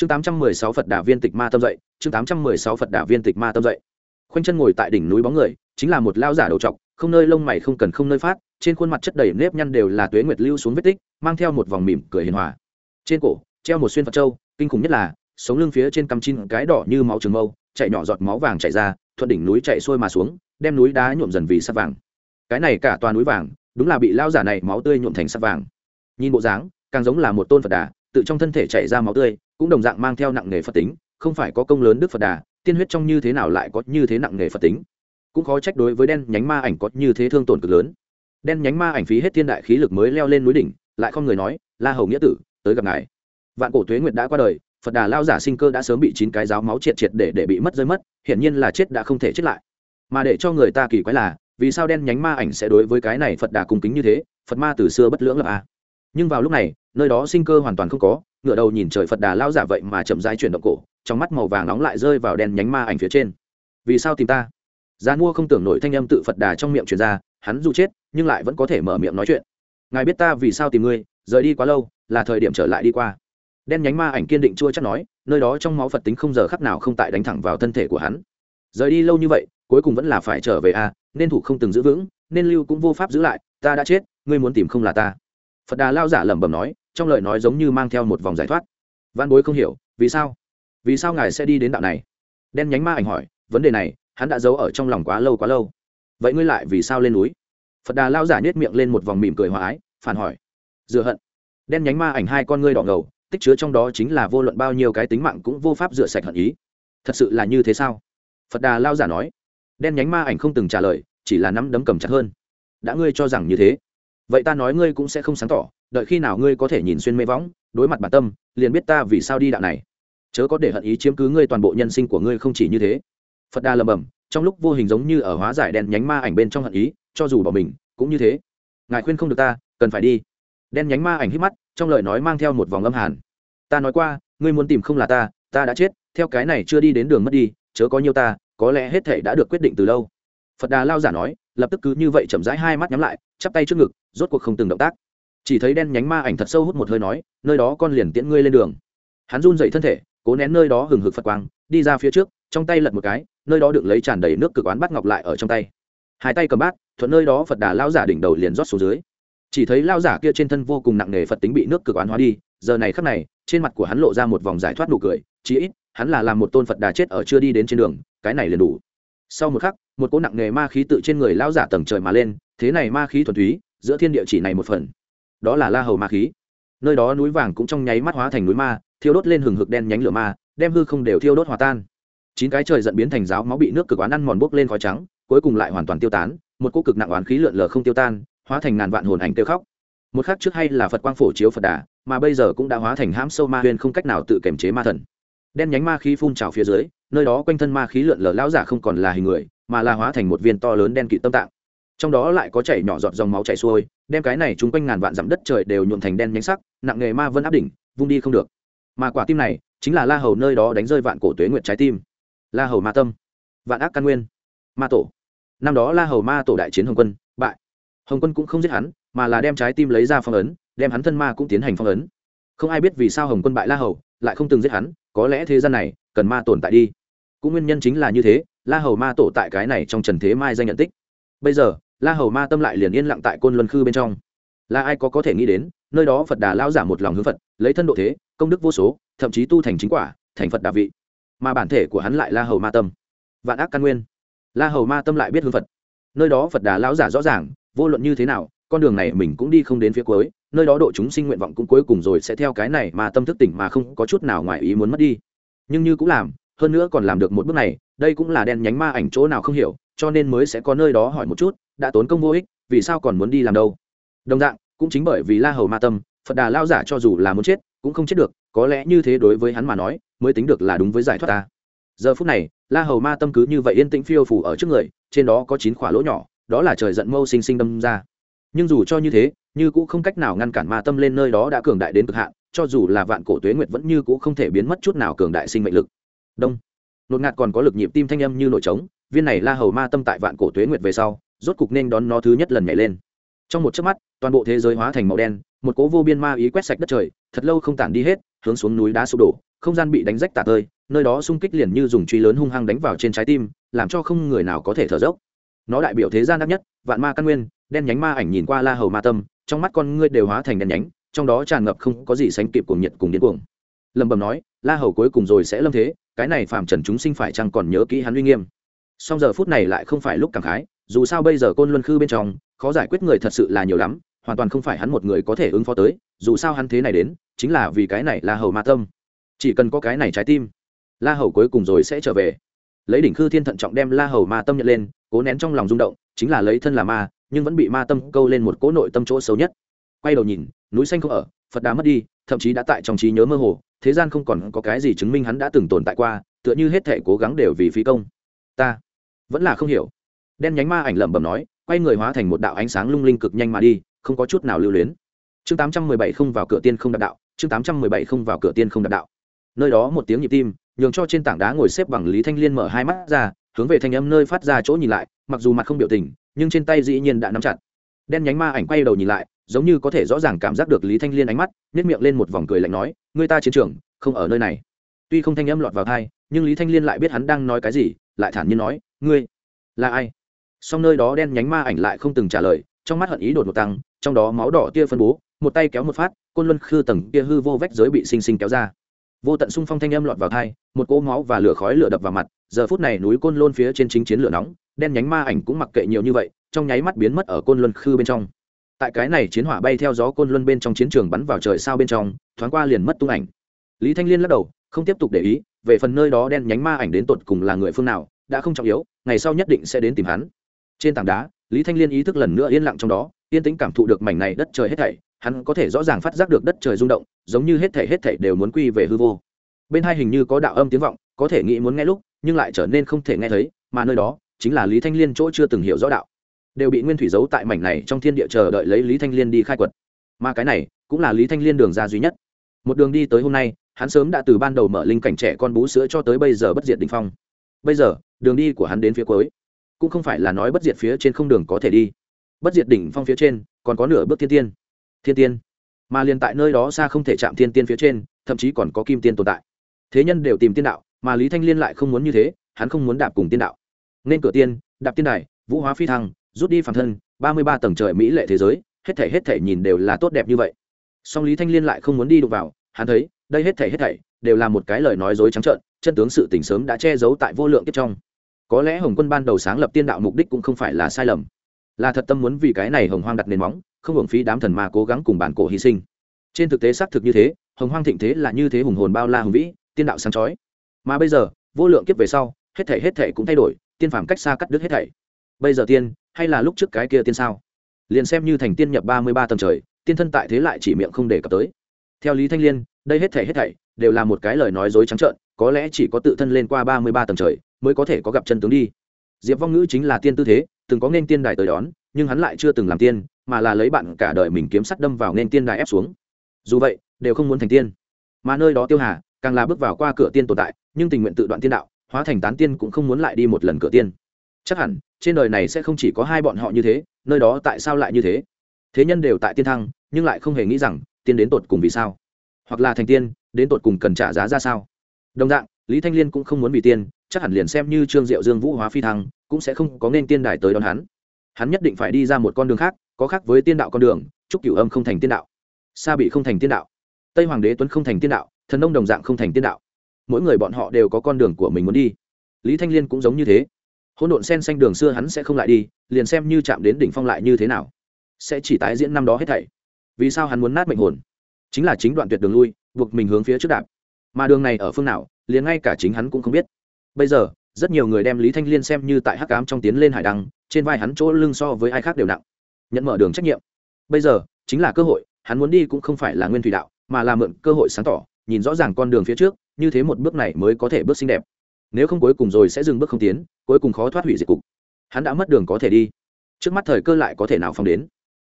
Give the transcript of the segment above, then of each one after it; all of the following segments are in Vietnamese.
chương tám trăm mười sáu phật đà viên tịch ma tâm dậy, chương tám trăm mười sáu phật đà viên tịch ma tâm dậy. Khoanh chân ngồi tại đỉnh núi bóng người, chính là một lao giả đầu trọc, không nơi lông mày không cần không nơi phát, trên khuôn mặt chất đầy nếp nhăn đều là tuế nguyệt lưu xuống vết tích, mang theo một vòng mỉm cười hiền hòa. Trên cổ, treo một xuyên phật trâu kinh khủng nhất là, sống lưng phía trên căm chín cái đỏ như máu trường mâu, chạy nhỏ giọt máu vàng chạy ra, thuận đỉnh núi chạy xuôi mà xuống, đem núi đá nhuộm dần vì sắc vàng. Cái này cả toàn núi vàng, đúng là bị lao giả này máu tươi nhuộm thành sắc vàng. Nhìn bộ dáng, càng giống là một tôn phật đà tự trong thân thể chảy ra máu tươi, cũng đồng dạng mang theo nặng nghề phật tính, không phải có công lớn đức phật đà, tiên huyết trong như thế nào lại có như thế nặng nghề phật tính. Cũng khó trách đối với đen nhánh ma ảnh có như thế thương tổn cực lớn. Đen nhánh ma ảnh phí hết thiên đại khí lực mới leo lên núi đỉnh, lại không người nói, la hầu nghĩa tử, tới gặp ngài. Vạn cổ tuế nguyệt đã qua đời, phật đà lao giả sinh cơ đã sớm bị chín cái giáo máu triệt triệt để để bị mất rơi mất, hiển nhiên là chết đã không thể chết lại. Mà để cho người ta kỳ quái là, vì sao đen nhánh ma ảnh sẽ đối với cái này phật đà cung kính như thế, phật ma từ xưa bất lưỡng lập a nhưng vào lúc này, nơi đó sinh cơ hoàn toàn không có, ngựa đầu nhìn trời phật đà lao giả vậy mà chậm rãi chuyển động cổ, trong mắt màu vàng nóng lại rơi vào đen nhánh ma ảnh phía trên. Vì sao tìm ta? Giá mua không tưởng nổi thanh âm tự phật đà trong miệng truyền ra, hắn dù chết, nhưng lại vẫn có thể mở miệng nói chuyện. Ngài biết ta vì sao tìm ngươi, rời đi quá lâu, là thời điểm trở lại đi qua. Đen nhánh ma ảnh kiên định chua chắc nói, nơi đó trong máu phật tính không giờ khắc nào không tại đánh thẳng vào thân thể của hắn. Rời đi lâu như vậy, cuối cùng vẫn là phải trở về a, nên thủ không từng giữ vững, nên lưu cũng vô pháp giữ lại, ta đã chết, ngươi muốn tìm không là ta phật đà lao giả lẩm bẩm nói, trong lời nói giống như mang theo một vòng giải thoát. Văn bối không hiểu, vì sao? Vì sao ngài sẽ đi đến đạo này? Đen nhánh ma ảnh hỏi, vấn đề này, hắn đã giấu ở trong lòng quá lâu quá lâu. Vậy ngươi lại vì sao lên núi? Phật đà lao giả nhét miệng lên một vòng mỉm cười hòa ái, phản hỏi. Dựa hận. Đen nhánh ma ảnh hai con ngươi đỏ ngầu, tích chứa trong đó chính là vô luận bao nhiêu cái tính mạng cũng vô pháp rửa sạch hận ý. Thật sự là như thế sao? Phật đà lao giả nói. Đen nhánh ma ảnh không từng trả lời, chỉ là nắm đấm cầm chặt hơn. Đã ngươi cho rằng như thế? Vậy ta nói ngươi cũng sẽ không sáng tỏ, đợi khi nào ngươi có thể nhìn xuyên mê võng, đối mặt bản tâm, liền biết ta vì sao đi đạo này. Chớ có để hận ý chiếm cứ ngươi toàn bộ nhân sinh của ngươi không chỉ như thế. Phật đà lầm bầm trong lúc vô hình giống như ở hóa giải đen nhánh ma ảnh bên trong hận ý, cho dù bỏ mình, cũng như thế. Ngài khuyên không được ta, cần phải đi. Đen nhánh ma ảnh hít mắt, trong lời nói mang theo một vòng âm hàn. Ta nói qua, ngươi muốn tìm không là ta ta đã chết, theo cái này chưa đi đến đường mất đi, chớ có nhiều ta, có lẽ hết thể đã được quyết định từ lâu. Phật đà lao giả nói lập tức cứ như vậy chậm rãi hai mắt nhắm lại, chắp tay trước ngực, rốt cuộc không từng động tác. Chỉ thấy đen nhánh ma ảnh thật sâu hút một hơi nói, nơi đó con liền tiễn ngươi lên đường. Hắn run dậy thân thể, cố nén nơi đó hừng hực phật quang, đi ra phía trước, trong tay lật một cái, nơi đó đựng lấy tràn đầy nước cực oán bắt ngọc lại ở trong tay. Hai tay cầm bát, thuận nơi đó phật đà lao giả đỉnh đầu liền rót xuống dưới. Chỉ thấy lao giả kia trên thân vô cùng nặng nề phật tính bị nước cực oán hóa đi, giờ này khắc này, trên mặt của hắn lộ ra một vòng giải thoát nụ cười, chí ít, hắn là làm một tôn phật đà chết ở chưa đi đến trên đường, cái này liền đủ sau một khắc, một cỗ nặng nề ma khí tự trên người lao giả tầng trời mà lên, thế này ma khí thuần túy, giữa thiên địa chỉ này một phần. Đó là la hầu ma khí. Nơi đó núi vàng cũng trong nháy mắt hóa thành núi ma, thiêu đốt lên hừng hực đen nhánh lửa ma, đem hư không đều thiêu đốt hòa tan. Chín cái trời dẫn biến thành giáo máu bị nước cực oán ăn mòn bốc lên khói trắng, cuối cùng lại hoàn toàn tiêu tán, một cỗ cực nặng oán khí lượn lờ không tiêu tan, hóa thành ngàn vạn hồn ảnh tiêu khóc. Một khắc trước hay là phật quang phổ chiếu phật đà, mà bây giờ cũng đã hóa thành hãm sâu ma huyền không cách nào tự kiềm chế ma thần đen nhánh ma khí phun trào phía dưới, nơi đó quanh thân ma khí lượn lờ, lão giả không còn là hình người, mà là hóa thành một viên to lớn đen kịt tâm tạng. Trong đó lại có chảy nhỏ giọt dòng máu chảy xuôi, đem cái này chúng quanh ngàn vạn dặm đất trời đều nhuộm thành đen nhánh sắc, nặng nghề ma vân áp đỉnh, vung đi không được. Mà quả tim này, chính là la hầu nơi đó đánh rơi vạn cổ tuế nguyệt trái tim. La hầu ma tâm, vạn ác căn nguyên, ma tổ. Năm đó la hầu ma tổ đại chiến hồng quân, bại. Hồng quân cũng không giết hắn, mà là đem trái tim lấy ra phong ấn, đem hắn thân ma cũng tiến hành phong ấn. Không ai biết vì sao hồng quân bại la hầu, lại không từng giết hắn có lẽ thế gian này, cần ma tồn tại đi. Cũng nguyên nhân chính là như thế, la hầu ma tổ tại cái này trong trần thế mai danh nhận tích. Bây giờ, la hầu ma tâm lại liền yên lặng tại côn luân khư bên trong. Là ai có có thể nghĩ đến, nơi đó phật đà lao giả một lòng hướng phật, lấy thân độ thế, công đức vô số, thậm chí tu thành chính quả, thành phật đà vị. Mà bản thể của hắn lại la hầu ma tâm. Vạn ác căn nguyên. La hầu ma tâm lại biết hướng phật. Nơi đó phật đà lao giả rõ ràng, vô luận như thế nào con đường này mình cũng đi không đến phía cuối, nơi đó độ chúng sinh nguyện vọng cũng cuối cùng rồi sẽ theo cái này mà tâm thức tỉnh mà không có chút nào ngoài ý muốn mất đi. Nhưng như cũng làm, hơn nữa còn làm được một bước này, đây cũng là đen nhánh ma ảnh chỗ nào không hiểu, cho nên mới sẽ có nơi đó hỏi một chút, đã tốn công vô ích, vì sao còn muốn đi làm đâu? Đồng dạng, cũng chính bởi vì la hầu ma tâm, phật đà lao giả cho dù là muốn chết, cũng không chết được, có lẽ như thế đối với hắn mà nói, mới tính được là đúng với giải thoát ta. Giờ phút này, la hầu ma tâm cứ như vậy yên tĩnh phiêu phủ ở trước người, trên đó có chín khỏa lỗ nhỏ, đó là trời giận mâu sinh sinh đâm ra nhưng dù cho như thế, như cũng không cách nào ngăn cản ma tâm lên nơi đó đã cường đại đến cực hạn, cho dù là vạn cổ tuế nguyệt vẫn như cũng không thể biến mất chút nào cường đại sinh mệnh lực. Đông. Nột ngạt còn có lực nhịp tim thanh âm như nổi trống, viên này la hầu ma tâm tại vạn cổ tuế nguyệt về sau, rốt cục nên đón nó thứ nhất lần nhảy lên. Trong một chớp mắt, toàn bộ thế giới hóa thành màu đen, một cố vô biên ma ý quét sạch đất trời, thật lâu không tản đi hết, hướng xuống núi đá sụp đổ, không gian bị đánh rách tả tơi, nơi đó xung kích liền như dùng truy lớn hung hăng đánh vào trên trái tim, làm cho không người nào có thể thở dốc nó đại biểu thế gian đắc nhất, vạn ma căn nguyên, đen nhánh ma ảnh nhìn qua la hầu ma tâm, trong mắt con ngươi đều hóa thành đen nhánh, trong đó tràn ngập không có gì sánh kịp cuồng nhiệt cùng điên cuồng. Lầm bầm nói, la hầu cuối cùng rồi sẽ lâm thế, cái này phàm trần chúng sinh phải chăng còn nhớ kỹ hắn uy nghiêm. Song giờ phút này lại không phải lúc cảm khái, dù sao bây giờ côn luân khư bên trong, khó giải quyết người thật sự là nhiều lắm, hoàn toàn không phải hắn một người có thể ứng phó tới, dù sao hắn thế này đến, chính là vì cái này la hầu ma tâm. Chỉ cần có cái này trái tim, la hầu cuối cùng rồi sẽ trở về. Lấy đỉnh khư thiên thận trọng đem la hầu ma tâm nhận lên cố nén trong lòng rung động, chính là lấy thân là ma, nhưng vẫn bị ma tâm câu lên một cỗ nội tâm chỗ xấu nhất. Quay đầu nhìn, núi xanh không ở, phật đá mất đi, thậm chí đã tại trong trí nhớ mơ hồ, thế gian không còn có cái gì chứng minh hắn đã từng tồn tại qua, tựa như hết thể cố gắng đều vì phí công. Ta vẫn là không hiểu. Đen nhánh ma ảnh lẩm bẩm nói, quay người hóa thành một đạo ánh sáng lung linh cực nhanh mà đi, không có chút nào lưu luyến. Chương tám trăm mười bảy không vào cửa tiên không đạp đạo, chương tám trăm mười bảy không vào cửa tiên không đạp đạo. Nơi đó một tiếng nhịp tim, nhường cho trên tảng đá ngồi xếp bằng lý thanh liên mở hai mắt ra hướng về thanh âm nơi phát ra chỗ nhìn lại, mặc dù mặt không biểu tình, nhưng trên tay dĩ nhiên đã nắm chặt. Đen nhánh ma ảnh quay đầu nhìn lại, giống như có thể rõ ràng cảm giác được lý thanh liên ánh mắt nhét miệng lên một vòng cười lạnh nói, người ta chiến trường, không ở nơi này. Tuy không thanh âm lọt vào thai nhưng lý thanh liên lại biết hắn đang nói cái gì, lại thản nhiên nói, ngươi là ai? Song nơi đó đen nhánh ma ảnh lại không từng trả lời, trong mắt hận ý đột một tăng, trong đó máu đỏ tia phân bố, một tay kéo một phát, côn luân khư tầng kia hư vô vách giới bị xinh xinh kéo ra. Vô tận xung phong thanh âm lọt vào thai một cỗ máu và lửa khói lửa đập vào mặt giờ phút này núi côn lôn phía trên chính chiến lửa nóng, đen nhánh ma ảnh cũng mặc kệ nhiều như vậy, trong nháy mắt biến mất ở côn luân khư bên trong. Tại cái này chiến hỏa bay theo gió côn luân bên trong chiến trường bắn vào trời sao bên trong, thoáng qua liền mất tung ảnh. Lý thanh liên lắc đầu, không tiếp tục để ý, về phần nơi đó đen nhánh ma ảnh đến tột cùng là người phương nào, đã không trọng yếu, ngày sau nhất định sẽ đến tìm hắn. Trên tảng đá, lý thanh liên ý thức lần nữa yên lặng trong đó, yên tĩnh cảm thụ được mảnh này đất trời hết thảy, hắn có thể rõ ràng phát giác được đất trời rung động, giống như hết thảy hết thảy đều muốn quy về hư vô. Bên hai hình như có đạo âm tiếng vọng, có thể nghĩ muốn nghe lúc nhưng lại trở nên không thể nghe thấy, mà nơi đó chính là lý thanh liên chỗ chưa từng hiểu rõ đạo. Đều bị nguyên thủy giấu tại mảnh này trong thiên địa chờ đợi lấy lý thanh liên đi khai quật. Mà cái này cũng là lý thanh liên đường ra duy nhất. Một đường đi tới hôm nay, hắn sớm đã từ ban đầu mở linh cảnh trẻ con bú sữa cho tới bây giờ bất diệt đình phong. Bây giờ, đường đi của hắn đến phía cuối, cũng không phải là nói bất diệt phía trên không đường có thể đi. Bất diệt đỉnh phong phía trên, còn có nửa bước thiên tiên. Thiên tiên. Mà liền tại nơi đó xa không thể chạm thiên tiên phía trên, thậm chí còn có kim tiên tồn tại. Thế nhân đều tìm tiên đạo mà lý thanh liên lại không muốn như thế, hắn không muốn đạp cùng tiên đạo. Nên cửa tiên, đạp tiên đài, vũ hóa phi thăng, rút đi phản thân, ba mươi ba tầng trời mỹ lệ thế giới, hết thể hết thể nhìn đều là tốt đẹp như vậy. Song lý thanh liên lại không muốn đi đụng vào, hắn thấy, đây hết thể hết thảy đều là một cái lời nói dối trắng trợn, chân tướng sự tình sớm đã che giấu tại vô lượng kiếp trong. Có lẽ hồng quân ban đầu sáng lập tiên đạo mục đích cũng không phải là sai lầm. Là thật tâm muốn vì cái này hồng hoang đặt nền móng, không hưởng phí đám thần mà cố gắng cùng bản cổ hy sinh. Trên thực tế xác thực như thế, hồng hoang thịnh thế là như thế hùng hồn bao la hùng vĩ, tiên đạo sáng chói mà bây giờ, vô lượng kiếp về sau, hết thể hết thể cũng thay đổi, tiên phàm cách xa cắt đứt hết thảy. Bây giờ tiên, hay là lúc trước cái kia tiên sao? Liền xem như thành tiên nhập ba mươi ba tầng trời, tiên thân tại thế lại chỉ miệng không đề cập tới. Theo lý thanh liên, đây hết thảy hết thảy đều là một cái lời nói dối trắng trợn, có lẽ chỉ có tự thân lên qua ba mươi ba tầng trời mới có thể có gặp chân tướng đi. Diệp vong ngữ chính là tiên tư thế, từng có nên tiên đài tới đón, nhưng hắn lại chưa từng làm tiên, mà là lấy bạn cả đời mình kiếm sắt đâm vào nên tiên đài ép xuống. Dù vậy, đều không muốn thành tiên. Mà nơi đó tiêu hà, càng là bước vào qua cửa tiên tồn tại nhưng tình nguyện tự đoạn tiên đạo, hóa thành tán tiên cũng không muốn lại đi một lần cửa tiên. Chắc hẳn, trên đời này sẽ không chỉ có hai bọn họ như thế, nơi đó tại sao lại như thế? Thế nhân đều tại tiên thăng, nhưng lại không hề nghĩ rằng, tiên đến tột cùng vì sao? Hoặc là thành tiên, đến tột cùng cần trả giá ra sao? Đồng dạng, lý thanh liên cũng không muốn bị tiên, chắc hẳn liền xem như trương diệu dương vũ hóa phi thăng, cũng sẽ không có nên tiên đài tới đón hắn. Hắn nhất định phải đi ra một con đường khác, có khác với tiên đạo con đường trúc cửu âm không thành tiên đạo. Sa bị không thành tiên đạo. Tây hoàng đế tuấn không thành tiên đạo, thần nông đồng dạng không thành tiên đạo mỗi người bọn họ đều có con đường của mình muốn đi. Lý thanh liên cũng giống như thế. Hỗn độn sen xanh đường xưa hắn sẽ không lại đi, liền xem như chạm đến đỉnh phong lại như thế nào. Sẽ chỉ tái diễn năm đó hết thảy. Vì sao hắn muốn nát mệnh hồn? Chính là chính đoạn tuyệt đường lui, buộc mình hướng phía trước đạp. Mà đường này ở phương nào, liền ngay cả chính hắn cũng không biết. Bây giờ, rất nhiều người đem lý thanh liên xem như tại hắc cám trong tiến lên hải đăng, trên vai hắn chỗ lưng so với ai khác đều nặng. Nhận mở đường trách nhiệm. Bây giờ, chính là cơ hội, hắn muốn đi cũng không phải là nguyên thủy đạo, mà là mượn cơ hội sáng tỏ, nhìn rõ ràng con đường phía trước như thế một bước này mới có thể bước xinh đẹp. Nếu không cuối cùng rồi sẽ dừng bước không tiến, cuối cùng khó thoát hủy diệt cục. Hắn đã mất đường có thể đi. Trước mắt thời cơ lại có thể nào phong đến?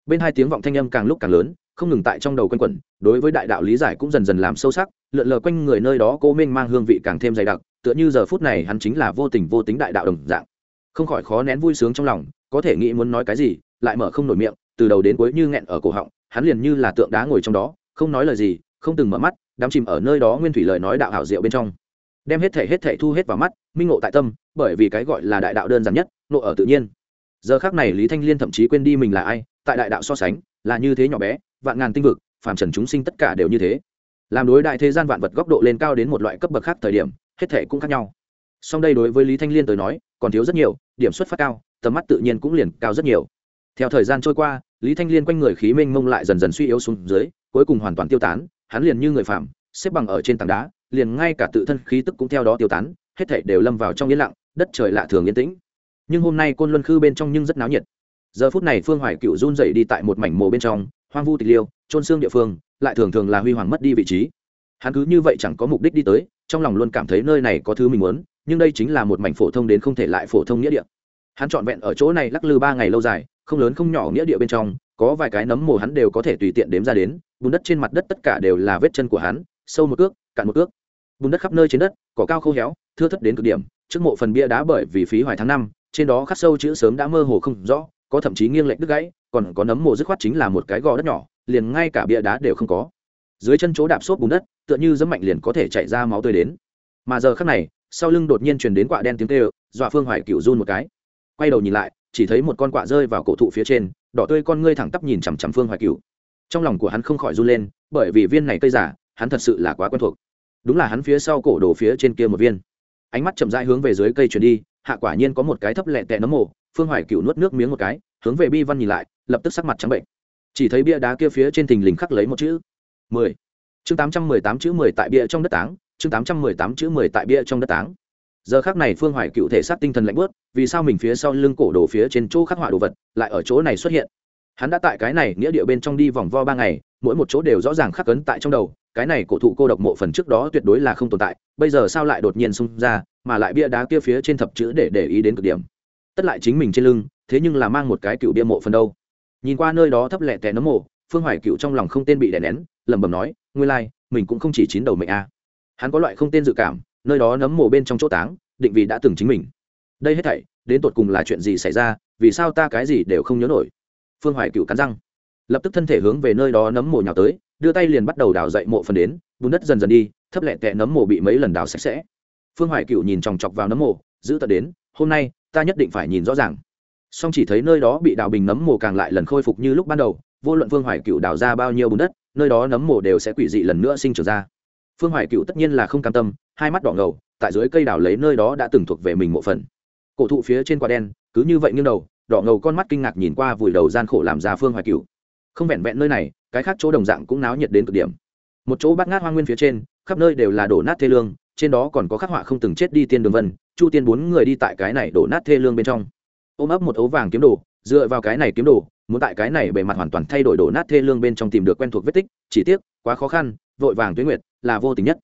Bên hai tiếng vọng thanh âm càng lúc càng lớn, không ngừng tại trong đầu quanh quẩn, đối với đại đạo lý giải cũng dần dần làm sâu sắc, lượn lờ quanh người nơi đó cô minh mang hương vị càng thêm dày đặc, tựa như giờ phút này hắn chính là vô tình vô tính đại đạo đồng dạng. Không khỏi khó nén vui sướng trong lòng, có thể nghĩ muốn nói cái gì, lại mở không nổi miệng, từ đầu đến cuối như nghẹn ở cổ họng, hắn liền như là tượng đá ngồi trong đó, không nói lời gì, không từng mở mắt đám chìm ở nơi đó nguyên thủy lời nói đạo hảo diệu bên trong. Đem hết thể hết thể thu hết vào mắt, minh ngộ tại tâm, bởi vì cái gọi là đại đạo đơn giản nhất nộ ở tự nhiên. Giờ khác này lý thanh liên thậm chí quên đi mình là ai, tại đại đạo so sánh, là như thế nhỏ bé, vạn ngàn tinh vực, phàm trần chúng sinh tất cả đều như thế. Làm đối đại thế gian vạn vật góc độ lên cao đến một loại cấp bậc khác thời điểm, hết thể cũng khác nhau. Song đây đối với lý thanh liên tới nói, còn thiếu rất nhiều, điểm xuất phát cao, tầm mắt tự nhiên cũng liền cao rất nhiều. Theo thời gian trôi qua, lý thanh liên quanh người khí mênh mông lại dần dần suy yếu xuống dưới, cuối cùng hoàn toàn tiêu tán hắn liền như người phạm xếp bằng ở trên tảng đá, liền ngay cả tự thân khí tức cũng theo đó tiêu tán, hết thảy đều lâm vào trong yên lặng, đất trời lạ thường yên tĩnh. Nhưng hôm nay côn luân khư bên trong nhưng rất náo nhiệt. Giờ phút này phương hoài cựu run dậy đi tại một mảnh mồ bên trong, hoang vu tịch liêu trôn xương địa phương, lại thường thường là huy hoàng mất đi vị trí. Hắn cứ như vậy chẳng có mục đích đi tới, trong lòng luôn cảm thấy nơi này có thứ mình muốn, nhưng đây chính là một mảnh phổ thông đến không thể lại phổ thông nghĩa địa. Hắn trọn vẹn ở chỗ này lắc lư ba ngày lâu dài, không lớn không nhỏ nghĩa địa bên trong có vài cái nấm mồ hắn đều có thể tùy tiện đếm ra đến, bùn đất trên mặt đất tất cả đều là vết chân của hắn, sâu một cước, cạn một cước. Bùn đất khắp nơi trên đất, cỏ cao khô héo, thưa thất đến cực điểm, trước mộ phần bia đá bởi vì phí hoài tháng năm, trên đó khắc sâu chữ sớm đã mơ hồ không rõ, có thậm chí nghiêng lệch đứt gãy, còn có nấm mồ dứt khoát chính là một cái gò đất nhỏ, liền ngay cả bia đá đều không có. Dưới chân chỗ đạp xốp bùn đất, tựa như dẫm mạnh liền có thể chạy ra máu tươi đến. Mà giờ khắc này, sau lưng đột nhiên truyền đến quạ đen tiếng kêu, dọa phương hoài cựu run một cái. Quay đầu nhìn lại, chỉ thấy một con quạ rơi vào cổ thụ phía trên đỏ tươi con ngươi thẳng tắp nhìn chằm chằm phương hoài cựu trong lòng của hắn không khỏi run lên, bởi vì viên này cây giả, hắn thật sự là quá quen thuộc. Đúng là hắn phía sau cổ đổ phía trên kia một viên. Ánh mắt chậm rãi hướng về dưới cây chuyển đi, hạ quả nhiên có một cái thấp lẹ tẹ nấm mồ phương hoài cựu nuốt nước miếng một cái, hướng về bi văn nhìn lại, lập tức sắc mặt trắng bệnh. Chỉ thấy bia đá kia phía trên thình lình khắc lấy một chữ, mười. Chương tám trăm mười tám chữ mười tại bia trong đất táng, chương tám trăm mười tám chữ mười tại bia trong đất táng giờ khác này phương hoài cựu thể xác tinh thần lạnh bớt vì sao mình phía sau lưng cổ đồ phía trên chỗ khắc họa đồ vật lại ở chỗ này xuất hiện? Hắn đã tại cái này nghĩa địa bên trong đi vòng vo ba ngày, mỗi một chỗ đều rõ ràng khắc cấn tại trong đầu, cái này cổ thụ cô độc mộ phần trước đó tuyệt đối là không tồn tại, bây giờ sao lại đột nhiên xung ra, mà lại bia đá kia phía trên thập chữ để để ý đến cực điểm. Tất lại chính mình trên lưng, thế nhưng là mang một cái cựu bia mộ phần đâu. Nhìn qua nơi đó thấp lẹ tè nấm mộ, phương hoài cựu trong lòng không tên bị đè nén, lẩm bẩm nói, nguyên lai, mình cũng không chỉ chín đầu mệnh a. Hắn có loại không tên dự cảm nơi đó nấm mộ bên trong chỗ táng, định vị đã từng chính mình. Đây hết thảy, đến tột cùng là chuyện gì xảy ra, vì sao ta cái gì đều không nhớ nổi? Phương hoài cựu cắn răng, lập tức thân thể hướng về nơi đó nấm mộ nhào tới, đưa tay liền bắt đầu đào dậy mộ phần đến, bùn đất dần dần đi, thấp lẹ tẹ nấm mộ bị mấy lần đào sạch sẽ. Phương hoài cựu nhìn chòng chọc vào nấm mộ giữ tận đến, hôm nay, ta nhất định phải nhìn rõ ràng. Song chỉ thấy nơi đó bị đào bình nấm mộ càng lại lần khôi phục như lúc ban đầu, vô luận phương hoài cựu đào ra bao nhiêu bùn đất, nơi đó nấm mộ đều sẽ quỷ dị lần nữa sinh trưởng ra phương hoài cựu tất nhiên là không cam tâm, hai mắt đỏ ngầu, tại dưới cây đào lấy nơi đó đã từng thuộc về mình mộ phần. Cổ thụ phía trên quả đen, cứ như vậy nghiêng đầu, đỏ ngầu con mắt kinh ngạc nhìn qua vùi đầu gian khổ làm ra phương hoài cựu. Không vẹn vẹn nơi này, cái khác chỗ đồng dạng cũng náo nhiệt đến cực điểm. Một chỗ bát ngát hoa nguyên phía trên, khắp nơi đều là đổ nát thê lương, trên đó còn có khắc họa không từng chết đi tiên đường vân, chu tiên bốn người đi tại cái này đổ nát thê lương bên trong. Ôm ấp một ấu vàng kiếm đồ, dựa vào cái này kiếm đồ, muốn tại cái này bề mặt hoàn toàn thay đổi đổ nát thê lương bên trong tìm được quen thuộc vết tích, chỉ tiếc, quá khó khăn, vội vàng tuyến nguyệt là vô tình nhất.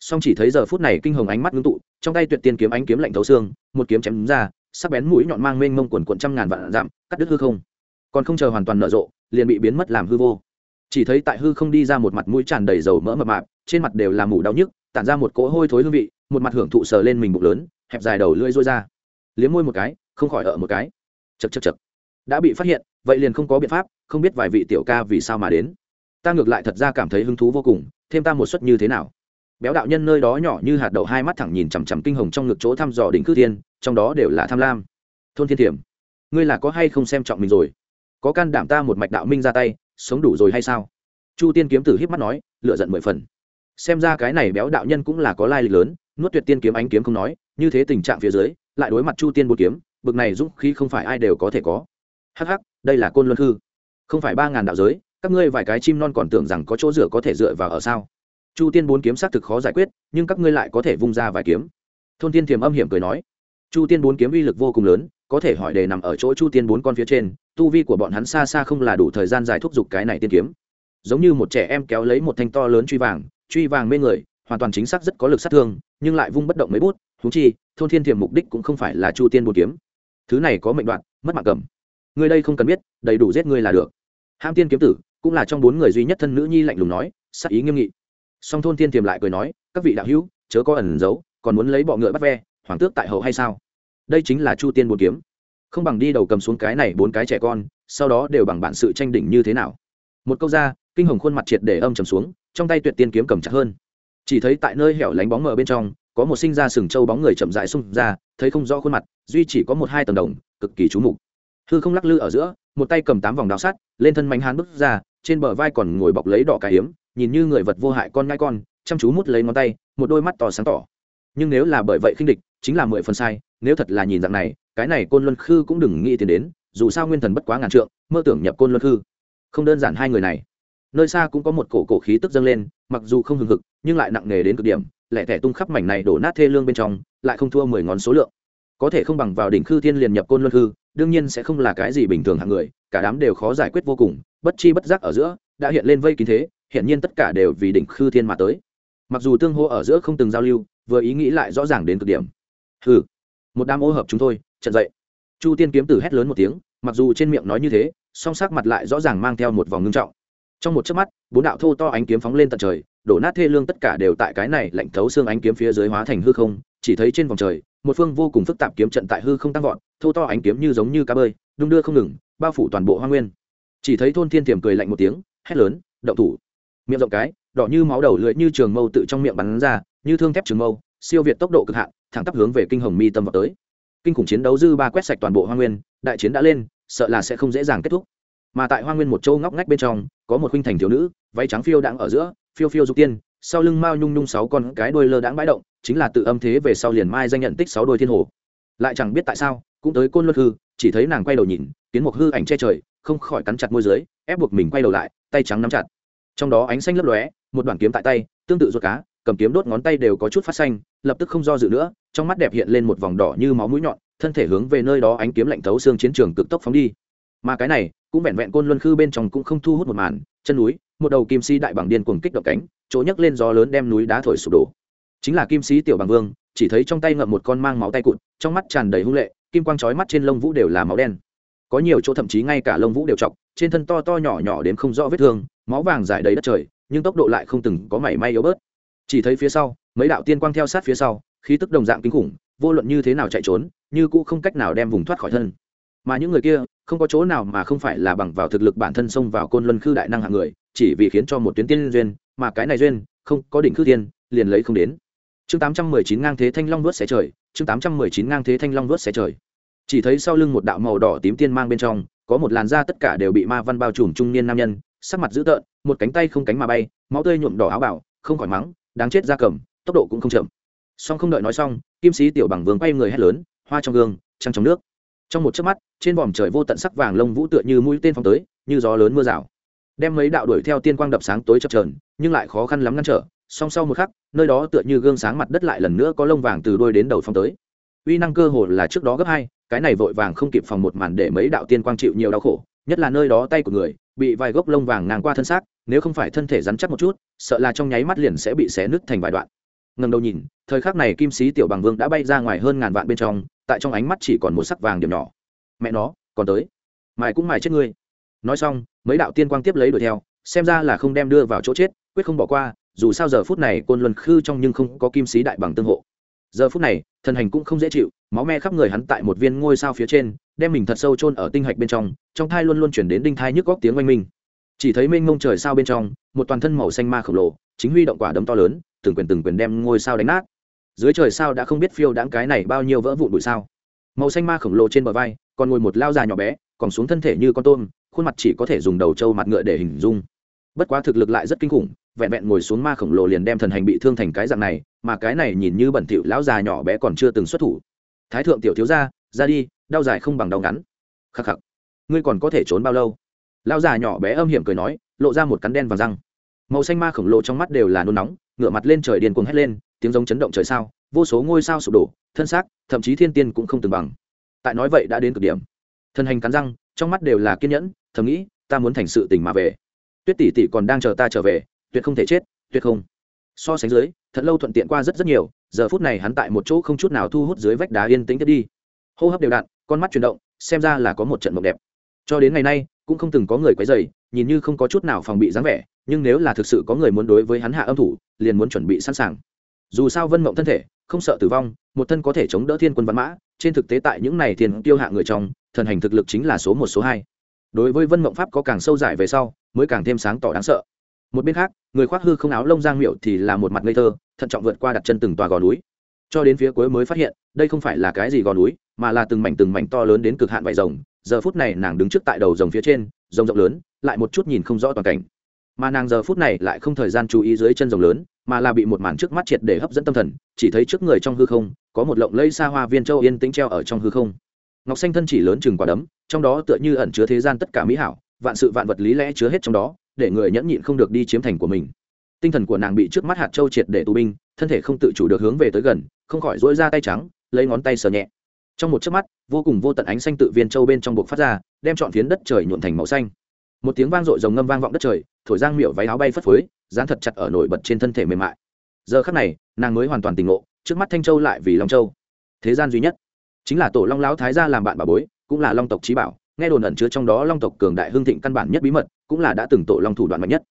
Song chỉ thấy giờ phút này kinh hồng ánh mắt ngưng tụ, trong tay tuyệt tiên kiếm ánh kiếm lạnh thấu xương, một kiếm chém đúng ra, sắc bén mũi nhọn mang mênh mông quần quận trăm ngàn vạn dặm, cắt đứt hư không. Còn không chờ hoàn toàn nở rộ, liền bị biến mất làm hư vô. Chỉ thấy tại hư không đi ra một mặt mũi tràn đầy dầu mỡ mập mạp, trên mặt đều là mủ đau nhức, tản ra một cỗ hôi thối hương vị, một mặt hưởng thụ sờ lên mình bụng lớn, hẹp dài đầu lưỡi rối ra. Liếm môi một cái, không khỏi ở một cái. Chật chật chật đã bị phát hiện, vậy liền không có biện pháp, không biết vài vị tiểu ca vì sao mà đến ta ngược lại thật ra cảm thấy hứng thú vô cùng, thêm ta một suất như thế nào? Béo đạo nhân nơi đó nhỏ như hạt đậu hai mắt thẳng nhìn chằm chằm kinh hồng trong ngực chỗ thăm dò đỉnh cư thiên, trong đó đều là tham lam. Thôn thiên thiểm, ngươi là có hay không xem trọng mình rồi? Có can đảm ta một mạch đạo minh ra tay, sống đủ rồi hay sao? Chu tiên kiếm tử híp mắt nói, lựa giận mười phần. Xem ra cái này béo đạo nhân cũng là có lai lịch lớn, nuốt tuyệt tiên kiếm ánh kiếm không nói, như thế tình trạng phía dưới, lại đối mặt chu tiên bột kiếm, bực này dũng khí không phải ai đều có thể có. Hắc hắc, đây là côn luân hư không phải ba ngàn đạo giới các ngươi vài cái chim non còn tưởng rằng có chỗ dựa có thể dựa vào ở sao? Chu tiên bốn kiếm xác thực khó giải quyết, nhưng các ngươi lại có thể vung ra vài kiếm. Thôn tiên thiềm âm hiểm cười nói. Chu tiên bốn kiếm uy lực vô cùng lớn, có thể hỏi đề nằm ở chỗ chu tiên bốn con phía trên, tu vi của bọn hắn xa xa không là đủ thời gian dài thúc giục cái này tiên kiếm. Giống như một trẻ em kéo lấy một thanh to lớn truy vàng truy vàng mê người, hoàn toàn chính xác rất có lực sát thương, nhưng lại vung bất động mấy bút thú chi, thôn thiên thiềm mục đích cũng không phải là chu tiên bốn kiếm. Thứ này có mệnh đoạn, mất mạng cầm. Người đây không cần biết, đầy đủ giết ngươi là được ham tiên kiếm tử, cũng là trong bốn người duy nhất thân nữ nhi lạnh lùng nói, sắc ý nghiêm nghị. Song thôn thiên tiềm lại cười nói, các vị đạo hữu, chớ có ẩn giấu, còn muốn lấy bọ ngựa bắt ve, hoàng tước tại hậu hay sao? Đây chính là chu tiên bốn kiếm. Không bằng đi đầu cầm xuống cái này bốn cái trẻ con, sau đó đều bằng bản sự tranh đỉnh như thế nào? Một câu ra, kinh hồng khuôn mặt triệt để âm trầm xuống, trong tay tuyệt tiên kiếm cầm chặt hơn. Chỉ thấy tại nơi hẻo lánh bóng mờ bên trong, có một sinh ra sừng trâu bóng người chậm rãi xung ra, thấy không rõ khuôn mặt, duy chỉ có một hai tầng đồng, cực kỳ trú mục. Hư không lắc lư ở giữa một tay cầm tám vòng đào sắt, lên thân mảnh hán bước ra, trên bờ vai còn ngồi bọc lấy đỏ cả hiếm nhìn như người vật vô hại con ngai con, chăm chú mút lấy ngón tay, một đôi mắt to sáng tỏ. Nhưng nếu là bởi vậy khinh địch, chính là mười phần sai, nếu thật là nhìn dạng này, cái này côn luân khư cũng đừng nghĩ tiền đến, dù sao nguyên thần bất quá ngàn trượng, mơ tưởng nhập côn luân khư. Không đơn giản hai người này. Nơi xa cũng có một cổ cổ khí tức dâng lên, mặc dù không hừng hực, nhưng lại nặng nề đến cực điểm, lẻ tẻ tung khắp mảnh này đổ nát thê lương bên trong, lại không thua mười ngón số lượng. Có thể không bằng vào đỉnh khư thiên liền nhập côn luân khư đương nhiên sẽ không là cái gì bình thường hạng người, cả đám đều khó giải quyết vô cùng, bất chi bất giác ở giữa, đã hiện lên vây kín thế hiện nhiên tất cả đều vì đỉnh khư thiên mà tới. Mặc dù tương hô ở giữa không từng giao lưu, vừa ý nghĩ lại rõ ràng đến cực điểm. Hừ, một đám ô hợp chúng tôi trận dậy. Chu tiên kiếm tử hét lớn một tiếng, mặc dù trên miệng nói như thế, song sắc mặt lại rõ ràng mang theo một vòng ngưng trọng. Trong một chớp mắt, bốn đạo thô to ánh kiếm phóng lên tận trời, đổ nát thê lương tất cả đều tại cái này lạnh thấu xương ánh kiếm phía dưới hóa thành hư không, chỉ thấy trên vòng trời một phương vô cùng phức tạp kiếm trận tại hư không tăng vọt, thô to ánh kiếm như giống như cá bơi, đung đưa không ngừng, bao phủ toàn bộ hoa nguyên. Chỉ thấy thôn thiên tiềm cười lạnh một tiếng, hét lớn, động thủ! Miệng rộng cái, đỏ như máu đầu lưỡi như trường mâu tự trong miệng bắn ra, như thương thép trường mâu, siêu việt tốc độ cực hạn, thẳng tắp hướng về kinh hồng mi tâm vào tới. Kinh khủng chiến đấu dư ba quét sạch toàn bộ hoa nguyên, đại chiến đã lên, sợ là sẽ không dễ dàng kết thúc. Mà tại hoa nguyên một châu ngóc ngách bên trong, có một huynh thành thiếu nữ, váy trắng phiêu đang ở giữa, phiêu phiêu dục tiên sau lưng mao nhung nhung sáu con cái đuôi lơ đãng bãi động, chính là tự âm thế về sau liền mai danh nhận tích sáu đôi thiên hồ. Lại chẳng biết tại sao, cũng tới côn luân hư, chỉ thấy nàng quay đầu nhìn, kiến một hư ảnh che trời, không khỏi cắn chặt môi dưới, ép buộc mình quay đầu lại, tay trắng nắm chặt. Trong đó ánh xanh lấp lóe, một đoạn kiếm tại tay, tương tự ruột cá, cầm kiếm đốt ngón tay đều có chút phát xanh, lập tức không do dự nữa, trong mắt đẹp hiện lên một vòng đỏ như máu mũi nhọn, thân thể hướng về nơi đó ánh kiếm lạnh thấu xương chiến trường cực tốc phóng đi. Mà cái này, cũng vẹn vẹn côn luân khư bên trong cũng không thu hút một màn, chân núi, một đầu kim si đại bằng điên cuồng kích động cánh chỗ nhấc lên gió lớn đem núi đá thổi sụp đổ. Chính là kim sĩ tiểu bằng vương, chỉ thấy trong tay ngậm một con mang máu tay cụt, trong mắt tràn đầy hung lệ, kim quang chói mắt trên lông vũ đều là máu đen. Có nhiều chỗ thậm chí ngay cả lông vũ đều chọc trên thân to to nhỏ nhỏ đến không rõ vết thương, máu vàng dài đầy đất trời, nhưng tốc độ lại không từng có mảy may yếu bớt. Chỉ thấy phía sau, mấy đạo tiên quang theo sát phía sau, khí tức đồng dạng kinh khủng, vô luận như thế nào chạy trốn, như cũ không cách nào đem vùng thoát khỏi thân. Mà những người kia, không có chỗ nào mà không phải là bằng vào thực lực bản thân xông vào côn luân khư đại năng hạng người, chỉ vì khiến cho một tuyến tiên duyên mà cái này duyên, không có đỉnh khư tiên liền lấy không đến. Chương tám trăm mười chín ngang thế thanh long đuốt xé trời, chương tám trăm mười chín ngang thế thanh long đuốt xé trời. Chỉ thấy sau lưng một đạo màu đỏ tím tiên mang bên trong, có một làn da tất cả đều bị ma văn bao trùm trung niên nam nhân, sắc mặt dữ tợn, một cánh tay không cánh mà bay, máu tươi nhuộm đỏ áo bảo không khỏi mắng, đáng chết ra cầm, tốc độ cũng không chậm. Song không đợi nói xong, kim sĩ tiểu bằng vương quay người hét lớn, hoa trong gương, trăng trong nước. Trong một chớp mắt, trên vòm trời vô tận sắc vàng lông vũ tựa như mũi tên phong tới, như gió lớn mưa rào đem mấy đạo đuổi theo tiên quang đập sáng tối chập trờn nhưng lại khó khăn lắm ngăn trở, song sau một khắc, nơi đó tựa như gương sáng mặt đất lại lần nữa có lông vàng từ đôi đến đầu phong tới. Uy năng cơ hồ là trước đó gấp hai, cái này vội vàng không kịp phòng một màn để mấy đạo tiên quang chịu nhiều đau khổ, nhất là nơi đó tay của người, bị vài gốc lông vàng ngang qua thân xác, nếu không phải thân thể rắn chắc một chút, sợ là trong nháy mắt liền sẽ bị xé nứt thành vài đoạn. Ngần đầu nhìn, thời khắc này kim sĩ tiểu bằng vương đã bay ra ngoài hơn ngàn vạn bên trong, tại trong ánh mắt chỉ còn một sắc vàng điểm nhỏ. Mẹ nó, còn tới. Mài cũng mài chết ngươi nói xong, mấy đạo tiên quang tiếp lấy đuổi theo, xem ra là không đem đưa vào chỗ chết, quyết không bỏ qua, dù sao giờ phút này côn luân khư trong nhưng không có kim sĩ đại bằng tương hộ. Giờ phút này, thần hành cũng không dễ chịu, máu me khắp người hắn tại một viên ngôi sao phía trên, đem mình thật sâu chôn ở tinh hạch bên trong trong thai luôn luôn chuyển đến đinh thai nhức góc tiếng oanh minh. Chỉ thấy mênh mông trời sao bên trong, một toàn thân màu xanh ma khổng lồ, chính huy động quả đấm to lớn, từng quyền từng quyền đem ngôi sao đánh nát. Dưới trời sao đã không biết phiêu đáng cái này bao nhiêu vỡ vụn bụi sao. Màu xanh ma khổng lồ trên bờ vai, còn ngồi một lao già nhỏ bé, còn xuống thân thể như con tôm khuôn mặt chỉ có thể dùng đầu trâu mặt ngựa để hình dung. Bất quá thực lực lại rất kinh khủng, vẹn vẹn ngồi xuống ma khổng lồ liền đem thần hành bị thương thành cái dạng này, mà cái này nhìn như bẩn thỉu lão già nhỏ bé còn chưa từng xuất thủ. Thái thượng tiểu thiếu ra ra đi, đau dài không bằng đau ngắn. Khắc khắc. Ngươi còn có thể trốn bao lâu? Lão già nhỏ bé âm hiểm cười nói, lộ ra một cắn đen và răng. Màu xanh ma khổng lồ trong mắt đều là nôn nóng, ngửa mặt lên trời điên cuồng hét lên, tiếng giống chấn động trời sao, vô số ngôi sao sụp đổ, thân xác, thậm chí thiên tiên cũng không từng bằng. Tại nói vậy đã đến cực điểm. Thân hành cắn răng, trong mắt đều là kiên nhẫn thầm nghĩ, ta muốn thành sự tình mà về. Tuyết tỷ tỷ còn đang chờ ta trở về, tuyệt không thể chết, tuyệt không. So sánh dưới, thật lâu thuận tiện qua rất rất nhiều, giờ phút này hắn tại một chỗ không chút nào thu hút dưới vách đá yên tĩnh tiếp đi. Hô hấp đều đặn, con mắt chuyển động, xem ra là có một trận mộng đẹp. Cho đến ngày nay, cũng không từng có người quấy dày nhìn như không có chút nào phòng bị dáng vẻ, nhưng nếu là thực sự có người muốn đối với hắn hạ âm thủ, liền muốn chuẩn bị sẵn sàng. Dù sao vân mộng thân thể, không sợ tử vong, một thân có thể chống đỡ thiên quân văn mã, trên thực tế tại những này thiên tiêu hạ người trong, thần hành thực lực chính là số một, số hai đối với vân mộng pháp có càng sâu dài về sau, mới càng thêm sáng tỏ đáng sợ. Một bên khác, người khoác hư không áo lông giang miệu thì là một mặt ngây thơ, thận trọng vượt qua đặt chân từng tòa gò núi. Cho đến phía cuối mới phát hiện, đây không phải là cái gì gò núi, mà là từng mảnh từng mảnh to lớn đến cực hạn vải rồng. Giờ phút này nàng đứng trước tại đầu rồng phía trên, rồng rộng lớn, lại một chút nhìn không rõ toàn cảnh. Mà nàng giờ phút này lại không thời gian chú ý dưới chân rồng lớn, mà là bị một màn trước mắt triệt để hấp dẫn tâm thần, chỉ thấy trước người trong hư không, có một lộng lây xa hoa viên châu yên tĩnh treo ở trong hư không ngọc xanh thân chỉ lớn chừng quả đấm, trong đó tựa như ẩn chứa thế gian tất cả mỹ hảo, vạn sự vạn vật lý lẽ chứa hết trong đó, để người nhẫn nhịn không được đi chiếm thành của mình. Tinh thần của nàng bị trước mắt hạt châu triệt để tù binh, thân thể không tự chủ được hướng về tới gần, không khỏi dỗi ra tay trắng, lấy ngón tay sờ nhẹ. Trong một chớp mắt, vô cùng vô tận ánh xanh tự viên châu bên trong buộc phát ra, đem trọn phiến đất trời nhuộn thành màu xanh. Một tiếng vang dội rồng ngâm vang vọng đất trời, thổi giang miệu váy áo bay phất phới, dán thật chặt ở nổi bật trên thân thể mềm mại. Giờ khắc này, nàng mới hoàn toàn tỉnh ngộ, trước mắt thanh châu lại vì long châu. Thế gian duy nhất chính là tổ long lão thái gia làm bạn bà bối, cũng là long tộc trí bảo, nghe đồn ẩn chứa trong đó long tộc cường đại hương thịnh căn bản nhất bí mật, cũng là đã từng tổ long thủ đoạn mạnh nhất.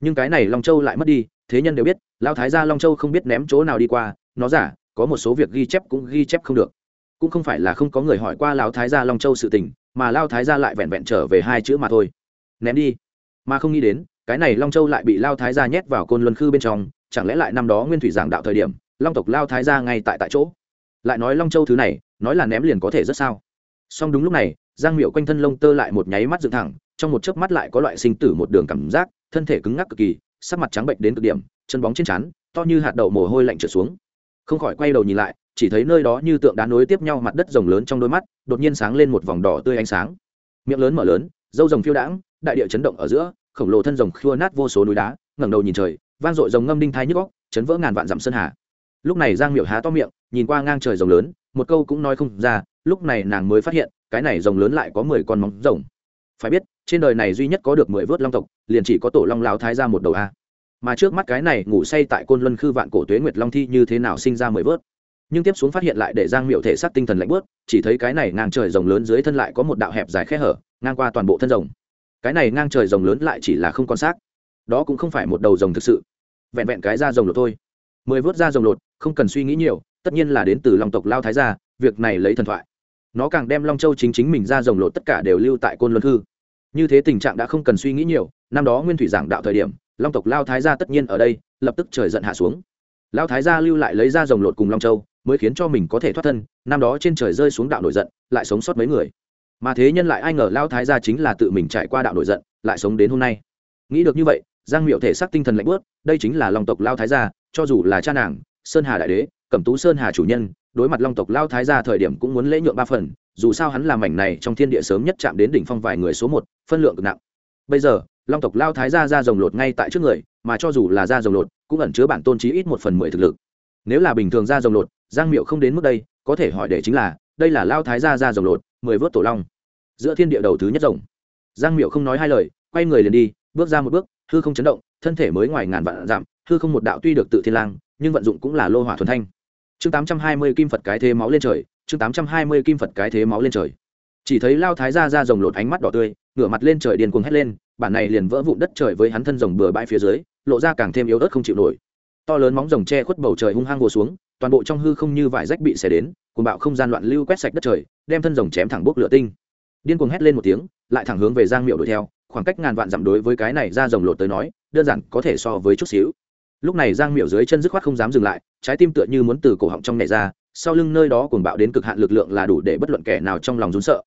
Nhưng cái này long châu lại mất đi, thế nhân đều biết, lão thái gia long châu không biết ném chỗ nào đi qua, nó giả, có một số việc ghi chép cũng ghi chép không được. Cũng không phải là không có người hỏi qua lão thái gia long châu sự tình, mà lao thái gia lại vẹn vẹn trở về hai chữ mà thôi. Ném đi. Mà không nghĩ đến, cái này long châu lại bị lao thái gia nhét vào côn luân khư bên trong, chẳng lẽ lại năm đó nguyên thủy giảng đạo thời điểm, long tộc lao thái gia ngay tại tại chỗ? Lại nói long châu thứ này nói là ném liền có thể rất sao? Song đúng lúc này, giang miệu quanh thân lông tơ lại một nháy mắt dựng thẳng, trong một chớp mắt lại có loại sinh tử một đường cảm giác, thân thể cứng ngắc cực kỳ, sắc mặt trắng bệnh đến cực điểm, chân bóng trên trán, to như hạt đậu mồ hôi lạnh trở xuống. Không khỏi quay đầu nhìn lại, chỉ thấy nơi đó như tượng đá nối tiếp nhau mặt đất rồng lớn trong đôi mắt, đột nhiên sáng lên một vòng đỏ tươi ánh sáng. Miệng lớn mở lớn, dâu rồng phiêu đãng, đại địa chấn động ở giữa, khổng lồ thân rồng khua nát vô số núi đá, ngẩng đầu nhìn trời, vang dội rồng ngâm đinh thai nhức góc chấn vỡ ngàn vạn dặm sơn hà. Lúc này giang miệu há to miệng, nhìn qua ngang trời rồng lớn một câu cũng nói không ra, lúc này nàng mới phát hiện, cái này rồng lớn lại có mười con móng rồng. Phải biết, trên đời này duy nhất có được mười vớt long tộc, liền chỉ có tổ long lao thái ra một đầu a. Mà trước mắt cái này ngủ say tại côn luân khư vạn cổ tuế nguyệt long thi như thế nào sinh ra mười vớt? Nhưng tiếp xuống phát hiện lại để giang miệu thể xác tinh thần lạnh bớt chỉ thấy cái này ngang trời rồng lớn dưới thân lại có một đạo hẹp dài khe hở, ngang qua toàn bộ thân rồng. Cái này ngang trời rồng lớn lại chỉ là không con xác đó cũng không phải một đầu rồng thực sự. Vẹn vẹn cái da rồng lột thôi. Mười vớt da rồng lột, không cần suy nghĩ nhiều tất nhiên là đến từ long tộc lao thái gia, việc này lấy thần thoại. Nó càng đem long châu chính chính mình ra rồng lột tất cả đều lưu tại côn luân hư như thế tình trạng đã không cần suy nghĩ nhiều, năm đó nguyên thủy giảng đạo thời điểm, long tộc lao thái gia tất nhiên ở đây, lập tức trời giận hạ xuống. Lao thái gia lưu lại lấy ra rồng lột cùng long châu, mới khiến cho mình có thể thoát thân, năm đó trên trời rơi xuống đạo nổi giận, lại sống sót mấy người. Mà thế nhân lại ai ngờ lao thái gia chính là tự mình trải qua đạo nổi giận, lại sống đến hôm nay. Nghĩ được như vậy, giang miệu thể xác tinh thần lạnh bớt đây chính là long tộc lao thái gia, cho dù là cha nàng, sơn hà đại đế cẩm tú sơn hà chủ nhân, đối mặt long tộc lao thái gia thời điểm cũng muốn lễ nhượng ba phần, dù sao hắn làm mảnh này trong thiên địa sớm nhất chạm đến đỉnh phong vài người số một, phân lượng cực nặng. Bây giờ, long tộc lao thái gia ra rồng lột ngay tại trước người, mà cho dù là ra rồng lột, cũng ẩn chứa bản tôn trí ít một phần mười thực lực. Nếu là bình thường ra rồng lột, giang miệu không đến mức đây, có thể hỏi để chính là, đây là lao thái gia ra rồng lột, mười vớt tổ long. Giữa thiên địa đầu thứ nhất rồng. Giang miệu không nói hai lời, quay người liền đi, bước ra một bước, hư không chấn động, thân thể mới ngoài ngàn vạn giảm hư không một đạo tuy được tự thiên lang, nhưng vận dụng cũng là lô hỏa thuần thanh chương tám trăm hai mươi kim phật cái thế máu lên trời, chương tám trăm hai mươi kim phật cái thế máu lên trời. Chỉ thấy lao thái ra ra rồng lột ánh mắt đỏ tươi, ngửa mặt lên trời điên cuồng hét lên, bản này liền vỡ vụn đất trời với hắn thân rồng bừa bãi phía dưới, lộ ra càng thêm yếu ớt không chịu nổi. To lớn móng rồng che khuất bầu trời hung hăng vồ xuống, toàn bộ trong hư không như vải rách bị xẻ đến, cuồng bạo không gian loạn lưu quét sạch đất trời, đem thân rồng chém thẳng bốc lửa tinh. Điên cuồng hét lên một tiếng, lại thẳng hướng về giang miệu đuổi theo, khoảng cách ngàn vạn dặm đối với cái này ra rồng lột tới nói, đơn giản có thể so với chút xíu lúc này giang miệu dưới chân dứt khoát không dám dừng lại, trái tim tựa như muốn từ cổ họng trong nhảy ra, sau lưng nơi đó cuồng bạo đến cực hạn lực lượng là đủ để bất luận kẻ nào trong lòng rún sợ.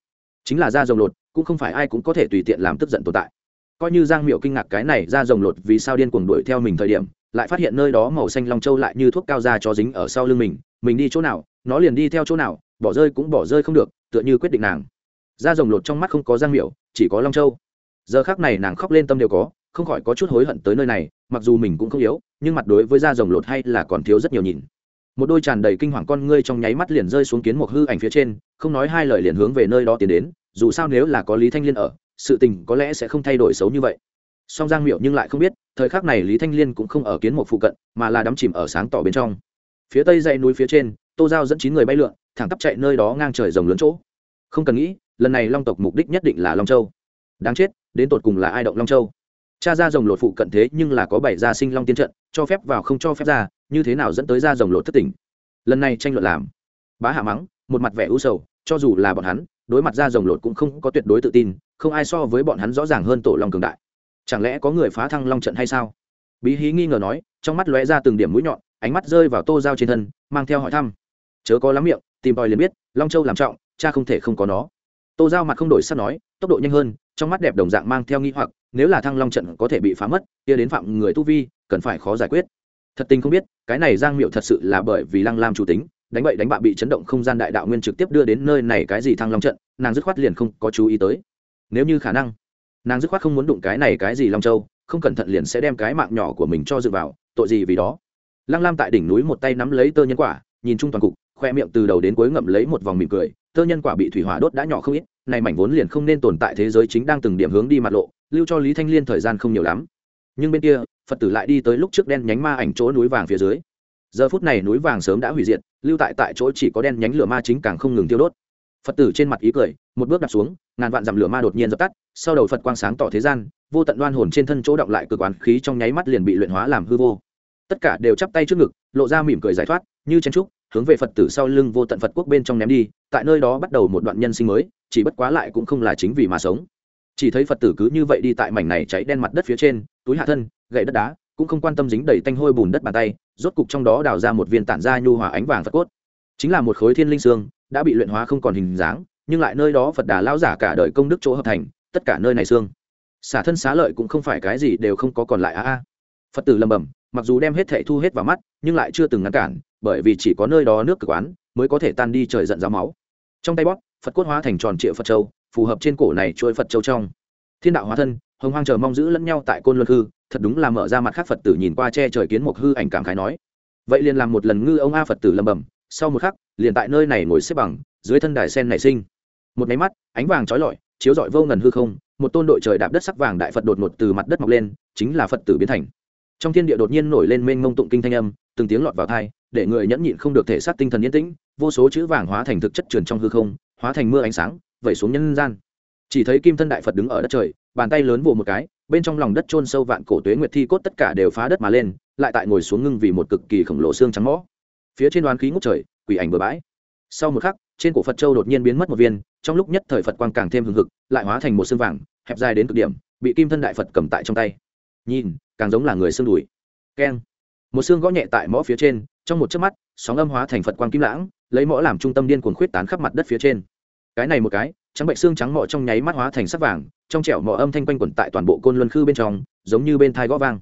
Chính là da rồng lột, cũng không phải ai cũng có thể tùy tiện làm tức giận tồn tại. Coi như giang miệu kinh ngạc cái này, da rồng lột vì sao điên cuồng đuổi theo mình thời điểm, lại phát hiện nơi đó màu xanh long châu lại như thuốc cao da cho dính ở sau lưng mình mình đi chỗ nào, nó liền đi theo chỗ nào, bỏ rơi cũng bỏ rơi không được, tựa như quyết định nàng. Da rồng lột trong mắt không có giang miệu chỉ có long châu. Giờ khác này nàng khóc lên tâm đều có, không khỏi có chút hối hận tới nơi này mặc dù mình cũng không yếu, nhưng mặt đối với da rồng lột hay là còn thiếu rất nhiều nhìn. Một đôi tràn đầy kinh hoàng con ngươi trong nháy mắt liền rơi xuống kiến một hư ảnh phía trên, không nói hai lời liền hướng về nơi đó tiến đến, dù sao nếu là có lý thanh liên ở, sự tình có lẽ sẽ không thay đổi xấu như vậy. Song giang miệu nhưng lại không biết, thời khắc này lý thanh liên cũng không ở kiến một phụ cận, mà là đắm chìm ở sáng tỏ bên trong. Phía tây dãy núi phía trên, tô giao dẫn chín người bay lượn, thẳng tắp chạy nơi đó ngang trời rồng lớn chỗ. Không cần nghĩ, lần này long tộc mục đích nhất định là long châu. Đáng chết, đến tột cùng là ai động long châu? Cha ra rồng lột phụ cận thế nhưng là có bảy gia sinh long tiên trận, cho phép vào không cho phép ra, như thế nào dẫn tới ra rồng lột thất tỉnh? Lần này tranh luận làm. Bá hạ mắng, một mặt vẻ u sầu, cho dù là bọn hắn, đối mặt ra rồng lột cũng không có tuyệt đối tự tin, không ai so với bọn hắn rõ ràng hơn tổ long cường đại. Chẳng lẽ có người phá thăng long trận hay sao? Bí hí nghi ngờ nói, trong mắt lóe ra từng điểm mũi nhọn, ánh mắt rơi vào tô giao trên thân, mang theo hỏi thăm. Chớ có lắm miệng, tìm tòi liền biết, long châu làm trọng, cha không thể không có nó. Tô giao mặt không đổi sắp nói, tốc độ nhanh hơn, trong mắt đẹp đồng dạng mang theo nghi hoặc nếu là thăng long trận có thể bị phá mất, kia đến phạm người tu vi, cần phải khó giải quyết. Thật tình không biết, cái này giang miệu thật sự là bởi vì lăng lam chủ tính, đánh bậy đánh bạ bị chấn động không gian đại đạo nguyên trực tiếp đưa đến nơi này cái gì thăng long trận, nàng dứt khoát liền không có chú ý tới. Nếu như khả năng, nàng dứt khoát không muốn đụng cái này cái gì long châu, không cẩn thận liền sẽ đem cái mạng nhỏ của mình cho dựa vào, tội gì vì đó? Lăng lam tại đỉnh núi một tay nắm lấy tơ nhân quả, nhìn chung toàn cục, khoe miệng từ đầu đến cuối ngậm lấy một vòng mỉm cười tơ nhân quả bị thủy hỏa đốt đã nhỏ không ít, này mảnh vốn liền không nên tồn tại thế giới chính đang từng điểm hướng đi mặt lộ, lưu cho lý thanh liên thời gian không nhiều lắm. Nhưng bên kia, phật tử lại đi tới lúc trước đen nhánh ma ảnh chỗ núi vàng phía dưới. Giờ phút này núi vàng sớm đã hủy diệt, lưu tại tại chỗ chỉ có đen nhánh lửa ma chính càng không ngừng tiêu đốt. Phật tử trên mặt ý cười, một bước đặt xuống, ngàn vạn dặm lửa ma đột nhiên dập tắt, sau đầu phật quang sáng tỏ thế gian, vô tận đoan hồn trên thân chỗ động lại cực quán khí trong nháy mắt liền bị luyện hóa làm hư vô. Tất cả đều chắp tay trước ngực, lộ ra mỉm cười giải thoát, như chen trúc hướng về phật tử sau lưng vô tận phật quốc bên trong ném đi, tại nơi đó bắt đầu một đoạn nhân sinh mới, chỉ bất quá lại cũng không là chính vì mà sống. Chỉ thấy phật tử cứ như vậy đi tại mảnh này cháy đen mặt đất phía trên, túi hạ thân, gậy đất đá, cũng không quan tâm dính đầy tanh hôi bùn đất bàn tay, rốt cục trong đó đào ra một viên tản ra nhu hòa ánh vàng phật cốt. Chính là một khối thiên linh xương, đã bị luyện hóa không còn hình dáng, nhưng lại nơi đó phật đà lao giả cả đời công đức chỗ hợp thành, tất cả nơi này xương. Xả thân xá lợi cũng không phải cái gì đều không có còn lại a a. Phật tử lầm bầm mặc dù đem hết thệ thu hết vào mắt, nhưng lại chưa từng ngăn cản, bởi vì chỉ có nơi đó nước cực oán mới có thể tan đi trời giận giáo máu. Trong tay bóp, phật cốt hóa thành tròn triệu phật châu, phù hợp trên cổ này trôi phật châu trong. Thiên đạo hóa thân, hồng hoang chờ mong giữ lẫn nhau tại côn luân hư, thật đúng là mở ra mặt khác phật tử nhìn qua che trời kiến một hư ảnh cảm khái nói. Vậy liền làm một lần ngư ông a phật tử lầm bầm, sau một khắc, liền tại nơi này ngồi xếp bằng, dưới thân đài sen nảy sinh. Một máy mắt, ánh vàng trói lọi, chiếu rọi vô ngần hư không, một tôn đội trời đạp đất sắc vàng đại phật đột ngột từ mặt đất mọc lên, chính là phật tử biến thành trong thiên địa đột nhiên nổi lên mênh mông tụng kinh thanh âm, từng tiếng lọt vào thai để người nhẫn nhịn không được thể xác tinh thần yên tĩnh, vô số chữ vàng hóa thành thực chất truyền trong hư không, hóa thành mưa ánh sáng, vẩy xuống nhân gian. Chỉ thấy kim thân đại phật đứng ở đất trời, bàn tay lớn vồ một cái, bên trong lòng đất chôn sâu vạn cổ tuế nguyệt thi cốt tất cả đều phá đất mà lên, lại tại ngồi xuống ngưng vì một cực kỳ khổng lồ xương trắng mõ phía trên đoán khí ngút trời, quỷ ảnh bừa bãi. Sau một khắc, trên cổ phật châu đột nhiên biến mất một viên, trong lúc nhất thời phật quang càng thêm hừng hực, lại hóa thành một xương vàng, hẹp dài đến cực điểm, bị kim thân đại phật cầm tại trong tay. Nhìn càng giống là người xương đùi. Keng. Một xương gõ nhẹ tại mõ phía trên, trong một chớp mắt, sóng âm hóa thành phật quang kim lãng, lấy mõ làm trung tâm điên cuồng khuyết tán khắp mặt đất phía trên. Cái này một cái, trắng bệnh xương trắng mọ trong nháy mắt hóa thành sắc vàng, trong trẻo mọ âm thanh quanh quẩn tại toàn bộ côn luân khư bên trong, giống như bên thai gõ vang.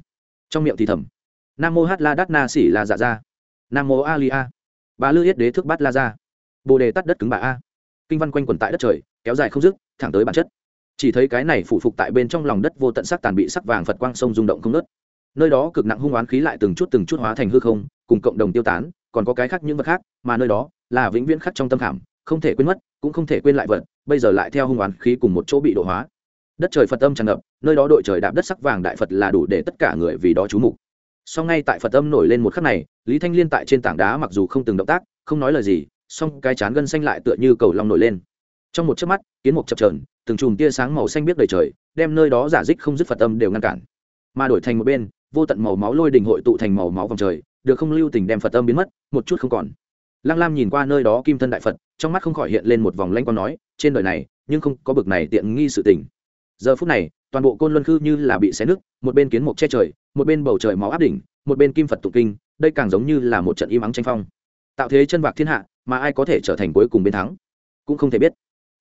Trong miệng thì thầm, nam mô hát la đát na xỉ là dạ ra nam mô a li a. Bà lư yết đế thước bát la ra bồ đề tắt đất cứng bà a. Kinh văn quanh quẩn tại đất trời, kéo dài không dứt, thẳng tới bản chất chỉ thấy cái này phụ phục tại bên trong lòng đất vô tận sắc tàn bị sắc vàng phật quang sông rung động không nớt nơi đó cực nặng hung oán khí lại từng chút từng chút hóa thành hư không, cùng cộng đồng tiêu tán, còn có cái khác những vật khác, mà nơi đó là vĩnh viễn khắc trong tâm khảm, không thể quên mất, cũng không thể quên lại vật, bây giờ lại theo hung oán khí cùng một chỗ bị độ hóa. Đất trời phật âm tràn ngập, nơi đó đội trời đạp đất sắc vàng đại phật là đủ để tất cả người vì đó chú mục. Sau ngay tại phật âm nổi lên một khắc này, lý thanh liên tại trên tảng đá mặc dù không từng động tác, không nói lời gì, song cái chán gân xanh lại tựa như cầu long nổi lên. Trong một chớp mắt, kiến mục chập trờn từng chùm tia sáng màu xanh biết đầy trời, đem nơi đó giả dích không dứt phật âm đều ngăn cản. Mà đổi thành một bên, vô tận màu máu lôi đình hội tụ thành màu máu vòng trời, được không lưu tình đem phật âm biến mất, một chút không còn. Lăng lam nhìn qua nơi đó kim thân đại phật, trong mắt không khỏi hiện lên một vòng lanh con nói, trên đời này, nhưng không có bực này tiện nghi sự tình. Giờ phút này, toàn bộ côn luân khư như là bị xé nứt, một bên kiến mục che trời, một bên bầu trời máu áp đỉnh, một bên kim phật tụ kinh, đây càng giống như là một trận im ắng tranh phong. Tạo thế chân vạc thiên hạ, mà ai có thể trở thành cuối cùng bên thắng? Cũng không thể biết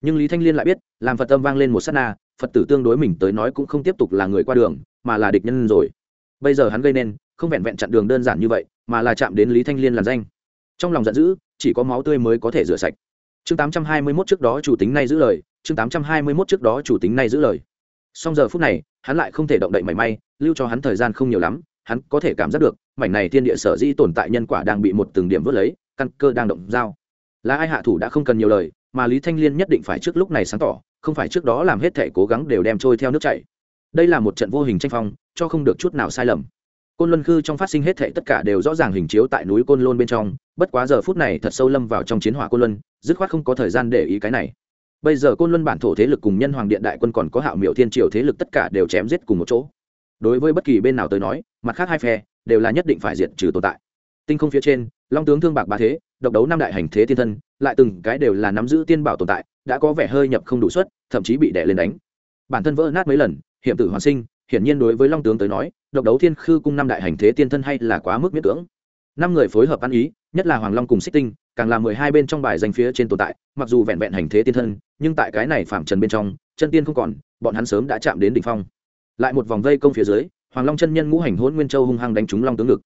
nhưng lý thanh liên lại biết, làm phật tâm vang lên một s á t na, phật tử tương đối mình tới nói cũng không tiếp tục là người qua đường, mà là địch nhân rồi. Bây giờ hắn gây nên, không vẹn vẹn chặn đường đơn giản như vậy, mà là chạm đến lý thanh liên làn danh. Trong lòng giận dữ, chỉ có máu tươi mới có thể rửa sạch. Chương tám trăm hai mươi mốt trước đó chủ tính nay giữ lời, chương tám trăm hai mươi mốt trước đó chủ tính nay giữ lời. Song giờ phút này, hắn lại không thể động đậy mảy may, lưu cho hắn thời gian không nhiều lắm, hắn có thể cảm giác được, mảnh này thiên địa sở dĩ tồn tại nhân quả đang bị một từng điểm vớt lấy, căn cơ đang động dao. Là ai hạ thủ đã không cần nhiều lời mà lý thanh liên nhất định phải trước lúc này sáng tỏ, không phải trước đó làm hết thể cố gắng đều đem trôi theo nước chảy. Đây là một trận vô hình tranh phong, cho không được chút nào sai lầm. Côn luân khư trong phát sinh hết thể tất cả đều rõ ràng hình chiếu tại núi côn lôn bên trong, bất quá giờ phút này thật sâu lâm vào trong chiến hỏa côn luân, dứt khoát không có thời gian để ý cái này. Bây giờ côn luân bản thổ thế lực cùng nhân hoàng điện đại quân còn có hạo miệu thiên triều thế lực tất cả đều chém giết cùng một chỗ. Đối với bất kỳ bên nào tới nói, mặt khác hai phe đều là nhất định phải diệt trừ tồn tại. Tinh không phía trên, long tướng thương bạc ba thế độc đấu năm đại hành thế thiên thân, lại từng cái đều là nắm giữ tiên bảo tồn tại, đã có vẻ hơi nhập không đủ suất, thậm chí bị đẻ lên đánh. Bản thân vỡ nát mấy lần, hiểm tử hoàn sinh, hiển nhiên đối với long tướng tới nói, độc đấu thiên khư cung năm đại hành thế tiên thân hay là quá mức miễn cưỡng. Năm người phối hợp ăn ý, nhất là hoàng long cùng xích tinh, càng là mười hai bên trong bài danh phía trên tồn tại, mặc dù vẹn vẹn hành thế tiên thân, nhưng tại cái này phạm trần bên trong, chân tiên không còn, bọn hắn sớm đã chạm đến đỉnh phong. Lại một vòng vây công phía dưới, hoàng long chân nhân ngũ hành hôn nguyên châu hung hăng đánh trúng long tướng ngực.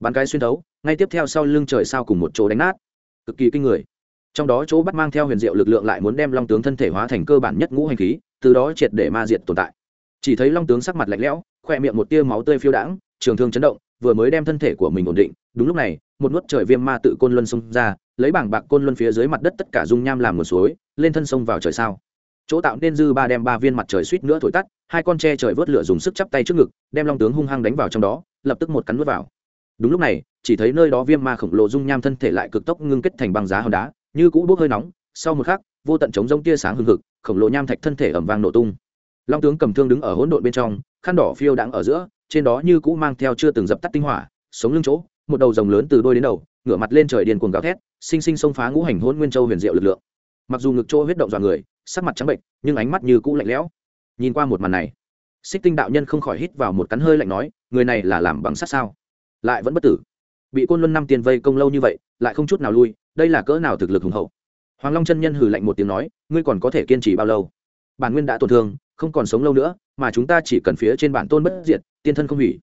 Bắn cái xuyên thấu, ngay tiếp theo sau lưng trời sao cùng một chỗ đánh nát cực kỳ kinh người. Trong đó chỗ bắt mang theo huyền diệu lực lượng lại muốn đem long tướng thân thể hóa thành cơ bản nhất ngũ hành khí, từ đó triệt để ma diệt tồn tại. Chỉ thấy long tướng sắc mặt lạnh lẽo, khoe miệng một tia máu tươi phiêu đãng, trường thương chấn động, vừa mới đem thân thể của mình ổn định, đúng lúc này, một nuốt trời viêm ma tự côn luân xông ra, lấy bảng bạc côn luân phía dưới mặt đất tất cả dung nham làm một suối, lên thân sông vào trời sao. Chỗ tạo nên dư ba đem ba viên mặt trời suýt nữa thổi tắt, hai con tre trời vớt lửa dùng sức chắp tay trước ngực, đem long tướng hung hăng đánh vào trong đó, lập tức một cắn nuốt vào đúng lúc này, chỉ thấy nơi đó viêm ma khổng lồ dung nham thân thể lại cực tốc ngưng kết thành băng giá hòn đá, như cũ bốc hơi nóng. Sau một khắc, vô tận chống rông tia sáng hừng hực, khổng lồ nham thạch thân thể ẩm vang nổ tung. Long tướng cầm thương đứng ở hỗn độn bên trong, khăn đỏ phiêu đãng ở giữa, trên đó như cũ mang theo chưa từng dập tắt tinh hỏa, sống lưng chỗ, một đầu rồng lớn từ đôi đến đầu, ngửa mặt lên trời điền cuồng gào thét, sinh sinh xông phá ngũ hành hỗn nguyên châu huyền diệu lực lượng. Mặc dù ngực chỗ huyết động dọa người, sắc mặt trắng bệnh nhưng ánh mắt như cũ lạnh lẽo. Nhìn qua một màn này, xích tinh đạo nhân không khỏi hít vào một cắn hơi lạnh nói, người này là làm bằng sắt sao? Lại vẫn bất tử. Bị côn luân năm tiền vây công lâu như vậy, lại không chút nào lui, đây là cỡ nào thực lực hùng hậu. Hoàng long chân nhân hừ lạnh một tiếng nói, ngươi còn có thể kiên trì bao lâu? Bản nguyên đã tổn thương, không còn sống lâu nữa, mà chúng ta chỉ cần phía trên bản tôn bất diệt, tiên thân không hủy.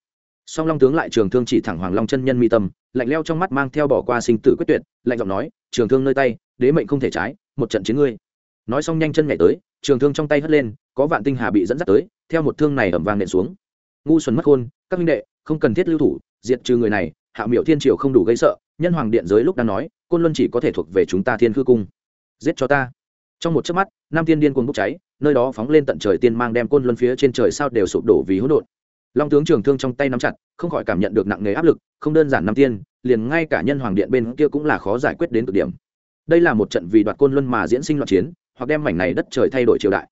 Song long tướng lại trường thương chỉ thẳng hoàng long chân nhân mi tâm, lạnh leo trong mắt mang theo bỏ qua sinh tử quyết tuyệt, lạnh giọng nói, trường thương nơi tay, đế mệnh không thể trái, một trận chiến ngươi. Nói xong nhanh chân nhảy tới, trường thương trong tay hất lên, có vạn tinh hà bị dẫn dắt tới, theo một thương này ẩm vàng nện xuống. Ngu xuẩn mất khôn các minh đệ, không cần thiết lưu thủ diệt trừ người này, hạ miệu thiên triều không đủ gây sợ, nhân hoàng điện giới lúc đang nói, côn luân chỉ có thể thuộc về chúng ta thiên khư cung. Giết cho ta. Trong một chớp mắt, nam tiên điên cuồng bốc cháy, nơi đó phóng lên tận trời tiên mang đem côn luân phía trên trời sao đều sụp đổ vì hỗn độn. Long tướng trường thương trong tay nắm chặt, không khỏi cảm nhận được nặng nề áp lực, không đơn giản nam tiên, liền ngay cả nhân hoàng điện bên kia cũng là khó giải quyết đến cực điểm. Đây là một trận vì đoạt côn luân mà diễn sinh loạn chiến, hoặc đem mảnh này đất trời thay đổi triều đại.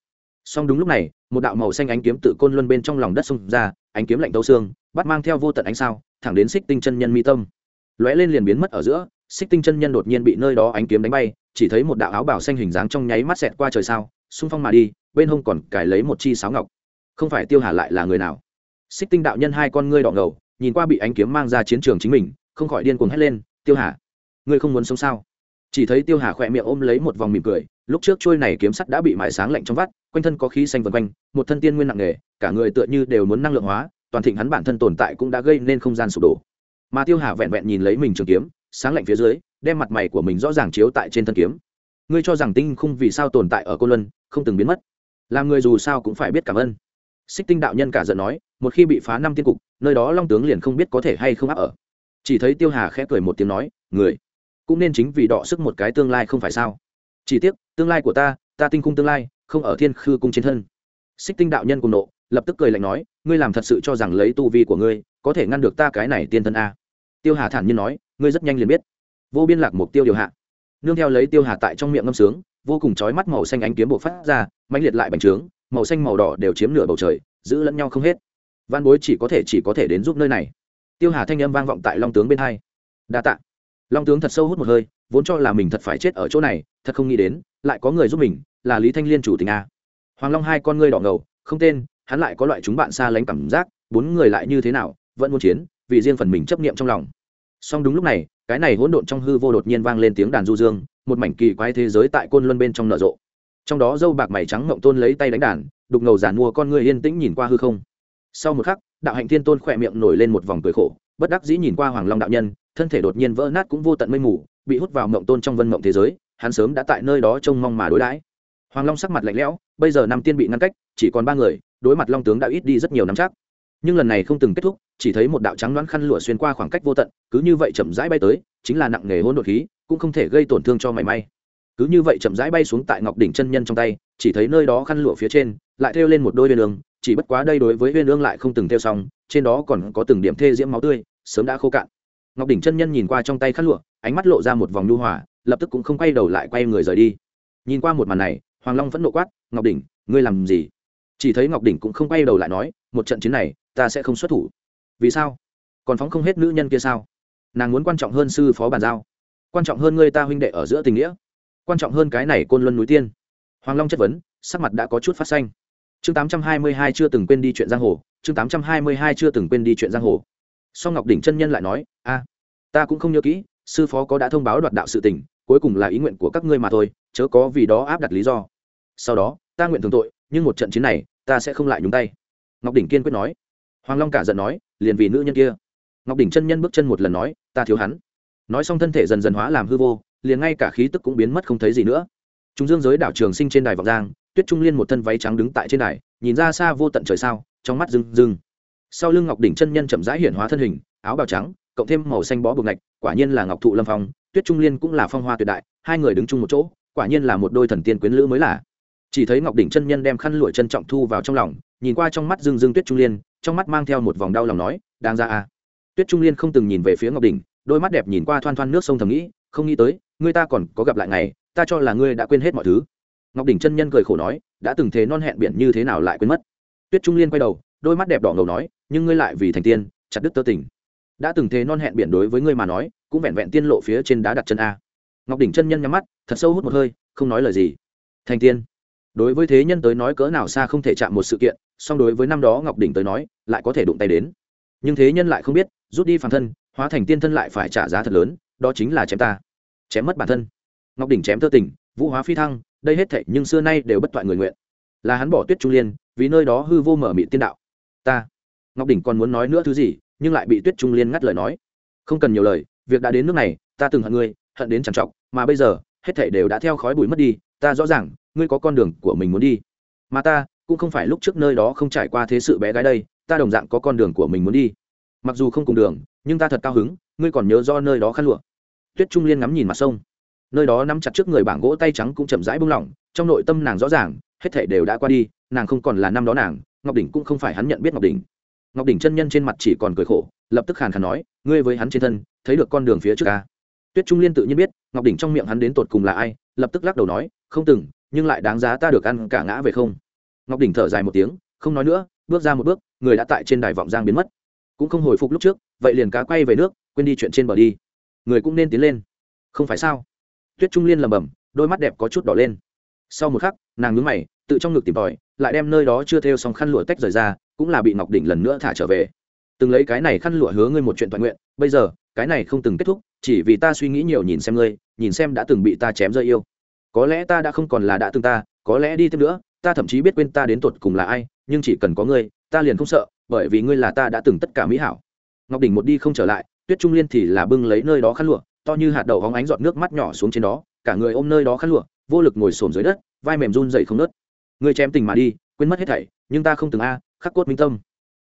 Song đúng lúc này, một đạo màu xanh ánh kiếm tự côn luân bên trong lòng đất xông ra, ánh kiếm lạnh tấu xương, bắt mang theo vô tận ánh sao thẳng đến xích tinh chân nhân mi tâm. Lóe lên liền biến mất ở giữa, xích tinh chân nhân đột nhiên bị nơi đó ánh kiếm đánh bay, chỉ thấy một đạo áo bảo xanh hình dáng trong nháy mắt xẹt qua trời sao, xung phong mà đi, bên hông còn cài lấy một chi sáo ngọc. Không phải tiêu hà lại là người nào? Xích tinh đạo nhân hai con ngươi đỏ ngầu, nhìn qua bị ánh kiếm mang ra chiến trường chính mình, không khỏi điên cuồng hét lên, tiêu hà, ngươi không muốn sống sao? Chỉ thấy tiêu hà khỏe miệng ôm lấy một vòng mỉm cười, lúc trước trôi này kiếm sắt đã bị mãi sáng lạnh trong vắt, quanh thân có khí xanh vần quanh, một thân tiên nguyên nặng nề, cả người tựa như đều muốn năng lượng hóa toàn thịnh hắn bản thân tồn tại cũng đã gây nên không gian sụp đổ. Mà tiêu hà vẹn vẹn nhìn lấy mình trường kiếm, sáng lạnh phía dưới, đem mặt mày của mình rõ ràng chiếu tại trên thân kiếm. Ngươi cho rằng tinh khung vì sao tồn tại ở cô luân, không từng biến mất? Làm người dù sao cũng phải biết cảm ơn. Xích tinh đạo nhân cả giận nói, một khi bị phá năm tiên cục, nơi đó long tướng liền không biết có thể hay không áp ở. Chỉ thấy tiêu hà khẽ cười một tiếng nói, người, cũng nên chính vì đọ sức một cái tương lai không phải sao? Chỉ tiếc, tương lai của ta ta tinh cung tương lai, không ở thiên khư cung trên thân. Xích tinh đạo nhân cùng nộ lập tức cười lạnh nói, ngươi làm thật sự cho rằng lấy tu vi của ngươi có thể ngăn được ta cái này tiên thân a? Tiêu hà thản nhiên nói, ngươi rất nhanh liền biết. Vô biên lạc mục tiêu điều hạ. Nương theo lấy tiêu hà tại trong miệng ngâm sướng, vô cùng chói mắt màu xanh ánh kiếm bộ phát ra, mãnh liệt lại bành trướng, màu xanh màu đỏ đều chiếm nửa bầu trời, giữ lẫn nhau không hết. Văn bối chỉ có thể, chỉ có thể đến giúp nơi này. Tiêu hà thanh âm vang vọng tại long tướng bên hai. Đa tạ. Long tướng thật sâu hút một hơi, vốn cho là mình thật phải chết ở chỗ này, thật không nghĩ đến, lại có người giúp mình, là lý thanh liên chủ tình a. Hoàng long hai con ngươi đỏ ngầu, không tên hắn lại có loại chúng bạn xa lánh cảm giác, bốn người lại như thế nào, vẫn muốn chiến, vì riêng phần mình chấp niệm trong lòng. Song đúng lúc này, cái này hỗn độn trong hư vô đột nhiên vang lên tiếng đàn du dương, một mảnh kỳ quái thế giới tại côn luân bên trong nở rộ. Trong đó dâu bạc mày trắng mộng tôn lấy tay đánh đàn, đục ngầu giàn mua con người yên tĩnh nhìn qua hư không. Sau một khắc, đạo hạnh thiên tôn khỏe miệng nổi lên một vòng cười khổ, bất đắc dĩ nhìn qua hoàng long đạo nhân, thân thể đột nhiên vỡ nát cũng vô tận mây mù, bị hút vào mộng tôn trong vân mộng thế giới, hắn sớm đã tại nơi đó trông mong mà đối đãi hoàng long sắc mặt lạnh lẽo, bây giờ năm tiên bị ngăn cách, chỉ còn ba người, đối mặt long tướng đã ít đi rất nhiều năm chắc. Nhưng lần này không từng kết thúc, chỉ thấy một đạo trắng đoán khăn lụa xuyên qua khoảng cách vô tận, cứ như vậy chậm rãi bay tới, chính là nặng nghề hỗn độn khí, cũng không thể gây tổn thương cho mảy may. Cứ như vậy chậm rãi bay xuống tại ngọc đỉnh chân nhân trong tay, chỉ thấy nơi đó khăn lụa phía trên, lại thêu lên một đôi viên ương, chỉ bất quá đây đối với viên ương lại không từng thêu xong, trên đó còn có từng điểm thê diễm máu tươi, sớm đã khô cạn. Ngọc đỉnh chân nhân nhìn qua trong tay khăn lụa, ánh mắt lộ ra một vòng nhu hòa, lập tức cũng không quay đầu lại quay người rời đi. Nhìn qua một màn này hoàng long vẫn nộ quát, ngọc đỉnh, ngươi làm gì? Chỉ thấy ngọc đỉnh cũng không quay đầu lại nói, một trận chiến này, ta sẽ không xuất thủ. Vì sao? Còn phóng không hết nữ nhân kia sao? Nàng muốn quan trọng hơn sư phó bàn giao. Quan trọng hơn ngươi ta huynh đệ ở giữa tình nghĩa. Quan trọng hơn cái này côn luân núi tiên. Hoàng long chất vấn, sắc mặt đã có chút phát xanh. Chương tám trăm hai mươi hai chưa từng quên đi chuyện giang hồ, chương tám trăm hai mươi hai chưa từng quên đi chuyện giang hồ. Song ngọc đỉnh chân nhân lại nói, a, ta cũng không nhớ kỹ, sư phó có đã thông báo đoạt đạo sự tình cuối cùng là ý nguyện của các ngươi mà thôi, chớ có vì đó áp đặt lý do. Sau đó, ta nguyện thường tội, nhưng một trận chiến này, ta sẽ không lại nhúng tay. Ngọc đỉnh kiên quyết nói. Hoàng long cả giận nói, liền vì nữ nhân kia. Ngọc đỉnh chân nhân bước chân một lần nói, ta thiếu hắn. Nói xong thân thể dần dần hóa làm hư vô, liền ngay cả khí tức cũng biến mất không thấy gì nữa. Chúng dương giới đảo trường sinh trên đài vọng giang, tuyết trung liên một thân váy trắng đứng tại trên đài, nhìn ra xa vô tận trời sao, trong mắt rừng rừng sau lưng ngọc đỉnh chân nhân chậm rãi hiển hóa thân hình, áo bào trắng, cộng thêm màu xanh bó buộc ngạch, quả nhiên là ngọc thụ lâm phong tuyết trung liên cũng là phong hoa tuyệt đại, hai người đứng chung một chỗ, quả nhiên là một đôi thần tiên quyến lữ mới là chỉ thấy ngọc đỉnh chân nhân đem khăn lụa trân trọng thu vào trong lòng, nhìn qua trong mắt dương dương tuyết trung liên, trong mắt mang theo một vòng đau lòng nói đang ra à tuyết trung liên không từng nhìn về phía ngọc đỉnh, đôi mắt đẹp nhìn qua thoan thoan nước sông thầm nghĩ, không nghĩ tới ngươi ta còn có gặp lại ngày, ta cho là ngươi đã quên hết mọi thứ. Ngọc đỉnh chân nhân cười khổ nói, đã từng thế non hẹn biển như thế nào lại quên mất? Tuyết trung liên quay đầu, đôi mắt đẹp đỏ ngầu nói, nhưng ngươi lại vì thành tiên, chặt đứt tơ tình. Đã từng thế non hẹn biển đối với ngươi mà nói cũng vẹn vẹn tiên lộ phía trên đá đặt chân a. Ngọc đỉnh chân nhân nhắm mắt, thật sâu hút một hơi, không nói lời gì. Thành tiên, đối với thế nhân tới nói cỡ nào xa không thể chạm một sự kiện, song đối với năm đó ngọc đỉnh tới nói, lại có thể đụng tay đến. Nhưng thế nhân lại không biết, rút đi phản thân, hóa thành tiên thân lại phải trả giá thật lớn, đó chính là chém ta, chém mất bản thân. Ngọc đỉnh chém tơ tình, vũ hóa phi thăng, đây hết thệ nhưng xưa nay đều bất toại người nguyện. Là hắn bỏ tuyết trung liên, vì nơi đó hư vô mở mị tiên đạo. Ta, ngọc đỉnh còn muốn nói nữa thứ gì, nhưng lại bị tuyết trung liên ngắt lời nói. Không cần nhiều lời việc đã đến nước này, ta từng hận ngươi, hận đến trằn trọc, mà bây giờ, hết thảy đều đã theo khói bụi mất đi, ta rõ ràng, ngươi có con đường của mình muốn đi. Mà ta, cũng không phải lúc trước nơi đó không trải qua thế sự bé gái đây, ta đồng dạng có con đường của mình muốn đi. Mặc dù không cùng đường, nhưng ta thật cao hứng, ngươi còn nhớ do nơi đó khăn lụa. Tuyết trung liên ngắm nhìn mặt sông. Nơi đó nắm chặt trước người bảng gỗ tay trắng cũng chậm rãi buông lỏng, trong nội tâm nàng rõ ràng, hết thảy đều đã qua đi, nàng không còn là năm đó nàng, ngọc đỉnh cũng không phải hắn nhận biết ngọc đỉnh. Ngọc đỉnh chân nhân trên mặt chỉ còn cười khổ, lập tức khàn khàn nói, ngươi với hắn trên thân thấy được con đường phía trước ca tuyết trung liên tự nhiên biết, ngọc đỉnh trong miệng hắn đến tột cùng là ai, lập tức lắc đầu nói, không từng, nhưng lại đáng giá ta được ăn cả ngã về không? Ngọc đỉnh thở dài một tiếng, không nói nữa, bước ra một bước, người đã tại trên đài vọng giang biến mất. Cũng không hồi phục lúc trước, vậy liền cá quay về nước, quên đi chuyện trên bờ đi. Người cũng nên tiến lên. Không phải sao? Tuyết trung liên lầm bầm đôi mắt đẹp có chút đỏ lên. Sau một khắc, nàng nhướng mày, tự trong ngực tìm tòi, lại đem nơi đó chưa theo xong khăn lụa tách rời ra, cũng là bị ngọc đỉnh lần nữa thả trở về. Từng lấy cái này khăn lụa hứa ngươi một chuyện toàn nguyện, bây giờ cái này không từng kết thúc, chỉ vì ta suy nghĩ nhiều nhìn xem ngươi, nhìn xem đã từng bị ta chém rơi yêu. Có lẽ ta đã không còn là đã từng ta, có lẽ đi tiếp nữa, ta thậm chí biết quên ta đến tột cùng là ai, nhưng chỉ cần có ngươi, ta liền không sợ, bởi vì ngươi là ta đã từng tất cả mỹ hảo. Ngọc đỉnh một đi không trở lại, tuyết trung liên thì là bưng lấy nơi đó khăn lụa, to như hạt đầu hóng ánh giọt nước mắt nhỏ xuống trên đó, cả người ôm nơi đó khăn lụa, vô lực ngồi xổm dưới đất, vai mềm run dậy không nớt ngươi chém tình mà đi, quên mất hết thảy, nhưng ta không từng a, khắc cốt minh tâm.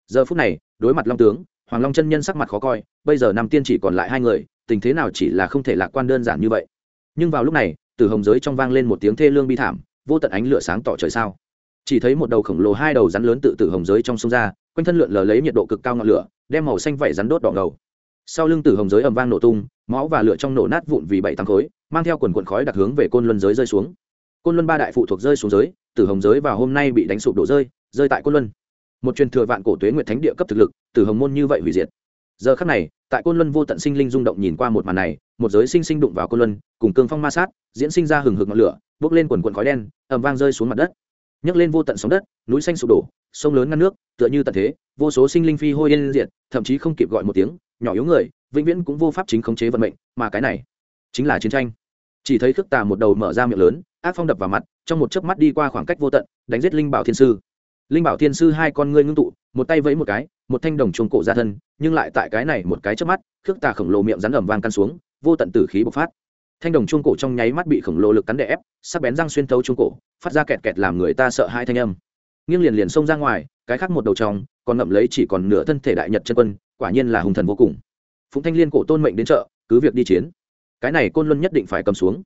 Giờ phút này, đối mặt long tướng hoàng long chân nhân sắc mặt khó coi, bây giờ năm tiên chỉ còn lại hai người, tình thế nào chỉ là không thể lạc quan đơn giản như vậy. Nhưng vào lúc này, từ hồng giới trong vang lên một tiếng thê lương bi thảm, vô tận ánh lửa sáng tỏ trời sao. Chỉ thấy một đầu khổng lồ hai đầu rắn lớn tự tử hồng giới trong sông ra, quanh thân lượn lờ lấy nhiệt độ cực cao ngọn lửa, đem màu xanh vẩy rắn đốt đỏ ngầu. Sau lưng tử hồng giới ầm vang nổ tung, máu và lửa trong nổ nát vụn vì bảy tăng khối, mang theo quần quần khói đặc hướng về côn luân giới rơi xuống. Côn luân ba đại phụ thuộc rơi xuống giới tử hồng giới vào hôm nay bị đánh sụp đổ rơi rơi tại côn luân. Một truyền thừa vạn cổ tuế nguyệt thánh địa cấp thực lực tử hồng môn như vậy hủy diệt. Giờ khắc này, tại côn luân vô tận sinh linh rung động nhìn qua một màn này, một giới sinh sinh đụng vào côn luân, cùng cương phong ma sát, diễn sinh ra hừng hực ngọn lửa, bốc lên quần quần khói đen ẩm vang rơi xuống mặt đất. Nhấc lên vô tận sóng đất, núi xanh sụp đổ, sông lớn ngăn nước, tựa như tận thế, vô số sinh linh phi hôi yên diệt, thậm chí không kịp gọi một tiếng, nhỏ yếu người, vĩnh viễn cũng vô pháp chính khống chế vận mệnh, mà cái này chính là chiến tranh. Chỉ thấy khước tà một đầu mở ra miệng lớn, ác phong đập vào mặt, trong một chớp mắt đi qua khoảng cách vô tận, đánh giết linh bảo thiên sư. Linh bảo thiên sư hai con ngươi ngưng tụ một tay vẫy một cái, một thanh đồng chuông cổ ra thân, nhưng lại tại cái này một cái chớp mắt, khước tà khổng lồ miệng rắn ẩm vang căn xuống, vô tận tử khí bộc phát. Thanh đồng chuông cổ trong nháy mắt bị khổng lồ lực cắn đè ép, sắc bén răng xuyên thấu chuông cổ, phát ra kẹt kẹt làm người ta sợ hai thanh âm. Nghiêng liền liền xông ra ngoài, cái khác một đầu trong còn ngậm lấy chỉ còn nửa thân thể đại nhật chân quân, quả nhiên là hùng thần vô cùng. Phụng thanh liên cổ tôn mệnh đến chợ, cứ việc đi chiến. Cái này côn luân nhất định phải cầm xuống.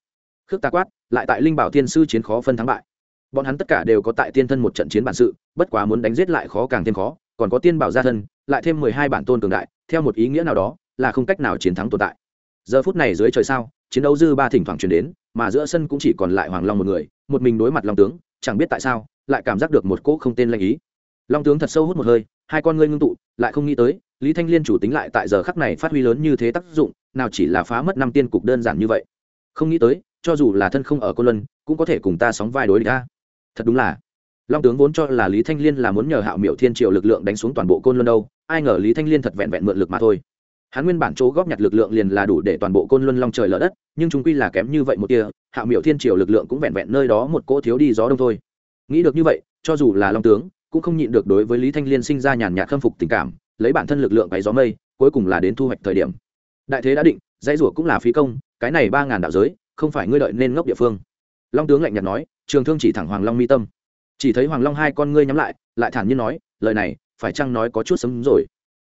Khước ta quát, lại tại linh bảo thiên sư chiến khó phân thắng bại bọn hắn tất cả đều có tại tiên thân một trận chiến bản sự, bất quá muốn đánh giết lại khó càng thêm khó, còn có tiên bảo gia thân, lại thêm mười hai bản tôn cường đại, theo một ý nghĩa nào đó, là không cách nào chiến thắng tồn tại. Giờ phút này dưới trời sao, chiến đấu dư ba thỉnh thoảng chuyển đến, mà giữa sân cũng chỉ còn lại hoàng long một người, một mình đối mặt long tướng, chẳng biết tại sao, lại cảm giác được một cỗ không tên lanh ý. Long tướng thật sâu hút một hơi, hai con ngươi ngưng tụ, lại không nghĩ tới, lý thanh liên chủ tính lại tại giờ khắc này phát huy lớn như thế tác dụng, nào chỉ là phá mất năm tiên cục đơn giản như vậy. Không nghĩ tới, cho dù là thân không ở cô luân, cũng có thể cùng ta sóng vai đối địch ta thật đúng là. Long tướng vốn cho là lý thanh liên là muốn nhờ hạo miểu thiên triều lực lượng đánh xuống toàn bộ côn luân đâu, ai ngờ lý thanh liên thật vẹn vẹn mượn lực mà thôi. Hắn nguyên bản chỗ góp nhặt lực lượng liền là đủ để toàn bộ côn luân long trời lở đất, nhưng chúng quy là kém như vậy một kia, hạo miểu thiên triều lực lượng cũng vẹn vẹn nơi đó một cỗ thiếu đi gió đông thôi. Nghĩ được như vậy, cho dù là long tướng, cũng không nhịn được đối với lý thanh liên sinh ra nhàn nhạt khâm phục tình cảm, lấy bản thân lực lượng cái gió mây, cuối cùng là đến thu hoạch thời điểm. Đại thế đã định, dãy rủa cũng là phí công, cái này ba ngàn đạo giới, không phải ngươi đợi nên ngốc địa phương long tướng lạnh nhạt nói, trường thương chỉ thẳng hoàng long mi tâm. Chỉ thấy hoàng long hai con ngươi nhắm lại lại thản nhiên nói, lời này, phải chăng nói có chút sấm rồi?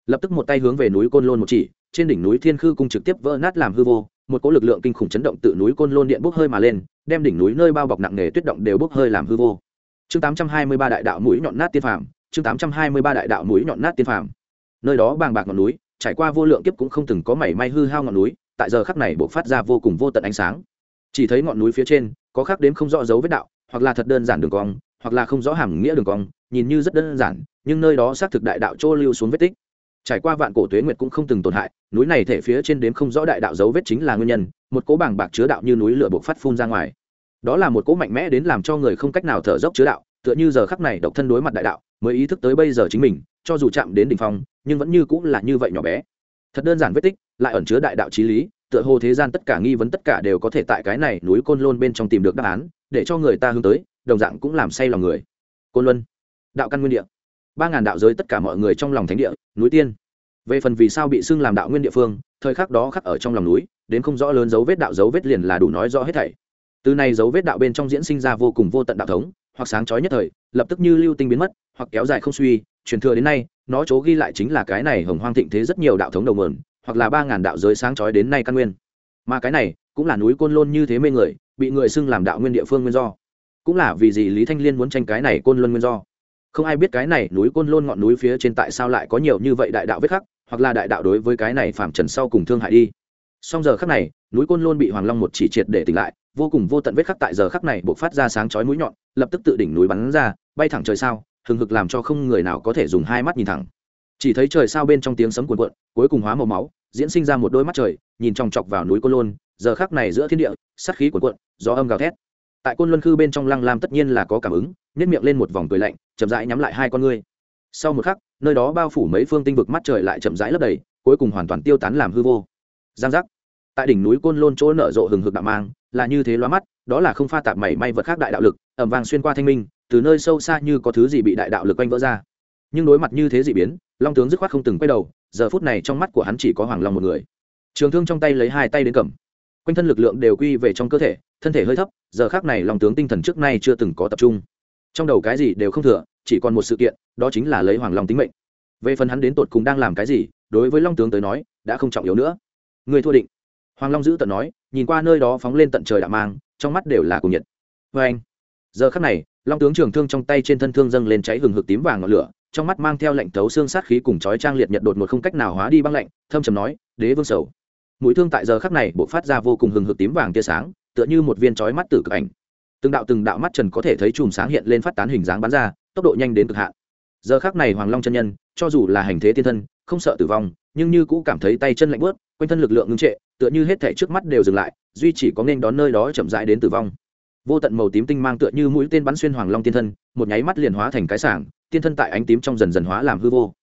Lập tức một tay hướng về núi côn lôn một chỉ, trên đỉnh núi thiên khư cung trực tiếp vỡ nát làm hư vô, một cỗ lực lượng kinh khủng chấn động tự núi côn lôn điện bốc hơi mà lên, đem đỉnh núi nơi bao bọc nặng nề tuyết động đều bốc hơi làm hư vô. Chương tám trăm hai mươi ba đại đạo mũi nhọn nát tiên phàm, chương tám trăm hai mươi ba đại đạo mũi nhọn nát tiên phàm. Nơi đó bàng bạc ngọn núi, trải qua vô lượng kiếp cũng không từng có mảy may hư hao ngọn núi, tại giờ khắc này bộc phát ra vô cùng vô tận ánh sáng chỉ thấy ngọn núi phía trên có khắc đếm không rõ dấu vết đạo, hoặc là thật đơn giản đường cong, hoặc là không rõ hàm nghĩa đường cong, nhìn như rất đơn giản, nhưng nơi đó xác thực đại đạo trô lưu xuống vết tích. Trải qua vạn cổ tuế nguyệt cũng không từng tổn hại, núi này thể phía trên đếm không rõ đại đạo dấu vết chính là nguyên nhân, một cỗ bảng bạc chứa đạo như núi lửa buộc phát phun ra ngoài. Đó là một cỗ mạnh mẽ đến làm cho người không cách nào thở dốc chứa đạo, tựa như giờ khắc này độc thân đối mặt đại đạo, mới ý thức tới bây giờ chính mình, cho dù chạm đến đỉnh phong, nhưng vẫn như cũng là như vậy nhỏ bé. Thật đơn giản vết tích, lại ẩn chứa đại đạo trí lý tựa hồ thế gian tất cả nghi vấn tất cả đều có thể tại cái này núi côn lôn bên trong tìm được đáp án, để cho người ta hướng tới, đồng dạng cũng làm say lòng người. Côn luân, đạo căn nguyên địa. Ba ngàn đạo giới tất cả mọi người trong lòng thánh địa, núi tiên. Về phần vì sao bị xưng làm đạo nguyên địa phương, thời khắc đó khắc ở trong lòng núi, đến không rõ lớn dấu vết đạo dấu vết liền là đủ nói rõ hết thảy. Từ này dấu vết đạo bên trong diễn sinh ra vô cùng vô tận đạo thống, hoặc sáng chói nhất thời, lập tức như lưu tinh biến mất, hoặc kéo dài không suy, truyền thừa đến nay, nó chỗ ghi lại chính là cái này hồng hoang thịnh thế rất nhiều đạo thống đầu mườn hoặc là ba ngàn đạo giới sáng chói đến nay căn nguyên. Mà cái này cũng là núi côn lôn như thế mê người, bị người xưng làm đạo nguyên địa phương nguyên do. Cũng là vì gì lý thanh liên muốn tranh cái này côn luân nguyên do? Không ai biết cái này núi côn lôn ngọn núi phía trên tại sao lại có nhiều như vậy đại đạo vết khắc, hoặc là đại đạo đối với cái này phạm trần sau cùng thương hại đi. Song giờ khắc này, núi côn lôn bị hoàng long một chỉ triệt để tỉnh lại, vô cùng vô tận vết khắc tại giờ khắc này buộc phát ra sáng chói mũi nhọn, lập tức tự đỉnh núi bắn ra, bay thẳng trời sao, hừng hực làm cho không người nào có thể dùng hai mắt nhìn thẳng. Chỉ thấy trời sao bên trong tiếng sấm cuồn cuộn, cuối cùng hóa màu máu diễn sinh ra một đôi mắt trời, nhìn chòng chọc vào núi côn lôn, giờ khắc này giữa thiên địa, sát khí cuồn cuộn, gió âm gào thét. Tại côn luân khư bên trong lăng lam tất nhiên là có cảm ứng nhét miệng lên một vòng cười lạnh, chậm rãi nhắm lại hai con ngươi. Sau một khắc, nơi đó bao phủ mấy phương tinh vực mắt trời lại chậm rãi lấp đầy, cuối cùng hoàn toàn tiêu tán làm hư vô. Giang giác. Tại đỉnh núi côn lôn chỗ nở rộ hừng hực đạo mang, là như thế loa mắt, đó là không pha tạp mảy may vật khác đại đạo lực, ẩm vàng xuyên qua thanh minh, từ nơi sâu xa như có thứ gì bị đại đạo lực quanh vỡ ra. Nhưng đối mặt như thế dị biến, long tướng dứt khoát không từng quay đầu giờ phút này trong mắt của hắn chỉ có hoàng long một người. Trường thương trong tay lấy hai tay đến cầm. Quanh thân lực lượng đều quy về trong cơ thể, thân thể hơi thấp, giờ khác này lòng tướng tinh thần trước nay chưa từng có tập trung. Trong đầu cái gì đều không thừa, chỉ còn một sự kiện, đó chính là lấy hoàng long tính mệnh. Về phần hắn đến tột cùng đang làm cái gì, đối với long tướng tới nói, đã không trọng yếu nữa. Người thua định. Hoàng long giữ tận nói, nhìn qua nơi đó phóng lên tận trời đạo mang, trong mắt đều là cùng nhiệt. Vê anh giờ khắc này, long tướng trường thương trong tay trên thân thương dâng lên cháy hừng hực tím vàng ngọn lửa trong mắt mang theo lệnh tấu xương sát khí cùng chói trang liệt nhật đột một không cách nào hóa đi băng lạnh, thâm trầm nói, đế vương sầu. Mũi thương tại giờ khắc này bộ phát ra vô cùng hừng hực tím vàng tia sáng, tựa như một viên chói mắt tử cực ảnh. Từng đạo từng đạo mắt trần có thể thấy chùm sáng hiện lên phát tán hình dáng bắn ra, tốc độ nhanh đến cực hạn. Giờ khắc này hoàng long chân nhân, cho dù là hành thế tiên thân, không sợ tử vong, nhưng như cũ cảm thấy tay chân lạnh bớt quanh thân lực lượng ngưng trệ, tựa như hết thể trước mắt đều dừng lại, duy chỉ có nên đón nơi đó chậm rãi đến tử vong. Vô tận màu tím tinh mang tựa như mũi tên bắn xuyên hoàng long tiên thân, một nháy mắt liền hóa thành cái sảng tiên thân tại ánh tím trong dần dần hóa làm hư vô.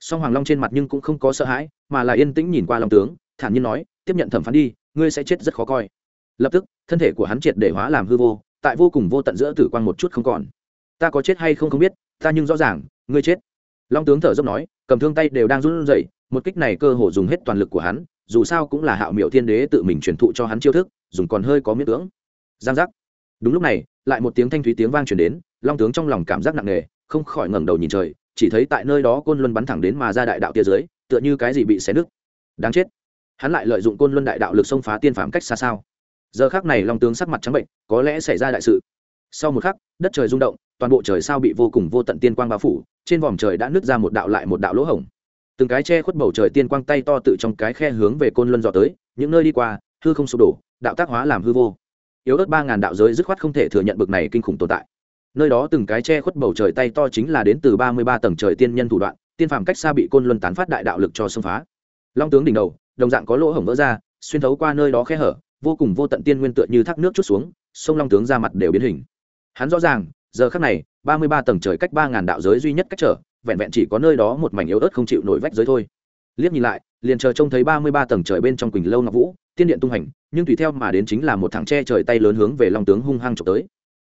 Song hoàng long trên mặt nhưng cũng không có sợ hãi, mà là yên tĩnh nhìn qua long tướng, thản nhiên nói, tiếp nhận thẩm phán đi, ngươi sẽ chết rất khó coi. Lập tức, thân thể của hắn triệt để hóa làm hư vô, tại vô cùng vô tận giữa tử quang một chút không còn. Ta có chết hay không không biết, ta nhưng rõ ràng, ngươi chết. Long tướng thở dốc nói, cầm thương tay đều đang run rẩy, một kích này cơ hồ dùng hết toàn lực của hắn, dù sao cũng là hạo miệu thiên đế tự mình truyền thụ cho hắn chiêu thức, dùng còn hơi có miễn tướng. giang giác. Đúng lúc này, lại một tiếng thanh thúy tiếng vang truyền đến, long tướng trong lòng cảm giác nặng nề không khỏi ngẩng đầu nhìn trời, chỉ thấy tại nơi đó côn luân bắn thẳng đến mà ra đại đạo tia dưới, tựa như cái gì bị xé nứt. Đáng chết. Hắn lại lợi dụng côn luân đại đạo lực xông phá tiên phạm cách xa sao? Giờ khác này long tướng sắc mặt trắng bệnh, có lẽ xảy ra đại sự. Sau một khắc, đất trời rung động, toàn bộ trời sao bị vô cùng vô tận tiên quang bao phủ, trên vòm trời đã nứt ra một đạo lại một đạo lỗ hổng. Từng cái che khuất bầu trời tiên quang tay to tự trong cái khe hướng về côn luân dò tới, những nơi đi qua, hư không sụp đổ, đạo tác hóa làm hư vô. Yếu ớt ba ngàn đạo giới dứt khoát không thể thừa nhận bực này kinh khủng tồn tại nơi đó từng cái che khuất bầu trời tay to chính là đến từ ba mươi ba tầng trời tiên nhân thủ đoạn, tiên phàm cách xa bị côn luân tán phát đại đạo lực cho xâm phá. Long tướng đỉnh đầu, đồng dạng có lỗ hổng vỡ ra, xuyên thấu qua nơi đó khe hở, vô cùng vô tận tiên nguyên tựa như thác nước chút xuống, sông long tướng ra mặt đều biến hình. Hắn rõ ràng, giờ khác này, ba mươi ba tầng trời cách ba ngàn đạo giới duy nhất cách trở, vẹn vẹn chỉ có nơi đó một mảnh yếu ớt không chịu nổi vách giới thôi. Liếc nhìn lại, liền chờ trông thấy ba mươi ba tầng trời bên trong quỳnh lâu ngọc vũ, tiên điện tung hành, nhưng tùy theo mà đến chính là một thằng tre trời tay lớn hướng về long tướng hung hăng trộm tới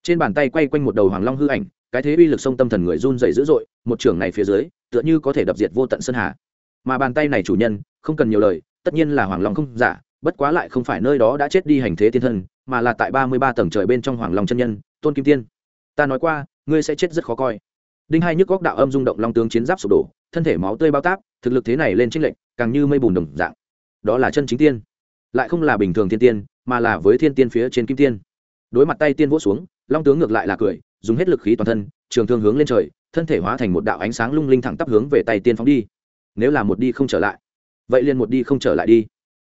trên bàn tay quay quanh một đầu hoàng long hư ảnh, cái thế uy lực sông tâm thần người run dày dữ dội, một trường này phía dưới, tựa như có thể đập diệt vô tận sơn hà. Mà bàn tay này chủ nhân, không cần nhiều lời, tất nhiên là hoàng long không giả, bất quá lại không phải nơi đó đã chết đi hành thế tiên thân, mà là tại ba mươi ba tầng trời bên trong hoàng long chân nhân, tôn kim tiên. Ta nói qua, ngươi sẽ chết rất khó coi. Đinh hai nhức góc đạo âm rung động long tướng chiến giáp sụp đổ, thân thể máu tươi bao tác, thực lực thế này lên trinh lệnh càng như mây bùn đồng dạng. Đó là chân chính tiên. Lại không là bình thường thiên tiên, mà là với thiên tiên phía trên kim tiên. Đối mặt tay tiên vỗ xuống long tướng ngược lại là cười, dùng hết lực khí toàn thân, trường thương hướng lên trời, thân thể hóa thành một đạo ánh sáng lung linh thẳng tắp hướng về tay tiên phóng đi. Nếu là một đi không trở lại, vậy liền một đi không trở lại đi.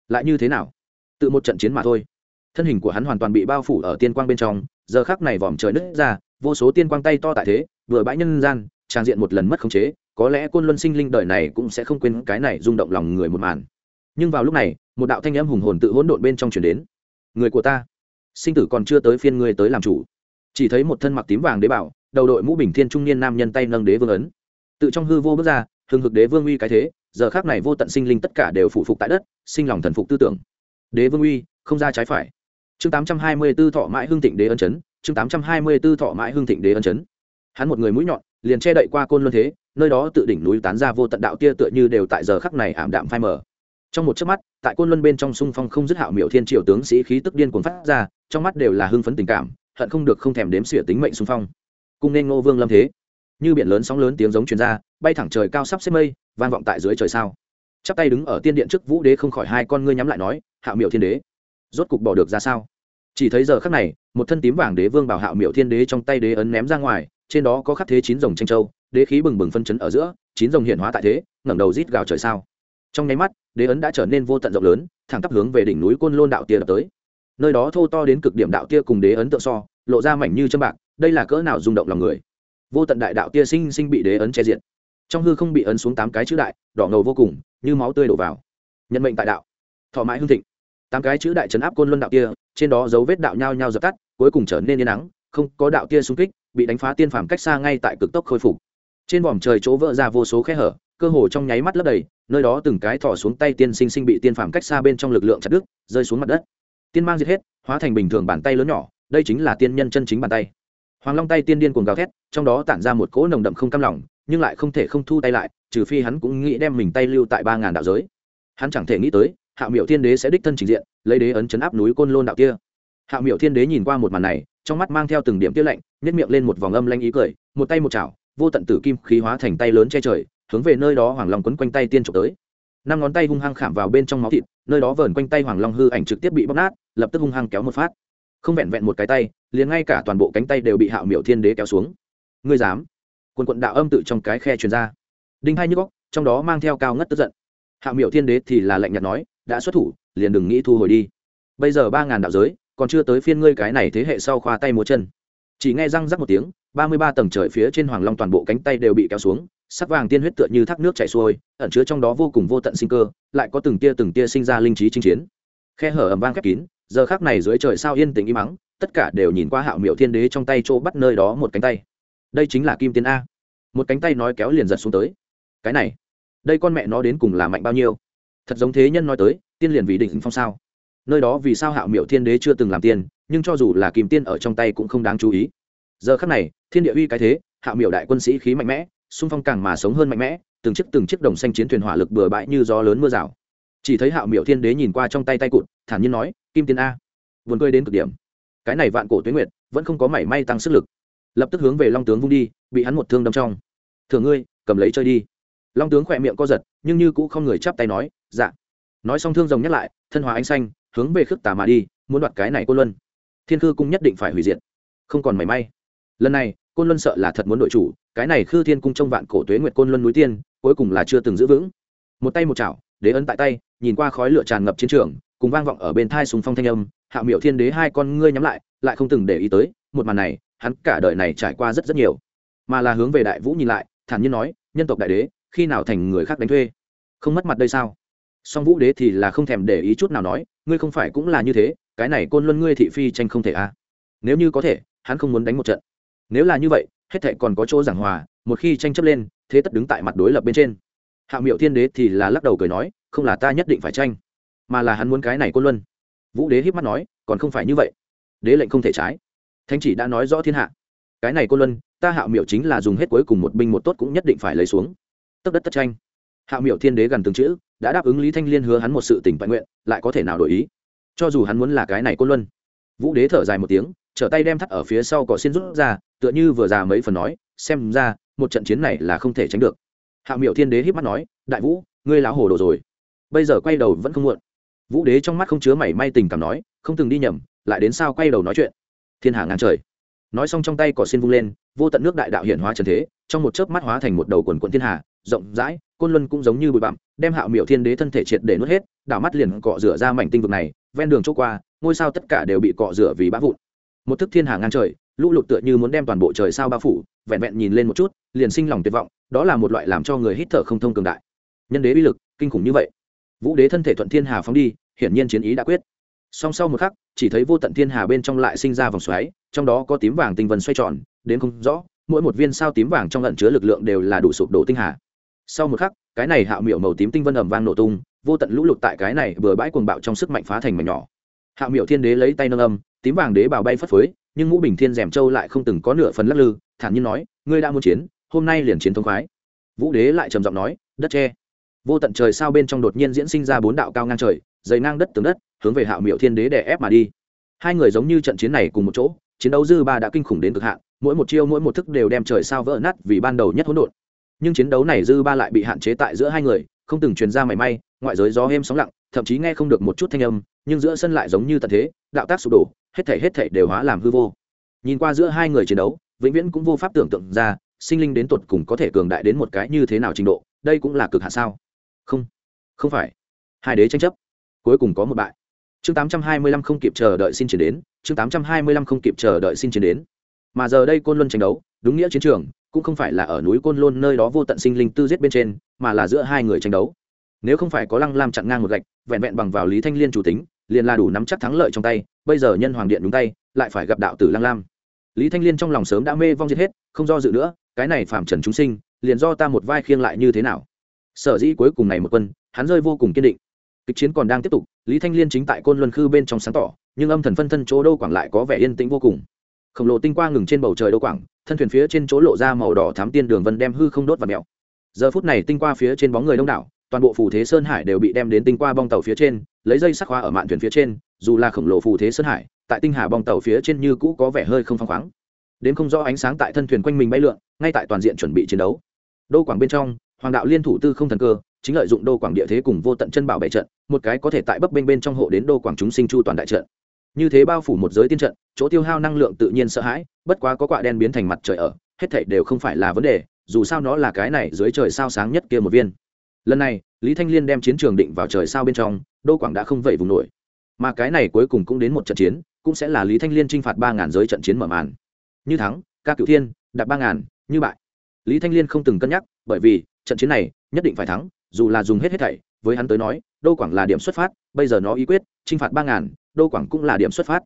Lại như thế nào? Tự một trận chiến mà thôi. Thân hình của hắn hoàn toàn bị bao phủ ở tiên quang bên trong, giờ khác này vòm trời nứt ra, vô số tiên quang tay to tại thế, vừa bãi nhân gian trang diện một lần mất khống chế, có lẽ côn luân sinh linh đời này cũng sẽ không quên cái này rung động lòng người một màn. Nhưng vào lúc này, một đạo thanh âm hùng hồn tự hỗn độn bên trong chuyển đến. Người của ta, sinh tử còn chưa tới phiên ngươi tới làm chủ chỉ thấy một thân mặc tím vàng đế bảo, đầu đội mũ bình thiên trung niên nam nhân tay nâng đế vương ấn. Tự trong hư vô bước ra hừng hực đế vương uy cái thế, giờ khác này vô tận sinh linh tất cả đều phụ phục tại đất, sinh lòng thần phục tư tưởng. Đế vương uy, không ra trái phải. Chương tám trăm hai mươi 824 thọ mãi hương thịnh đế ân chấn, chương tám trăm hai mươi 824 thọ mãi hương thịnh đế ân chấn. Hắn một người mũi nhọn, liền che đậy qua côn luân thế, nơi đó tự đỉnh núi tán ra vô tận đạo tia tựa như đều tại giờ khắc này ảm đạm phai mờ. Trong một chớp mắt, tại côn luân bên trong sung phong không dứt hạo miểu thiên triều tướng sĩ khí tức điên cuồng phát ra, trong mắt đều là hưng phấn tình cảm hận không được không thèm đếm xỉa tính mệnh xung phong. Cùng nên ngô vương lâm thế, như biển lớn sóng lớn tiếng giống truyền ra, bay thẳng trời cao sắp xếp mây, vang vọng tại dưới trời sao. Chắp tay đứng ở tiên điện trước vũ đế không khỏi hai con ngươi nhắm lại nói hạo Miệu thiên đế, rốt cục bỏ được ra sao? Chỉ thấy giờ khắc này, một thân tím vàng đế vương bảo hạo Miệu thiên đế trong tay đế ấn ném ra ngoài, trên đó có khắc thế chín rồng tranh châu, đế khí bừng bừng phân chấn ở giữa, chín rồng hiện hóa tại thế, ngẩng đầu rít gào trời sao. Trong nháy mắt, đế ấn đã trở nên vô tận rộng lớn, thẳng tắp hướng về đỉnh núi côn lôn đạo tia đập tới nơi đó thô to đến cực điểm đạo tia cùng đế ấn tượng so, lộ ra mảnh như châm bạc, đây là cỡ nào rung động lòng người. Vô tận đại đạo tia sinh sinh bị đế ấn che diện trong hư không bị ấn xuống tám cái chữ đại, đỏ ngầu vô cùng, như máu tươi đổ vào. Nhận mệnh tại đạo. Thọ mãi hương thịnh. Tám cái chữ đại trấn áp côn luân đạo tia, trên đó dấu vết đạo nhao nhao dập tắt, cuối cùng trở nên yên nắng, không có đạo tia xung kích, bị đánh phá tiên phàm cách xa ngay tại cực tốc khôi phục. Trên vòm trời chỗ vỡ ra vô số khe hở, cơ hồ trong nháy mắt lấp đầy, nơi đó từng cái thỏ xuống tay tiên sinh sinh bị tiên phàm cách xa bên trong lực lượng chặt đứt, rơi xuống mặt đất tiên mang giết hết, hóa thành bình thường bàn tay lớn nhỏ, đây chính là tiên nhân chân chính bàn tay. Hoàng long tay tiên điên cuồng gào thét, trong đó tản ra một cỗ nồng đậm không cam lòng, nhưng lại không thể không thu tay lại, trừ phi hắn cũng nghĩ đem mình tay lưu tại ba ngàn đạo giới. Hắn chẳng thể nghĩ tới, hạ miệu thiên đế sẽ đích thân trình diện, lấy đế ấn chấn áp núi côn lôn đạo kia. Hạ miệu thiên đế nhìn qua một màn này, trong mắt mang theo từng điểm tiết lạnh nhét miệng lên một vòng âm lanh ý cười, một tay một chảo, vô tận tử kim khí hóa thành tay lớn che trời, hướng về nơi đó hoàng long quấn quanh tay tiên trộm tới năm ngón tay hung hăng khảm vào bên trong máu thịt, nơi đó vờn quanh tay hoàng long hư ảnh trực tiếp bị bóc nát, lập tức hung hăng kéo một phát. Không vẹn vẹn một cái tay, liền ngay cả toàn bộ cánh tay đều bị hạo miểu thiên đế kéo xuống. Ngươi dám? Quần quận đạo âm tự trong cái khe truyền ra. Đinh hai như góc trong đó mang theo cao ngất tức giận. Hạo miểu thiên đế thì là lạnh nhạt nói, đã xuất thủ, liền đừng nghĩ thu hồi đi. Bây giờ ba ngàn đạo giới, còn chưa tới phiên ngươi cái này thế hệ sau khoa tay múa chân. Chỉ nghe răng rắc một tiếng, ba mươi ba tầng trời phía trên hoàng long toàn bộ cánh tay đều bị kéo xuống sắc vàng tiên huyết tựa như thác nước chảy xuôi, ẩn chứa trong đó vô cùng vô tận sinh cơ, lại có từng tia từng tia sinh ra linh trí chinh chiến. Khe hở ẩm vang khép kín, giờ khác này dưới trời sao yên tĩnh im mắng, tất cả đều nhìn qua hạo miệu thiên đế trong tay chỗ bắt nơi đó một cánh tay. Đây chính là kim tiên a. Một cánh tay nói kéo liền giật xuống tới. Cái này, đây con mẹ nó đến cùng là mạnh bao nhiêu? Thật giống thế nhân nói tới, tiên liền vì định phong sao? Nơi đó vì sao hạo miệu thiên đế chưa từng làm tiên, nhưng cho dù là kim tiên ở trong tay cũng không đáng chú ý. Giờ khắc này, thiên địa uy cái thế, hạo miệu đại quân sĩ khí mạnh mẽ xung phong càng mà sống hơn mạnh mẽ, từng chiếc từng chiếc đồng xanh chiến thuyền hỏa lực bừa bãi như gió lớn mưa rào. Chỉ thấy hạo miệu thiên đế nhìn qua trong tay tay cụt, thản nhiên nói, kim tiên a vườn cười đến cực điểm. Cái này vạn cổ tuyến nguyệt, vẫn không có mảy may tăng sức lực. Lập tức hướng về long tướng vung đi, bị hắn một thương đâm trong. Thường ngươi, cầm lấy chơi đi. Long tướng khỏe miệng co giật, nhưng như cũ không người chắp tay nói dạ. Nói xong thương rồng nhắc lại, thân hòa ánh xanh, hướng về khước tà mà đi, muốn đoạt cái này cô luân. Thiên khư cũng nhất định phải hủy diệt. Không còn mảy may. Lần này côn luân sợ là thật muốn đội chủ, cái này khư thiên cung trong vạn cổ tuế nguyệt côn luân núi tiên, cuối cùng là chưa từng giữ vững. Một tay một chảo, đế ấn tại tay, nhìn qua khói lửa tràn ngập chiến trường, cùng vang vọng ở bên thai súng phong thanh âm hạ miệu thiên đế hai con ngươi nhắm lại lại không từng để ý tới, một màn này, hắn cả đời này trải qua rất rất nhiều. Mà là hướng về đại vũ nhìn lại, thản nhiên nói, nhân tộc đại đế, khi nào thành người khác đánh thuê? Không mất mặt đây sao? Song vũ đế thì là không thèm để ý chút nào nói, ngươi không phải cũng là như thế, cái này côn luân ngươi thị phi tranh không thể à? Nếu như có thể, hắn không muốn đánh một trận nếu là như vậy, hết thệ còn có chỗ giảng hòa, một khi tranh chấp lên, thế tất đứng tại mặt đối lập bên trên. Hạ miệu thiên đế thì là lắc đầu cười nói, không là ta nhất định phải tranh, mà là hắn muốn cái này côn luân. Vũ đế híp mắt nói, còn không phải như vậy. Đế lệnh không thể trái. Thánh chỉ đã nói rõ thiên hạ. Cái này côn luân, ta hạ miệu chính là dùng hết cuối cùng một binh một tốt cũng nhất định phải lấy xuống. Tất đất tất tranh. Hạ miệu thiên đế gần từng chữ, đã đáp ứng lý thanh liên hứa hắn một sự tỉnh bại nguyện, lại có thể nào đổi ý? Cho dù hắn muốn là cái này côn luân. Vũ đế thở dài một tiếng, trở tay đem thắt ở phía sau cỏ xin rút ra tựa như vừa già mấy phần nói, xem ra, một trận chiến này là không thể tránh được. Hạ miệu thiên đế híp mắt nói, đại vũ, ngươi lão hồ đồ rồi. Bây giờ quay đầu vẫn không muộn. Vũ đế trong mắt không chứa mảy may tình cảm nói, không từng đi nhầm, lại đến sao quay đầu nói chuyện? Thiên hạ ngang trời. Nói xong trong tay cỏ xin vung lên, vô tận nước đại đạo hiển hóa trần thế, trong một chớp mắt hóa thành một đầu quần quận thiên hà, rộng rãi, côn luân cũng giống như bụi bặm, đem hạo miệu thiên đế thân thể triệt để nuốt hết, đảo mắt liền cọ rửa ra mảnh tinh vực này, ven đường chỗ qua, ngôi sao tất cả đều bị cọ rửa vì bã vụn. Một thức thiên hà ngang trời lũ lụt tựa như muốn đem toàn bộ trời sao bao phủ, vẹn vẹn nhìn lên một chút, liền sinh lòng tuyệt vọng, đó là một loại làm cho người hít thở không thông cường đại. Nhân đế uy lực, kinh khủng như vậy. Vũ đế thân thể thuận thiên hà phóng đi, hiển nhiên chiến ý đã quyết. Song sau một khắc, chỉ thấy vô tận thiên hà bên trong lại sinh ra vòng xoáy, trong đó có tím vàng tinh vân xoay tròn, đến không rõ, mỗi một viên sao tím vàng trong lận chứa lực lượng đều là đủ sụp đổ tinh hà. Sau một khắc, cái này hạo miệu màu tím tinh vân ầm vang nổ tung, vô tận lũ lụt tại cái này vừa bãi cuồng bạo trong sức mạnh phá thành mảnh nhỏ. Hạo miệu thiên đế lấy tay nâng âm, tím vàng đế bào bay phất phới nhưng ngũ bình thiên rèm châu lại không từng có nửa phần lắc lư, thản nhiên nói, ngươi đã muốn chiến, hôm nay liền chiến thông khoái. Vũ đế lại trầm giọng nói, đất tre vô tận trời sao bên trong đột nhiên diễn sinh ra bốn đạo cao ngang trời, dày ngang đất tường đất, hướng về hạo miệu thiên đế để ép mà đi. Hai người giống như trận chiến này cùng một chỗ, chiến đấu dư ba đã kinh khủng đến cực hạn, mỗi một chiêu mỗi một thức đều đem trời sao vỡ nát vì ban đầu nhất hỗn độn. Nhưng chiến đấu này dư ba lại bị hạn chế tại giữa hai người, không từng truyền ra mảy may, ngoại giới gió êm sóng lặng, thậm chí nghe không được một chút thanh âm, nhưng giữa sân lại giống như tận thế, đạo tác sụp đổ hết thể hết thể đều hóa làm hư vô. Nhìn qua giữa hai người chiến đấu, vĩnh viễn cũng vô pháp tưởng tượng ra, sinh linh đến tột cùng có thể cường đại đến một cái như thế nào trình độ, đây cũng là cực hạ sao? Không không phải. Hai đế tranh chấp, cuối cùng có một bại. Chương tám trăm hai mươi lăm không kịp chờ đợi xin chiến đến, chương tám trăm hai mươi lăm không kịp chờ đợi xin chiến đến. Mà giờ đây côn luân tranh đấu, đúng nghĩa chiến trường, cũng không phải là ở núi côn luân nơi đó vô tận sinh linh tư giết bên trên, mà là giữa hai người tranh đấu. Nếu không phải có lăng lam chặn ngang một gạch, vẹn vẹn bằng vào lý thanh liên chủ tính liền là đủ nắm chắc thắng lợi trong tay, bây giờ nhân hoàng điện đúng tay, lại phải gặp đạo tử lang lam. Lý thanh liên trong lòng sớm đã mê vong diệt hết, không do dự nữa, cái này phạm trần chúng sinh, liền do ta một vai khiêng lại như thế nào? Sở dĩ cuối cùng này một quân, hắn rơi vô cùng kiên định. Kịch chiến còn đang tiếp tục, lý thanh liên chính tại côn luân khư bên trong sáng tỏ, nhưng âm thần phân thân chỗ đô quảng lại có vẻ yên tĩnh vô cùng. Khổng lồ tinh quang ngừng trên bầu trời đô quảng, thân thuyền phía trên chỗ lộ ra màu đỏ thám tiên đường vân đem hư không đốt và mèo. Giờ phút này tinh qua phía trên bóng người đông đảo toàn bộ phù thế sơn hải đều bị đem đến tinh qua bong tàu phía trên, lấy dây sắc hoa ở mạn thuyền phía trên, dù là khổng lồ phù thế sơn hải, tại tinh hà bong tàu phía trên như cũ có vẻ hơi không phăng khoáng. Đến không rõ ánh sáng tại thân thuyền quanh mình bay lượn, ngay tại toàn diện chuẩn bị chiến đấu. Đô quảng bên trong, hoàng đạo liên thủ tư không thần cơ, chính lợi dụng đô quảng địa thế cùng vô tận chân bảo bảy trận, một cái có thể tại bấp bênh bên trong hộ đến đô quảng chúng sinh chu toàn đại trận. Như thế bao phủ một giới tiên trận, chỗ tiêu hao năng lượng tự nhiên sợ hãi, bất quá có quạ đen biến thành mặt trời ở, hết thảy đều không phải là vấn đề, dù sao nó là cái này dưới trời sao sáng nhất kia một viên lần này, lý thanh liên đem chiến trường định vào trời sao bên trong, đô quảng đã không vậy vùng nổi. Mà cái này cuối cùng cũng đến một trận chiến, cũng sẽ là lý thanh liên t r i n h phạt ba ngàn giới trận chiến mở màn. Như thắng, ca cựu thiên, đạt ba ngàn, như bại. Lý thanh liên không từng cân nhắc, bởi vì, trận chiến này, nhất định phải thắng, dù là dùng hết hết thảy, với hắn tới nói, đô quảng là điểm xuất phát, bây giờ nó ý quyết t r i n h phạt ba ngàn, đô quảng cũng là điểm xuất phát.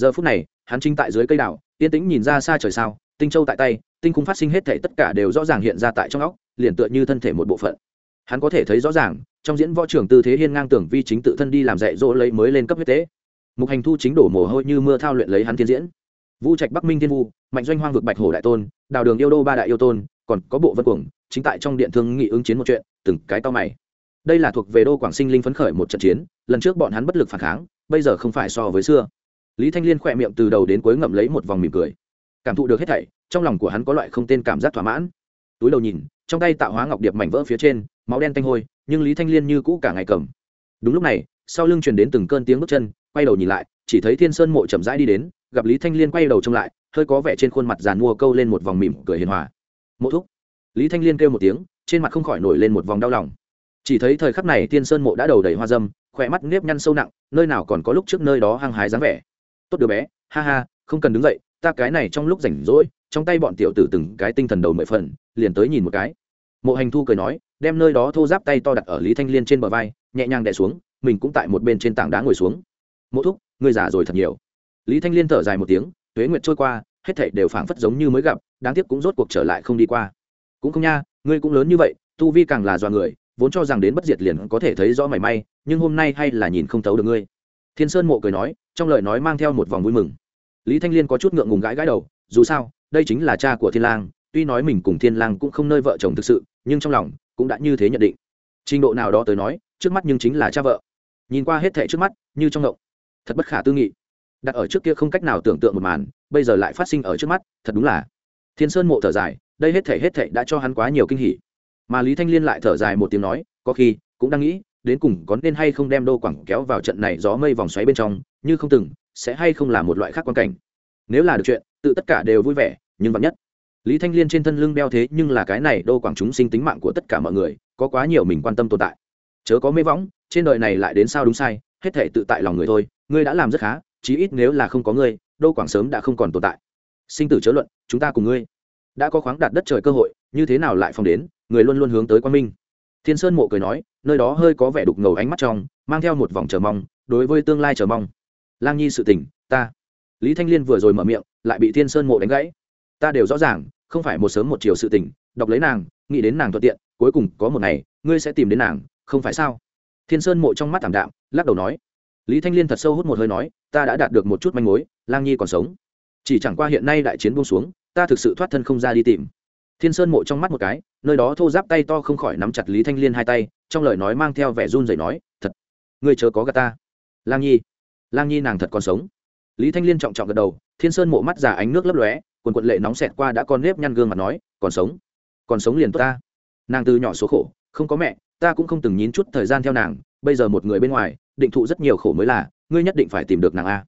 Giờ phút này, hắn trinh tại dưới cây đảo, yên tĩnh nhìn ra xa trời sao, tinh châu tại tay, tinh cung phát sinh hết thảy tất cả đều rõ ràng hiện ra tại trong óc, liền tựa như thân thể một bộ phận hắn có thể thấy rõ ràng, trong diễn võ trưởng tư thế hiên ngang tưởng vi chính tự thân đi làm dạy dỗ lấy mới lên cấp huyết tế. Mục hành thu chính đổ mồ hôi như mưa thao luyện lấy hắn thiên diễn. Vu trạch bắc minh thiên vu, mạnh doanh hoang vực bạch hổ đại tôn, đào đường yêu đô ba đại yêu tôn, còn có bộ vân cuồng, chính tại trong điện thương nghị ứng chiến một chuyện, từng cái to mày. Đây là thuộc về đô quảng sinh linh phấn khởi một trận chiến, lần trước bọn hắn bất lực phản kháng, bây giờ không phải so với xưa. Lý thanh liên khỏe miệng từ đầu đến cuối ngậm lấy một vòng mỉm cười. Cảm thụ được hết thảy, trong lòng của hắn có loại không tên cảm giác thỏa mãn. Túi đầu nhìn, trong tay tạo hóa ngọc điệp mảnh vỡ phía trên máu đen tanh hôi, nhưng lý thanh liên như cũ cả ngày cầm. Đúng lúc này, sau lưng truyền đến từng cơn tiếng bước chân, quay đầu nhìn lại, chỉ thấy thiên sơn mộ chậm rãi đi đến, gặp lý thanh liên quay đầu trông lại, hơi có vẻ trên khuôn mặt giàn mua câu lên một vòng mỉm cười hiền hòa. Mộ thúc. Lý thanh liên kêu một tiếng, trên mặt không khỏi nổi lên một vòng đau lòng. Chỉ thấy thời khắc này thiên sơn mộ đã đầu đầy hoa dâm, khỏe mắt nếp nhăn sâu nặng, nơi nào còn có lúc trước nơi đó hăng hái dáng vẻ. Tốt đứa bé, ha ha, không cần đứng dậy, ta cái này trong lúc rảnh rỗi, trong tay bọn tiểu tử từng cái tinh thần đầu mười phần, liền tới nhìn một cái mộ hành thu cười nói, đem nơi đó thô giáp tay to đặt ở lý thanh liên trên bờ vai, nhẹ nhàng đè xuống, mình cũng tại một bên trên tảng đá ngồi xuống. Mộ thúc, ngươi già rồi thật nhiều. Lý thanh liên thở dài một tiếng, tuế nguyệt trôi qua, hết thảy đều phảng phất giống như mới gặp, đáng tiếc cũng rốt cuộc trở lại không đi qua. Cũng không nha, ngươi cũng lớn như vậy, tu vi càng là do người, vốn cho rằng đến bất diệt liền có thể thấy rõ mảy may, nhưng hôm nay hay là nhìn không thấu được ngươi. Thiên sơn mộ cười nói, trong lời nói mang theo một vòng vui mừng. Lý thanh liên có chút ngượng ngùng gãi gãi đầu, dù sao, đây chính là cha của thiên lang tuy nói mình cùng thiên lang cũng không nơi vợ chồng thực sự, nhưng trong lòng cũng đã như thế nhận định. Trình độ nào đó tới nói, trước mắt nhưng chính là cha vợ. Nhìn qua hết thảy trước mắt, như trong động thật bất khả tư nghị. Đặt ở trước kia không cách nào tưởng tượng một màn, bây giờ lại phát sinh ở trước mắt, thật đúng là. Thiên sơn mộ thở dài, đây hết thảy hết thảy đã cho hắn quá nhiều kinh hỉ. Mà lý thanh liên lại thở dài một tiếng nói, có khi cũng đang nghĩ, đến cùng có nên hay không đem đô quảng kéo vào trận này gió mây vòng xoáy bên trong, như không từng, sẽ hay không là một loại khác quan cảnh. Nếu là được chuyện, tự tất cả đều vui vẻ, nhưng vắn nhất lý thanh liên trên thân lưng đeo thế nhưng là cái này đô quảng chúng sinh tính mạng của tất cả mọi người, có quá nhiều mình quan tâm tồn tại. Chớ có mê võng, trên đời này lại đến sao đúng sai, hết thể tự tại lòng người thôi, ngươi đã làm rất khá, chí ít nếu là không có ngươi, đô quảng sớm đã không còn tồn tại. Sinh tử chớ luận, chúng ta cùng ngươi. Đã có khoáng đạt đất trời cơ hội, như thế nào lại phong đến, người luôn luôn hướng tới quan minh. Thiên sơn mộ cười nói, nơi đó hơi có vẻ đục ngầu ánh mắt trong, mang theo một vòng chờ mong, đối với tương lai chờ mong. Lang nhi sự tình, ta. Lý thanh liên vừa rồi mở miệng, lại bị thiên sơn mộ đánh gãy. Ta đều rõ ràng không phải một sớm một chiều sự tình, đọc lấy nàng, nghĩ đến nàng thuận tiện, cuối cùng có một ngày, ngươi sẽ tìm đến nàng, không phải sao? Thiên sơn mộ trong mắt thảm đạm, lắc đầu nói. Lý thanh liên thật sâu hút một hơi nói, ta đã đạt được một chút manh mối, lang nhi còn sống. Chỉ chẳng qua hiện nay đại chiến buông xuống, ta thực sự thoát thân không ra đi tìm. Thiên sơn mộ trong mắt một cái, nơi đó thô giáp tay to không khỏi nắm chặt lý thanh liên hai tay, trong lời nói mang theo vẻ run rẩy nói, thật, ngươi chớ có gà ta. Lang nhi lang nhi nàng thật còn sống. Lý thanh liên trọng trọng gật đầu, thiên sơn mộ mắt giả ánh nước lấp lóe quần quận lệ nóng xẹt qua đã con nếp nhăn gương mặt nói, còn sống còn sống liền tốt ta. Nàng từ nhỏ số khổ, không có mẹ, ta cũng không từng nhín chút thời gian theo nàng, bây giờ một người bên ngoài, định thụ rất nhiều khổ mới là, ngươi nhất định phải tìm được nàng a.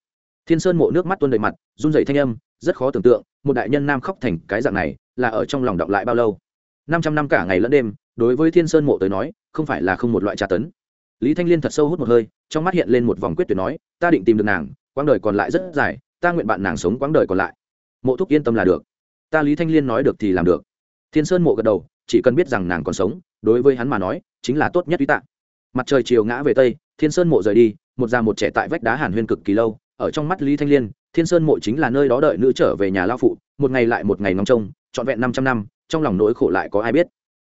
Thiên sơn mộ nước mắt tuôn đầy mặt, run rẩy thanh âm, rất khó tưởng tượng, một đại nhân nam khóc thành cái dạng này, là ở trong lòng đọng lại bao lâu? Năm trăm năm cả ngày lẫn đêm, đối với thiên sơn mộ tới nói, không phải là không một loại tra tấn. Lý thanh liên thật sâu hút một hơi, trong mắt hiện lên một vòng quyết tuyệt nói, ta định tìm được nàng, quãng đời còn lại rất dài, ta nguyện bạn nàng sống quãng đời còn lại mộ thúc yên tâm là được. Ta lý thanh liên nói được thì làm được. Thiên sơn mộ gật đầu, chỉ cần biết rằng nàng còn sống, đối với hắn mà nói, chính là tốt nhất ý tạ. Mặt trời chiều ngã về tây, thiên sơn mộ rời đi, một già một trẻ tại vách đá hàn huyên cực kỳ lâu, ở trong mắt lý thanh liên, thiên sơn mộ chính là nơi đó đợi nữ trở về nhà lao phụ, một ngày lại một ngày ngóng trông, trọn vẹn năm trăm năm, trong lòng nỗi khổ lại có ai biết.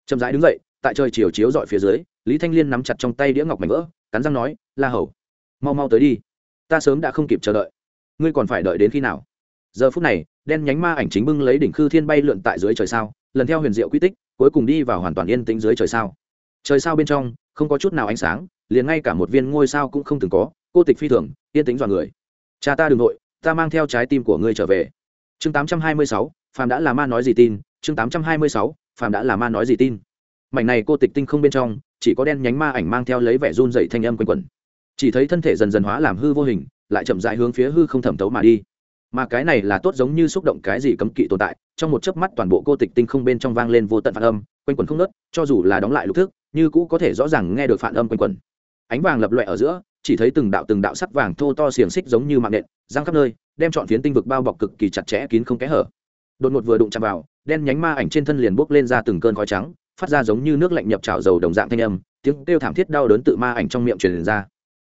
Chậm rãi đứng dậy, tại trời chiều chiếu dọi phía dưới, lý thanh liên nắm chặt trong tay đĩa ngọc mảnh vỡ, cắn răng nói, la hầu, mau mau tới đi. Ta sớm đã không kịp chờ đợi. Ngươi còn phải đợi đến khi nào? Giờ phút này đen nhánh ma ảnh chính bưng lấy đỉnh khư thiên bay lượn tại dưới trời sao, lần theo huyền diệu quy tích, cuối cùng đi vào hoàn toàn yên tĩnh dưới trời sao. Trời sao bên trong, không có chút nào ánh sáng, liền ngay cả một viên ngôi sao cũng không từng có, cô tịch phi thường, yên tĩnh dọa người. Cha ta đ ừ n g nội, ta mang theo trái tim của ngươi trở về. Chương tám trăm hai mươi sáu, phàm đã là ma nói gì tin, chương tám trăm hai mươi sáu, phàm đã là ma nói gì tin. Mảnh này cô tịch tinh không bên trong, chỉ có đen nhánh ma ảnh mang theo lấy vẻ run dậy thanh âm quanh quẩn. Chỉ thấy thân thể dần dần hóa làm hư vô hình, lại chậm dại hướng phía hư không thẩm tấu mà đi mà cái này là tốt giống như xúc động cái gì cấm kỵ tồn tại, trong một chớp mắt toàn bộ cô tịch tinh không bên trong vang lên vô tận phản âm, quanh quẩn không nớt cho dù là đóng lại lục thức, như cũ có thể rõ ràng nghe được phản âm quanh quẩn ánh vàng lập loẹ ở giữa, chỉ thấy từng đạo từng đạo sắc vàng thô to xiềng xích giống như mạng nện giang khắp nơi, đem chọn phiến tinh vực bao bọc cực kỳ chặt chẽ kín không kẽ hở. Đột ngột vừa đụng chạm vào, đen nhánh ma ảnh trên thân liền bốc lên ra từng cơn khói trắng, phát ra giống như nước lạnh nhập trào dầu đồng dạng thanh âm, tiếng kêu thảm thiết đau đớn tự ma ảnh trong miệng truyền ra.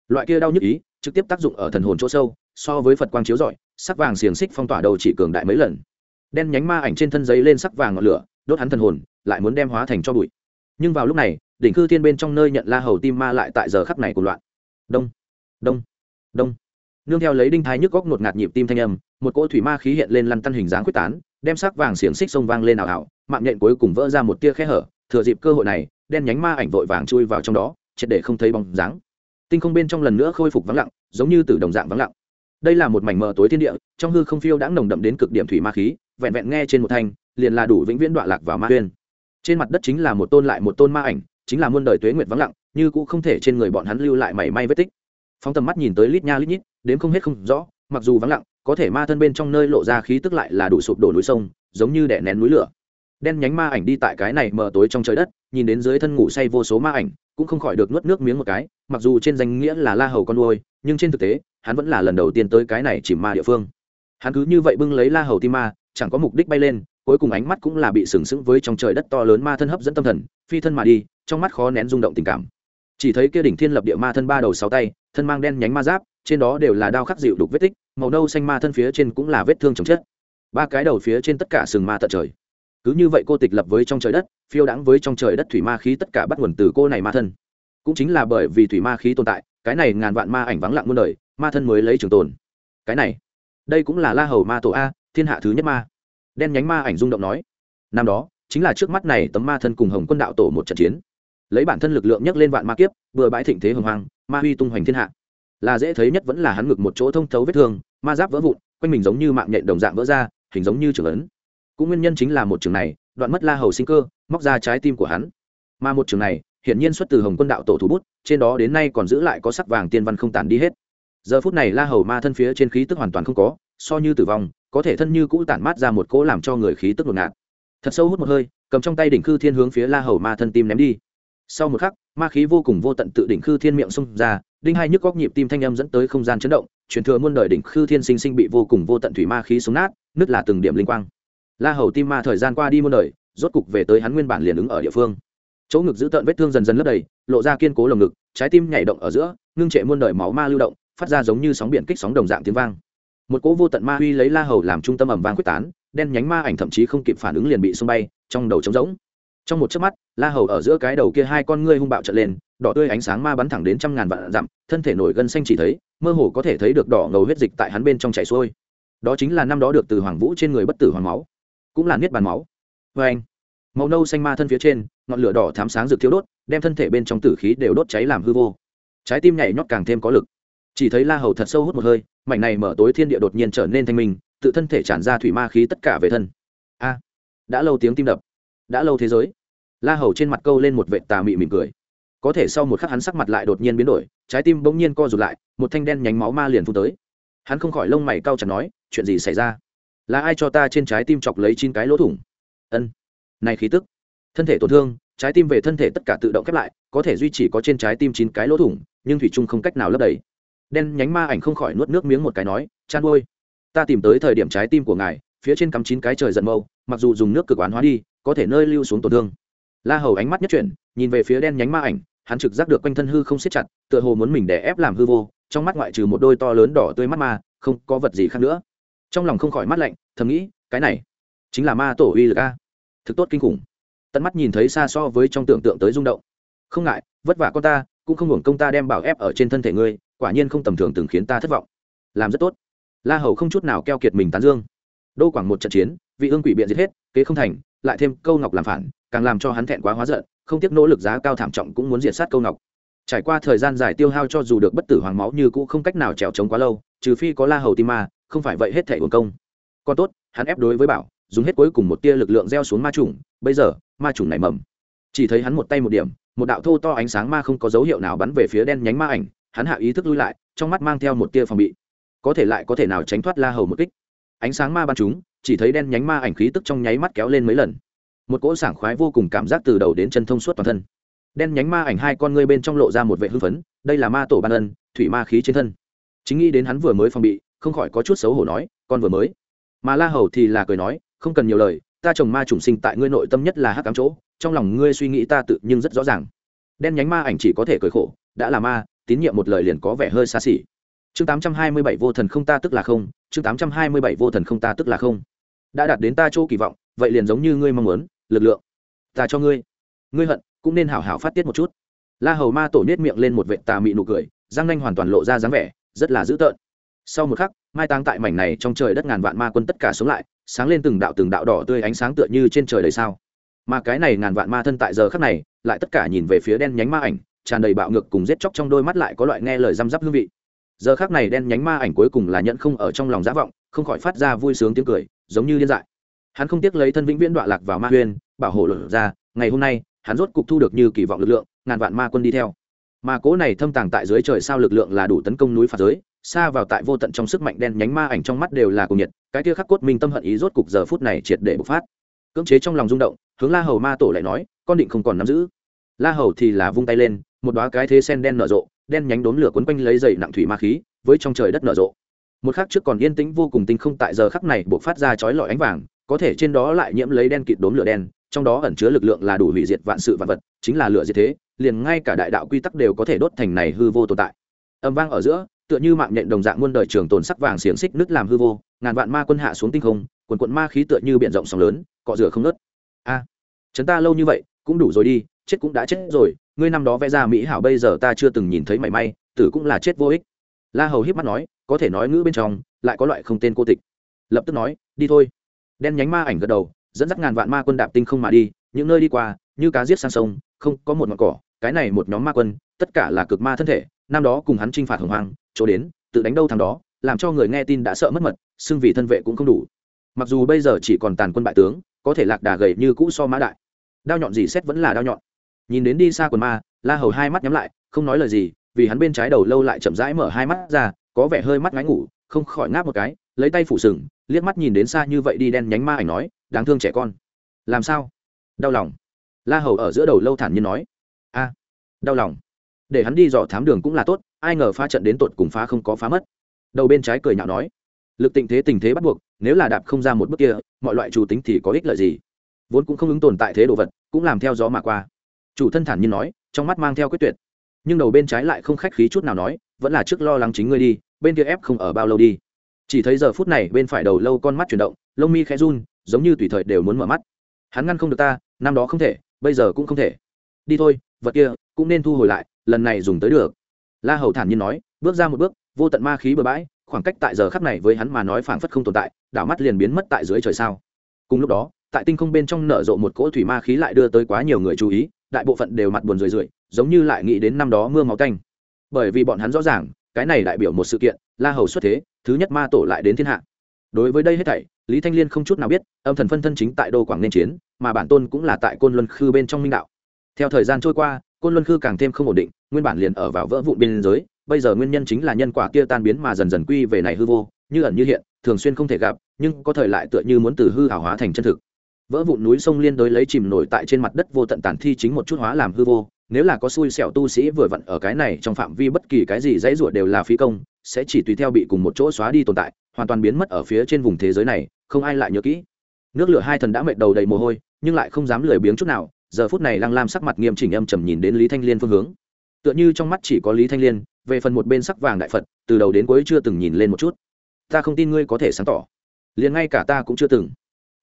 Loại kia đau nhức ý, trực tiếp tác dụng ở thần hồn chỗ sâu, so với phật quang chiếu rọi sắc vàng xiềng xích phong tỏa đầu chỉ cường đại mấy lần. Đen nhánh ma ảnh trên thân giấy lên sắc vàng ngọn lửa, đốt hắn thần hồn, lại muốn đem hóa thành cho bụi. Nhưng vào lúc này, đỉnh cư thiên bên trong nơi nhận la hầu tim ma lại tại giờ khắc này của loạn. Đông đông đông. Nương theo lấy đinh thái nhức góc ngột ngạt nhịp tim thanh âm, một cỗ thủy ma khí hiện lên lăn tăn hình dáng quyết tán, đem sắc vàng xiềng xích sông vang lên ảo ảo, mạng nhện cuối cùng vỡ ra một tia khe hở, thừa dịp cơ hội này, đen nhánh ma ảnh vội vàng chui vào trong đó, triệt để không thấy bóng dáng. Tinh không bên trong lần nữa khôi phục vắng lặng, giống như từ đồng dạng vắng lặng đây là một mảnh mờ tối thiên địa, trong hư không phiêu đã nồng đậm đến cực điểm thủy ma khí, vẹn vẹn nghe trên một thanh, liền là đủ vĩnh viễn đoạn lạc vào ma uyên trên mặt đất chính là một tôn lại một tôn ma ảnh, chính là muôn đời tuế nguyệt vắng lặng, như cũng không thể trên người bọn hắn lưu lại mảy may vết tích. Phóng tầm mắt nhìn tới lít nha lít nhít, đến không hết không rõ, mặc dù vắng lặng, có thể ma thân bên trong nơi lộ ra khí tức lại là đủ sụp đổ núi sông, giống như đẻ nén núi lửa đen nhánh ma ảnh đi tại cái này mờ tối trong trời đất, nhìn đến dưới thân ngủ say vô số ma ảnh, cũng không khỏi được nuốt nước miếng một cái, mặc dù trên danh nghĩa là la hầu con nuôi, nhưng trên thực tế, hắn vẫn là lần đầu tiên tới cái này chỉ ma địa phương. Hắn cứ như vậy bưng lấy la hầu tim ma, chẳng có mục đích bay lên, cuối cùng ánh mắt cũng là bị sừng sững với trong trời đất to lớn ma thân hấp dẫn tâm thần, phi thân mà đi, trong mắt khó nén rung động tình cảm. Chỉ thấy kia đỉnh thiên lập địa ma thân ba đầu sáu tay, thân mang đen nhánh ma giáp, trên đó đều là đao khắc dịu đục vết tích, màu nâu xanh ma thân phía trên cũng là vết thương chồng chết ba cái đầu phía trên tất cả sừng ma tận trời cứ như vậy cô tịch lập với trong trời đất, phiêu đãng với trong trời đất thủy ma khí tất cả bắt nguồn từ cô này ma thân. Cũng chính là bởi vì thủy ma khí tồn tại, cái này ngàn vạn ma ảnh vắng lặng muôn đời, ma thân mới lấy trường tồn. Cái này, đây cũng là la hầu ma tổ a, thiên hạ thứ nhất ma. Đen nhánh ma ảnh rung động nói. Năm đó, chính là trước mắt này tấm ma thân cùng hồng quân đạo tổ một trận chiến. Lấy bản thân lực lượng nhấc lên vạn ma kiếp vừa bãi thịnh thế hồng hoang, ma huy tung hoành thiên hạ. Là dễ thấy nhất vẫn là hắn ngực một chỗ thông thấu vết thương, ma giáp vỡ vụn, quanh mình giống như mạng nhện đồng dạng vỡ ra, hình giống như trường ấn cũng nguyên nhân chính là một trường này, đoạn mất la hầu sinh cơ, móc ra trái tim của hắn. Mà một trường này, hiển nhiên xuất từ hồng quân đạo tổ thủ bút, trên đó đến nay còn giữ lại có sắc vàng tiên văn không tàn đi hết. Giờ phút này la hầu ma thân phía trên khí tức hoàn toàn không có, so như tử vong, có thể thân như cũ tản mát ra một cỗ làm cho người khí tức ngột. Ngạt thật sâu hút một hơi, cầm trong tay đỉnh khư thiên hướng phía la hầu ma thân tim ném đi. Sau một khắc, ma khí vô cùng vô tận tự đỉnh khư thiên miệng xông ra, đinh hai nhức góc nhịp tim thanh âm dẫn tới không gian chấn động, truyền thừa muôn đời đỉnh khư thiên sinh sinh bị vô cùng vô tận thủy ma khí xuống nát, nứt là từng điểm linh quang la hầu tim ma thời gian qua đi muôn đời, rốt cục về tới hắn nguyên bản liền ứng ở địa phương. Chỗ ngực giữ tợn vết thương dần dần lấp đầy, lộ ra kiên cố lồng ngực, trái tim nhảy động ở giữa, ngưng trệ muôn đời máu ma lưu động, phát ra giống như sóng biển kích sóng đồng dạng tiếng vang. Một cỗ vô tận ma huy lấy la hầu làm trung tâm ẩm vang quyết tán, đen nhánh ma ảnh thậm chí không kịp phản ứng liền bị xung bay, trong đầu trống rỗng. Trong một chớp mắt, la hầu ở giữa cái đầu kia hai con ngươi hung bạo trợn lên, đỏ tươi ánh sáng ma bắn thẳng đến trăm ngàn vạn dặm, thân thể nổi gân xanh chỉ thấy, mơ hồ có thể thấy được đỏ ngầu huyết dịch tại hắn bên trong chảy xuôi. Đó chính là năm đó được từ hoàng vũ trên người bất tử hoàng máu cũng là niết bàn máu. Vê anh, màu nâu xanh ma thân phía trên, ngọn lửa đỏ thám sáng rực thiếu đốt, đem thân thể bên trong tử khí đều đốt cháy làm hư vô. Trái tim nhảy nhót càng thêm có lực. Chỉ thấy la hầu thật sâu hút một hơi, mảnh này mở tối thiên địa đột nhiên trở nên thanh minh, tự thân thể tràn ra thủy ma khí tất cả về thân. A à, đã lâu tiếng tim đập, đã lâu thế giới. La hầu trên mặt câu lên một vệ tà mị mỉm cười. Có thể sau một khắc hắn sắc mặt lại đột nhiên biến đổi, trái tim bỗng nhiên co rụt lại, một thanh đen nhánh máu ma liền phun tới. Hắn không khỏi lông mày cau chặt nói, chuyện gì xảy ra? Là ai cho ta trên trái tim chọc lấy chín cái lỗ thủng? Ân. Này khí tức. Thân thể tổn thương, trái tim về thân thể tất cả tự động khép lại, có thể duy trì có trên trái tim chín cái lỗ thủng, nhưng thủy trung không cách nào lấp đầy. Đen nhánh ma ảnh không khỏi nuốt nước miếng một cái nói, chan ôi, ta tìm tới thời điểm trái tim của ngài, phía trên cắm chín cái trời giận mâu, mặc dù dùng nước cực oán hóa đi, có thể nơi lưu xuống tổn thương. La hầu ánh mắt nhất chuyển, nhìn về phía đen nhánh ma ảnh, hắn trực giác được quanh thân hư không siết chặt, tựa hồ muốn mình để ép làm hư vô, trong mắt ngoại trừ một đôi to lớn đỏ tươi mắt ma, không có vật gì khác nữa trong lòng không khỏi mắt lạnh, thầm nghĩ, cái này chính là ma tổ uy lực a. Thực tốt kinh khủng. Tận mắt nhìn thấy xa so với trong tưởng tượng tới rung động. Không ngại, vất vả con ta, cũng không hưởng công ta đem bảo ép ở trên thân thể ngươi, quả nhiên không tầm thường từng khiến ta thất vọng. Làm rất tốt. La hầu không chút nào keo kiệt mình tán dương. Đô quảng một trận chiến, vị ương quỷ biện giết hết, kế không thành, lại thêm câu ngọc làm phản, càng làm cho hắn thẹn quá hóa giận, không tiếc nỗ lực giá cao thảm trọng cũng muốn diệt sát câu ngọc. Trải qua thời gian dài tiêu hao cho dù được bất tử hoàng máu như cũ không cách nào trèo trống quá lâu trừ phi có la hầu tim ma, không phải vậy hết thể uổng công. Còn tốt, hắn ép đối với bảo, dùng hết cuối cùng một tia lực lượng gieo xuống ma trùng, bây giờ, ma trùng nảy mầm. Chỉ thấy hắn một tay một điểm, một đạo thô to ánh sáng ma không có dấu hiệu nào bắn về phía đen nhánh ma ảnh, hắn hạ ý thức lui lại, trong mắt mang theo một tia phòng bị. Có thể lại có thể nào tránh thoát la hầu một kích? Ánh sáng ma bắn chúng, chỉ thấy đen nhánh ma ảnh khí tức trong nháy mắt kéo lên mấy lần. Một cỗ sảng khoái vô cùng cảm giác từ đầu đến chân thông suốt toàn thân. Đen nhánh ma ảnh hai con ngươi bên trong lộ ra một vệ hưng phấn, đây là ma tổ ban ân, thủy ma khí trên thân chính nghĩ đến hắn vừa mới phòng bị, không khỏi có chút xấu hổ nói, con vừa mới. Mà la hầu thì là cười nói, không cần nhiều lời, ta chồng ma trùng sinh tại ngươi nội tâm nhất là hắc cám chỗ, trong lòng ngươi suy nghĩ ta tự nhưng rất rõ ràng. Đen nhánh ma ảnh chỉ có thể cười khổ, đã là ma, tín nhiệm một lời liền có vẻ hơi xa xỉ. Chương tám trăm hai mươi bảy vô thần không ta tức là không, chương tám trăm hai mươi bảy vô thần không ta tức là không. Đã đạt đến ta chỗ kỳ vọng, vậy liền giống như ngươi mong muốn, lực lượng, ta cho ngươi. Ngươi hận, cũng nên hảo hảo phát tiết một chút. La hầu ma tổ nết miệng lên một vệ tà mị nụ cười, răng nanh hoàn toàn lộ ra dáng vẻ rất là dữ tợn. Sau một khắc, mai táng tại mảnh này trong trời đất ngàn vạn ma quân tất cả sống lại, sáng lên từng đạo từng đạo đỏ tươi ánh sáng tựa như trên trời đầy sao. Mà cái này ngàn vạn ma thân tại giờ khắc này, lại tất cả nhìn về phía đen nhánh ma ảnh, tràn đầy bạo ngược cùng giết chóc trong đôi mắt lại có loại nghe lời răm rắp hương vị. Giờ khắc này đen nhánh ma ảnh cuối cùng là nhận không ở trong lòng giả vọng, không khỏi phát ra vui sướng tiếng cười, giống như điên dại. Hắn không tiếc lấy thân vĩnh viễn đọa lạc vào ma huyên bảo hộ luật ra, ngày hôm nay, hắn rốt cục thu được như kỳ vọng lực lượng, ngàn vạn ma quân đi theo mà cố này thâm tàng tại dưới trời sao lực lượng là đủ tấn công núi phạt giới, xa vào tại vô tận trong sức mạnh đen nhánh ma ảnh trong mắt đều là cùng nhiệt, cái kia khắc cốt minh tâm hận ý rốt cục giờ phút này triệt để bộc phát. Cưỡng chế trong lòng rung động, hướng la hầu ma tổ lại nói, con định không còn nắm giữ. La hầu thì là vung tay lên, một đoá cái thế sen đen nở rộ, đen nhánh đốn lửa quấn quanh lấy dày nặng thủy ma khí, với trong trời đất nở rộ. Một khắc trước còn yên tĩnh vô cùng tinh không tại giờ khắc này buộc phát ra chói lọi ánh vàng, có thể trên đó lại nhiễm lấy đen kịt đốm lửa đen trong đó ẩn chứa lực lượng là đủ hủy diệt vạn sự vạn vật chính là lửa diệt thế liền ngay cả đại đạo quy tắc đều có thể đốt thành này hư vô tồn tại. Âm vang ở giữa tựa như mạng nhện đồng dạng muôn đời trường tồn sắc vàng xiềng xích nứt làm hư vô ngàn vạn ma quân hạ xuống tinh không quần quận ma khí tựa như biển rộng sóng lớn cọ rửa không nớt a à, chấn ta lâu như vậy cũng đủ rồi đi chết cũng đã chết rồi ngươi năm đó vẽ ra mỹ hảo bây giờ ta chưa từng nhìn thấy mảy may tử cũng là chết vô ích. La hầu hiếp mắt nói có thể nói ngữ bên trong lại có loại không tên cô tịch. Lập tức nói đi thôi. Đen nhánh ma ảnh gật đầu dẫn dắt ngàn vạn ma quân đạp tinh không mà đi, những nơi đi qua, như cá giết sang sông, không có một ngọn cỏ, cái này một nhóm ma quân, tất cả là cực ma thân thể, năm đó cùng hắn chinh phạt hồng hoang, chỗ đến, tự đánh đâu thằng đó, làm cho người nghe tin đã sợ mất mật, xưng vì thân vệ cũng không đủ. Mặc dù bây giờ chỉ còn tàn quân bại tướng, có thể lạc đà gầy như cũ so mã đại. Đao nhọn gì xét vẫn là đao nhọn. Nhìn đến đi xa quần ma, la hầu hai mắt nhắm lại, không nói lời gì, vì hắn bên trái đầu lâu lại chậm rãi mở hai mắt ra, có vẻ hơi mắt ngáy ngủ, không khỏi ngáp một cái, lấy tay phủ sừng, liếc mắt nhìn đến xa như vậy đi đen nhánh ma ảnh nói đáng thương trẻ con. Làm sao? Đau lòng. La hầu ở giữa đầu lâu thản nhiên nói. A, đau lòng. Để hắn đi dò thám đường cũng là tốt, ai ngờ phá trận đến tột cùng phá không có phá mất. Đầu bên trái cười nhạo nói. Lực tình thế tình thế bắt buộc, nếu là đạp không ra một bước kia, mọi loại chủ tính thì có ích lợi gì? Vốn cũng không ứng tồn tại thế đồ vật, cũng làm theo gió mà qua. Chủ thân thản nhiên nói, trong mắt mang theo quyết tuyệt. Nhưng đầu bên trái lại không khách khí chút nào nói, vẫn là trước lo lắng chính ngươi đi, bên kia ép không ở bao lâu đi. Chỉ thấy giờ phút này bên phải đầu lâu con mắt chuyển động, lông mi khẽ run giống như tùy thời đều muốn mở mắt. Hắn ngăn không được ta, năm đó không thể, bây giờ cũng không thể. Đi thôi, vật kia cũng nên thu hồi lại, lần này dùng tới được. La hầu thản nhiên nói, bước ra một bước, vô tận ma khí bừa bãi, khoảng cách tại giờ khắc này với hắn mà nói phảng phất không tồn tại, đảo mắt liền biến mất tại dưới trời sao. Cùng lúc đó, tại tinh không bên trong nở rộ một cỗ thủy ma khí lại đưa tới quá nhiều người chú ý, đại bộ phận đều mặt buồn rười rượi, giống như lại nghĩ đến năm đó mưa máu canh bởi vì bọn hắn rõ ràng, cái này đại biểu một sự kiện, la hầu xuất thế, thứ nhất ma tổ lại đến thiên hạ. Đối với đây hết thảy lý thanh liên không chút nào biết, âm thần phân thân chính tại đô quảng nên chiến, mà bản tôn cũng là tại côn luân khư bên trong minh đạo. Theo thời gian trôi qua, côn luân khư càng thêm không ổn định, nguyên bản liền ở vào vỡ vụn biên giới, bây giờ nguyên nhân chính là nhân quả kia tan biến mà dần dần quy về này hư vô, như ẩn như hiện, thường xuyên không thể gặp, nhưng có thời lại tựa như muốn từ hư hảo hóa thành chân thực. Vỡ vụn núi sông liên đối lấy chìm nổi tại trên mặt đất vô tận tàn thi chính một chút hóa làm hư vô, nếu là có xui xẻo tu sĩ vừa vặn ở cái này trong phạm vi bất kỳ cái gì dãy rủa đều là phi công, sẽ chỉ tùy theo bị cùng một chỗ xóa đi tồn tại, hoàn toàn biến mất ở phía trên vùng thế giới này không ai lại nhớ kỹ. Nước lửa hai thần đã mệt đầu đầy mồ hôi, nhưng lại không dám lười biếng chút nào, giờ phút này lăng lam sắc mặt nghiêm chỉnh âm trầm nhìn đến lý thanh liên phương hướng. Tựa như trong mắt chỉ có lý thanh liên, về phần một bên sắc vàng đại phật, từ đầu đến cuối chưa từng nhìn lên một chút. Ta không tin ngươi có thể sáng tỏ. Liền ngay cả ta cũng chưa từng.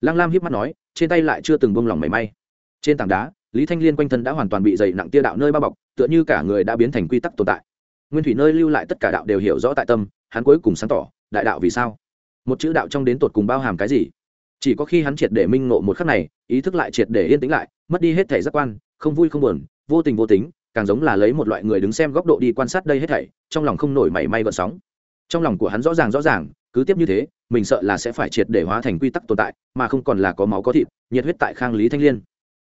Lăng lam hiếp mắt nói, trên tay lại chưa từng bông lòng mảy may. Trên tảng đá, lý thanh liên quanh thân đã hoàn toàn bị dày nặng tia đạo nơi bao bọc, tựa như cả người đã biến thành quy tắc tồn tại. Nguyên thủy nơi lưu lại tất cả đạo đều hiểu rõ tại tâm, hắn cuối cùng sáng tỏ, đại đạo vì sao? Một chữ đạo trong đến tột cùng bao hàm cái gì? Chỉ có khi hắn triệt để minh ngộ một khắc này, ý thức lại triệt để yên tĩnh lại, mất đi hết thể giác quan, không vui không buồn, vô tình vô tính, càng giống là lấy một loại người đứng xem góc độ đi quan sát đây hết thảy, trong lòng không nổi mảy may gợn sóng. Trong lòng của hắn rõ ràng rõ ràng, cứ tiếp như thế, mình sợ là sẽ phải triệt để hóa thành quy tắc tồn tại, mà không còn là có máu có thịt, nhiệt huyết tại khang lý thanh liên.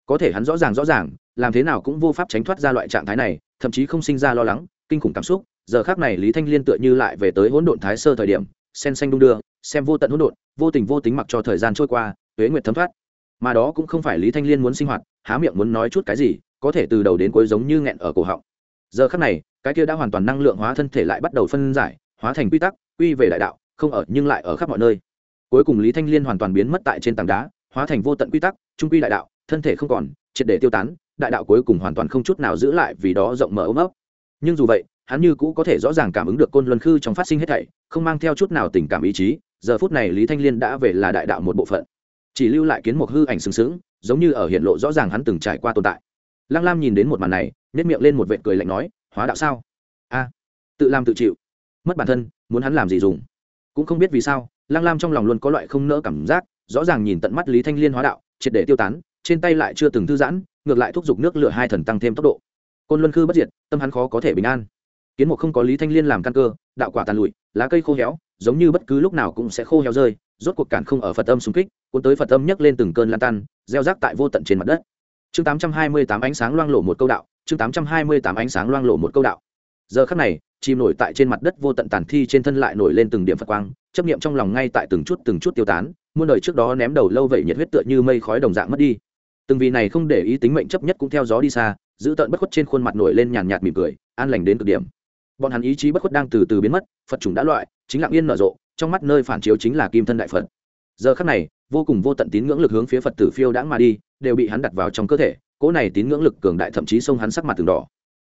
Có thể hắn rõ ràng rõ ràng, làm thế nào cũng vô pháp tránh thoát ra loại trạng thái này, thậm chí không sinh ra lo lắng, kinh khủng cảm xúc. Giờ khác này lý thanh liên tựa như lại về tới hỗn độn thái sơ thời điểm, sen xanh đung đưa xem vô tận hỗn độn, vô tình vô tính mặc cho thời gian trôi qua, tuế nguyệt thấm thoát. Mà đó cũng không phải lý thanh liên muốn sinh hoạt, há miệng muốn nói chút cái gì, có thể từ đầu đến cuối giống như nghẹn ở cổ họng. Giờ khắc này, cái kia đã hoàn toàn năng lượng hóa thân thể lại bắt đầu phân giải, hóa thành quy tắc, quy về đại đạo, không ở nhưng lại ở khắp mọi nơi. Cuối cùng lý thanh liên hoàn toàn biến mất tại trên tảng đá, hóa thành vô tận quy tắc, trung quy đại đạo, thân thể không còn, triệt để tiêu tán, đại đạo cuối cùng hoàn toàn không chút nào giữ lại vì đó rộng mở ôm ấp. Nhưng dù vậy, hắn như cũ có thể rõ ràng cảm ứng được côn luân khư trong phát sinh hết thảy, không mang theo chút nào tình cảm ý chí giờ phút này lý thanh liên đã về là đại đạo một bộ phận. Chỉ lưu lại kiến một hư ảnh sừng sững, giống như ở hiện lộ rõ ràng hắn từng trải qua tồn tại. Lăng lam nhìn đến một màn này nhét miệng lên một vệ cười lạnh nói, hóa đạo sao? A, tự làm tự chịu. Mất bản thân, muốn hắn làm gì dùng? Cũng không biết vì sao, lăng lam trong lòng luôn có loại không nỡ cảm giác, rõ ràng nhìn tận mắt lý thanh liên hóa đạo, triệt để tiêu tán, trên tay lại chưa từng thư giãn, ngược lại thúc giục nước lửa hai thần tăng thêm tốc độ. Côn luân khư bất diệt, tâm hắn khó có thể bình an kiến một không có lý thanh liên làm căn cơ, đạo quả tàn lụi, lá cây khô héo, giống như bất cứ lúc nào cũng sẽ khô héo rơi, rốt cuộc cản không ở phật âm xung kích, cuốn tới phật âm nhấc lên từng cơn lan tan, gieo rác tại vô tận trên mặt đất. Chương tám trăm hai mươi tám ánh sáng loang lộ một câu đạo, chương tám trăm hai mươi tám ánh sáng loang lộ một câu đạo. Giờ khắc này, chìm nổi tại trên mặt đất vô tận tàn thi trên thân lại nổi lên từng điểm phật quang, chấp niệm trong lòng ngay tại từng chút từng chút tiêu tán, muôn đời trước đó ném đầu lâu vậy nhiệt huyết tựa như mây khói đồng dạng mất đi. Từng vị này không để ý tính mệnh chấp nhất cũng theo gió đi xa, giữ tận bất khuất trên khuôn mặt nổi lên nhàn nhạt mỉm cười, an lành đến cực điểm bọn hắn ý chí bất khuất đang từ từ biến mất, phật chủng đã loại, chính lặng yên nở rộ, trong mắt nơi phản chiếu chính là kim thân đại phật. Giờ khắc này, vô cùng vô tận tín ngưỡng lực hướng phía phật tử phiêu đãng mà đi, đều bị hắn đặt vào trong cơ thể, cỗ này tín ngưỡng lực cường đại thậm chí xông hắn sắc mặt từng đỏ.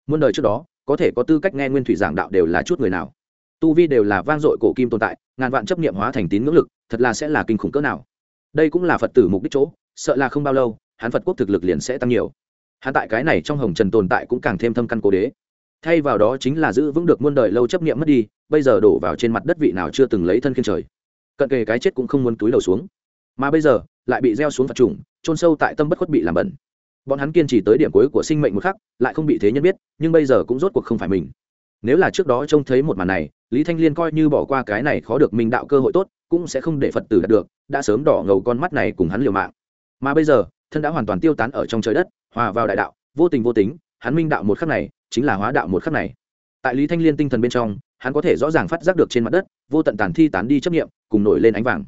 Muôn đời trước đó, có thể có tư cách nghe nguyên thủy giảng đạo đều là chút người nào. Tu vi đều là vang dội cổ kim tồn tại, ngàn vạn chấp niệm hóa thành tín ngưỡng lực, thật là sẽ là kinh khủng cỡ nào. Đây cũng là phật tử mục đích chỗ, sợ là không bao lâu, hắn phật quốc thực lực liền sẽ tăng nhiều. Hắn tại cái này trong hồng trần tồn tại cũng càng thêm thâm căn cố đế thay vào đó chính là giữ vững được muôn đời lâu chấp nghiệm mất đi, bây giờ đổ vào trên mặt đất vị nào chưa từng lấy thân khiên trời. Cận kề cái chết cũng không muốn túi đầu xuống. Mà bây giờ, lại bị gieo xuống phật trùng trôn sâu tại tâm bất khuất bị làm bẩn. Bọn hắn kiên trì tới điểm cuối của sinh mệnh một khắc, lại không bị thế nhân biết, nhưng bây giờ cũng rốt cuộc không phải mình. Nếu là trước đó trông thấy một màn này, lý thanh liên coi như bỏ qua cái này khó được minh đạo cơ hội tốt, cũng sẽ không để phật tử đạt được, đã sớm đỏ ngầu con mắt này cùng hắn liều mạng. Mà bây giờ, thân đã hoàn toàn tiêu tán ở trong trời đất, hòa vào đại đạo, vô tình vô tính, hắn minh đạo một khắc này chính là hóa đạo một khắc này. Tại lý thanh liên tinh thần bên trong, hắn có thể rõ ràng phát giác được trên mặt đất, vô tận tàn thi tán đi chấp nghiệm cùng nổi lên ánh vàng.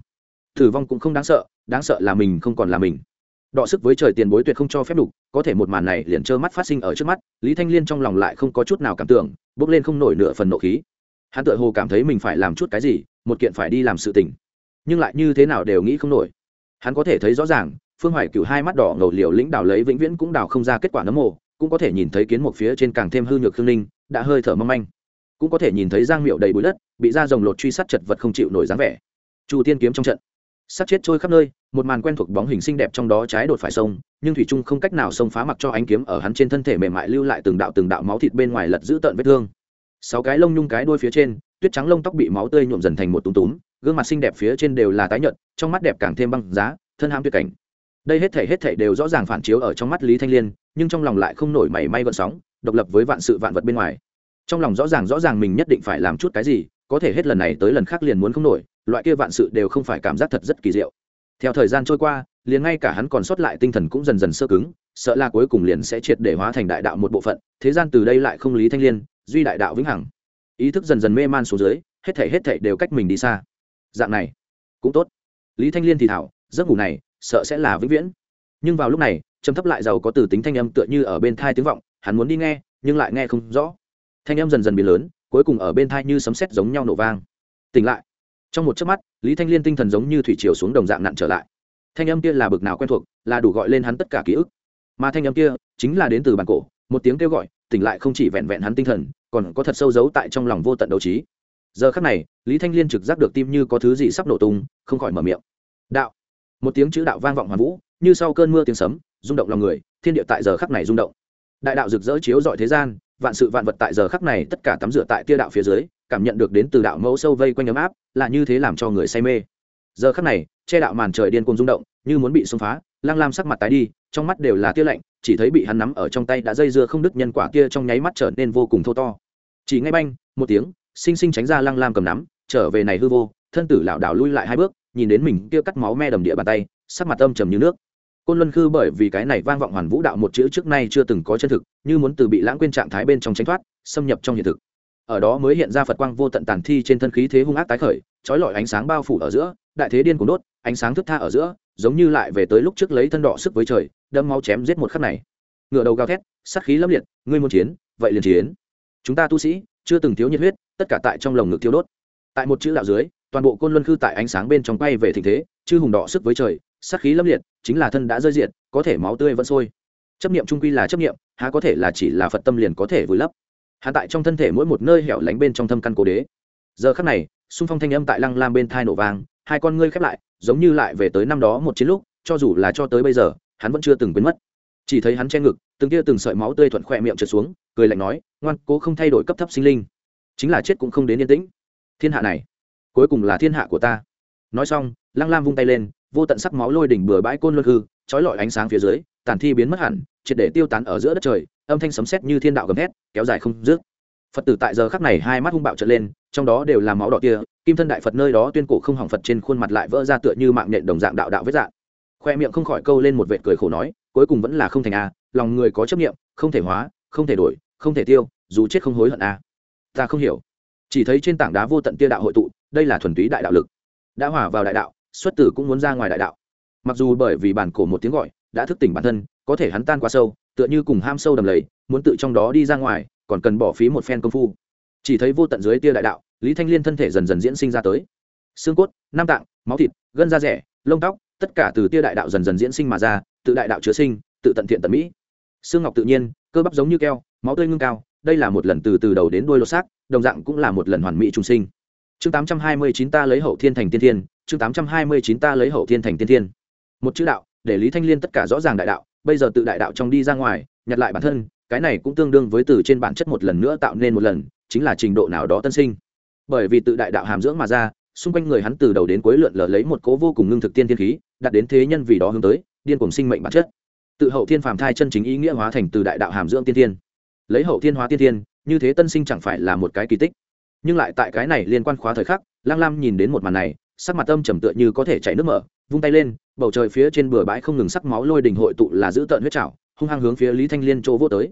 Thử vong cũng không đáng sợ đáng sợ là mình không còn là mình. Đọ sức với trời tiền bối tuyệt không cho phép đủ có thể một màn này liền trơ mắt phát sinh ở trước mắt, lý thanh liên trong lòng lại không có chút nào cảm tưởng bước lên không nổi nửa phần nộ khí. Hắn tự hồ cảm thấy mình phải làm chút cái gì, một kiện phải đi làm sự tình. Nhưng lại như thế nào đều nghĩ không nổi. Hắn có thể thấy rõ ràng, phương hoài Cửu hai mắt đỏ ngầu liều lĩnh đào lấy vĩnh viễn cũng đào không ra kết quả nấm mồ cũng có thể nhìn thấy kiến một phía trên càng thêm hư nhược khương ninh, đã hơi thở mâm anh cũng có thể nhìn thấy giang miệu đầy bụi đất, bị da rồng lột truy sát chật vật không chịu nổi dáng vẻ. Chu tiên kiếm trong trận. Sát chết trôi khắp nơi, một màn quen thuộc bóng hình xinh đẹp trong đó trái đột phải sông, nhưng thủy trung không cách nào xông phá mặc cho ánh kiếm ở hắn trên thân thể mềm mại lưu lại từng đạo từng đạo máu thịt bên ngoài lật giữ tợn vết thương. Sáu cái lông nhung cái đuôi phía trên, tuyết trắng lông tóc bị máu tươi nhuộm dần thành một túm túm, gương mặt xinh đẹp phía trên đều là tái nhợt, trong mắt đẹp càng thêm băng giá, thân ham tuyệt cảnh đây hết thể hết thể đều rõ ràng phản chiếu ở trong mắt lý thanh liên, nhưng trong lòng lại không nổi mảy may gợn sóng, độc lập với vạn sự vạn vật bên ngoài. Trong lòng rõ ràng rõ ràng mình nhất định phải làm chút cái gì, có thể hết lần này tới lần khác liền muốn không nổi, loại kia vạn sự đều không phải cảm giác thật rất kỳ diệu. Theo thời gian trôi qua, liền ngay cả hắn còn sót lại tinh thần cũng dần dần sơ cứng, sợ là cuối cùng liền sẽ triệt để hóa thành đại đạo một bộ phận, thế gian từ đây lại không lý thanh liên, duy đại đạo vĩnh hằng. Ý thức dần dần mê man xuống dưới, hết thể hết thể đều cách mình đi xa. Dạng này, cũng tốt. Lý thanh liên thì thảo, giấc ngủ này sợ sẽ là vĩnh viễn. Nhưng vào lúc này, trầm thấp lại giàu có từ tính thanh âm tựa như ở bên thai tiếng vọng, hắn muốn đi nghe, nhưng lại nghe không rõ. Thanh âm dần dần biến lớn, cuối cùng ở bên thai như sấm sét giống nhau nổ vang. Tỉnh lại. Trong một chớp mắt, lý thanh liên tinh thần giống như thủy chiều xuống đồng dạng nặng trở lại. Thanh âm kia là bực nào quen thuộc, là đủ gọi lên hắn tất cả ký ức. Mà thanh âm kia chính là đến từ bản cổ, một tiếng kêu gọi, tỉnh lại không chỉ vẹn vẹn hắn tinh thần, còn có thật sâu giấu tại trong lòng vô tận đấu trí. Giờ khắc này, lý thanh liên trực giác được tim như có thứ gì sắp nổ tung, không khỏi mở miệng. Đạo một tiếng chữ đạo vang vọng hoàn vũ, như sau cơn mưa tiếng sấm, rung động lòng người, thiên địa tại giờ khắc này rung động. Đại đạo rực rỡ chiếu dọi thế gian, vạn sự vạn vật tại giờ khắc này, tất cả tắm rửa tại tia đạo phía dưới, cảm nhận được đến từ đạo mẫu sâu vây quanh ấm áp, là như thế làm cho người say mê. Giờ khắc này, che đạo màn trời điên cuồng rung động, như muốn bị xông phá, lang lam sắc mặt tái đi, trong mắt đều là tia lạnh, chỉ thấy bị hắn nắm ở trong tay đã dây dưa không đứt nhân quả kia trong nháy mắt trở nên vô cùng thô to. Chỉ ngay banh, một tiếng, sinh sinh tránh ra lang lam cầm nắm, trở về này hư vô, thân tử lảo đảo lui lại hai bước nhìn đến mình kia cắt máu me đầm địa bàn tay, sắc mặt âm trầm như nước. Côn luân khư bởi vì cái này vang vọng hoàn vũ đạo một chữ trước nay chưa từng có chân thực, như muốn từ bị lãng quên trạng thái bên trong tránh thoát, xâm nhập trong hiện thực. Ở đó mới hiện ra phật quang vô tận tàn thi trên thân khí thế hung ác tái khởi, trói lọi ánh sáng bao phủ ở giữa, đại thế điên cuồng đốt, ánh sáng thức tha ở giữa, giống như lại về tới lúc trước lấy thân đỏ sức với trời đâm máu chém giết một khắc này. Ngựa đầu gào thét, sát khí lâm liệt, ngươi muốn chiến, vậy liền chiến. Chúng ta tu sĩ, chưa từng thiếu nhiệt huyết, tất cả tại trong lồng ngực thiêu đốt. Tại một chữ đạo dưới toàn bộ côn luân khư tại ánh sáng bên trong quay về thịnh thế, chư hùng đỏ sức với trời, sát khí lâm liệt, chính là thân đã rơi diện có thể máu tươi vẫn sôi. Chấp niệm trung quy là chấp niệm, há có thể là chỉ là phật tâm liền có thể vùi lấp. Hạ tại trong thân thể mỗi một nơi hẻo lánh bên trong thâm căn cố đế. Giờ khắc này, xung phong thanh âm tại lăng lam bên thai nổ vang, hai con ngươi khép lại, giống như lại về tới năm đó một chiến lúc, cho dù là cho tới bây giờ, hắn vẫn chưa từng quên mất. Chỉ thấy hắn che ngực, từng tia từng sợi máu tươi thuận khỏe miệng trượt xuống, cười lạnh nói, ngoan cố không thay đổi cấp thấp sinh linh, chính là chết cũng không đến yên tĩnh. Thiên hạ này cuối cùng là thiên hạ của ta. Nói xong, lăng lam vung tay lên, vô tận sắc máu lôi đỉnh bừa bãi côn luân hư, trói lọi ánh sáng phía dưới, tàn thi biến mất hẳn, triệt để tiêu tán ở giữa đất trời, âm thanh sấm sét như thiên đạo gầm hét kéo dài không dứt. Phật tử tại giờ khắc này hai mắt hung bạo trở lên, trong đó đều là máu đỏ tia kim thân đại phật nơi đó tuyên cổ không hỏng phật trên khuôn mặt lại vỡ ra tựa như mạng nhện đồng dạng đạo đạo vết dạng. Khoe miệng không khỏi câu lên một vệt cười khổ nói, cuối cùng vẫn là không thành a, lòng người có chấp niệm, không thể hóa, không thể đổi, không thể tiêu, dù chết không hối hận a. Ta không hiểu. Chỉ thấy trên tảng đá vô tận tia đạo hội tụ đây là thuần túy đại đạo lực. Đã hỏa vào đại đạo, xuất tử cũng muốn ra ngoài đại đạo. Mặc dù bởi vì bản cổ một tiếng gọi, đã thức tỉnh bản thân, có thể hắn tan quá sâu, tựa như cùng ham sâu đầm lầy, muốn tự trong đó đi ra ngoài, còn cần bỏ phí một phen công phu. Chỉ thấy vô tận dưới tia đại đạo, lý thanh liên thân thể dần dần diễn sinh ra tới. Xương cốt, nam tạng, máu thịt, gân da rẻ, lông tóc, tất cả từ tia đại đạo dần dần diễn sinh mà ra, tự đại đạo chứa sinh, tự tận thiện tận mỹ. Xương ngọc tự nhiên, cơ bắp giống như keo, máu tươi ngưng cao, đây là một lần từ từ đầu đến đuôi lột xác, đồng dạng cũng là một lần hoàn mỹ trung sinh chương tám trăm hai mươi chín ta lấy hậu thiên thành tiên thiên, chương tám trăm hai mươi chín ta lấy hậu thiên thành tiên thiên. Một chữ đạo, để lý thanh liên tất cả rõ ràng đại đạo, bây giờ tự đại đạo trong đi ra ngoài, nhặt lại bản thân, cái này cũng tương đương với từ trên bản chất một lần nữa tạo nên một lần, chính là trình độ nào đó tân sinh. Bởi vì tự đại đạo hàm dưỡng mà ra, xung quanh người hắn từ đầu đến cuối lượn lờ lấy một cố vô cùng ngưng thực tiên thiên khí, đặt đến thế nhân vì đó hướng tới, điên cùng sinh mệnh bản chất. Tự hậu thiên phàm thai chân chính ý nghĩa hóa thành từ đại đạo hàm dưỡng tiên thiên. Lấy hậu thiên hóa tiên thiên, như thế tân sinh chẳng phải là một cái kỳ tích nhưng lại tại cái này liên quan khóa thời khắc lang lam nhìn đến một màn này, sắc mặt âm trầm tựa như có thể chảy nước mở, vung tay lên, bầu trời phía trên bừa bãi không ngừng sắc máu lôi đình hội tụ là giữ tợn huyết trào hung hăng hướng phía lý thanh liên chỗ vô tới.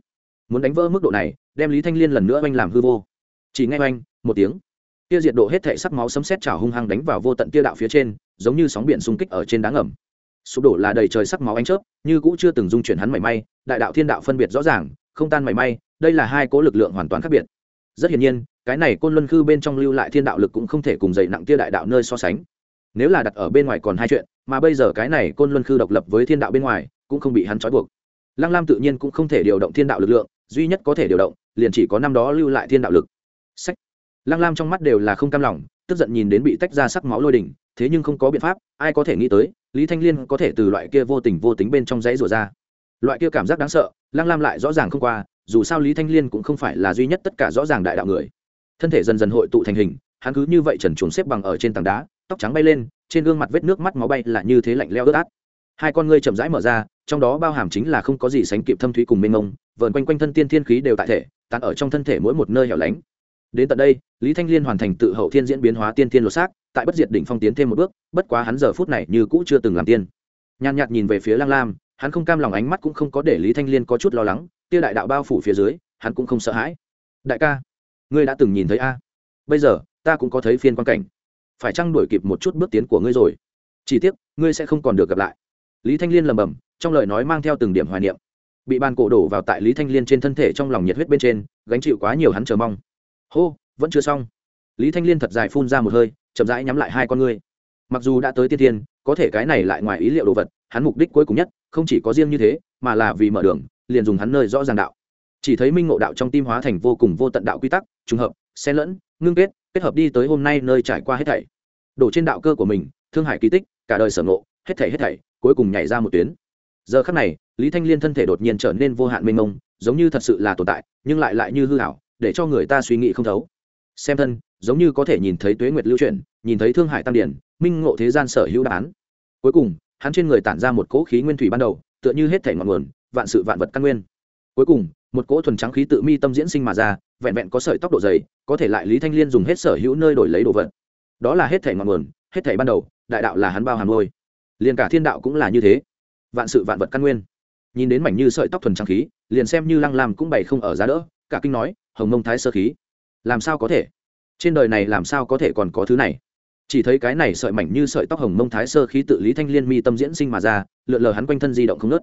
Muốn đánh vỡ mức độ này, đem lý thanh liên lần nữa oanh làm hư vô. Chỉ nghe oanh, một tiếng kia diệt độ hết thể sắc máu sấm sét trào hung hăng đánh vào vô tận kia đạo phía trên, giống như sóng biển xung kích ở trên đá ngầm. Sụp đổ là đầy trời sắc máu ánh chớp, như cũ chưa từng dung chuyển hắn mảy may, đại đạo thiên đạo phân biệt rõ ràng, không tan mảy may, đây là hai cố lực lượng hoàn toàn khác biệt. Rất hiển nhiên cái này côn luân khư bên trong lưu lại thiên đạo lực cũng không thể cùng dày nặng tia đại đạo nơi so sánh. Nếu là đặt ở bên ngoài còn hai chuyện, mà bây giờ cái này côn luân khư độc lập với thiên đạo bên ngoài, cũng không bị hắn trói buộc. Lăng lam tự nhiên cũng không thể điều động thiên đạo lực lượng, duy nhất có thể điều động, liền chỉ có năm đó lưu lại thiên đạo lực. Sách. Lăng lam trong mắt đều là không cam lòng, tức giận nhìn đến bị tách ra sắc máu lôi đỉnh, thế nhưng không có biện pháp, ai có thể nghĩ tới, lý thanh liên có thể từ loại kia vô tình vô tính bên trong dãy rủa ra. Loại kia cảm giác đáng sợ, lăng lam lại rõ ràng không qua, dù sao lý thanh liên cũng không phải là duy nhất tất cả rõ ràng đại đạo người thân thể dần dần hội tụ thành hình, hắn cứ như vậy trần chuồng xếp bằng ở trên tảng đá, tóc trắng bay lên, trên gương mặt vết nước mắt máu bay là như thế lạnh leo ướt át. Hai con ngươi chậm rãi mở ra, trong đó bao hàm chính là không có gì sánh kịp thâm thúy cùng mênh mông, vờn quanh quanh thân tiên thiên khí đều tại thể, tán ở trong thân thể mỗi một nơi hẻo lánh. Đến tận đây, lý thanh liên hoàn thành tự hậu thiên diễn biến hóa tiên thiên lột xác, tại bất diệt đỉnh phong tiến thêm một bước, bất quá hắn giờ phút này như cũ chưa từng làm tiên. Nhàn nhạt nhìn về phía lang lam, hắn không cam lòng ánh mắt cũng không có để lý thanh liên có chút lo lắng tia đại đạo bao phủ phía dưới, hắn cũng không sợ hãi. Đại ca ngươi đã từng nhìn thấy a? Bây giờ, ta cũng có thấy phiên quan cảnh. Phải chăng đuổi kịp một chút bước tiến của ngươi rồi? Chỉ tiếc, ngươi sẽ không còn được gặp lại. Lý thanh liên lầm bầm trong lời nói mang theo từng điểm hoài niệm. Bị bàn cổ đổ vào tại lý thanh liên trên thân thể trong lòng nhiệt huyết bên trên, gánh chịu quá nhiều hắn chờ mong. Hô, vẫn chưa xong. Lý thanh liên thật dài phun ra một hơi, chậm rãi nhắm lại hai con ngươi. Mặc dù đã tới tiên tiên có thể cái này lại ngoài ý liệu đồ vật, hắn mục đích cuối cùng nhất, không chỉ có riêng như thế, mà là vì mở đường, liền dùng hắn nơi rõ ràng đạo chỉ thấy minh ngộ đạo trong tim hóa thành vô cùng vô tận đạo quy tắc, trùng hợp, xen lẫn, ngưng kết kết hợp đi tới hôm nay nơi trải qua hết thảy. Đổ trên đạo cơ của mình, thương hải kỳ tích, cả đời sở ngộ, hết thảy hết thảy, cuối cùng nhảy ra một tuyến. Giờ khắc này, lý thanh liên thân thể đột nhiên trở nên vô hạn mênh mông, giống như thật sự là tồn tại, nhưng lại lại như hư ảo, để cho người ta suy nghĩ không thấu. Xem thân, giống như có thể nhìn thấy tuế nguyệt lưu chuyển, nhìn thấy thương hải tam điển, minh ngộ thế gian sở hữu đáp án. Cuối cùng, hắn trên người tản ra một cỗ khí nguyên thủy ban đầu, tựa như hết thể ngọn nguồn, vạn sự vạn vật căn nguyên. Cuối cùng một cỗ thuần trắng khí tự mi tâm diễn sinh mà ra, vẹn vẹn có sợi tóc độ dày, có thể lại lý thanh liên dùng hết sở hữu nơi đổi lấy đồ vật. Đó là hết thể ngọn nguồn, hết thể ban đầu, đại đạo là hắn bao hàm ngôi liền cả thiên đạo cũng là như thế. Vạn sự vạn vật căn nguyên. Nhìn đến mảnh như sợi tóc thuần trắng khí, liền xem như lăng làm cũng bày không ở giá đỡ, cả kinh nói, hồng mông thái sơ khí, làm sao có thể? Trên đời này làm sao có thể còn có thứ này? Chỉ thấy cái này sợi mảnh như sợi tóc hồng mông thái sơ khí tự lý thanh liên mi tâm diễn sinh mà ra, lượn lờ hắn quanh thân di động không nớt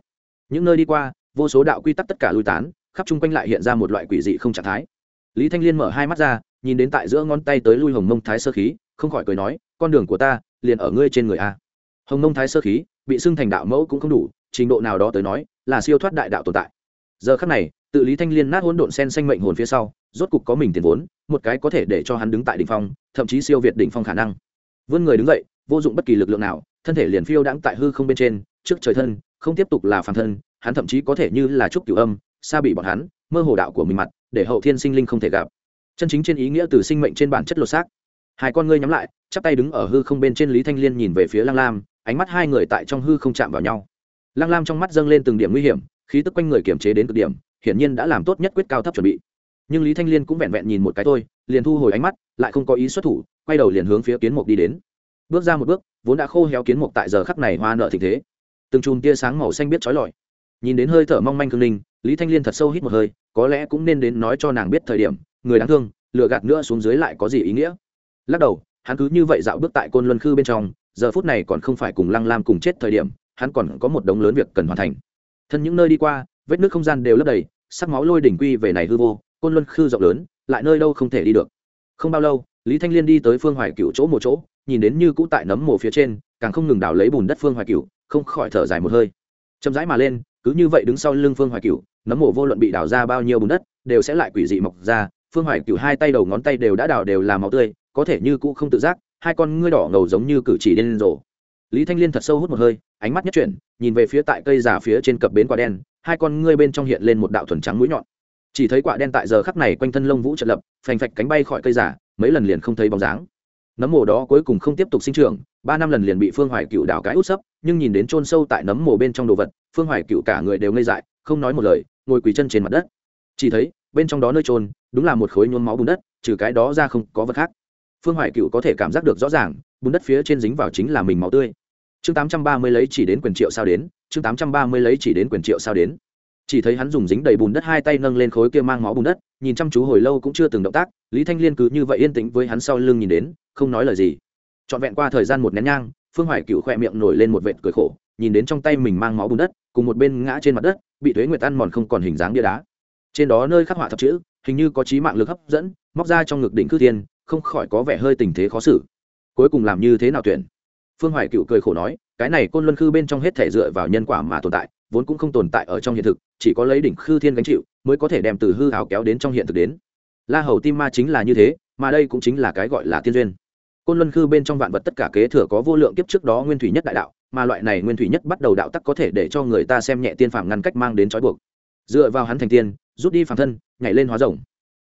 những nơi đi qua, vô số đạo quy tắc tất cả lui tán khắp chung quanh lại hiện ra một loại quỷ dị không trạng thái. Lý thanh liên mở hai mắt ra, nhìn đến tại giữa ngón tay tới lui hồng mông thái sơ khí, không khỏi cười nói, con đường của ta liền ở ngươi trên người a. Hồng mông thái sơ khí, bị xưng thành đạo mẫu cũng không đủ, trình độ nào đó tới nói, là siêu thoát đại đạo tồn tại. Giờ khắc này, tự lý thanh liên nát hỗn độn sen xanh mệnh hồn phía sau, rốt cục có mình tiền vốn, một cái có thể để cho hắn đứng tại đỉnh phong, thậm chí siêu việt đỉnh phong khả năng. Vươn người đứng dậy, vô dụng bất kỳ lực lượng nào, thân thể liền phiêu đãng tại hư không bên trên, trước trời thân, không tiếp tục là phản thân, hắn thậm chí có thể như là trúc cửu âm xa bị bọn hắn, mơ hồ đạo của mình mặt, để hậu thiên sinh linh không thể gặp. Chân chính trên ý nghĩa từ sinh mệnh trên bản chất lột xác. Hai con ngươi nhắm lại, chắp tay đứng ở hư không bên trên lý thanh liên nhìn về phía lang lam, ánh mắt hai người tại trong hư không chạm vào nhau. Lang lam trong mắt dâng lên từng điểm nguy hiểm, khí tức quanh người kiềm chế đến cực điểm, hiển nhiên đã làm tốt nhất quyết cao thấp chuẩn bị. Nhưng lý thanh liên cũng vẹn vẹn nhìn một cái thôi, liền thu hồi ánh mắt, lại không có ý xuất thủ, quay đầu liền hướng phía kiến mục đi đến. Bước ra một bước, vốn đã khô héo kiến mục tại giờ khắc này hoa nợ tình thế. Từng chùm tia sáng màu xanh biết trói lọi nhìn đến hơi thở mong manh cương linh lý thanh liên thật sâu hít một hơi, có lẽ cũng nên đến nói cho nàng biết thời điểm, người đáng thương, lừa gạt nữa xuống dưới lại có gì ý nghĩa. Lắc đầu, hắn cứ như vậy dạo bước tại côn luân khư bên trong, giờ phút này còn không phải cùng lăng lam cùng chết thời điểm, hắn còn có một đống lớn việc cần hoàn thành. Thân những nơi đi qua, vết nước không gian đều lấp đầy, sắc máu lôi đỉnh quy về này hư vô, côn luân khư rộng lớn, lại nơi đâu không thể đi được. Không bao lâu, lý thanh liên đi tới phương hoài cựu chỗ một chỗ, nhìn đến như cũ tại nấm mồ phía trên, càng không ngừng đào lấy bùn đất phương hoài cựu không khỏi thở dài một hơi. Chậm rãi mà lên cứ như vậy đứng sau lưng phương hoài cựu nấm mồ vô luận bị đào ra bao nhiêu bùn đất, đều sẽ lại quỷ dị mọc ra. Phương hoài cựu hai tay đầu ngón tay đều đã đào đều là máu tươi, có thể như cũ không tự giác, hai con ngươi đỏ ngầu giống như cử chỉ điên rồ. Lý thanh liên thật sâu hút một hơi, ánh mắt nhất chuyển, nhìn về phía tại cây giả phía trên cập bến quả đen, hai con ngươi bên trong hiện lên một đạo thuần trắng mũi nhọn. Chỉ thấy quả đen tại giờ khắc này quanh thân lông vũ trật lập, phành phạch cánh bay khỏi cây giả mấy lần liền không thấy bóng dáng. Nấm mồ đó cuối cùng không tiếp tục sinh trưởng, ba năm lần liền bị phương hoài cựu đào cái út sấp, nhưng nhìn đến chôn sâu tại nấm mồ bên trong đồ vật phương hoài cựu cả người đều ngây dại, không nói một lời, ngồi quỳ chân trên mặt đất. Chỉ thấy, bên trong đó nơi trôn đúng là một khối nhuốm máu bùn đất, trừ cái đó ra không có vật khác. Phương hoài cựu có thể cảm giác được rõ ràng, bùn đất phía trên dính vào chính là mình máu tươi. Chương tám trăm ba mươi lấy chỉ đến quyền triệu sao đến, chương tám trăm ba mươi lấy chỉ đến quyền triệu sao đến. Chỉ thấy hắn dùng dính đầy bùn đất hai tay nâng lên khối kia mang máu bùn đất, nhìn chăm chú hồi lâu cũng chưa từng động tác, lý thanh liên cứ như vậy yên tĩnh với hắn sau lưng nhìn đến, không nói lời gì. Trọn vẹn qua thời gian một nén nhang, phương hoài cựu khoe miệng nổi lên một vệt cười khổ, nhìn đến trong tay mình mang máu bùn đất cùng một bên ngã trên mặt đất, bị thuế nguyệt ăn mòn không còn hình dáng bia đá. Trên đó nơi khắc họa thập chữ, hình như có trí mạng lực hấp dẫn, móc ra trong ngực đỉnh cư thiên không khỏi có vẻ hơi tình thế khó xử. Cuối cùng làm như thế nào tuyển? Phương hoài cựu cười khổ nói, cái này côn luân khư bên trong hết thể dựa vào nhân quả mà tồn tại, vốn cũng không tồn tại ở trong hiện thực, chỉ có lấy đỉnh khư thiên gánh chịu, mới có thể đem từ hư hào kéo đến trong hiện thực đến. La hầu tim ma chính là như thế, mà đây cũng chính là cái gọi là tiên duyên. Côn luân khư bên trong vạn vật tất cả kế thừa có vô lượng kiếp trước đó nguyên thủy nhất đại đạo mà loại này nguyên thủy nhất bắt đầu đạo tắc có thể để cho người ta xem nhẹ tiên phạm ngăn cách mang đến trói buộc. Dựa vào hắn thành tiên, rút đi phàm thân, nhảy lên hóa rồng.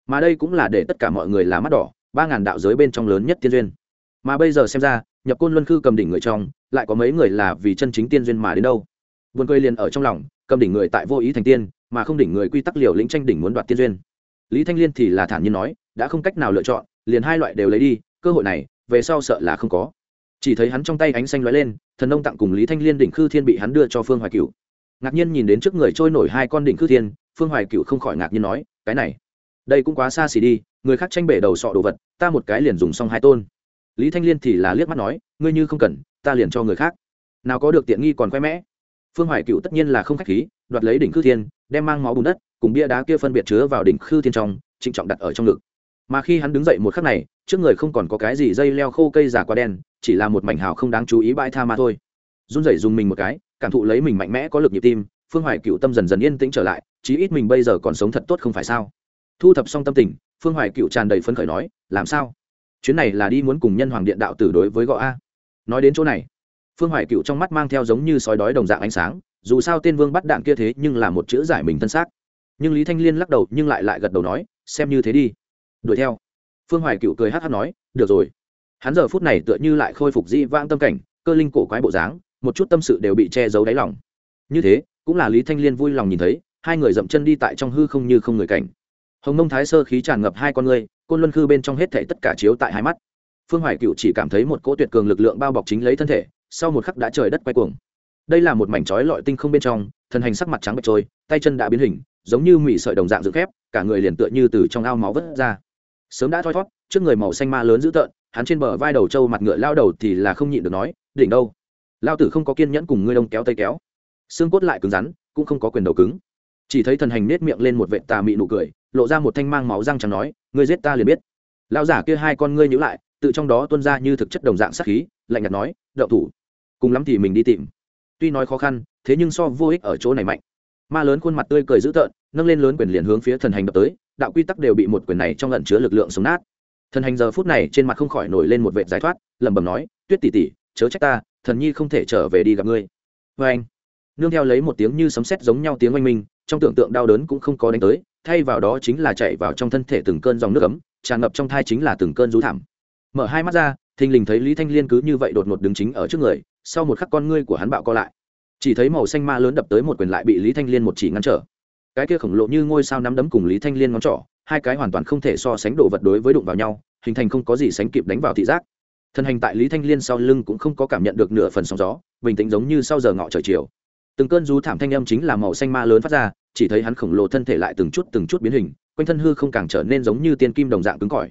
Mà đây cũng là để tất cả mọi người là mắt đỏ, ba ngàn đạo giới bên trong lớn nhất tiên duyên. Mà bây giờ xem ra, nhập côn luân khư cầm đỉnh người trong, lại có mấy người là vì chân chính tiên duyên mà đến đâu? Vườn cười liền ở trong lòng, cầm đỉnh người tại vô ý thành tiên, mà không đỉnh người quy tắc liều lĩnh tranh đỉnh muốn đoạt tiên duyên. Lý thanh liên thì là thản nhiên nói, đã không cách nào lựa chọn, liền hai loại đều lấy đi, cơ hội này, về sau sợ là không có. Chỉ thấy hắn trong tay ánh xanh lóe lên thần nông tặng cùng lý thanh liên đỉnh khư thiên bị hắn đưa cho phương hoài cựu ngạc nhiên nhìn đến trước người trôi nổi hai con đỉnh khư thiên, phương hoài cựu không khỏi ngạc nhiên nói, cái này, đây cũng quá xa xỉ đi, người khác tranh bể đầu sọ đồ vật, ta một cái liền dùng xong hai tôn. Lý thanh liên thì là liếc mắt nói, ngươi như không cần, ta liền cho người khác. Nào có được tiện nghi còn khoe mẽ. Phương hoài cựu tất nhiên là không k h á c h khí, đoạt lấy đỉnh khư thiên, đem mang máu bùn đất, cùng bia đá kia phân biệt chứa vào đỉnh khư thiên trong, trịnh trọng đặt ở trong ngực. Mà khi hắn đứng dậy một khắc này, trước người không còn có cái gì dây leo khô cây giả quá đen chỉ là một mảnh hào không đáng chú ý bãi tha mà thôi. Run rẩy dùng mình một cái, cảm thụ lấy mình mạnh mẽ có lực nhịp tim, phương hoài cựu tâm dần dần yên tĩnh trở lại, chí ít mình bây giờ còn sống thật tốt không phải sao? Thu thập xong tâm tình, phương hoài cựu tràn đầy phấn khởi nói, làm sao? Chuyến này là đi muốn cùng nhân hoàng điện đạo tử đối với gõ a? Nói đến chỗ này, phương hoài cựu trong mắt mang theo giống như sói đói đồng dạng ánh sáng, dù sao tên vương bắt đạn kia thế nhưng là một chữ giải mình thân xác. Nhưng lý thanh liên lắc đầu nhưng lại lại gật đầu nói, xem như thế đi. Đuổi theo. Phương hoài cựu cười hát hát nói, được rồi hắn giờ phút này tựa như lại khôi phục di vãng tâm cảnh, cơ linh cổ quái bộ dáng, một chút tâm sự đều bị che giấu đáy lòng. Như thế, cũng là lý thanh liên vui lòng nhìn thấy, hai người dậm chân đi tại trong hư không như không người cảnh. Hồng nông thái sơ khí tràn ngập hai con người côn luân khư bên trong hết thể tất cả chiếu tại hai mắt. Phương hoài cựu chỉ cảm thấy một cỗ tuyệt cường lực lượng bao bọc chính lấy thân thể, sau một khắc đã trời đất quay cuồng. Đây là một mảnh trói lọi tinh không bên trong, thân hành sắc mặt trắng bệch trôi, tay chân đã biến hình, giống như mị sợi đồng dạng dựng khép, cả người liền tựa như từ trong ao máu vớt ra. Sớm đã thoi thót, trước người màu xanh ma lớn dữ tợn hắn trên bờ vai đầu trâu mặt ngựa lao đầu thì là không nhịn được nói, đỉnh đâu? Lao tử không có kiên nhẫn cùng ngươi đông kéo tay kéo. Xương cốt lại cứng rắn, cũng không có quyền đầu cứng. Chỉ thấy thần hành nết miệng lên một vệ tà mị nụ cười, lộ ra một thanh mang máu răng chẳng nói, ngươi giết ta liền biết. Lao giả kia hai con ngươi nhữ lại, tự trong đó tuôn ra như thực chất đồng dạng sắc khí, lạnh nhạt nói đậu thủ. Cùng lắm thì mình đi tìm. Tuy nói khó khăn, thế nhưng so vô ích ở chỗ này mạnh. Ma lớn khuôn mặt tươi cười dữ tợn, nâng lên lớn quyền liền hướng phía thần hành đập tới, đạo quy tắc đều bị một quyền này trong lận chứa lực lượng sống nát thần hành giờ phút này trên mặt không khỏi nổi lên một vệ giải thoát, lẩm bẩm nói, tuyết tỷ tỷ, chớ trách ta, thần nhi không thể trở về đi gặp ngươi. Vê anh, nương theo lấy một tiếng như sấm sét giống nhau tiếng oanh minh, trong tưởng tượng đau đớn cũng không có đánh tới, thay vào đó chính là chạy vào trong thân thể từng cơn dòng nước ấm, tràn ngập trong thai chính là từng cơn rú thảm. Mở hai mắt ra, thình lình thấy lý thanh liên cứ như vậy đột ngột đứng chính ở trước người, sau một khắc con ngươi của hắn bạo co lại. Chỉ thấy màu xanh ma lớn đập tới một quyền lại bị lý thanh liên một chỉ ngăn trở. Cái kia khổng lồ như ngôi sao nắm đấm cùng lý thanh liên ngón trỏ hai cái hoàn toàn không thể so sánh đồ vật đối với đụng vào nhau, hình thành không có gì sánh kịp đánh vào thị giác. Thân hành tại lý thanh liên sau lưng cũng không có cảm nhận được nửa phần sóng gió, bình tĩnh giống như sau giờ ngọ trời chiều. Từng cơn rú thảm thanh âm chính là màu xanh ma lớn phát ra, chỉ thấy hắn khổng lồ thân thể lại từng chút từng chút biến hình, quanh thân hư không càng trở nên giống như tiên kim đồng dạng cứng cỏi.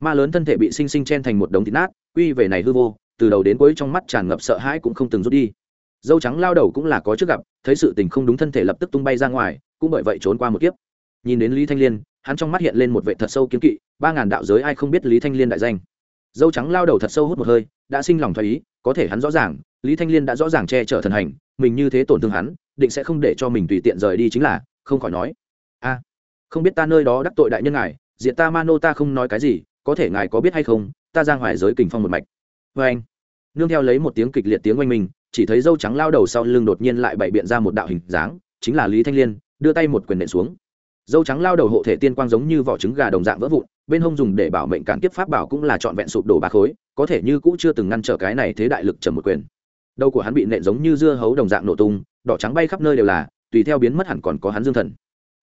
Ma lớn thân thể bị sinh sinh chen thành một đống thịt nát, quy về này hư vô, từ đầu đến cuối trong mắt tràn ngập sợ hãi cũng không từng rút đi. Dâu trắng lao đầu cũng là có trước gặp, thấy sự tình không đúng thân thể lập tức tung bay ra ngoài, cũng bởi vậy trốn qua một kiếp. Nhìn đến lý thanh liên hắn trong mắt hiện lên một vệ thật sâu kiếm kỵ ba ngàn đạo giới ai không biết lý thanh liên đại danh. Dâu trắng lao đầu thật sâu hút một hơi đã sinh lòng thoái ý có thể hắn rõ ràng lý thanh liên đã rõ ràng che chở thần hành mình như thế tổn thương hắn định sẽ không để cho mình tùy tiện rời đi chính là không khỏi nói. A không biết ta nơi đó đắc tội đại nhân ngài diện ta mano ta không nói cái gì có thể ngài có biết hay không ta giang hoài giới kình phong một mạch. Vê anh nương theo lấy một tiếng kịch liệt tiếng oanh mình, chỉ thấy dâu trắng lao đầu sau lưng đột nhiên lại bày biện ra một đạo hình dáng chính là lý thanh liên đưa tay một quyền nện xuống dâu trắng lao đầu hộ thể tiên quang giống như vỏ trứng gà đồng dạng vỡ vụn, bên hông dùng để bảo mệnh cản kiếp pháp bảo cũng là trọn vẹn sụp đổ ba khối, có thể như cũ chưa từng ngăn trở cái này thế đại lực trầm một quyền. Đầu của hắn bị nện giống như dưa hấu đồng dạng nổ tung, đỏ trắng bay khắp nơi đều là, tùy theo biến mất hẳn còn có hắn dương thần.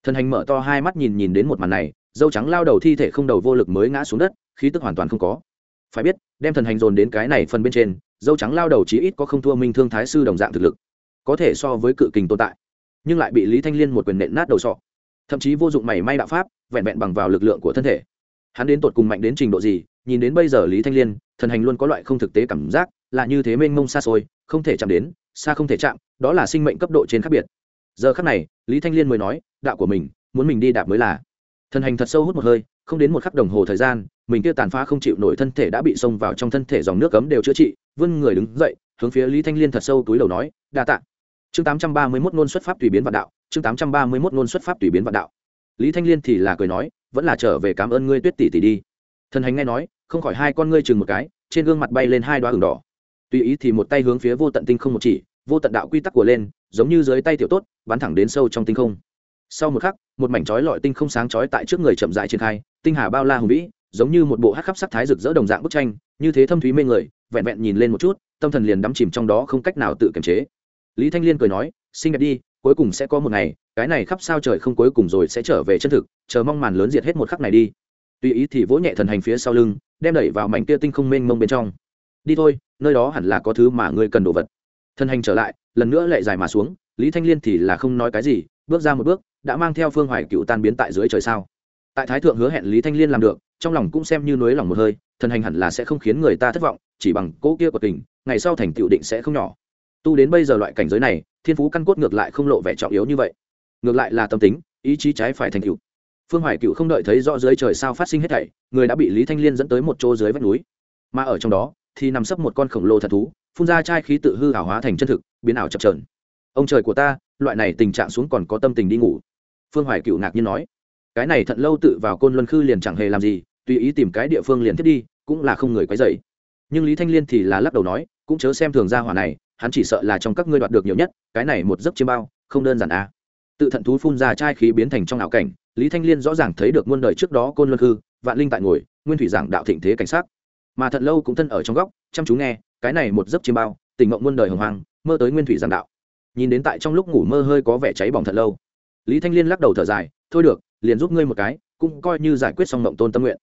Thần hành mở to hai mắt nhìn nhìn đến một màn này, dâu trắng lao đầu thi thể không đầu vô lực mới ngã xuống đất, khí tức hoàn toàn không có. Phải biết, đem thần hành dồn đến cái này phần bên trên, dâu trắng lao đầu chí ít có không thua minh thương thái sư đồng dạng thực lực, có thể so với cự kình tồn tại. Nhưng lại bị lý thanh liên một quyền nện nát đầu sọ thậm chí vô dụng mảy may đạo pháp, vẹn vẹn bằng vào lực lượng của thân thể. Hắn đến tột cùng mạnh đến trình độ gì, nhìn đến bây giờ lý thanh liên, thần hành luôn có loại không thực tế cảm giác, là như thế mênh mông xa xôi, không thể chạm đến, xa không thể chạm, đó là sinh mệnh cấp độ trên khác biệt. Giờ khắc này, lý thanh liên mới nói, đạo của mình, muốn mình đi đạp mới là. Thần hành thật sâu hút một hơi, không đến một khắc đồng hồ thời gian, mình kia tàn phá không chịu nổi thân thể đã bị xông vào trong thân thể dòng nước cấm đều chữa trị, vươn người đứng dậy, hướng phía lý thanh liên thật sâu túi đầu nói, đa tạ. Chương tám trăm ba mươi mốt nôn xuất pháp tùy biến vạn đạo chương tám trăm ba mươi mốt ngôn xuất pháp tùy biến vạn đạo. Lý thanh liên thì là cười nói, vẫn là trở về cảm ơn ngươi tuyết tỷ tỷ đi. Thần hành nghe nói, không khỏi hai con ngươi chừng một cái, trên gương mặt bay lên hai đoá hừng đỏ. Tùy ý thì một tay hướng phía vô tận tinh không một chỉ, vô tận đạo quy tắc của lên, giống như dưới tay tiểu tốt, bắn thẳng đến sâu trong tinh không. Sau một khắc, một mảnh chói lọi tinh không sáng chói tại trước người chậm dại triển khai, tinh hà bao la hùng vĩ, giống như một bộ hát khắp sắc thái rực rỡ đồng dạng bức tranh, như thế thâm thúy mê người, vẹn vẹn nhìn lên một chút, tâm thần liền đắm chìm trong đó không cách nào tự kiềm chế. Lý thanh liên cười nói, xinh đẹp đi cuối cùng sẽ có một ngày, cái này khắp sao trời không cuối cùng rồi sẽ trở về chân thực, chờ mong màn lớn diệt hết một khắc này đi. Tùy ý thì vỗ nhẹ thần hành phía sau lưng, đem đẩy vào mảnh kia tinh không mênh mông bên trong. Đi thôi, nơi đó hẳn là có thứ mà ngươi cần đồ vật. Thần hành trở lại, lần nữa lại dài mà xuống, lý thanh liên thì là không nói cái gì, bước ra một bước, đã mang theo phương hoài cựu tan biến tại dưới trời sao. Tại thái thượng hứa hẹn lý thanh liên làm được, trong lòng cũng xem như nới lòng một hơi, thần hành hẳn là sẽ không khiến người ta thất vọng, chỉ bằng cỗ kia của tình, ngày sau thành tựu định sẽ không nhỏ. Tu đến bây giờ loại cảnh giới này thiên phú căn cốt ngược lại không lộ vẻ trọng yếu như vậy. Ngược lại là tâm tính, ý chí trái phải thành cựu phương hoài cựu không đợi thấy rõ dưới trời sao phát sinh hết thảy, người đã bị lý thanh liên dẫn tới một chỗ dưới vách núi. Mà ở trong đó, thì nằm sấp một con khổng lồ thật thú, phun ra chai khí tự hư ảo hóa thành chân thực, biến ảo chập trờn ông trời của ta, loại này tình trạng xuống còn có tâm tình đi ngủ. Phương hoài cựu ngạc nhiên nói. Cái này thận lâu tự vào côn luân khư liền chẳng hề làm gì, tùy ý tìm cái địa phương liền thiết đi, cũng là không người quấy dậy. nhưng lý thanh liên thì là lắc đầu nói, cũng chớ xem thường gia hỏa này hắn chỉ sợ là trong các ngươi đoạt được nhiều nhất cái này một giấc chiêm bao không đơn giản à. tự thận thú phun ra chai khí biến thành trong ảo cảnh lý thanh liên rõ ràng thấy được muôn đời trước đó côn luân hư, vạn linh tại ngồi nguyên thủy giảng đạo thịnh thế cảnh sát mà thận lâu cũng thân ở trong góc chăm chú nghe cái này một giấc chiêm bao tình mộng muôn đời hồng hoàng mơ tới nguyên thủy giảng đạo. Nhìn đến tại trong lúc ngủ mơ hơi có vẻ cháy bỏng thật lâu. Lý thanh liên lắc đầu thở dài thôi được liền giúp ngươi một cái cũng coi như giải quyết xong mộng tôn tâm nguyện.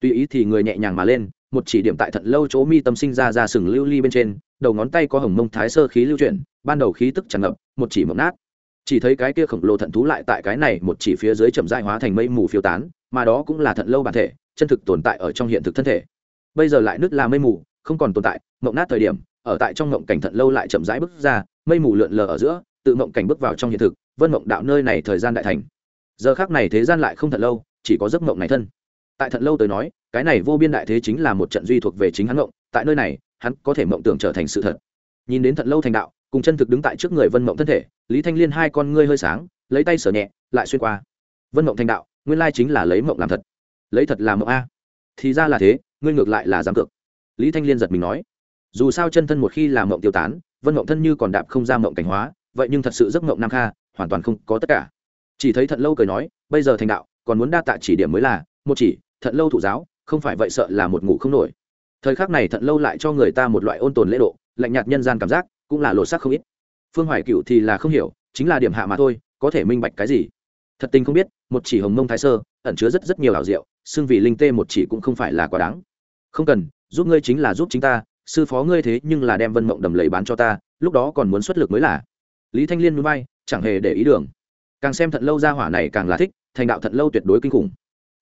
Tùy ý thì người nhẹ nhàng mà lên một chỉ điểm tại thận lâu chỗ mi tâm sinh ra ra sừng lưu ly bên trên, đầu ngón tay có hồng mông thái sơ khí lưu chuyển, ban đầu khí tức tràn ngập, một chỉ mộng nát. Chỉ thấy cái kia khổng lồ thận thú lại tại cái này một chỉ phía dưới chậm dại hóa thành mây mù phiêu tán, mà đó cũng là thận lâu bản thể, chân thực tồn tại ở trong hiện thực thân thể. Bây giờ lại nứt là mây mù, không còn tồn tại, mộng nát thời điểm, ở tại trong mộng cảnh thận lâu lại chậm rãi bước ra, mây mù lượn lờ ở giữa, tự mộng cảnh bước vào trong hiện thực, vân mộng đạo nơi này thời gian đại thành. Giờ khác này thế gian lại không thật lâu, chỉ có giấc mộng này thân. Tại thận lâu tới nói cái này vô biên đại thế chính là một trận duy thuộc về chính hắn mộng tại nơi này, hắn có thể mộng tưởng trở thành sự thật. Nhìn đến thận lâu thành đạo, cùng chân thực đứng tại trước người vân mộng thân thể, lý thanh liên hai con ngươi hơi sáng, lấy tay sở nhẹ, lại xuyên qua. Vân mộng thành đạo, nguyên lai chính là lấy mộng làm thật. Lấy thật làm mộng a. Thì ra là thế, ngươi ngược lại là dám cược. Lý thanh liên giật mình nói. Dù sao chân thân một khi làm mộng tiêu tán, vân mộng thân như còn đạp không ra mộng cảnh hóa, vậy nhưng thật sự giấc mộng nam kha, hoàn toàn không có tất cả. Chỉ thấy thận lâu cười nói, bây giờ thành đạo, còn muốn đa tạ chỉ điểm mới là, một chỉ thận lâu thụ giáo không phải vậy sợ là một ngủ không nổi. Thời khắc này thận lâu lại cho người ta một loại ôn tồn lễ độ, lạnh nhạt nhân gian cảm giác cũng là lột sắc không ít. Phương hoài cựu thì là không hiểu, chính là điểm hạ mà thôi, có thể minh bạch cái gì? Thật tình không biết, một chỉ hồng mông thái sơ, ẩn chứa rất rất nhiều ảo diệu xưng vì linh tê một chỉ cũng không phải là quá đáng. Không cần, giúp ngươi chính là giúp chính ta, sư phó ngươi thế nhưng là đem vân mộng đầm lầy bán cho ta, lúc đó còn muốn xuất lực mới là. Lý thanh liên núi bay, chẳng hề để ý đường. Càng xem thận lâu ra hỏa này càng là thích, thành đạo thận lâu tuyệt đối kinh khủng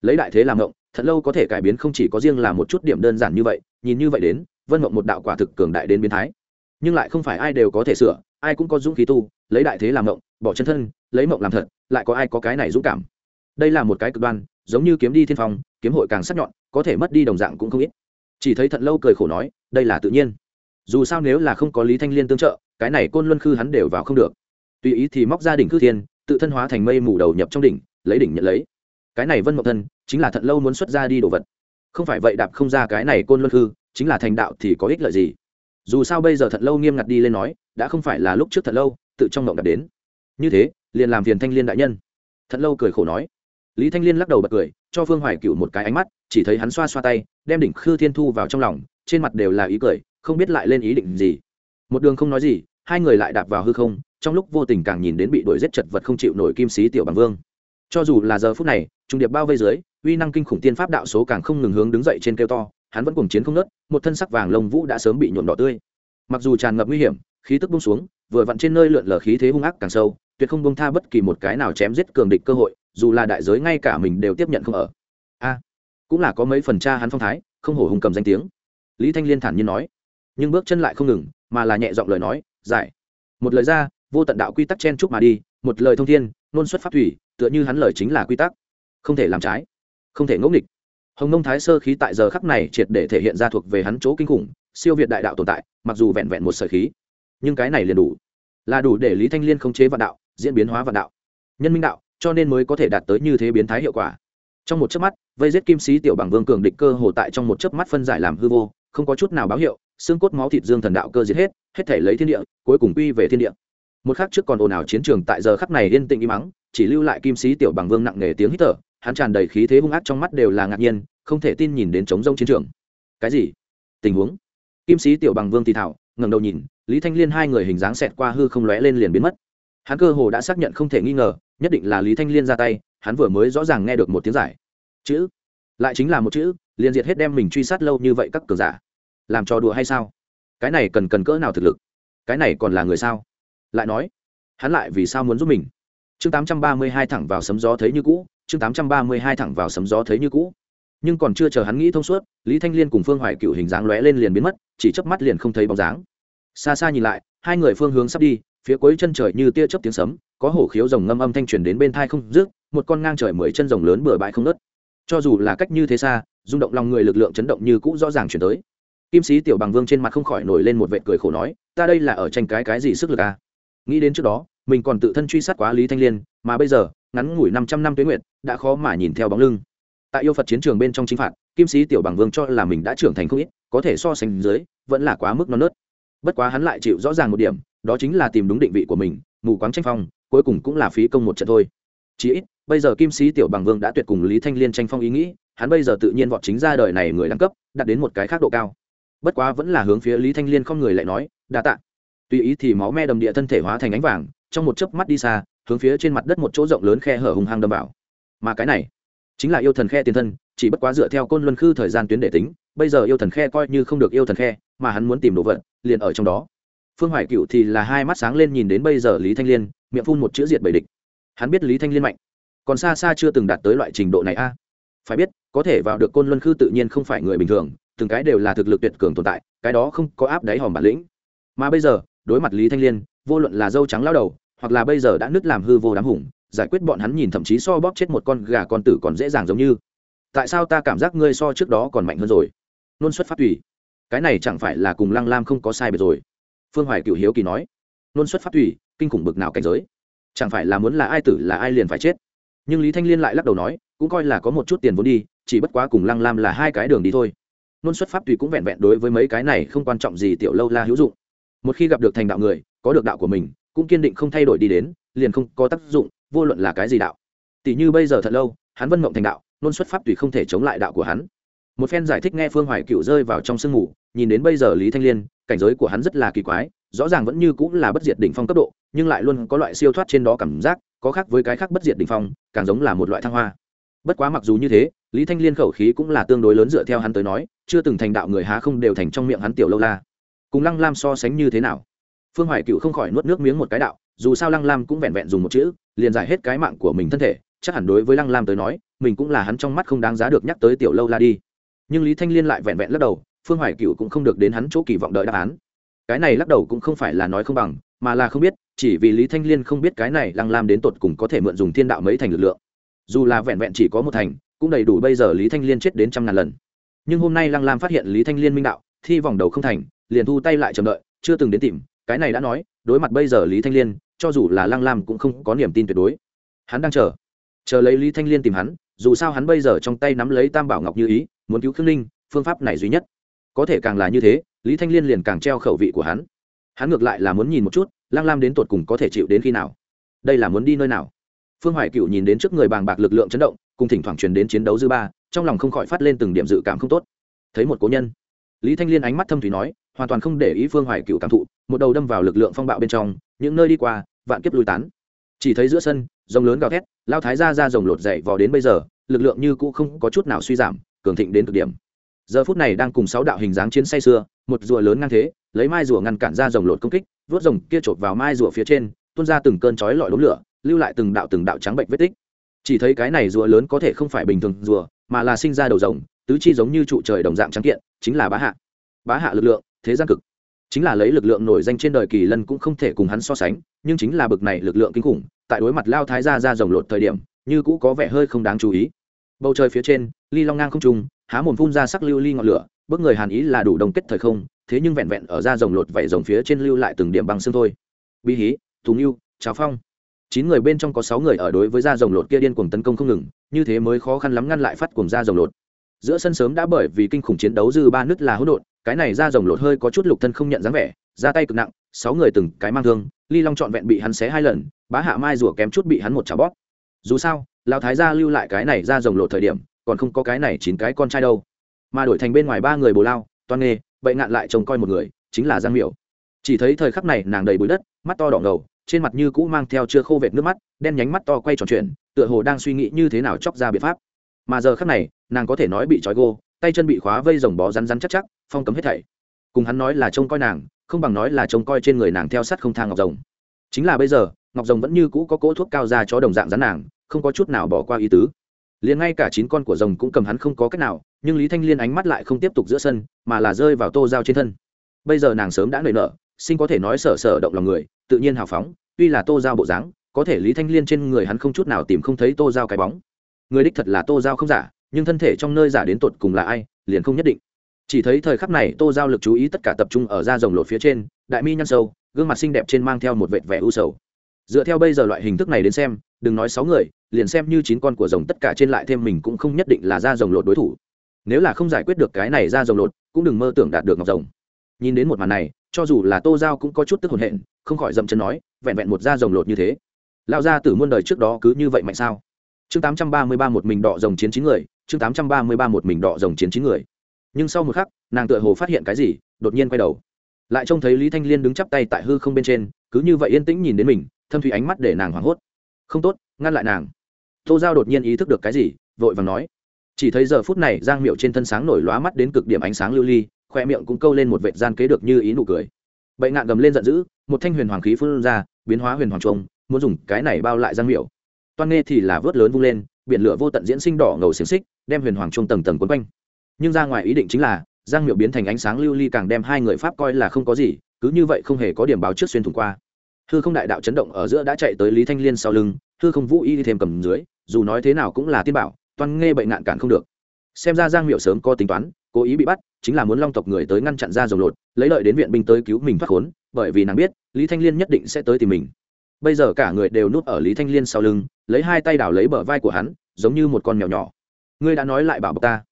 lấy đại thế làm mộng thật lâu có thể cải biến không chỉ có riêng là một chút điểm đơn giản như vậy, nhìn như vậy đến, vân mộng một đạo quả thực cường đại đến biến thái. Nhưng lại không phải ai đều có thể sửa, ai cũng có dũng khí tu, lấy đại thế làm mộng bỏ chân thân, lấy mộng làm thật, lại có ai có cái này dũng cảm. Đây là một cái cực đoan, giống như kiếm đi thiên phong, kiếm hội càng sắc nhọn, có thể mất đi đồng dạng cũng không ít. Chỉ thấy thận lâu cười khổ nói, đây là tự nhiên. Dù sao nếu là không có lý thanh liên tương trợ, cái này côn luân khư hắn đều vào không được. Tùy ý thì móc ra đỉnh khư thiên, tự thân hóa thành mây mù đầu nhập trong đỉnh, lấy đỉnh nhận lấy cái này vân mộng thân chính là thận lâu muốn xuất ra đi đồ vật. Không phải vậy đạp không ra cái này côn luân hư, chính là thành đạo thì có ích lợi gì? Dù sao bây giờ thật lâu nghiêm ngặt đi lên nói, đã không phải là lúc trước thật lâu, tự trong mộng đạt đến. Như thế, liền làm phiền thanh liên đại nhân. Thật lâu cười khổ nói. Lý thanh liên lắc đầu bật cười, cho phương hoài cựu một cái ánh mắt, chỉ thấy hắn xoa xoa tay, đem đỉnh khư thiên thu vào trong lòng, trên mặt đều là ý cười, không biết lại lên ý định gì. Một đường không nói gì, hai người lại đạp vào hư không, trong lúc vô tình càng nhìn đến bị đuổi giết chật vật không chịu nổi kim sĩ tiểu bằng vương cho dù là giờ phút này, trung điệp bao vây dưới, uy năng kinh khủng tiên pháp đạo số càng không ngừng hướng đứng dậy trên kêu to, hắn vẫn cùng chiến không nớt một thân sắc vàng lông vũ đã sớm bị nhuộm đỏ tươi. Mặc dù tràn ngập nguy hiểm, khí tức bung xuống, vừa vặn trên nơi lượn lờ khí thế hung ác càng sâu, tuyệt không bông tha bất kỳ một cái nào chém giết cường địch cơ hội, dù là đại giới ngay cả mình đều tiếp nhận không ở. A, cũng là có mấy phần cha hắn phong thái, không hổ hùng cầm danh tiếng. Lý thanh liên thản nhiên nói, nhưng bước chân lại không ngừng, mà là nhẹ giọng lời nói, giải. Một lời ra, vô tận đạo quy tắc chen chúc mà đi, một lời thông thiên nôn xuất pháp thủy tựa như hắn lời chính là quy tắc. Không thể làm trái, không thể ngẫu nghịch. Hồng nông thái sơ khí tại giờ khắc này triệt để thể hiện ra thuộc về hắn chỗ kinh khủng, siêu việt đại đạo tồn tại, mặc dù vẹn vẹn một sợi khí. Nhưng cái này liền đủ, là đủ để lý thanh liên khống chế vạn đạo, diễn biến hóa vạn đạo. Nhân minh đạo, cho nên mới có thể đạt tới như thế biến thái hiệu quả. Trong một chớp mắt, vây giết kim sĩ tiểu bằng vương cường địch cơ hồ tại trong một chớp mắt phân giải làm hư vô, không có chút nào báo hiệu, xương cốt máu thịt dương thần đạo cơ diệt hết hết thể lấy thiên địa, cuối cùng quy về thiên địa. Một khắc trước còn ồn ào chiến trường tại giờ khắc này yên tĩnh im mắng chỉ lưu lại kim sĩ tiểu bằng vương nặng nề tiếng hít thở, hắn tràn đầy khí thế hung ác trong mắt đều là ngạc nhiên, không thể tin nhìn đến trống rông chiến trường. Cái gì? Tình huống? Kim sĩ tiểu bằng vương thì thảo, ngẩng đầu nhìn, lý thanh liên hai người hình dáng xẹt qua hư không lóe lên liền biến mất. Hắn cơ hồ đã xác nhận không thể nghi ngờ, nhất định là lý thanh liên ra tay, hắn vừa mới rõ ràng nghe được một tiếng giải. Chữ? Lại chính là một chữ, liền diệt hết đem mình truy sát lâu như vậy các cờ giả. Làm trò đùa hay sao? Cái này cần cần cỡ nào thực lực? Cái này còn là người sao? Lại nói, hắn lại vì sao muốn giúp mình? Chương tám trăm ba mươi hai thẳng vào sấm gió thấy như cũ, chương tám trăm ba mươi hai thẳng vào sấm gió thấy như cũ. Nhưng còn chưa chờ hắn nghĩ thông suốt, lý thanh liên cùng phương hoài cựu hình dáng lóe lên liền biến mất, chỉ chớp mắt liền không thấy bóng dáng. Xa xa nhìn lại, hai người phương hướng sắp đi, phía cuối chân trời như tia chớp tiếng sấm, có hổ khiếu rồng ngâm âm thanh truyền đến bên thai không rước một con ngang trời mười chân rồng lớn bừa bãi không nớt cho dù là cách như thế xa, rung động lòng người lực lượng chấn động như cũ rõ ràng chuyển tới. Kim sĩ tiểu bằng vương trên mặt không khỏi nổi lên một vệt cười khổ nói, ta đây là ở tranh cái cái gì sức lực à? Nghĩ đến trước đó mình còn tự thân truy sát quá lý thanh liên, mà bây giờ, ngắn ngủi năm trăm năm tuyến nguyện đã khó mà nhìn theo bóng lưng. Tại yêu phật chiến trường bên trong chính phạt, kim sĩ tiểu bằng vương cho là mình đã trưởng thành không ít, có thể so sánh dưới, vẫn là quá mức non nớt. Bất quá hắn lại chịu rõ ràng một điểm, đó chính là tìm đúng định vị của mình, mù quáng tranh phong, cuối cùng cũng là phí công một trận thôi. Chí ít, bây giờ kim sĩ tiểu bằng vương đã tuyệt cùng lý thanh liên tranh phong ý nghĩ, hắn bây giờ tự nhiên vọt chính ra đời này người đẳng cấp, đạt đến một cái khác độ cao. Bất quá vẫn là hướng phía lý thanh liên không người lại nói, đa tạ. Tùy ý thì máu me đầm địa thân thể hóa thành ánh vàng trong một chớp mắt đi xa, hướng phía trên mặt đất một chỗ rộng lớn khe hở hùng hăng đâm vào. Mà cái này, chính là yêu thần khe tiền thân, chỉ bất quá dựa theo côn luân khư thời gian tuyến để tính, bây giờ yêu thần khe coi như không được yêu thần khe, mà hắn muốn tìm đồ vật, liền ở trong đó. Phương hoài cựu thì là hai mắt sáng lên nhìn đến bây giờ lý thanh liên, miệng phun một chữ diệt bầy địch. Hắn biết lý thanh liên mạnh, còn xa xa chưa từng đạt tới loại trình độ này a. Phải biết, có thể vào được côn luân khư tự nhiên không phải người bình thường, từng cái đều là thực lực tuyệt cường tồn tại, cái đó không có áp đáy hòm bản lĩnh. Mà bây giờ, đối mặt lý thanh liên, vô luận là dâu trắng lao đầu hoặc là bây giờ đã nứt làm hư vô đám hùng, giải quyết bọn hắn nhìn thậm chí so bóp chết một con gà con tử còn dễ dàng giống như. Tại sao ta cảm giác ngươi so trước đó còn mạnh hơn rồi? Nôn xuất phát tùy. Cái này chẳng phải là cùng lăng lam không có sai biệt rồi. Phương hoài cựu hiếu kỳ nói. Nôn xuất phát tùy, kinh khủng bực nào cảnh giới. Chẳng phải là muốn là ai tử là ai liền phải chết. Nhưng lý thanh liên lại lắc đầu nói, cũng coi là có một chút tiền vốn đi, chỉ bất quá cùng lăng lam là hai cái đường đi thôi. Nôn xuất pháp tùy cũng vẹn vẹn đối với mấy cái này không quan trọng gì tiểu lâu la hữu dụng. Một khi gặp được thành đạo người, có được đạo của mình cũng kiên định không thay đổi đi đến, liền không có tác dụng, vô luận là cái gì đạo. Tỷ như bây giờ thật lâu, hắn vân mộng thành đạo, nôn xuất pháp tùy không thể chống lại đạo của hắn. Một phen giải thích nghe phương hoài cựu rơi vào trong sương ngủ nhìn đến bây giờ lý thanh liên, cảnh giới của hắn rất là kỳ quái, rõ ràng vẫn như cũng là bất diệt đỉnh phong cấp độ, nhưng lại luôn có loại siêu thoát trên đó cảm giác, có khác với cái khác bất diệt đỉnh phong, càng giống là một loại thăng hoa. Bất quá mặc dù như thế, lý thanh liên khẩu khí cũng là tương đối lớn dựa theo hắn tới nói, chưa từng thành đạo người há không đều thành trong miệng hắn tiểu lâu la. Cùng lăng lam so sánh như thế nào? Phương hoài cựu không khỏi nuốt nước miếng một cái đạo, dù sao lăng lam cũng vẹn vẹn dùng một chữ, liền giải hết cái mạng của mình thân thể, chắc hẳn đối với lăng lam tới nói, mình cũng là hắn trong mắt không đáng giá được nhắc tới tiểu lâu la đi. Nhưng lý thanh liên lại vẹn vẹn lắc đầu, phương hoài cựu cũng không được đến hắn chỗ kỳ vọng đợi đáp án. Cái này lắc đầu cũng không phải là nói không bằng, mà là không biết, chỉ vì lý thanh liên không biết cái này lăng lam đến tột cùng có thể mượn dùng thiên đạo mấy thành lực lượng. Dù là vẹn vẹn chỉ có một thành, cũng đầy đủ bây giờ lý thanh liên chết đến trăm ngàn lần. Nhưng hôm nay lăng lam phát hiện lý thanh liên minh đạo, thi vòng đầu không thành, liền thu tay lại chờ đợi, chưa từng đến tìm cái này đã nói, đối mặt bây giờ lý thanh liên, cho dù là lăng lam cũng không có niềm tin tuyệt đối. Hắn đang chờ. Chờ lấy lý thanh liên tìm hắn, dù sao hắn bây giờ trong tay nắm lấy tam bảo ngọc như ý, muốn cứu khương ninh, phương pháp này duy nhất. Có thể càng là như thế, lý thanh liên liền càng treo khẩu vị của hắn. Hắn ngược lại là muốn nhìn một chút lang lam đến tột cùng có thể chịu đến khi nào. Đây là muốn đi nơi nào? Phương hoài cựu nhìn đến trước người bàng bạc lực lượng chấn động, cùng thỉnh thoảng truyền đến chiến đấu dư ba, trong lòng không khỏi phát lên từng điểm dự cảm không tốt. Thấy một cố nhân lý thanh liên ánh mắt thâm thủy nói, hoàn toàn không để ý phương hoài cựu cảm thụ, một đầu đâm vào lực lượng phong bạo bên trong, những nơi đi qua, vạn kiếp lùi tán. Chỉ thấy giữa sân, rồng lớn gào thét, lao thái ra ra rồng lột dậy vò đến bây giờ, lực lượng như cũ không có chút nào suy giảm, cường thịnh đến cực điểm. Giờ phút này đang cùng sáu đạo hình dáng chiến say xưa, một rùa lớn ngang thế, lấy mai rùa ngăn cản ra rồng lột công kích vớt rồng kia chộp vào mai rùa phía trên, tuôn ra từng cơn chói lọi đốm lửa, lưu lại từng đạo từng đạo trắng bệnh vết tích. Chỉ thấy cái này rùa lớn có thể không phải bình thường rùa, mà là sinh ra đầu rồng tứ chi giống như trụ trời đồng dạng trắng kiện, chính là bá hạ. Bá hạ lực lượng, thế gian cực. Chính là lấy lực lượng nổi danh trên đời kỳ lân cũng không thể cùng hắn so sánh, nhưng chính là bực này lực lượng kinh khủng, tại đối mặt lao thái ra ra rồng lột thời điểm, như cũ có vẻ hơi không đáng chú ý. Bầu trời phía trên, ly long ngang không trung, há mồm phun ra sắc lưu ly ngọn lửa bước người hàn ý là đủ đông kết thời không, thế nhưng vẹn vẹn ở ra rồng lột vảy rồng phía trên lưu lại từng điểm bằng xương thôi. Bí hí thù nghiêu trào phong. Chín người bên trong có sáu người ở đối với da rồng lột kia điên cuồng tấn công không ngừng, như thế mới khó khăn lắm ngăn lại phát cuồng da rồng lột giữa sân sớm đã bởi vì kinh khủng chiến đấu dư ba nứt là hỗn độn, cái này ra rồng lột hơi có chút lục thân không nhận dáng vẻ ra tay cực nặng, sáu người từng cái mang thương, ly long trọn vẹn bị hắn xé hai lần, bá hạ mai rủa kém chút bị hắn một trả bóp. Dù sao, lão thái gia lưu lại cái này ra rồng lột thời điểm, còn không có cái này chín cái con trai đâu. Mà đổi thành bên ngoài ba người bồ lao, toan nghề vậy ngạn lại trông coi một người, chính là giang miểu. Chỉ thấy thời khắc này nàng đầy bụi đất, mắt to đỏ ngầu, trên mặt như cũ mang theo chưa khô vệt nước mắt, đen nhánh mắt to quay tròn chuyển, tựa hồ đang suy nghĩ như thế nào chóc ra biện pháp mà giờ khắc này, nàng có thể nói bị trói gô, tay chân bị khóa vây rồng bó rắn rắn chắc chắc, phong cấm hết thảy. Cùng hắn nói là trông coi nàng, không bằng nói là trông coi trên người nàng theo sắt không thang ngọc rồng. Chính là bây giờ, ngọc rồng vẫn như cũ có cỗ thuốc cao ra cho đồng dạng rắn nàng, không có chút nào bỏ qua ý tứ. Liền ngay cả chín con của rồng cũng cầm hắn không có cách nào, nhưng lý thanh liên ánh mắt lại không tiếp tục giữa sân, mà là rơi vào tô dao trên thân. Bây giờ nàng sớm đã nảy nở, sinh có thể nói sở sở động lòng người, tự nhiên hào phóng, tuy là tô dao bộ dáng, có thể lý thanh liên trên người hắn không chút nào tìm không thấy tô dao cái bóng người đích thật là tô giao không giả, nhưng thân thể trong nơi giả đến tột cùng là ai, liền không nhất định. Chỉ thấy thời khắc này tô giao lực chú ý tất cả tập trung ở da rồng lột phía trên, đại mi nhăn sâu, gương mặt xinh đẹp trên mang theo một vệt vẻ u sầu. Dựa theo bây giờ loại hình thức này đến xem, đừng nói sáu người, liền xem như chín con của rồng tất cả trên lại thêm mình cũng không nhất định là da rồng lột đối thủ. Nếu là không giải quyết được cái này da rồng lột, cũng đừng mơ tưởng đạt được ngọc rồng. Nhìn đến một màn này, cho dù là tô giao cũng có chút tức hồn hện, không khỏi dậm chân nói, vẹn vẹn một da rồng lột như thế. Lao ra từ muôn đời trước đó cứ như vậy mạnh sao? Chương tám trăm ba mươi ba một mình đọ rồng chiến chín người chương tám trăm ba mươi ba một mình đọ rồng chiến chín người. Nhưng sau một khắc nàng tựa hồ phát hiện cái gì đột nhiên quay đầu. Lại trông thấy lý thanh liên đứng chắp tay tại hư không bên trên cứ như vậy yên tĩnh nhìn đến mình thâm thủy ánh mắt để nàng hoảng hốt. Không tốt ngăn lại nàng. Tô giao đột nhiên ý thức được cái gì vội vàng nói. Chỉ thấy giờ phút này giang miệu trên thân sáng nổi lóa mắt đến cực điểm ánh sáng lưu ly khoe miệng cũng câu lên một vệt gian kế được như ý nụ cười. Bậy ngạn gầm lên giận dữ một thanh huyền hoàng khí phun ra biến hóa huyền hoàng trùng, muốn dùng cái này bao lại giang miệu toan nghe thì là vớt lớn vung lên, biển lửa vô tận diễn sinh đỏ ngầu xiềng xích, đem huyền hoàng trông tầng tầng quấn quanh. Nhưng ra ngoài ý định chính là, giang miệu biến thành ánh sáng lưu ly càng đem hai người pháp coi là không có gì, cứ như vậy không hề có điểm báo trước xuyên thủng qua. Hư không đại đạo chấn động ở giữa đã chạy tới lý thanh liên sau lưng, hư không vũ y thêm cầm dưới, dù nói thế nào cũng là tiên bảo, toan nghe bệnh nạn cản không được. Xem ra giang miệu sớm có tính toán, cố ý bị bắt, chính là muốn long tộc người tới ngăn chặn ra dòng lột, lấy lợi đến viện binh tới cứu mình thoát khốn, bởi vì nàng biết, lý thanh liên nhất định sẽ tới tìm mình. Bây giờ cả người đều núp ở lý thanh liên sau lưng lấy hai tay đảo lấy bờ vai của hắn, giống như một con mèo nhỏ. Ngươi đã nói lại bảo bọc ta.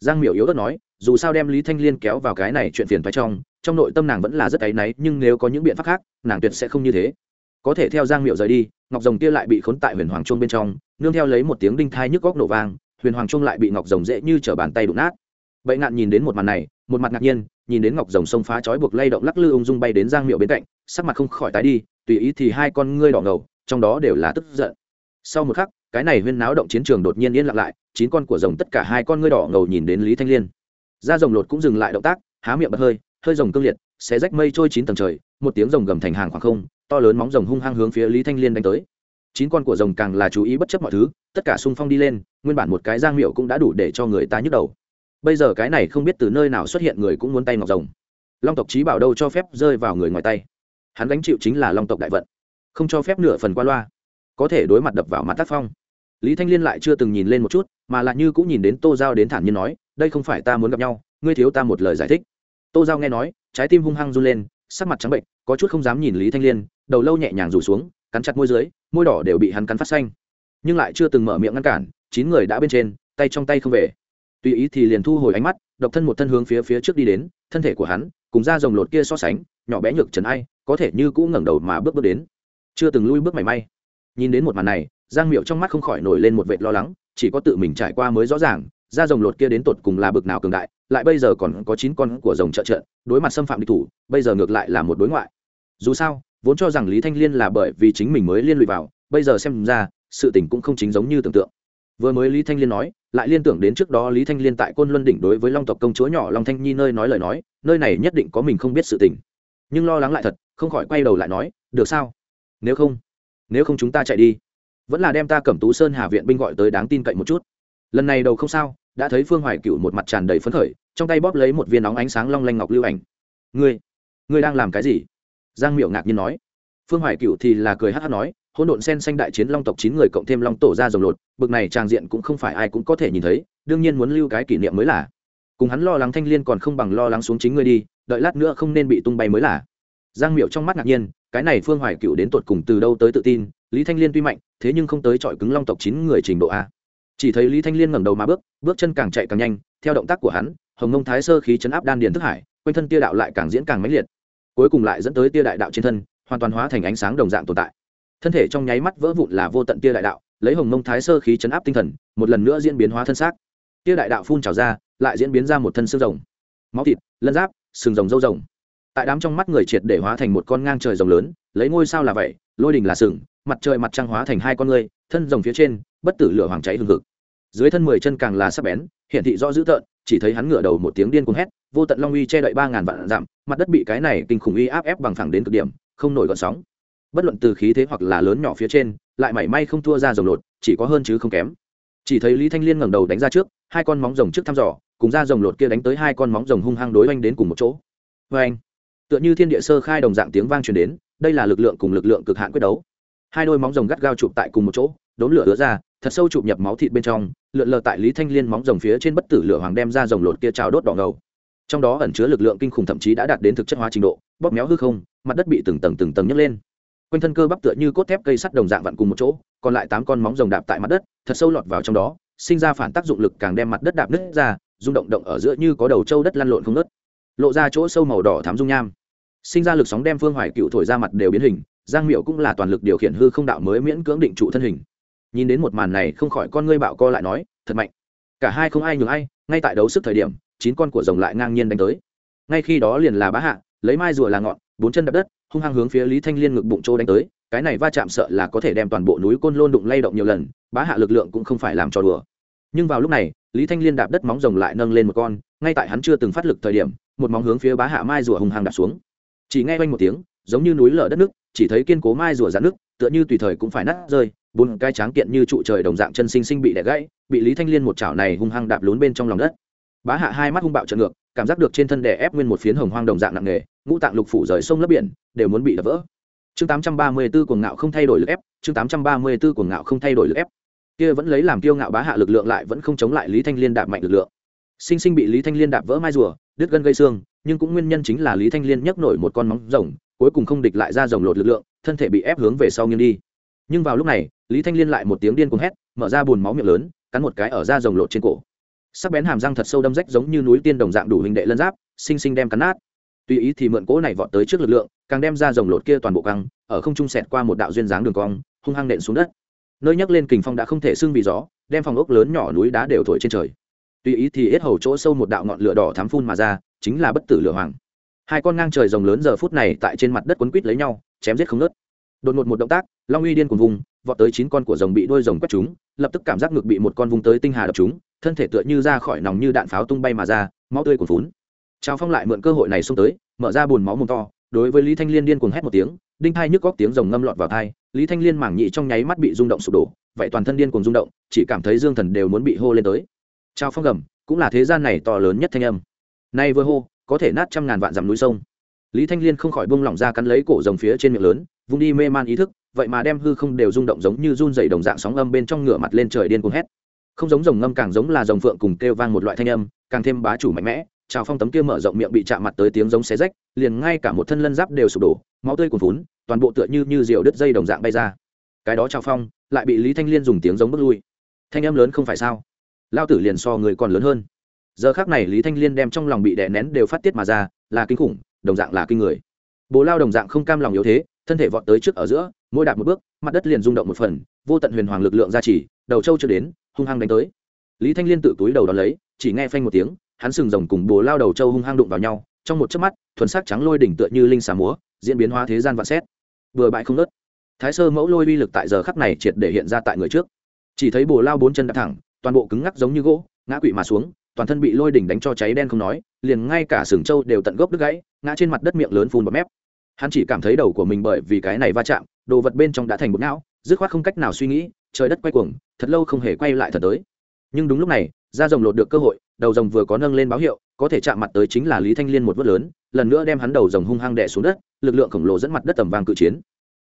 Giang miểu yếu ớt nói, dù sao đem lý thanh liên kéo vào cái này chuyện phiền thoái trong trong nội tâm nàng vẫn là rất áy náy, nhưng nếu có những biện pháp khác, nàng tuyệt sẽ không như thế. Có thể theo giang miệu rời đi, ngọc rồng kia lại bị khốn tại huyền hoàng trung bên trong, nương theo lấy một tiếng đinh thai nhức góc nổ vang, huyền hoàng trung lại bị ngọc rồng dễ như t bàn tay đụng nát. Bậy ngạn nhìn đến một màn này, một mặt ngạc nhiên, nhìn đến ngọc rồng sông phá trói buộc lay động lắc lư ung dung bay đến giang miệu bên cạnh, sắc mặt không khỏi tái đi, tùy ý thì hai con ngươi đỏ ngầu, trong đó đều là tức giận sau một khắc, cái này huyên náo động chiến trường đột nhiên yên lặng lại, chín con của rồng tất cả hai con ngươi đỏ ngầu nhìn đến lý thanh liên. Da rồng lột cũng dừng lại động tác, há miệng bật hơi hơi rồng cương liệt sẽ rách mây trôi chín tầng trời, một tiếng rồng gầm thành hàng khoảng không, to lớn móng rồng hung hăng hướng phía lý thanh liên đánh tới. Chín con của rồng càng là chú ý bất chấp mọi thứ, tất cả xung phong đi lên, nguyên bản một cái giang miệu cũng đã đủ để cho người ta nhức đầu. Bây giờ cái này không biết từ nơi nào xuất hiện người cũng muốn tay ngọc rồng. Long tộc trí bảo đâu cho phép rơi vào người ngoài tay. Hắn gánh chịu chính là long tộc đại vận, không cho phép nửa phần qua loa có thể đối mặt đập vào mặt tác phong. Lý thanh liên lại chưa từng nhìn lên một chút, mà lại như cũng nhìn đến tô giao đến thản nhiên nói, đây không phải ta muốn gặp nhau, ngươi thiếu ta một lời giải thích. Tô giao nghe nói, trái tim hung hăng run lên, sắc mặt trắng bệnh, có chút không dám nhìn lý thanh liên, đầu lâu nhẹ nhàng rủ xuống, cắn chặt môi dưới, môi đỏ đều bị hắn cắn phát xanh. Nhưng lại chưa từng mở miệng ngăn cản, chín người đã bên trên, tay trong tay không về. Tùy ý thì liền thu hồi ánh mắt, độc thân một thân hướng phía phía trước đi đến, thân thể của hắn, cùng da rồng lột kia so sánh, nhỏ bé nhược trần ai, có thể như cũ ngẩng đầu mà bước bước đến. Chưa từng lui bước mảy may nhìn đến một màn này, giang miệu trong mắt không khỏi nổi lên một vệt lo lắng, chỉ có tự mình trải qua mới rõ ràng, da rồng lột kia đến tột cùng là bực nào cường đại, lại bây giờ còn có chín con của rồng trợ trận, đối mặt xâm phạm địch thủ, bây giờ ngược lại là một đối ngoại. Dù sao, vốn cho rằng lý thanh liên là bởi vì chính mình mới liên lụy vào, bây giờ xem ra, sự tình cũng không chính giống như tưởng tượng. Vừa mới lý thanh liên nói, lại liên tưởng đến trước đó lý thanh liên tại côn luân đỉnh đối với long tộc công chúa nhỏ long thanh nhi nơi nói lời nói, nơi này nhất định có mình không biết sự tình. Nhưng lo lắng lại thật, không khỏi quay đầu lại nói, được sao? Nếu không nếu không chúng ta chạy đi. Vẫn là đem ta cẩm tú sơn hà viện binh gọi tới đáng tin cậy một chút. Lần này đầu không sao, đã thấy phương hoài cựu một mặt tràn đầy phấn khởi, trong tay bóp lấy một viên nóng ánh sáng long lanh ngọc lưu ảnh. Ngươi ngươi đang làm cái gì? Giang miệu ngạc nhiên nói. Phương hoài cựu thì là cười hát hát nói, hỗn độn sen xanh đại chiến long tộc chín người cộng thêm long tổ ra rồng lột, bực này trang diện cũng không phải ai cũng có thể nhìn thấy, đương nhiên muốn lưu cái kỷ niệm mới là. Cùng hắn lo lắng thanh liên còn không bằng lo lắng xuống chính ngươi đi, đợi lát nữa không nên bị tung bay mới là. Giang miệu trong mắt ngạc nhiên cái này phương hoài cựu đến tột cùng từ đâu tới tự tin, lý thanh liên tuy mạnh, thế nhưng không tới trọi cứng long tộc chín người trình độ a. Chỉ thấy lý thanh liên ngẩng đầu mà bước bước chân càng chạy càng nhanh, theo động tác của hắn, hồng ngông thái sơ khí chấn áp đan điền thức hải, quanh thân tia đạo lại càng diễn càng mãnh liệt. Cuối cùng lại dẫn tới tia đại đạo trên thân, hoàn toàn hóa thành ánh sáng đồng dạng tồn tại. Thân thể trong nháy mắt vỡ vụn là vô tận tia đại đạo, lấy hồng mông thái sơ khí chấn áp tinh thần, một lần nữa diễn biến hóa thân xác. Tia đại đạo phun trào ra, lại diễn biến ra một thân xương rồng. Máu thịt, lân giáp, sừng rồng dâu rồng tại đám trong mắt người triệt để hóa thành một con ngang trời rồng lớn, lấy ngôi sao là vậy, lôi đình là sừng, mặt trời mặt trăng hóa thành hai con người thân rồng phía trên, bất tử lửa hoàng cháy hừng hực. Dưới thân mười chân càng là sắc bén, hiển thị rõ dữ tợn, chỉ thấy hắn ngửa đầu một tiếng điên cuồng hét, vô tận long uy che đậy ba ngàn vạn dặm, mặt đất bị cái này kinh khủng uy áp ép bằng phẳng đến cực điểm, không nổi gọn sóng. Bất luận từ khí thế hoặc là lớn nhỏ phía trên, lại mảy may không thua ra rồng lột, chỉ có hơn chứ không kém. Chỉ thấy lý thanh liên ngẩng đầu đánh ra trước, hai con móng rồng trước thăm dò, cùng ra rồng lột kia đánh tới hai con móng rồng hung hăng đối oanh đến cùng một chỗ. Vê anh tựa như thiên địa sơ khai đồng dạng tiếng vang truyền đến, đây là lực lượng cùng lực lượng cực hạn quyết đấu. Hai đôi móng rồng gắt gao chụp tại cùng một chỗ, đốn lửa ứa ra, thật sâu chụp nhập máu thịt bên trong, lượn lờ tại lý thanh liên móng rồng phía trên bất tử lửa hoàng đem ra rồng lột kia trào đốt đỏ ngầu. Trong đó ẩn chứa lực lượng kinh khủng thậm chí đã đạt đến thực chất hóa trình độ, bóp méo hư không, mặt đất bị từng tầng từng tầng nhấc lên. Quanh thân cơ bắp tựa như cốt thép cây sắt đồng dạng vặn cùng một chỗ, còn lại tám con móng rồng đạp tại mặt đất, thật sâu lọt vào trong đó, sinh ra phản tác dụng lực càng đem mặt đất đạp nứt ra, rung động động ở giữa như có đầu trâu đất lăn lộn không nứt lộ ra chỗ sâu màu đỏ thám dung nham. Sinh ra lực sóng đem phương hoài cựu thổi ra mặt đều biến hình, giang miệu cũng là toàn lực điều khiển hư không đạo mới miễn cưỡng định trụ thân hình. Nhìn đến một màn này, không khỏi con ngươi bạo co lại nói, thật mạnh. Cả hai không ai nhường ai, ngay tại đấu sức thời điểm, chín con của rồng lại ngang nhiên đánh tới. Ngay khi đó liền là bá hạ, lấy mai rùa là ngọn, bốn chân đập đất, hung hăng hướng phía lý thanh liên ngực bụng trô đánh tới, cái này va chạm sợ là có thể đem toàn bộ núi côn lôn đụng lay động nhiều lần, bá hạ lực lượng cũng không phải làm trò đùa. Nhưng vào lúc này, lý thanh liên đạp đất móng rồng lại nâng lên một con, ngay tại hắn chưa từng phát lực thời điểm một móng hướng phía bá hạ mai rùa hung hăng đạp xuống. Chỉ nghe quanh một tiếng, giống như núi lở đất nước, chỉ thấy kiên cố mai rùa dạn nước, tựa như tùy thời cũng phải nát rơi, bốn cái tráng kiện như trụ trời đồng dạng chân sinh sinh bị đẻ gãy, bị lý thanh liên một chảo này hung hăng đạp lún bên trong lòng đất. Bá hạ hai mắt hung bạo trận ngược, cảm giác được trên thân đè ép nguyên một phiến hồng hoang đồng dạng nặng nề, ngũ tạng lục phủ rời sông lấp biển, đều muốn bị đập vỡ. Chương tám trăm ba mươi 834 cuồng ngạo không thay đổi lực ép, chương tám trăm ba mươi 834 cuồng ngạo không thay đổi lực ép. Kia vẫn lấy làm kiêu ngạo bá hạ lực lượng lại vẫn không chống lại lý thanh liên đạp mạnh lực lượng. Sinh sinh bị lý thanh liên đạp vỡ mai rùa đứt gân gây xương, nhưng cũng nguyên nhân chính là lý thanh liên nhấc nổi một con móng rồng, cuối cùng không địch lại ra rồng lột lực lượng, thân thể bị ép hướng về sau nghiêng đi. Nhưng vào lúc này, lý thanh liên lại một tiếng điên cuồng hét, mở ra bùn máu miệng lớn, cắn một cái ở da rồng lột trên cổ. Sắc bén hàm răng thật sâu đâm rách giống như núi tiên đồng dạng đủ hình đệ lân giáp sinh sinh đem cắn nát. Tùy ý thì mượn cỗ này vọt tới trước lực lượng, càng đem ra rồng lột kia toàn bộ căng, ở không trung sẹt qua một đạo duyên dáng đường cong, hung hăng nện xuống đất. Nơi nhấc lên kình phong đã không thể xưng vì gió, đem phòng ốc lớn nhỏ núi đá đều thổi trên trời tùy ý thì hết hầu chỗ sâu một đạo ngọn lửa đỏ thám phun mà ra, chính là bất tử lửa hoàng. Hai con ngang trời rồng lớn giờ phút này tại trên mặt đất quấn quít lấy nhau, chém giết không nớt đột ngột một động tác, long uy điên cùng vùng, vọt tới chín con của rồng bị đôi rồng quét chúng, lập tức cảm giác ngực bị một con vùng tới tinh hà đập chúng, thân thể tựa như ra khỏi nòng như đạn pháo tung bay mà ra, máu tươi cuồn phún trào phong lại mượn cơ hội này xông tới, mở ra bùn máu mồm to, đối với lý thanh liên điên cuồng hét một tiếng, đinh thai nhức góc tiếng rồng ngâm lọt vào thai, lý thanh liên mảng nhị trong nháy mắt bị rung động sụp đổ, vậy toàn thân điên cuồng rung động, chỉ cảm thấy dương thần đều muốn bị hô lên tới trao phong gầm, cũng là thế gian này to lớn nhất thanh âm. Nay vừa hô, có thể nát trăm ngàn vạn dặm núi sông. Lý thanh liên không khỏi bung lỏng ra cắn lấy cổ rồng phía trên miệng lớn, vung đi mê man ý thức, vậy mà đem hư không đều rung động giống như run dày đồng dạng sóng âm bên trong ngửa mặt lên trời điên cuồng hét. Không giống rồng ngâm, càng giống là rồng phượng cùng kêu vang một loại thanh âm, càng thêm bá chủ mạnh mẽ trào phong tấm kia mở rộng miệng bị chạm mặt tới tiếng giống xé rách, liền ngay cả một thân lân giáp đều sụp đổ, máu tươi cuồn vốn toàn bộ tựa như như diều đứt dây đồng dạng bay ra. Cái đó trào phong, lại bị lý thanh liên dùng tiếng giống bước lui. Thanh âm lớn không phải sao? Lao tử liền so người còn lớn hơn. Giờ khác này lý thanh liên đem trong lòng bị đè nén đều phát tiết mà ra, là kinh khủng, đồng dạng là kinh người. Bố lao đồng dạng không cam lòng yếu thế, thân thể vọt tới trước ở giữa, mỗi đạp một bước, mặt đất liền rung động một phần, vô tận huyền hoàng lực lượng ra chỉ đầu trâu chưa đến, hung hăng đánh tới. Lý thanh liên tự túi đầu đón lấy, chỉ nghe phanh một tiếng, hắn sừng rồng cùng bố lao đầu trâu hung hăng đụng vào nhau, trong một chớp mắt, thuần sắc trắng lôi đỉnh tựa như linh xà múa, diễn biến hóa thế gian vạn xét. Vừa bại không nớt thái sơ mẫu lôi uy lực tại giờ khắc này triệt để hiện ra tại người trước. Chỉ thấy bồ lao bốn chân đạp thẳng toàn bộ cứng ngắc giống như gỗ, ngã quỵ mà xuống, toàn thân bị lôi đỉnh đánh cho cháy đen không nói, liền ngay cả sừng trâu đều tận gốc đứt gãy, ngã trên mặt đất miệng lớn phun bọt mép. Hắn chỉ cảm thấy đầu của mình bởi vì cái này va chạm, đồ vật bên trong đã thành bột não, dứt khoát không cách nào suy nghĩ, trời đất quay cuồng, thật lâu không hề quay lại thật tới. Nhưng đúng lúc này, da rồng lột được cơ hội, đầu rồng vừa có nâng lên báo hiệu, có thể chạm mặt tới chính là lý thanh liên một vớt lớn, lần nữa đem hắn đầu rồng hung hăng đẻ xuống đất, lực lượng khổng lồ dẫn mặt đất tầm vang cự chiến.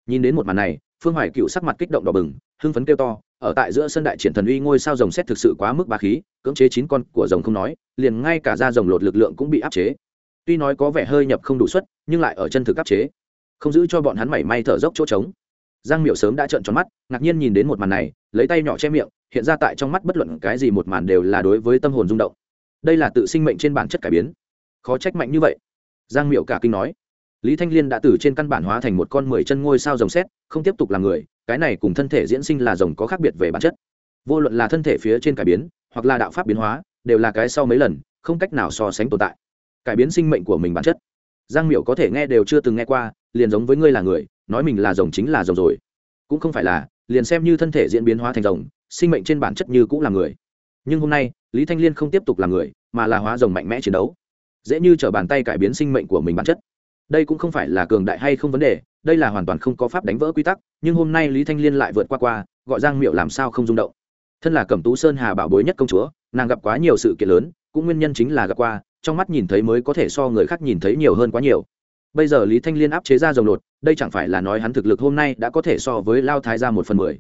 Nhìn đến một màn này, phương hoài cựu sắc mặt kích động đỏ bừng, hưng phấn kêu to ở tại giữa sân đại triển thần uy ngôi sao rồng xét thực sự quá mức ba khí, cưỡng chế chín con của rồng không nói, liền ngay cả da rồng lột lực lượng cũng bị áp chế. Tuy nói có vẻ hơi nhập không đủ suất, nhưng lại ở chân thực áp chế. Không giữ cho bọn hắn mảy may thở dốc chỗ trống. Giang miệu sớm đã trợn tròn mắt, ngạc nhiên nhìn đến một màn này, lấy tay nhỏ che miệng, hiện ra tại trong mắt bất luận cái gì một màn đều là đối với tâm hồn rung động. Đây là tự sinh mệnh trên bản chất cải biến. Khó trách mạnh như vậy. Giang miệu cả kinh nói. Lý thanh liên đã từ trên căn bản hóa thành một con mười chân ngôi sao rồng xét, không tiếp tục là người cái này cùng thân thể diễn sinh là rồng có khác biệt về bản chất. Vô luận là thân thể phía trên cải biến, hoặc là đạo pháp biến hóa, đều là cái sau mấy lần, không cách nào so sánh tồn tại. Cải biến sinh mệnh của mình bản chất. Giang miểu có thể nghe đều chưa từng nghe qua, liền giống với ngươi là người, nói mình là rồng chính là rồng rồi. Cũng không phải là, liền xem như thân thể diễn biến hóa thành rồng, sinh mệnh trên bản chất như cũng là người. Nhưng hôm nay, lý thanh liên không tiếp tục là người, mà là hóa rồng mạnh mẽ chiến đấu. Dễ như t r ở bàn tay cải biến sinh mệnh của mình bản chất đây cũng không phải là cường đại hay không vấn đề, đây là hoàn toàn không có pháp đánh vỡ quy tắc, nhưng hôm nay lý thanh liên lại vượt qua qua, gọi giang miệu làm sao không rung động. Thân là cẩm tú sơn hà bảo bối nhất công chúa, nàng gặp quá nhiều sự kiện lớn, cũng nguyên nhân chính là gặp qua, trong mắt nhìn thấy mới có thể so người khác nhìn thấy nhiều hơn quá nhiều. Bây giờ lý thanh liên áp chế ra rồng lột, đây chẳng phải là nói hắn thực lực hôm nay đã có thể so với lao thái gia một phần mười.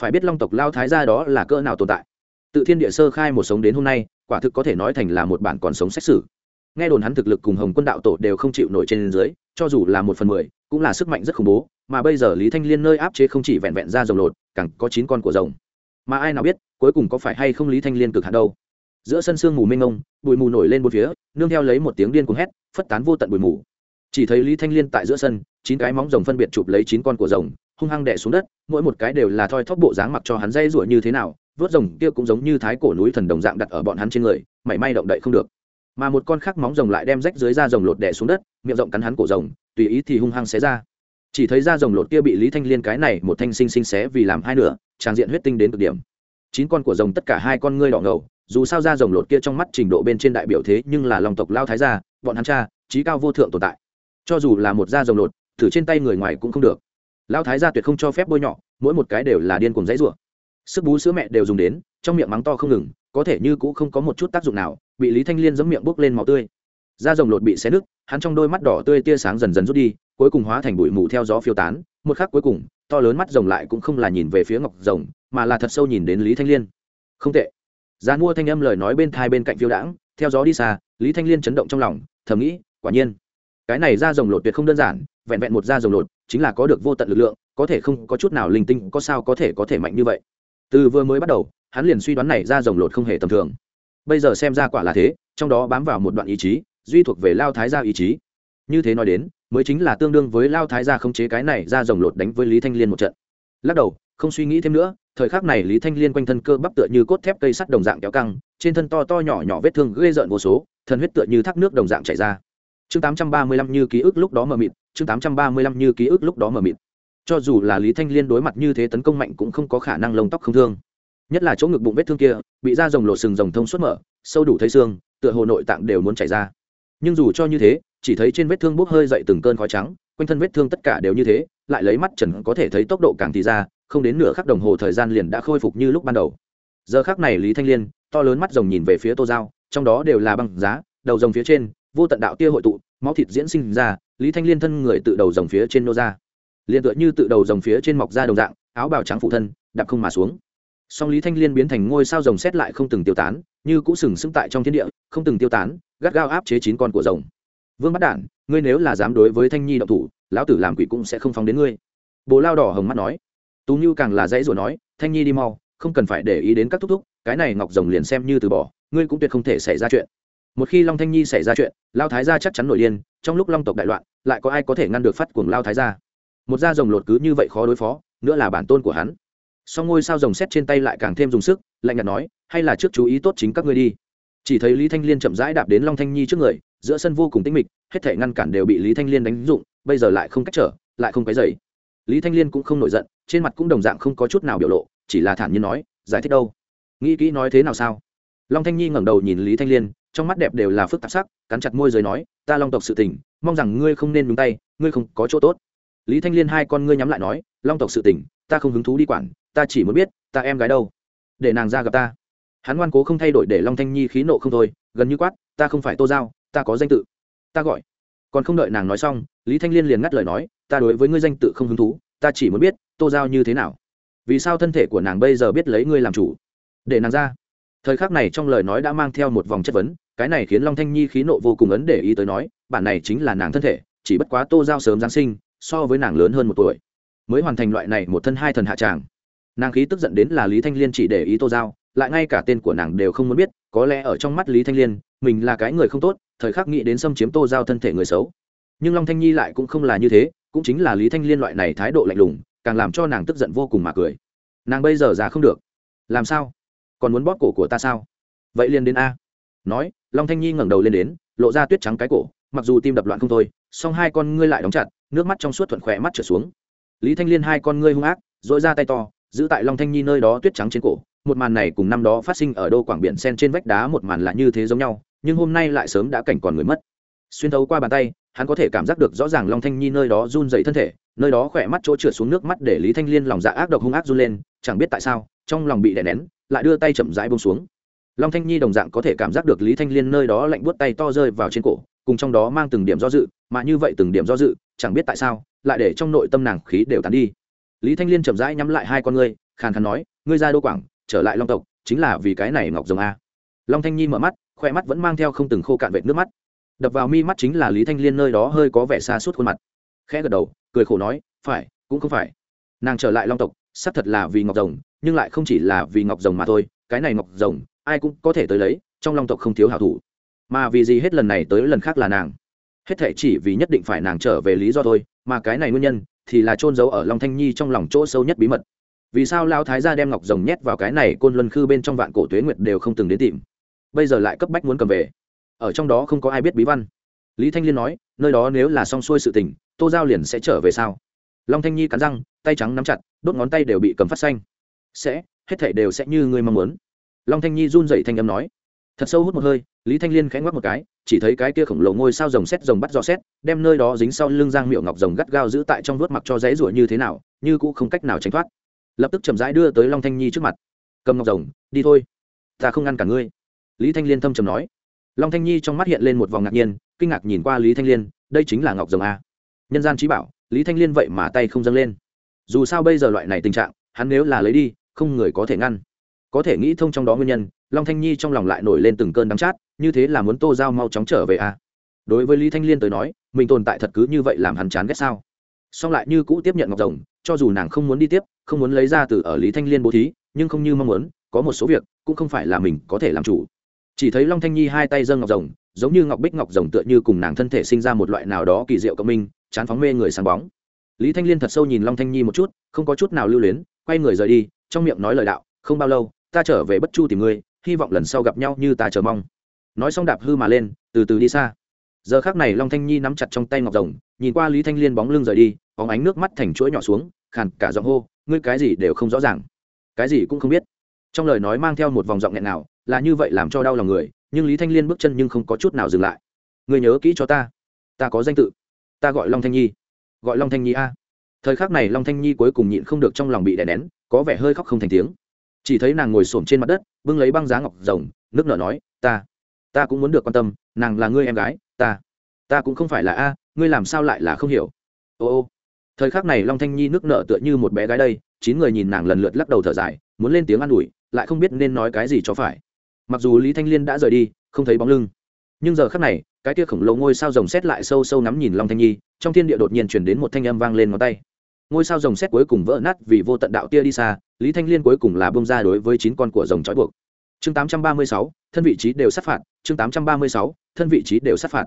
Phải biết long tộc lao thái gia đó là cỡ nào tồn tại. Tự thiên địa sơ khai một sống đến hôm nay, quả thực có thể nói thành là một bản còn sống xét xử nghe đồn hắn thực lực cùng hồng quân đạo tổ đều không chịu nổi trên dưới, cho dù là một phần mười, cũng là sức mạnh rất khủng bố, mà bây giờ lý thanh liên nơi áp chế không chỉ vẹn vẹn ra rồng lột, càng có chín con của rồng. Mà ai nào biết, cuối cùng có phải hay không lý thanh liên cực hạt đâu? Giữa sân sương mù mênh ngông bụi mù nổi lên một phía, nương theo lấy một tiếng điên cuồng hét, phất tán vô tận bụi mù. Chỉ thấy lý thanh liên tại giữa sân, chín cái móng rồng phân biệt chụp lấy chín con của rồng, hung hăng đẻ xuống đất, mỗi một cái đều là thoi thóp bộ dáng mặc cho hắn dây rủa như thế nào, vớt rồng kia cũng giống như thái cổ núi thần đồng dạng đặt ở bọn hắn trên người, mảy may động đậy không được mà một con khác móng rồng lại đem rách dưới da rồng lột đẻ xuống đất, miệng rộng cắn hắn cổ rồng, tùy ý thì hung hăng xé ra. Chỉ thấy da rồng lột kia bị lý thanh liên cái này một thanh sinh sinh xé vì làm hai nửa tràng diện huyết tinh đến cực điểm. Chín con của rồng tất cả hai con ngươi đỏ ngầu, dù sao da rồng lột kia trong mắt trình độ bên trên đại biểu thế nhưng là lòng tộc lao thái gia, bọn hắn cha trí cao vô thượng tồn tại. Cho dù là một da rồng lột, thử trên tay người ngoài cũng không được. Lao thái gia tuyệt không cho phép bôi nhọ, mỗi một cái đều là điên cùng dãy rủa. Sức bú sữa mẹ đều dùng đến, trong miệng mắng to không ngừng, có thể như cũng không có một chút tác dụng nào bị lý thanh liên giẫm miệng bốc lên máu tươi. Da rồng lột bị xé nứt, hắn trong đôi mắt đỏ tươi tia sáng dần dần rút đi, cuối cùng hóa thành bụi mù theo gió phiêu tán, một khắc cuối cùng, to lớn mắt rồng lại cũng không là nhìn về phía ngọc rồng, mà là thật sâu nhìn đến lý thanh liên. Không tệ. Giá mua thanh âm lời nói bên thai bên cạnh phiêu đãng, theo gió đi xa, lý thanh liên chấn động trong lòng, thầm nghĩ, quả nhiên, cái này da rồng lột tuyệt không đơn giản, vẹn vẹn một da rồng lột chính là có được vô tận lực lượng, có thể không có chút nào linh tinh, có sao có thể có thể mạnh như vậy. Từ vừa mới bắt đầu, hắn liền suy đoán này da rồng lột không hề tầm thường bây giờ xem ra quả là thế, trong đó bám vào một đoạn ý chí, duy thuộc về lao thái gia ý chí. Như thế nói đến, mới chính là tương đương với lao thái gia không chế cái này ra rồng lột đánh với lý thanh liên một trận. Lắc đầu, không suy nghĩ thêm nữa, thời khắc này lý thanh liên quanh thân cơ bắp tựa như cốt thép cây sắt đồng dạng kéo căng, trên thân to to nhỏ nhỏ vết thương ghê rợn vô số, thần huyết tựa như thác nước đồng dạng chảy ra. Chương tám trăm ba mươi lăm như ký ức lúc đó mờ mịt, chương tám trăm ba mươi lăm như ký ức lúc đó mờ mịt. Cho dù là lý thanh liên đối mặt như thế tấn công mạnh cũng không có khả năng lông tóc không thương nhất là chỗ ngực bụng vết thương kia, bị da rồng lộ sừng rồng thông suốt mở, sâu đủ thấy xương, tựa hồ nội tạng đều muốn chảy ra. Nhưng dù cho như thế, chỉ thấy trên vết thương bốc hơi dậy từng cơn khói trắng, quanh thân vết thương tất cả đều như thế, lại lấy mắt trần có thể thấy tốc độ càng thì ra, không đến nửa khắc đồng hồ thời gian liền đã khôi phục như lúc ban đầu. Giờ khắc này lý thanh liên, to lớn mắt rồng nhìn về phía tô giao, trong đó đều là băng giá, đầu rồng phía trên, vô tận đạo tia hội tụ, máu thịt diễn sinh ra, lý thanh liên thân người tự đầu rồng phía trên nô ra. Liền tựa như tự đầu rồng phía trên mọc ra đồng dạng, áo bào trắng phụ thân, đạp không mà xuống song lý thanh liên biến thành ngôi sao rồng xét lại không từng tiêu tán, như cũ sừng sững tại trong thiên địa, không từng tiêu tán, gắt gao áp chế chín con của rồng. Vương bắt đản, ngươi nếu là dám đối với thanh nhi động thủ, lão tử làm quỷ cũng sẽ không phóng đến ngươi. Bồ lao đỏ hồng mắt nói. Tú như càng là dãy rồi nói, thanh nhi đi mau, không cần phải để ý đến các thúc thúc, cái này ngọc rồng liền xem như từ bỏ, ngươi cũng tuyệt không thể xảy ra chuyện. Một khi long thanh nhi xảy ra chuyện, lao thái gia chắc chắn nổi điên, trong lúc long tộc đại loạn, lại có ai có thể ngăn được phát cuồng lao thái gia? Một da rồng lột cứ như vậy khó đối phó, nữa là bản tôn của hắn song ngôi sao rồng xét trên tay lại càng thêm dùng sức, lạnh nhạt nói, hay là trước chú ý tốt chính các ngươi đi. Chỉ thấy lý thanh liên chậm rãi đạp đến long thanh nhi trước người, giữa sân vô cùng tĩnh mịch, hết thể ngăn cản đều bị lý thanh liên đánh dụng, bây giờ lại không cách trở, lại không cái dày lý thanh liên cũng không nổi giận, trên mặt cũng đồng dạng không có chút nào biểu lộ, chỉ là thản nhiên nói, giải thích đâu? Nghĩ kỹ nói thế nào sao? Long thanh nhi ngẩng đầu nhìn lý thanh liên, trong mắt đẹp đều là phức tạp sắc, cắn chặt môi rồi nói, ta long tộc sự tình, mong rằng ngươi không nên nhúng tay, ngươi không có chỗ tốt. Lý thanh liên hai con ngươi nhắm lại nói, long tộc sự tình, ta không hứng thú đi quản ta chỉ muốn biết, ta em gái đâu? Để nàng ra gặp ta. Hắn ngoan cố không thay đổi để long thanh nhi khí nộ không thôi, gần như quát, ta không phải tô giao, ta có danh tự. Ta gọi. Còn không đợi nàng nói xong, lý thanh liên liền ngắt lời nói, ta đối với ngươi danh tự không hứng thú, ta chỉ muốn biết, tô giao như thế nào. Vì sao thân thể của nàng bây giờ biết lấy ngươi làm chủ? Để nàng ra. Thời khắc này trong lời nói đã mang theo một vòng chất vấn, cái này khiến long thanh nhi khí nộ vô cùng ấn để ý tới nói, bản này chính là nàng thân thể, chỉ bất quá tô giao sớm giáng sinh, so với nàng lớn hơn một tuổi. Mới hoàn thành loại này một thân hai thần hạ tràng nàng khí tức giận đến là lý thanh liên chỉ để ý tô giao, lại ngay cả tên của nàng đều không muốn biết, có lẽ ở trong mắt lý thanh liên, mình là cái người không tốt, thời khắc nghĩ đến xâm chiếm tô giao thân thể người xấu. Nhưng long thanh nhi lại cũng không là như thế, cũng chính là lý thanh liên loại này thái độ lạnh lùng, càng làm cho nàng tức giận vô cùng mà cười. Nàng bây giờ già không được. Làm sao? Còn muốn bóp cổ của ta sao? Vậy liền đến a. Nói, long thanh nhi ngẩng đầu lên đến, lộ ra tuyết trắng cái cổ, mặc dù tim đập loạn không thôi, song hai con ngươi lại đóng chặt, nước mắt trong suốt thuận khỏe mắt trở xuống. Lý thanh liên hai con ngươi hung ác dội ra tay to giữ tại long thanh nhi nơi đó tuyết trắng trên cổ, một màn này cùng năm đó phát sinh ở đô quảng biển sen trên vách đá một màn là như thế giống nhau, nhưng hôm nay lại sớm đã cảnh còn người mất. Xuyên thấu qua bàn tay, hắn có thể cảm giác được rõ ràng long thanh nhi nơi đó run dậy thân thể, nơi đó khỏe mắt chỗ trượt xuống nước mắt để lý thanh liên lòng dạ ác độc hung ác run lên, chẳng biết tại sao, trong lòng bị đè nén, lại đưa tay chậm rãi buông xuống. Long thanh nhi đồng dạng có thể cảm giác được lý thanh liên nơi đó lạnh buốt tay to rơi vào trên cổ, cùng trong đó mang từng điểm do dự, mà như vậy từng điểm do dự, chẳng biết tại sao, lại để trong nội tâm nàng khí đều tán đi lý thanh liên chậm rãi nhắm lại hai con ngươi, khàn khàn nói, ngươi ra đô quảng, trở lại long tộc, chính là vì cái này ngọc rồng a. Long thanh nhi mở mắt, khoe mắt vẫn mang theo không từng khô cạn vệt nước mắt. Đập vào mi mắt chính là lý thanh liên nơi đó hơi có vẻ xa suốt khuôn mặt. Khẽ gật đầu, cười khổ nói, phải, cũng không phải. Nàng trở lại long tộc, xác thật là vì ngọc rồng, nhưng lại không chỉ là vì ngọc rồng mà thôi, cái này ngọc rồng, ai cũng có thể tới lấy, trong long tộc không thiếu hảo thủ. Mà vì gì hết lần này tới lần khác là nàng. Hết thể chỉ vì nhất định phải nàng trở về lý do thôi, mà cái này nguyên nhân thì là trôn giấu ở long thanh nhi trong lòng chỗ sâu nhất bí mật. Vì sao lao thái gia đem ngọc rồng nhét vào cái này côn luân khư bên trong vạn cổ tuế nguyệt đều không từng đến tìm? Bây giờ lại cấp bách muốn cầm về. Ở trong đó không có ai biết bí văn. Lý thanh liên nói, nơi đó nếu là xong xuôi sự tình, tô giao liền sẽ trở về sao? Long thanh nhi cắn răng, tay trắng nắm chặt, đốt ngón tay đều bị cầm phát xanh. Sẽ, hết thể đều sẽ như ngươi mong muốn. Long thanh nhi run dậy thanh âm nói. Thật sâu hút một hơi lý thanh liên khẽ ngoắc một cái, chỉ thấy cái kia khổng lồ ngôi sao rồng xét rồng bắt dò xét đem nơi đó dính sau lưng giang miệu ngọc rồng gắt gao giữ tại trong vớt mặc cho dãy ruổi như thế nào, như cũng không cách nào tránh thoát. Lập tức chậm rãi đưa tới long thanh nhi trước mặt. Cầm ngọc rồng, đi thôi. Ta không ngăn cả ngươi. Lý thanh liên thâm trầm nói. Long thanh nhi trong mắt hiện lên một vòng ngạc nhiên, kinh ngạc nhìn qua lý thanh liên, đây chính là ngọc rồng a. Nhân gian trí bảo, lý thanh liên vậy mà tay không dâng lên. Dù sao bây giờ loại này tình trạng, hắn nếu là lấy đi, không người có thể ngăn. Có thể nghĩ thông trong đó nguyên nhân, long thanh nhi trong lòng lại nổi lên từng cơn đắng chát như thế là muốn tô giao mau chóng trở về à? đối với lý thanh liên tới nói, mình tồn tại thật cứ như vậy làm hắn chán ghét sao? Song lại như cũ tiếp nhận ngọc rồng, cho dù nàng không muốn đi tiếp, không muốn lấy ra từ ở lý thanh liên bố thí, nhưng không như mong muốn, có một số việc cũng không phải là mình có thể làm chủ. Chỉ thấy long thanh nhi hai tay dâng ngọc rồng, giống như ngọc bích ngọc rồng tựa như cùng nàng thân thể sinh ra một loại nào đó kỳ diệu cộng minh, chán phóng mê người sáng bóng. Lý thanh liên thật sâu nhìn long thanh nhi một chút, không có chút nào lưu luyến, quay người rời đi, trong miệng nói lời đạo, không bao lâu, ta trở về bất chu tìm ngươi, hy vọng lần sau gặp nhau như ta chờ mong nói xong đạp hư mà lên, từ từ đi xa. Giờ khác này long thanh nhi nắm chặt trong tay ngọc rồng, nhìn qua lý thanh liên bóng lưng rời đi, bóng ánh nước mắt thành chuỗi nhỏ xuống, khàn cả giọng hô, ngươi cái gì đều không rõ ràng. Cái gì cũng không biết. Trong lời nói mang theo một vòng giọng nghẹn nào là như vậy làm cho đau lòng người, nhưng lý thanh liên bước chân nhưng không có chút nào dừng lại. Ngươi nhớ kỹ cho ta ta có danh tự. Ta gọi long thanh nhi. Gọi long thanh nhi a. Thời khắc này long thanh nhi cuối cùng nhịn không được trong lòng bị đè nén, có vẻ hơi khóc không thành tiếng. Chỉ thấy nàng ngồi xổm trên mặt đất, bưng lấy băng giá ngọc rồng, nước nở nói, ta ta cũng muốn được quan tâm, nàng là ngươi em gái, ta ta cũng không phải là a, ngươi làm sao lại là không hiểu. Ô ô. Thời khắc này long thanh nhi nước nở tựa như một bé gái đây, chín người nhìn nàng lần lượt lắc đầu thở dài, muốn lên tiếng an ủi, lại không biết nên nói cái gì cho phải. Mặc dù lý thanh liên đã rời đi, không thấy bóng lưng, nhưng giờ khắc này, cái tia khổng lồ ngôi sao rồng xét lại sâu sâu ngắm nhìn long thanh nhi, trong thiên địa đột nhiên chuyển đến một thanh âm vang lên ngón tay. Ngôi sao rồng xét cuối cùng vỡ nát vì vô tận đạo tia đi xa, lý thanh liên cuối cùng là bông ra đối với chín con của rồng trói buộc chương tám trăm ba mươi sáu, thân vị trí đều sát phạt, chương tám trăm ba mươi sáu, thân vị trí đều sát phạt.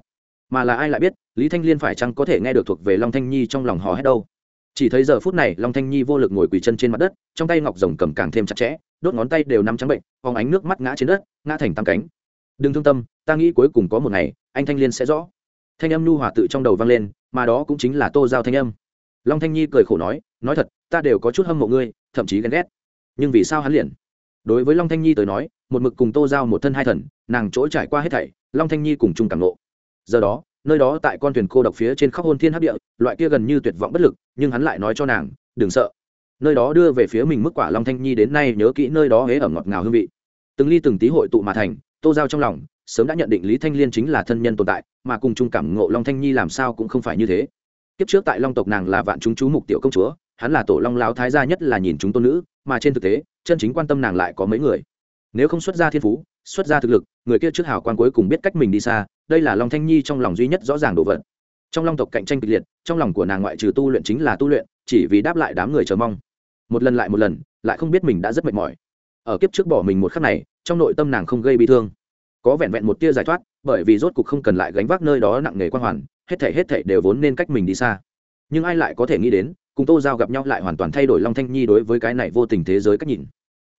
Mà là ai lại biết, lý thanh liên phải chăng có thể nghe được thuộc về long thanh nhi trong lòng hò hét đâu? Chỉ thấy giờ phút này, long thanh nhi vô lực ngồi quỳ chân trên mặt đất, trong tay ngọc rồng cầm càng thêm chặt chẽ, đốt ngón tay đều nắm trắng bệnh, phóng ánh nước mắt ngã trên đất, ngã thành tam cánh. Đừng thương tâm, ta nghĩ cuối cùng có một ngày, anh thanh liên sẽ rõ. Thanh âm nhu hòa tự trong đầu vang lên, mà đó cũng chính là tô giao thanh âm. Long thanh nhi cười khổ nói nói thật, ta đều có chút hâm mộ ngươi, thậm chí ghen ghét. Nhưng vì sao hắn liền? Đối với long thanh nhi tới nói một mực cùng tô giao một thân hai thần, nàng chỗ trải qua hết thảy, long thanh nhi cùng chung cảm nộ giờ đó, nơi đó tại con thuyền cô độc phía trên khóc hôn thiên hấp địa, loại kia gần như tuyệt vọng bất lực, nhưng hắn lại nói cho nàng, đừng sợ. Nơi đó đưa về phía mình mức quả long thanh nhi đến nay nhớ kỹ nơi đó hế ở ngọt ngào hương vị. Từng ly từng tí hội tụ mà thành, tô giao trong lòng, sớm đã nhận định lý thanh liên chính là thân nhân tồn tại, mà cùng chung cảm ngộ long thanh nhi làm sao cũng không phải như thế. Kiếp trước tại long tộc nàng là vạn chúng chú mục tiểu công chúa, hắn là tổ long lão thái gia nhất là nhìn chúng tôn nữ, mà trên thực tế, chân chính quan tâm nàng lại có mấy người nếu không xuất ra thiên phú, xuất ra thực lực, người kia trước hào quan cuối cùng biết cách mình đi xa, đây là long thanh nhi trong lòng duy nhất rõ ràng đồ vật. Trong long tộc cạnh tranh kịch liệt, trong lòng của nàng ngoại trừ tu luyện chính là tu luyện, chỉ vì đáp lại đám người chờ mong. Một lần lại một lần, lại không biết mình đã rất mệt mỏi. Ở kiếp trước bỏ mình một khắc này, trong nội tâm nàng không gây bị thương. Có vẹn vẹn một tia giải thoát, bởi vì rốt cục không cần lại gánh vác nơi đó nặng nề quan hoàn, hết thảy hết thảy đều vốn nên cách mình đi xa. Nhưng ai lại có thể nghĩ đến, cùng tô giao gặp nhau lại hoàn toàn thay đổi long thanh nhi đối với cái này vô tình thế giới cách nhìn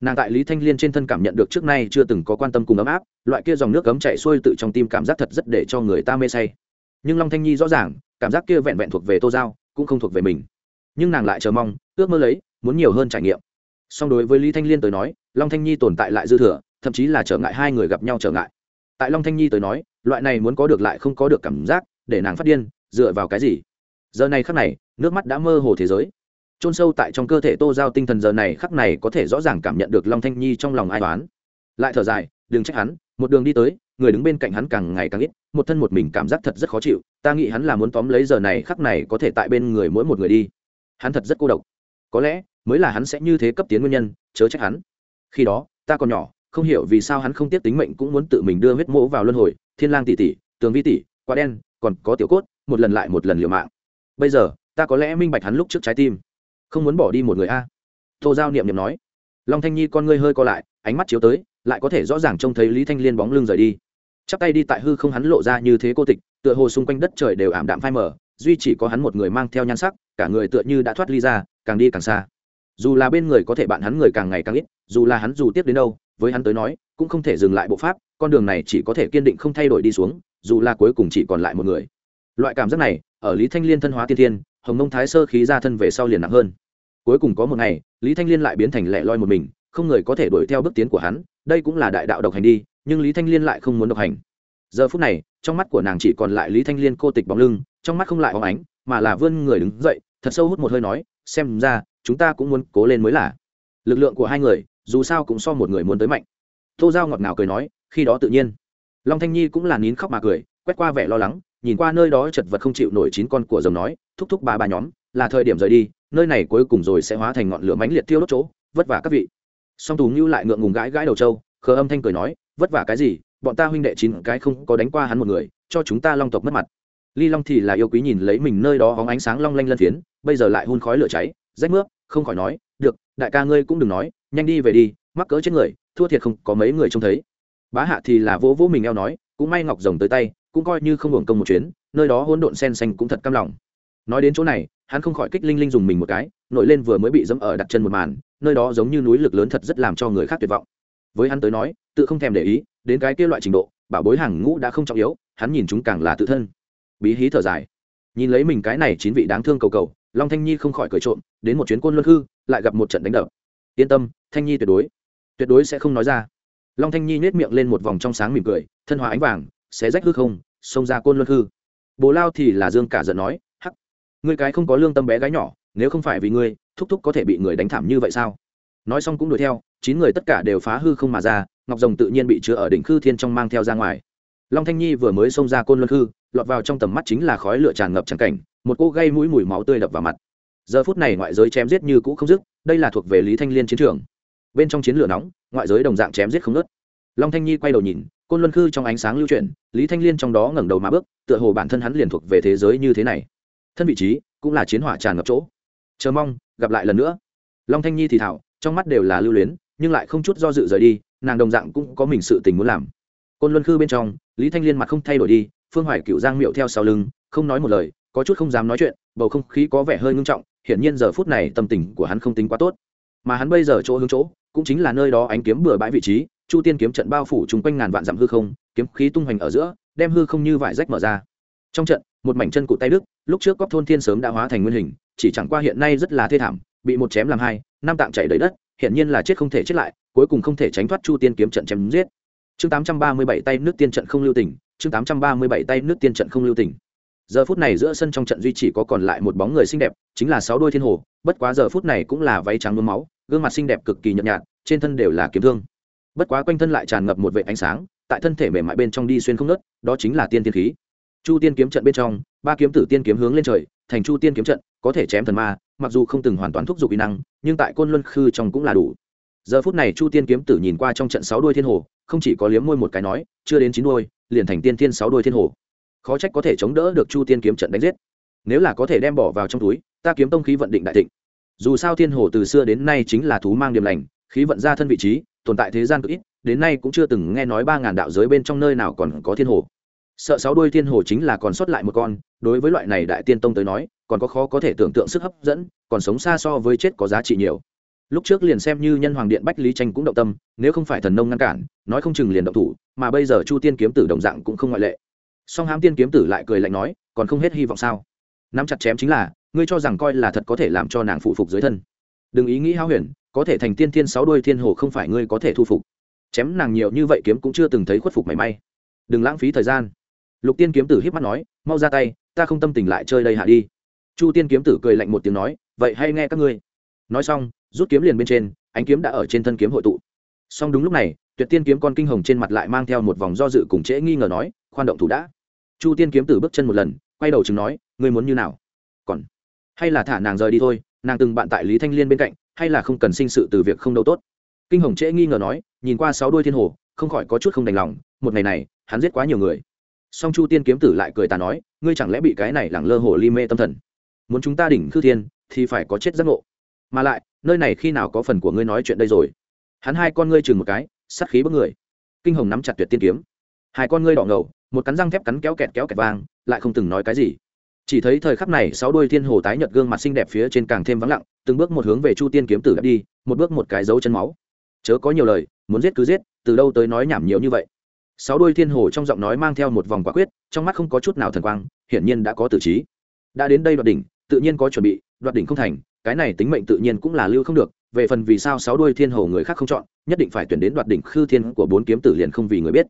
nàng tại lý thanh liên trên thân cảm nhận được trước nay chưa từng có quan tâm cùng ấm áp, loại kia dòng nước cấm chạy xuôi tự trong tim cảm giác thật rất để cho người ta mê say. Nhưng long thanh nhi rõ ràng, cảm giác kia vẹn vẹn thuộc về tô giao, cũng không thuộc về mình. Nhưng nàng lại chờ mong, ước mơ lấy, muốn nhiều hơn trải nghiệm. Song đối với lý thanh liên tới nói, long thanh nhi tồn tại lại dư thừa, thậm chí là trở ngại hai người gặp nhau trở ngại. Tại long thanh nhi tới nói, loại này muốn có được lại không có được cảm giác, để nàng phát điên, dựa vào cái gì? Giờ này khắc này, nước mắt đã mơ hồ thế giới chôn sâu tại trong cơ thể tô giao tinh thần giờ này khắc này có thể rõ ràng cảm nhận được long thanh nhi trong lòng ai toán lại thở dài, đừng trách hắn, một đường đi tới, người đứng bên cạnh hắn càng ngày càng ít, một thân một mình cảm giác thật rất khó chịu, ta nghĩ hắn là muốn tóm lấy giờ này khắc này có thể tại bên người mỗi một người đi. Hắn thật rất cô độc. Có lẽ, mới là hắn sẽ như thế cấp tiến nguyên nhân, chớ trách hắn. Khi đó, ta còn nhỏ, không hiểu vì sao hắn không tiếp tính mệnh cũng muốn tự mình đưa huyết mỗ vào luân hồi, thiên lang tỷ tỷ, tường vi tỷ quả đen, còn có tiểu cốt, một lần lại một lần liều mạng. Bây giờ, ta có lẽ minh bạch hắn lúc trước trái tim không muốn bỏ đi một người a. Tô giao niệm niệm nói. Long thanh nhi con ngươi hơi co lại, ánh mắt chiếu tới, lại có thể rõ ràng trông thấy lý thanh liên bóng lưng rời đi. Chắp tay đi tại hư không hắn lộ ra như thế cô tịch, tựa hồ xung quanh đất trời đều ảm đạm phai mờ, duy chỉ có hắn một người mang theo nhan sắc, cả người tựa như đã thoát ly ra, càng đi càng xa. Dù là bên người có thể bạn hắn người càng ngày càng ít, dù là hắn dù tiếp đến đâu, với hắn tới nói, cũng không thể dừng lại bộ pháp, con đường này chỉ có thể kiên định không thay đổi đi xuống, dù là cuối cùng chỉ còn lại một người. Loại cảm giác này, ở lý thanh liên thân hóa tiên thiên hồng Nông thái sơ khí ra thân về sau liền nặng hơn. Cuối cùng có một ngày, lý thanh liên lại biến thành lẻ loi một mình, không người có thể đuổi theo bước tiến của hắn, đây cũng là đại đạo độc hành đi, nhưng lý thanh liên lại không muốn độc hành. Giờ phút này, trong mắt của nàng chỉ còn lại lý thanh liên cô tịch bóng lưng, trong mắt không lại bóng ánh, mà là vươn người đứng dậy, thật sâu hút một hơi nói, xem ra, chúng ta cũng muốn cố lên mới là. Lực lượng của hai người, dù sao cũng so một người muốn tới mạnh. Tô giao ngọt ngào cười nói, khi đó tự nhiên. Long thanh nhi cũng là nín khóc mà cười, quét qua vẻ lo lắng nhìn qua nơi đó chật vật không chịu nổi chín con của rồng nói, thúc thúc ba ba nhóm, là thời điểm rời đi, nơi này cuối cùng rồi sẽ hóa thành ngọn lửa mãnh liệt tiêu đốt chỗ, vất vả các vị. Song tú ngưu lại ngượng ngùng gãi gãi đầu trâu, khờ âm thanh cười nói, vất vả cái gì, bọn ta huynh đệ chín cái không có đánh qua hắn một người, cho chúng ta long tộc mất mặt. Ly long thì là yêu quý nhìn lấy mình nơi đó hóng ánh sáng long lanh lân phiến, bây giờ lại hun khói lửa cháy, rách mướp, không khỏi nói, được, đại ca ngươi cũng đừng nói, nhanh đi về đi, mắc cỡ trên người, thua thiệt không có mấy người trông thấy. Bá hạ thì là vỗ vỗ mình eo nói, cũng may ngọc rồng tới tay cũng coi như không hưởng công một chuyến, nơi đó hỗn độn sen xanh cũng thật căm lòng. Nói đến chỗ này, hắn không khỏi kích linh linh dùng mình một cái, nổi lên vừa mới bị dẫm ở đặt chân một màn, nơi đó giống như núi lực lớn thật rất làm cho người khác tuyệt vọng. Với hắn tới nói, tự không thèm để ý, đến cái kia loại trình độ, bảo bối hàng ngũ đã không trọng yếu, hắn nhìn chúng càng là tự thân. Bí hí thở dài. Nhìn lấy mình cái này chín vị đáng thương cầu cầu, long thanh nhi không khỏi cười trộm, đến một chuyến côn luân hư, lại gặp một trận đánh đập. Yên tâm, thanh nhi tuyệt đối tuyệt đối sẽ không nói ra. Long thanh nhi nhếch miệng lên một vòng trong sáng mỉm cười, thân hòa ánh vàng xé rách hư không, xông ra côn luân hư bồ lao thì là dương cả giận nói, hắc, ngươi cái không có lương tâm bé gái nhỏ, nếu không phải vì ngươi, thúc thúc có thể bị người đánh thảm như vậy sao? Nói xong cũng đuổi theo, chín người tất cả đều phá hư không mà ra, ngọc rồng tự nhiên bị chứa ở đỉnh khư thiên trong mang theo ra ngoài. Long thanh nhi vừa mới xông ra côn luân hư lọt vào trong tầm mắt chính là khói lửa tràn ngập tràn cảnh, một cô gây mũi mùi máu tươi đập vào mặt. Giờ phút này ngoại giới chém giết như cũ không dứt, đây là thuộc về lý thanh liên chiến trường. Bên trong chiến lửa nóng, ngoại giới đồng dạng chém giết không nớt long thanh nhi quay đầu nhìn côn luân khư trong ánh sáng lưu chuyển, lý thanh liên trong đó ngẩng đầu mà bước, tựa hồ bản thân hắn liền thuộc về thế giới như thế này. Thân vị trí cũng là chiến hỏa tràn ngập chỗ. Chờ mong, gặp lại lần nữa. Long thanh nhi thì thảo, trong mắt đều là lưu luyến, nhưng lại không chút do dự rời đi, nàng đồng dạng cũng có mình sự tình muốn làm. Côn luân khư bên trong, lý thanh liên mặt không thay đổi đi, phương hoài cựu giang miệu theo sau lưng, không nói một lời, có chút không dám nói chuyện, bầu không khí có vẻ hơi ngưng trọng, hiển nhiên giờ phút này tâm tình của hắn không tính quá tốt. Mà hắn bây giờ chỗ hướng chỗ, cũng chính là nơi đó ánh kiếm bừa bãi vị trí chu tiên kiếm trận bao phủ chung quanh ngàn vạn dặm hư không, kiếm khí tung hoành ở giữa, đem hư không như vải rách mở ra. Trong trận, một mảnh chân cụ tay đức, lúc trước cóc thôn thiên sớm đã hóa thành nguyên hình, chỉ chẳng qua hiện nay rất là thê thảm, bị một chém làm hai, năm tạng chảy đầy đất hiện nhiên là chết không thể chết lại, cuối cùng không thể tránh thoát chu tiên kiếm trận chém giết. Chương tám trăm ba mươi bảy tay nước tiên trận không lưu tình, chương tám trăm ba mươi bảy tay nước tiên trận không lưu tình. Giờ phút này giữa sân trong trận duy chỉ có còn lại một bóng người xinh đẹp, chính là sáu đôi thiên hồ, bất quá giờ phút này cũng là váy trắng mướm máu, gương mặt xinh đẹp cực kỳ nhợt nhạt, trên thân đều là kiếm thương bất quá quanh thân lại tràn ngập một vệ ánh sáng, tại thân thể mềm mại bên trong đi xuyên không nớt đó chính là tiên tiên khí. Chu tiên kiếm trận bên trong, ba kiếm tử tiên kiếm hướng lên trời, thành chu tiên kiếm trận, có thể chém thần ma, mặc dù không từng hoàn toàn thúc giục kỹ năng, nhưng tại côn luân khư trong cũng là đủ. Giờ phút này chu tiên kiếm tử nhìn qua trong trận sáu đuôi thiên hồ, không chỉ có liếm môi một cái nói, chưa đến chín đuôi, liền thành tiên tiên sáu đuôi thiên hồ. Khó trách có thể chống đỡ được chu tiên kiếm trận đánh giết. Nếu là có thể đem bỏ vào trong túi, ta kiếm tông khí vận định đại thịnh. Dù sao thiên hồ từ xưa đến nay chính là thú mang điểm lành, khí vận ra thân vị trí tồn tại thế gian cực ít, đến nay cũng chưa từng nghe nói ba ngàn đạo giới bên trong nơi nào còn có thiên hồ. Sợ sáu đuôi thiên hồ chính là còn sót lại một con, đối với loại này đại tiên tông tới nói, còn có khó có thể tưởng tượng sức hấp dẫn, còn sống xa so với chết có giá trị nhiều. Lúc trước liền xem như nhân hoàng điện bách lý tranh cũng động tâm, nếu không phải thần nông ngăn cản, nói không chừng liền động thủ, mà bây giờ chu tiên kiếm tử đồng dạng cũng không ngoại lệ. Song hám tiên kiếm tử lại cười lạnh nói, còn không hết hy vọng sao? Nắm chặt chém chính là, ngươi cho rằng coi là thật có thể làm cho nàng phụ phục dưới thân. Đừng ý nghĩ hao huyền có thể thành tiên thiên sáu đuôi thiên hồ không phải ngươi có thể thu phục. Chém nàng nhiều như vậy kiếm cũng chưa từng thấy khuất phục mảy may. Đừng lãng phí thời gian. Lục tiên kiếm tử hiếp mắt nói, mau ra tay, ta không tâm tình lại chơi đây hạ đi. Chu tiên kiếm tử cười lạnh một tiếng nói, vậy hay nghe các ngươi. Nói xong, rút kiếm liền bên trên, ánh kiếm đã ở trên thân kiếm hội tụ. Song đúng lúc này, tuyệt tiên kiếm con kinh hồng trên mặt lại mang theo một vòng do dự cùng trễ nghi ngờ nói, khoan động thủ đã. Chu tiên kiếm tử bước chân một lần, quay đầu chừng nói, ngươi muốn như nào? Còn. Hay là thả nàng rời đi thôi, nàng từng bạn tại lý thanh liên bên cạnh hay là không cần sinh sự từ việc không đâu tốt. Kinh hồng trễ nghi ngờ nói, nhìn qua sáu đôi thiên hồ, không khỏi có chút không đành lòng, một ngày này, hắn giết quá nhiều người. Song chu tiên kiếm tử lại cười ta nói, ngươi chẳng lẽ bị cái này lẳng lơ hồ ly mê tâm thần? Muốn chúng ta đỉnh khư thiên, thì phải có chết giác ngộ. Mà lại, nơi này khi nào có phần của ngươi nói chuyện đây rồi? Hắn hai con ngươi chừng một cái, sát khí bức người. Kinh hồng nắm chặt tuyệt tiên kiếm. Hai con ngươi đỏ ngầu, một cắn răng thép cắn kéo kẹt kéo kẹt vang, lại không từng nói cái gì chỉ thấy thời khắc này sáu đôi thiên hồ tái nhợt gương mặt xinh đẹp phía trên càng thêm vắng lặng, từng bước một hướng về chu tiên kiếm tử đi, một bước một cái dấu chân máu. Chớ có nhiều lời, muốn giết cứ giết, từ đâu tới nói nhảm nhiều như vậy. Sáu đôi thiên hồ trong giọng nói mang theo một vòng quả quyết, trong mắt không có chút nào thần quang, hiển nhiên đã có tử trí. Đã đến đây đoạt đỉnh, tự nhiên có chuẩn bị, đoạt đỉnh không thành, cái này tính mệnh tự nhiên cũng là lưu không được, về phần vì sao sáu đôi thiên hồ người khác không chọn, nhất định phải tuyển đến đoạt đỉnh khư thiên của bốn kiếm tử liền không vì người biết.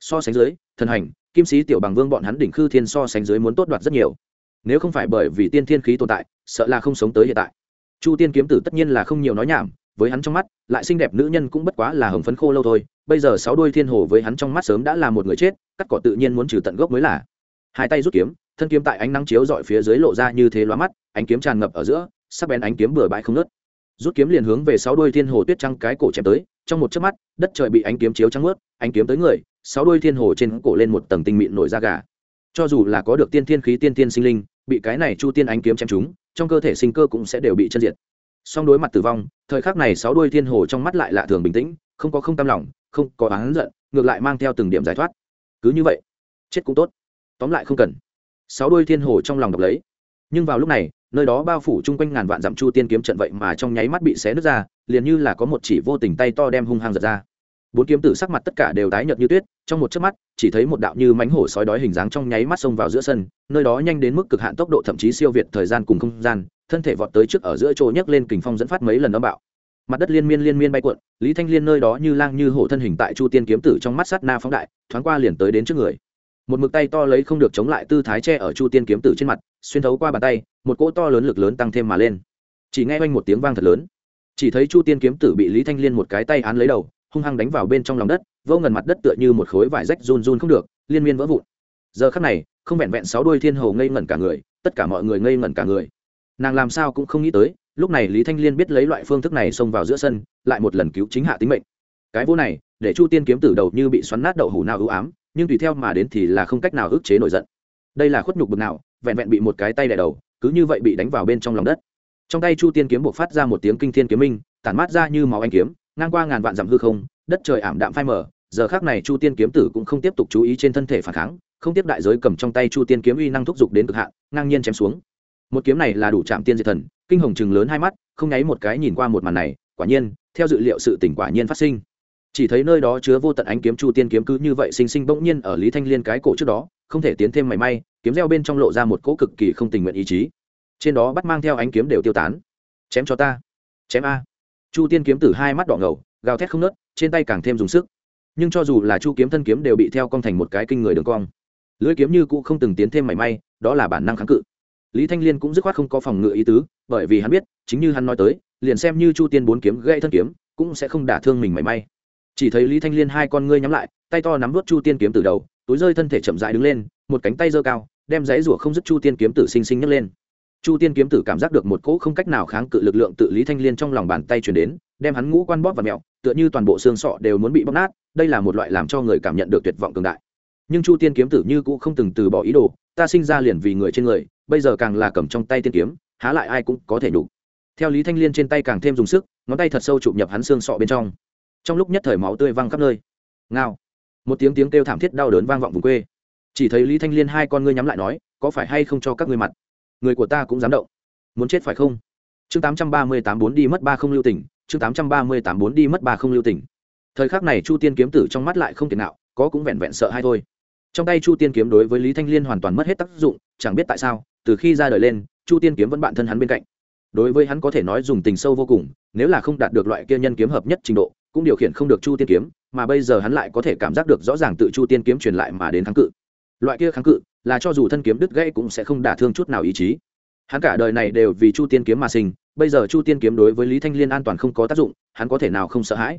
So sánh dưới, thần hành, kim sĩ tiểu bằng vương bọn hắn đỉnh khư thiên so sánh dưới muốn tốt đoạt rất nhiều nếu không phải bởi vì tiên thiên khí tồn tại, sợ là không sống tới hiện tại. Chu tiên kiếm tử tất nhiên là không nhiều nói nhảm, với hắn trong mắt, lại xinh đẹp nữ nhân cũng bất quá là hồng phấn khô lâu thôi, bây giờ sáu đôi thiên hồ với hắn trong mắt sớm đã là một người chết, cắt cỏ tự nhiên muốn trừ tận gốc mới là. Hai tay rút kiếm, thân kiếm tại ánh nắng chiếu dọi phía dưới lộ ra như thế lóa mắt, ánh kiếm tràn ngập ở giữa, sắc bén ánh kiếm bừa bãi không nớt rút kiếm liền hướng về sáu đôi thiên hồ tuyết trăng cái cổ chém tới, trong một chớp mắt, đất trời bị ánh kiếm chiếu trắng ướt ánh kiếm tới người, sáu đôi thiên hồ trên cổ lên một tầng tinh mịn nổi da gà. Cho dù là có được tiên thiên khí tiên thiên sinh linh bị cái này chu tiên ánh kiếm chém chúng trong cơ thể sinh cơ cũng sẽ đều bị chân diệt. Song đối mặt tử vong, thời khắc này sáu đuôi thiên hồ trong mắt lại lạ thường bình tĩnh, không có không tam lòng, không có oán giận, ngược lại mang theo từng điểm giải thoát. Cứ như vậy, chết cũng tốt. Tóm lại không cần. Sáu đuôi thiên hồ trong lòng đọc lấy. Nhưng vào lúc này, nơi đó bao phủ chung quanh ngàn vạn dặm chu tiên kiếm trận vậy mà trong nháy mắt bị xé nứt ra, liền như là có một chỉ vô tình tay to đem hung hăng giật ra bốn kiếm tử sắc mặt tất cả đều tái nhợt như tuyết, trong một chớp mắt, chỉ thấy một đạo như mánh hổ sói đói hình dáng trong nháy mắt xông vào giữa sân, nơi đó nhanh đến mức cực hạn tốc độ thậm chí siêu việt thời gian cùng không gian, thân thể vọt tới trước ở giữa chỗ nhấc lên kình phong dẫn phát mấy lần âm bạo. Mặt đất liên miên liên miên bay cuộn, lý thanh liên nơi đó như lang như hổ thân hình tại chu tiên kiếm tử trong mắt sát na phóng đại, thoáng qua liền tới đến trước người. Một mực tay to lấy không được chống lại tư thái che ở chu tiên kiếm tử trên mặt, xuyên thấu qua bàn tay, một cỗ to lớn lực lớn tăng thêm mà lên. Chỉ nghe oanh một tiếng vang thật lớn. Chỉ thấy chu tiên kiếm tử bị lý thanh liên một cái tay án lấy đầu hung hăng đánh vào bên trong lòng đất vô ngần mặt đất tựa như một khối vải rách run run không được, liên miên vỡ vụn. Giờ khắc này, không vẹn vẹn sáu đôi thiên hồ ngây ngẩn cả người, tất cả mọi người ngây ngẩn cả người. Nàng làm sao cũng không nghĩ tới, lúc này lý thanh liên biết lấy loại phương thức này xông vào giữa sân, lại một lần cứu chính hạ tính mệnh. Cái vô này, để chu tiên kiếm tử đầu như bị xoắn nát đậu hủ nào ưu ám, nhưng tùy theo mà đến thì là không cách nào ức chế nổi giận. Đây là khuất nhục bực nào, vẹn vẹn bị một cái tay đè đầu, cứ như vậy bị đánh vào bên trong lòng đất. Trong tay chu tiên kiếm buộc phát ra một tiếng kinh thiên kiếm minh, tản mát ra như máu anh kiếm ngang qua ngàn vạn dặm hư không, đất trời ảm đạm phai mờ, giờ khác này chu tiên kiếm tử cũng không tiếp tục chú ý trên thân thể phản kháng, không tiếp đại giới cầm trong tay chu tiên kiếm uy năng thúc giục đến cực hạn, ngang nhiên chém xuống. Một kiếm này là đủ chạm tiên diệt thần, kinh hồng chừng lớn hai mắt, không nháy một cái nhìn qua một màn này, quả nhiên, theo dự liệu sự tỉnh quả nhiên phát sinh. Chỉ thấy nơi đó chứa vô tận ánh kiếm chu tiên kiếm cứ như vậy sinh sinh bỗng nhiên ở lý thanh liên cái cổ trước đó, không thể tiến thêm mảy may, kiếm reo bên trong lộ ra một cỗ cực kỳ không tình nguyện ý chí. Trên đó bắt mang theo ánh kiếm đều tiêu tán. Chém cho ta. Chém a chu tiên kiếm Tử hai mắt đỏ ngầu, gào thét không nớt, trên tay càng thêm dùng sức. Nhưng cho dù là chu kiếm thân kiếm đều bị theo cong thành một cái kinh người đường cong. Lưỡi kiếm như cũ không từng tiến thêm mảy may, đó là bản năng kháng cự. Lý thanh liên cũng dứt khoát không có phòng ngự ý tứ, bởi vì hắn biết, chính như hắn nói tới, liền xem như chu tiên bốn kiếm gãy thân kiếm, cũng sẽ không đả thương mình mảy may. Chỉ thấy lý thanh liên hai con ngươi nhắm lại, tay to nắm vớt chu tiên kiếm từ đầu, túi rơi thân thể chậm dại đứng lên, một cánh tay giơ cao, đem giấy rủa không dứt chu tiên kiếm tử sinh sinh nhấc lên chu tiên kiếm tử cảm giác được một cỗ không cách nào kháng cự lực lượng tự lý thanh liên trong lòng bàn tay chuyển đến, đem hắn ngũ quan bóp và mẹo, tựa như toàn bộ xương sọ đều muốn bị bóp nát, đây là một loại làm cho người cảm nhận được tuyệt vọng cường đại. Nhưng chu tiên kiếm tử như cũ không từng từ bỏ ý đồ, ta sinh ra liền vì người trên người, bây giờ càng là cầm trong tay tiên kiếm, há lại ai cũng có thể nhục. Theo lý thanh liên trên tay càng thêm dùng sức, ngón tay thật sâu chụp nhập hắn xương sọ bên trong. Trong lúc nhất thời máu tươi văng khắp nơi. Ngao. Một tiếng tiếng kêu thảm thiết đau đớn vang vọng vùng quê. Chỉ thấy lý thanh liên hai con ngươi nhắm lại nói, có phải hay không cho các ngươi mặt? Người của ta cũng dám động. Muốn chết phải không? Chương tám trăm ba mươi tám bốn đi mất ba không lưu tỉnh chương tám trăm ba mươi tám bốn đi mất ba không lưu tỉnh thời khắc này chu tiên kiếm tử trong mắt lại không tiền nào có cũng vẹn vẹn sợ hay thôi. Trong tay chu tiên kiếm đối với lý thanh liên hoàn toàn mất hết tác dụng, chẳng biết tại sao, từ khi ra đời lên, chu tiên kiếm vẫn bạn thân hắn bên cạnh. Đối với hắn có thể nói dùng tình sâu vô cùng, nếu là không đạt được loại kia nhân kiếm hợp nhất trình độ, cũng điều khiển không được chu tiên kiếm, mà bây giờ hắn lại có thể cảm giác được rõ ràng tự chu tiên kiếm truyền lại mà đến kháng cự. Loại kia kháng cự là cho dù thân kiếm đứt gãy cũng sẽ không đả thương chút nào ý chí. Hắn cả đời này đều vì chu tiên kiếm mà sinh, bây giờ chu tiên kiếm đối với lý thanh liên an toàn không có tác dụng, hắn có thể nào không sợ hãi?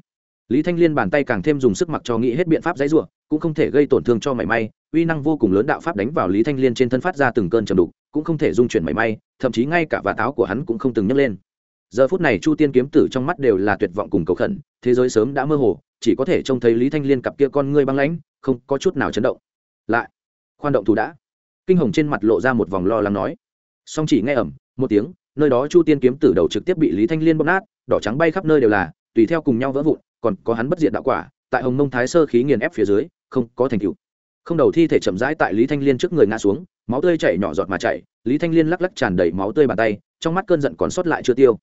Lý thanh liên bàn tay càng thêm dùng sức mặc cho nghĩ hết biện pháp dãy r u ộ cũng không thể gây tổn thương cho mảy may, uy năng vô cùng lớn đạo pháp đánh vào lý thanh liên trên thân phát ra từng cơn trầm đục, cũng không thể dung chuyển mảy may, thậm chí ngay cả vạt áo của hắn cũng không từng nhấc lên. Giờ phút này chu tiên kiếm tử trong mắt đều là tuyệt vọng cùng cầu khẩn, thế giới sớm đã mơ hồ, chỉ có thể trông thấy lý thanh liên cặp kia con ngươi băng lãnh, không có chút nào chấn động. Lại khoan động thủ đã. Kinh hồng trên mặt lộ ra một vòng lo lắng nói. Song chỉ nghe ẩm, một tiếng, nơi đó chu tiên kiếm tử đầu trực tiếp bị lý thanh liên bóp nát, đỏ trắng bay khắp nơi đều là, tùy theo cùng nhau vỡ vụn, còn có hắn bất diệt đạo quả, tại hồng mông thái sơ khí nghiền ép phía dưới, không có thành tựu. Không đầu thi thể chậm rãi tại lý thanh liên trước người ngã xuống, máu tươi chảy nhỏ giọt mà chảy, lý thanh liên lắc lắc tràn đầy máu tươi bàn tay, trong mắt cơn giận còn sót lại chưa tiêu.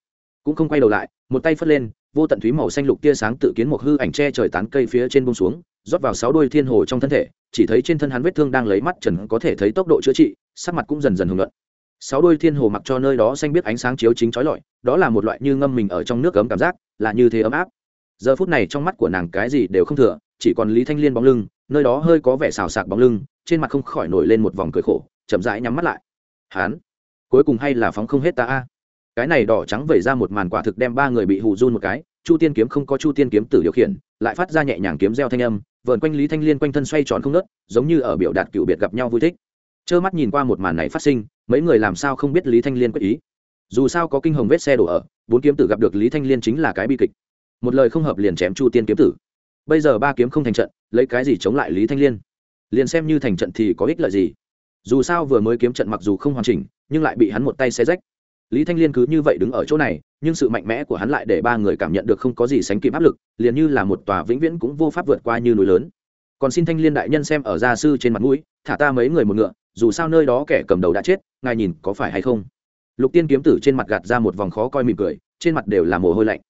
Cũng không quay đầu lại, một tay phất lên, vô tận thúy màu xanh lục tia sáng tự kiến một hư ảnh che trời tán cây phía trên bông xuống rót vào sáu đôi thiên hồ trong thân thể, chỉ thấy trên thân hắn vết thương đang lấy mắt trần có thể thấy tốc độ chữa trị, sắc mặt cũng dần dần hưởng luận. Sáu đôi thiên hồ mặc cho nơi đó xanh biết ánh sáng chiếu chính trói lọi, đó là một loại như ngâm mình ở trong nước ấm cảm giác, là như thế ấm áp. Giờ phút này trong mắt của nàng cái gì đều không thừa, chỉ còn lý thanh liên bóng lưng, nơi đó hơi có vẻ xào sạc bóng lưng, trên mặt không khỏi nổi lên một vòng cười khổ, chậm rãi nhắm mắt lại. Hán, cuối cùng hay là phóng không hết ta a? Cái này đỏ trắng vẩy ra một màn quả thực đem ba người bị hù run một cái, chu tiên kiếm không có chu tiên kiếm tử điều khiển, lại phát ra nhẹ nhàng kiếm reo thanh âm vờn quanh lý thanh liên quanh thân xoay tròn không nớt giống như ở biểu đạt cựu biệt gặp nhau vui thích. Trơ mắt nhìn qua một màn này phát sinh, mấy người làm sao không biết lý thanh liên quyết ý. Dù sao có kinh hồng vết xe đổ ở, bốn kiếm tử gặp được lý thanh liên chính là cái bi kịch. Một lời không hợp liền chém chu tiên kiếm tử. Bây giờ ba kiếm không thành trận, lấy cái gì chống lại lý thanh liên? Liền xem như thành trận thì có ích lợi gì? Dù sao vừa mới kiếm trận mặc dù không hoàn chỉnh, nhưng lại bị hắn một tay xe rách. Lý thanh liên cứ như vậy đứng ở chỗ này nhưng sự mạnh mẽ của hắn lại để ba người cảm nhận được không có gì sánh kịp áp lực, liền như là một tòa vĩnh viễn cũng vô pháp vượt qua như núi lớn. Còn xin thanh liên đại nhân xem ở gia sư trên mặt mũi, thả ta mấy người một ngựa, dù sao nơi đó kẻ cầm đầu đã chết, ngài nhìn có phải hay không? Lục tiên kiếm tử trên mặt gạt ra một vòng khó coi mỉm cười, trên mặt đều là mồ hôi lạnh.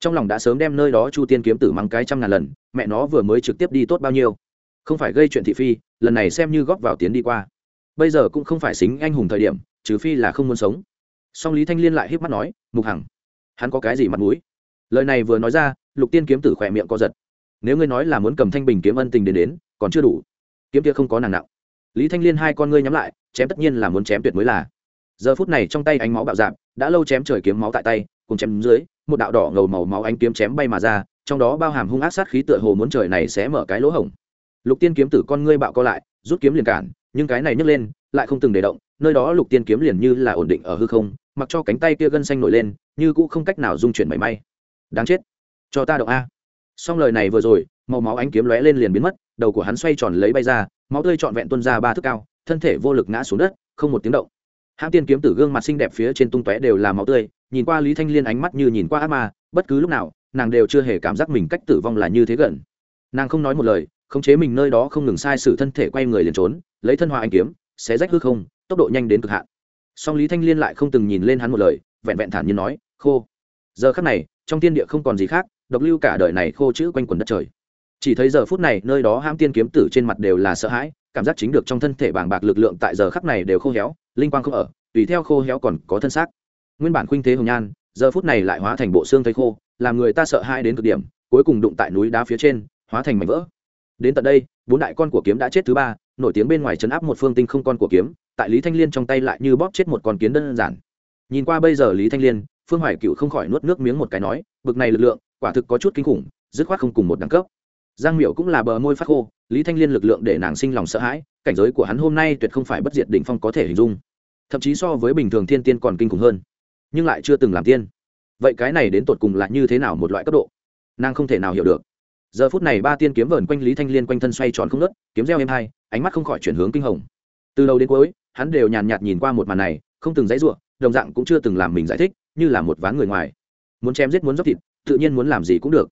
Trong lòng đã sớm đem nơi đó chu tiên kiếm tử mắng cái trăm ngàn lần, mẹ nó vừa mới trực tiếp đi tốt bao nhiêu? Không phải gây chuyện thị phi, lần này xem như góp vào tiến đi qua. Bây giờ cũng không phải xính anh hùng thời điểm, trừ phi là không muốn sống. Song lý thanh liên lại híp mắt nói, mục hằng hắn có cái gì mặt mũi? Lời này vừa nói ra, lục tiên kiếm tử khỏe miệng co giật. Nếu ngươi nói là muốn cầm thanh bình kiếm ân tình đến đến, còn chưa đủ. Kiếm kia không có nàng nặng. Lý thanh liên hai con ngươi nhắm lại, chém tất nhiên là muốn chém tuyệt mới là. Giờ phút này trong tay ánh máu bạo dạp đã lâu chém trời kiếm máu tại tay, cùng chém dưới, một đạo đỏ ngầu màu máu ánh kiếm chém bay mà ra, trong đó bao hàm hung ác sát khí tựa hồ muốn trời này sẽ mở cái lỗ hổng. Lục tiên kiếm tử con ngươi bạo co lại, rút kiếm liền cản, nhưng cái này nhấc lên, lại không từng để động, nơi đó lục tiên kiếm liền như là ổn định ở hư không, mặc cho cánh tay kia gân xanh nổi lên như cũ không cách nào dung chuyển mảy may. Đáng chết. Cho ta động a. Xong lời này vừa rồi, màu máu ánh kiếm lóe lên liền biến mất, đầu của hắn xoay tròn lấy bay ra, máu tươi trọn vẹn tuôn ra ba thước cao, thân thể vô lực ngã xuống đất, không một tiếng động. Hãng tiên kiếm tử gương mặt xinh đẹp phía trên tung tóe đều là máu tươi, nhìn qua lý thanh liên ánh mắt như nhìn qua ác ma, bất cứ lúc nào, nàng đều chưa hề cảm giác mình cách tử vong là như thế gần. Nàng không nói một lời, khống chế mình nơi đó không ngừng sai sự thân thể quay người liền trốn, lấy thân hoa anh kiếm, xé rách hư không, tốc độ nhanh đến cực hạn. Song lý thanh liên lại không từng nhìn lên hắn một lời vẹn vẹn thản nhiên nói, khô. Giờ khắc này, trong thiên địa không còn gì khác, độc lưu cả đời này khô chữ quanh quần đất trời. Chỉ thấy giờ phút này, nơi đó ham tiên kiếm tử trên mặt đều là sợ hãi, cảm giác chính được trong thân thể bàng bạc lực lượng tại giờ khắc này đều khô héo, linh quang không ở, tùy theo khô héo còn có thân xác. Nguyên bản khuynh thế hồng nhan, giờ phút này lại hóa thành bộ xương thấy khô, làm người ta sợ hãi đến cực điểm, cuối cùng đụng tại núi đá phía trên, hóa thành mảnh vỡ. Đến tận đây, bốn đại con của kiếm đã chết thứ ba, nổi tiếng bên ngoài chấn áp một phương tinh không con của kiếm, tại lý thanh liên trong tay lại như bóp chết một con kiến đơn giản nhìn qua bây giờ lý thanh liên, phương hoài cựu không khỏi nuốt nước miếng một cái nói, bực này lực lượng, quả thực có chút kinh khủng, dứt khoát không cùng một đẳng cấp. Giang Miểu cũng là bờ môi phát khô, lý thanh liên lực lượng để nàng sinh lòng sợ hãi, cảnh giới của hắn hôm nay tuyệt không phải bất diệt đỉnh phong có thể hình dung. Thậm chí so với bình thường thiên tiên còn kinh khủng hơn, nhưng lại chưa từng làm tiên. Vậy cái này đến tột cùng là như thế nào một loại cấp độ? Nàng không thể nào hiểu được. Giờ phút này ba tiên kiếm vờn quanh lý thanh liên quanh thân xoay tròn không nớt kiếm reo êm hai, ánh mắt không khỏi chuyển hướng kinh hồng. Từ đầu đến cuối, hắn đều nhàn nhạt nhìn qua một màn này, không từng dãy ruộng đồng dạng cũng chưa từng làm mình giải thích, như là một ván người ngoài. Muốn chém giết, muốn dốc thịt, tự nhiên muốn làm gì cũng được.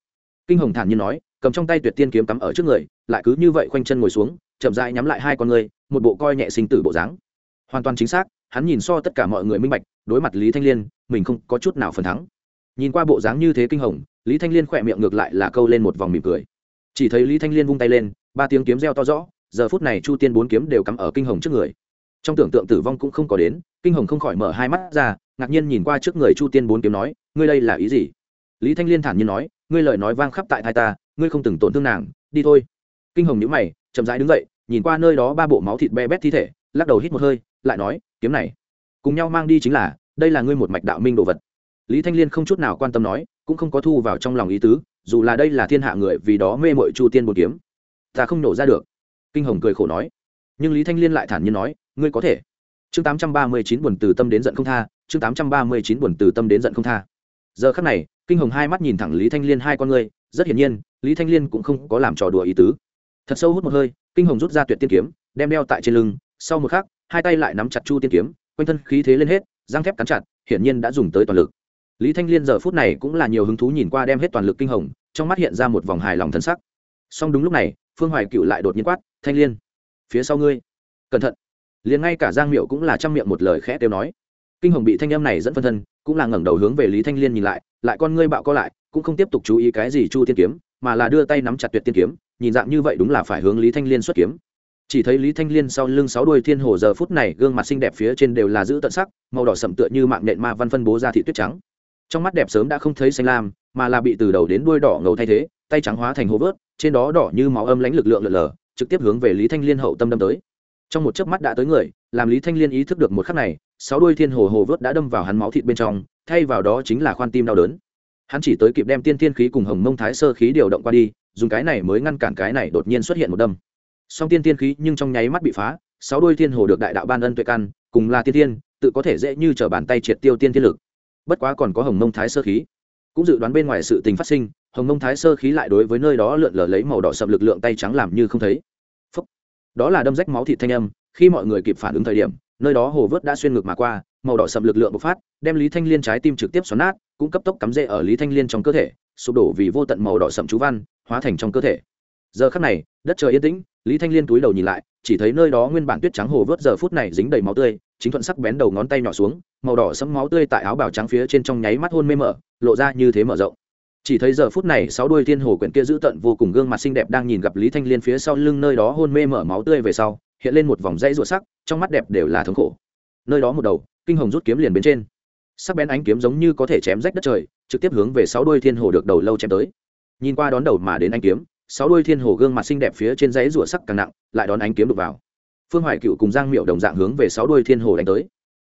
Kinh hồng thản nhiên nói, cầm trong tay tuyệt tiên kiếm cắm ở trước người, lại cứ như vậy khoanh chân ngồi xuống, chậm rãi nhắm lại hai con người, một bộ coi nhẹ sinh tử bộ dáng. Hoàn toàn chính xác, hắn nhìn so tất cả mọi người minh bạch, đối mặt lý thanh liên, mình không có chút nào phần thắng. Nhìn qua bộ dáng như thế kinh hồng, lý thanh liên khỏe miệng ngược lại là câu lên một vòng mỉm cười. Chỉ thấy lý thanh liên vung tay lên, ba tiếng kiếm reo to rõ, giờ phút này chu tiên bốn kiếm đều cắm ở kinh hồng trước người trong tưởng tượng tử vong cũng không có đến, kinh hồng không khỏi mở hai mắt ra, ngạc nhiên nhìn qua trước người chu tiên bốn kiếm nói, ngươi đây là ý gì? Lý thanh liên thản nhiên nói, ngươi lời nói vang khắp tại thai ta, ngươi không từng tổn thương nàng, đi thôi. Kinh hồng nhữ mày, chậm rãi đứng dậy, nhìn qua nơi đó ba bộ máu thịt be bét thi thể, lắc đầu hít một hơi, lại nói, kiếm này, cùng nhau mang đi chính là, đây là ngươi một mạch đạo minh đồ vật. Lý thanh liên không chút nào quan tâm nói, cũng không có thu vào trong lòng ý tứ, dù là đây là thiên hạ người vì đó mê mội chu tiên một kiếm, ta không nổ ra được. Kinh hồng cười khổ nói. Nhưng lý thanh liên lại thản nhiên nói ngươi có thể. Chương tám trăm ba mươi chín buồn từ tâm đến giận không tha, chương tám trăm ba mươi chín buồn từ tâm đến giận không tha. Giờ khắc này, kinh hồng hai mắt nhìn thẳng lý thanh liên hai con ngươi, rất hiển nhiên, lý thanh liên cũng không có làm trò đùa ý tứ. Thật sâu hút một hơi, kinh hồng rút ra tuyệt tiên kiếm, đem đeo tại trên lưng, sau một khắc, hai tay lại nắm chặt chu tiên kiếm, quanh thân khí thế lên hết, răng thép cắn chặt, hiển nhiên đã dùng tới toàn lực. Lý thanh liên giờ phút này cũng là nhiều hứng thú nhìn qua đem hết toàn lực kinh hồng, trong mắt hiện ra một vòng hài lòng thân sắc. Song đúng lúc này, phương hoài cựu lại đột nhiên quát, thanh liên, phía sau ngươi, cẩn thận liền ngay cả giang miệu cũng là trang miệng một lời khẽ tiêu nói. Kinh hồng bị thanh âm này dẫn phân thân, cũng là ngẩng đầu hướng về lý thanh liên nhìn lại lại con ngươi bạo co lại, cũng không tiếp tục chú ý cái gì chu tiên kiếm, mà là đưa tay nắm chặt tuyệt tiên kiếm, nhìn dạng như vậy đúng là phải hướng lý thanh liên xuất kiếm. Chỉ thấy lý thanh liên sau lưng sáu đuôi thiên hồ giờ phút này, gương mặt xinh đẹp phía trên đều là giữ tận sắc, màu đỏ sậm tựa như mạng nện ma văn phân bố ra thị tuyết trắng. Trong mắt đẹp sớm đã không thấy xanh lam, mà là bị từ đầu đến đuôi đỏ ngầu thay thế, tay trắng hóa thành hồ vớt, trên đó đỏ như máu âm lãnh lực lượng lở lờ trực tiếp hướng về lý thanh liên hậu tâm đâm tới trong một chớp mắt đã tới người, làm lý thanh liên ý thức được một khắc này, sáu đuôi thiên hồ hồ vớt đã đâm vào hắn máu thịt bên trong, thay vào đó chính là khoan tim đau đớn. Hắn chỉ tới kịp đem tiên thiên khí cùng hồng mông thái sơ khí điều động qua đi, dùng cái này mới ngăn cản cái này đột nhiên xuất hiện một đâm. Song tiên tiên khí nhưng trong nháy mắt bị phá, sáu đôi thiên hồ được đại đạo ban ân tuệ căn, cùng là tiên tiên tự có thể dễ như t r ở bàn tay triệt tiêu tiên thiên lực. Bất quá còn có hồng mông thái sơ khí. Cũng dự đoán bên ngoài sự tình phát sinh, hồng mông thái sơ khí lại đối với nơi đó lượn lờ lấy màu đỏ sậm lực lượng tay trắng làm như không thấy đó là đâm rách máu thịt thanh âm, khi mọi người kịp phản ứng thời điểm, nơi đó hồ vớt đã xuyên ngược mà qua, màu đỏ sậm lực lượng bộc phát, đem lý thanh liên trái tim trực tiếp xoắn nát, cũng cấp tốc cắm rễ ở lý thanh liên trong cơ thể, sụp đổ vì vô tận màu đỏ sậm chú văn, hóa thành trong cơ thể. Giờ khắc này, đất trời yên tĩnh, lý thanh liên túi đầu nhìn lại, chỉ thấy nơi đó nguyên bản tuyết trắng hồ vớt giờ phút này dính đầy máu tươi, chính thuận sắc bén đầu ngón tay nhỏ xuống, màu đỏ sẫm máu tươi tại áo bào trắng phía trên trong nháy mắt hôn mê mở lộ ra như thế mở rộng chỉ thấy giờ phút này sáu đuôi thiên hồ quyển kia giữ tận vô cùng gương mặt xinh đẹp đang nhìn gặp lý thanh liên phía sau lưng nơi đó hôn mê mở máu tươi về sau, hiện lên một vòng dãy ruột sắc, trong mắt đẹp đều là thống khổ. Nơi đó một đầu, kinh hồng rút kiếm liền bên trên. Sắc bén ánh kiếm giống như có thể chém rách đất trời, trực tiếp hướng về sáu đuôi thiên hồ được đầu lâu chém tới. Nhìn qua đón đầu mà đến anh kiếm, sáu đuôi thiên hồ gương mặt xinh đẹp phía trên dãy rủa sắc càng nặng, lại đón ánh kiếm đục vào. Phương hoài cựu cùng giang miệu đồng dạng hướng về sáu đuôi thiên hồ đánh tới.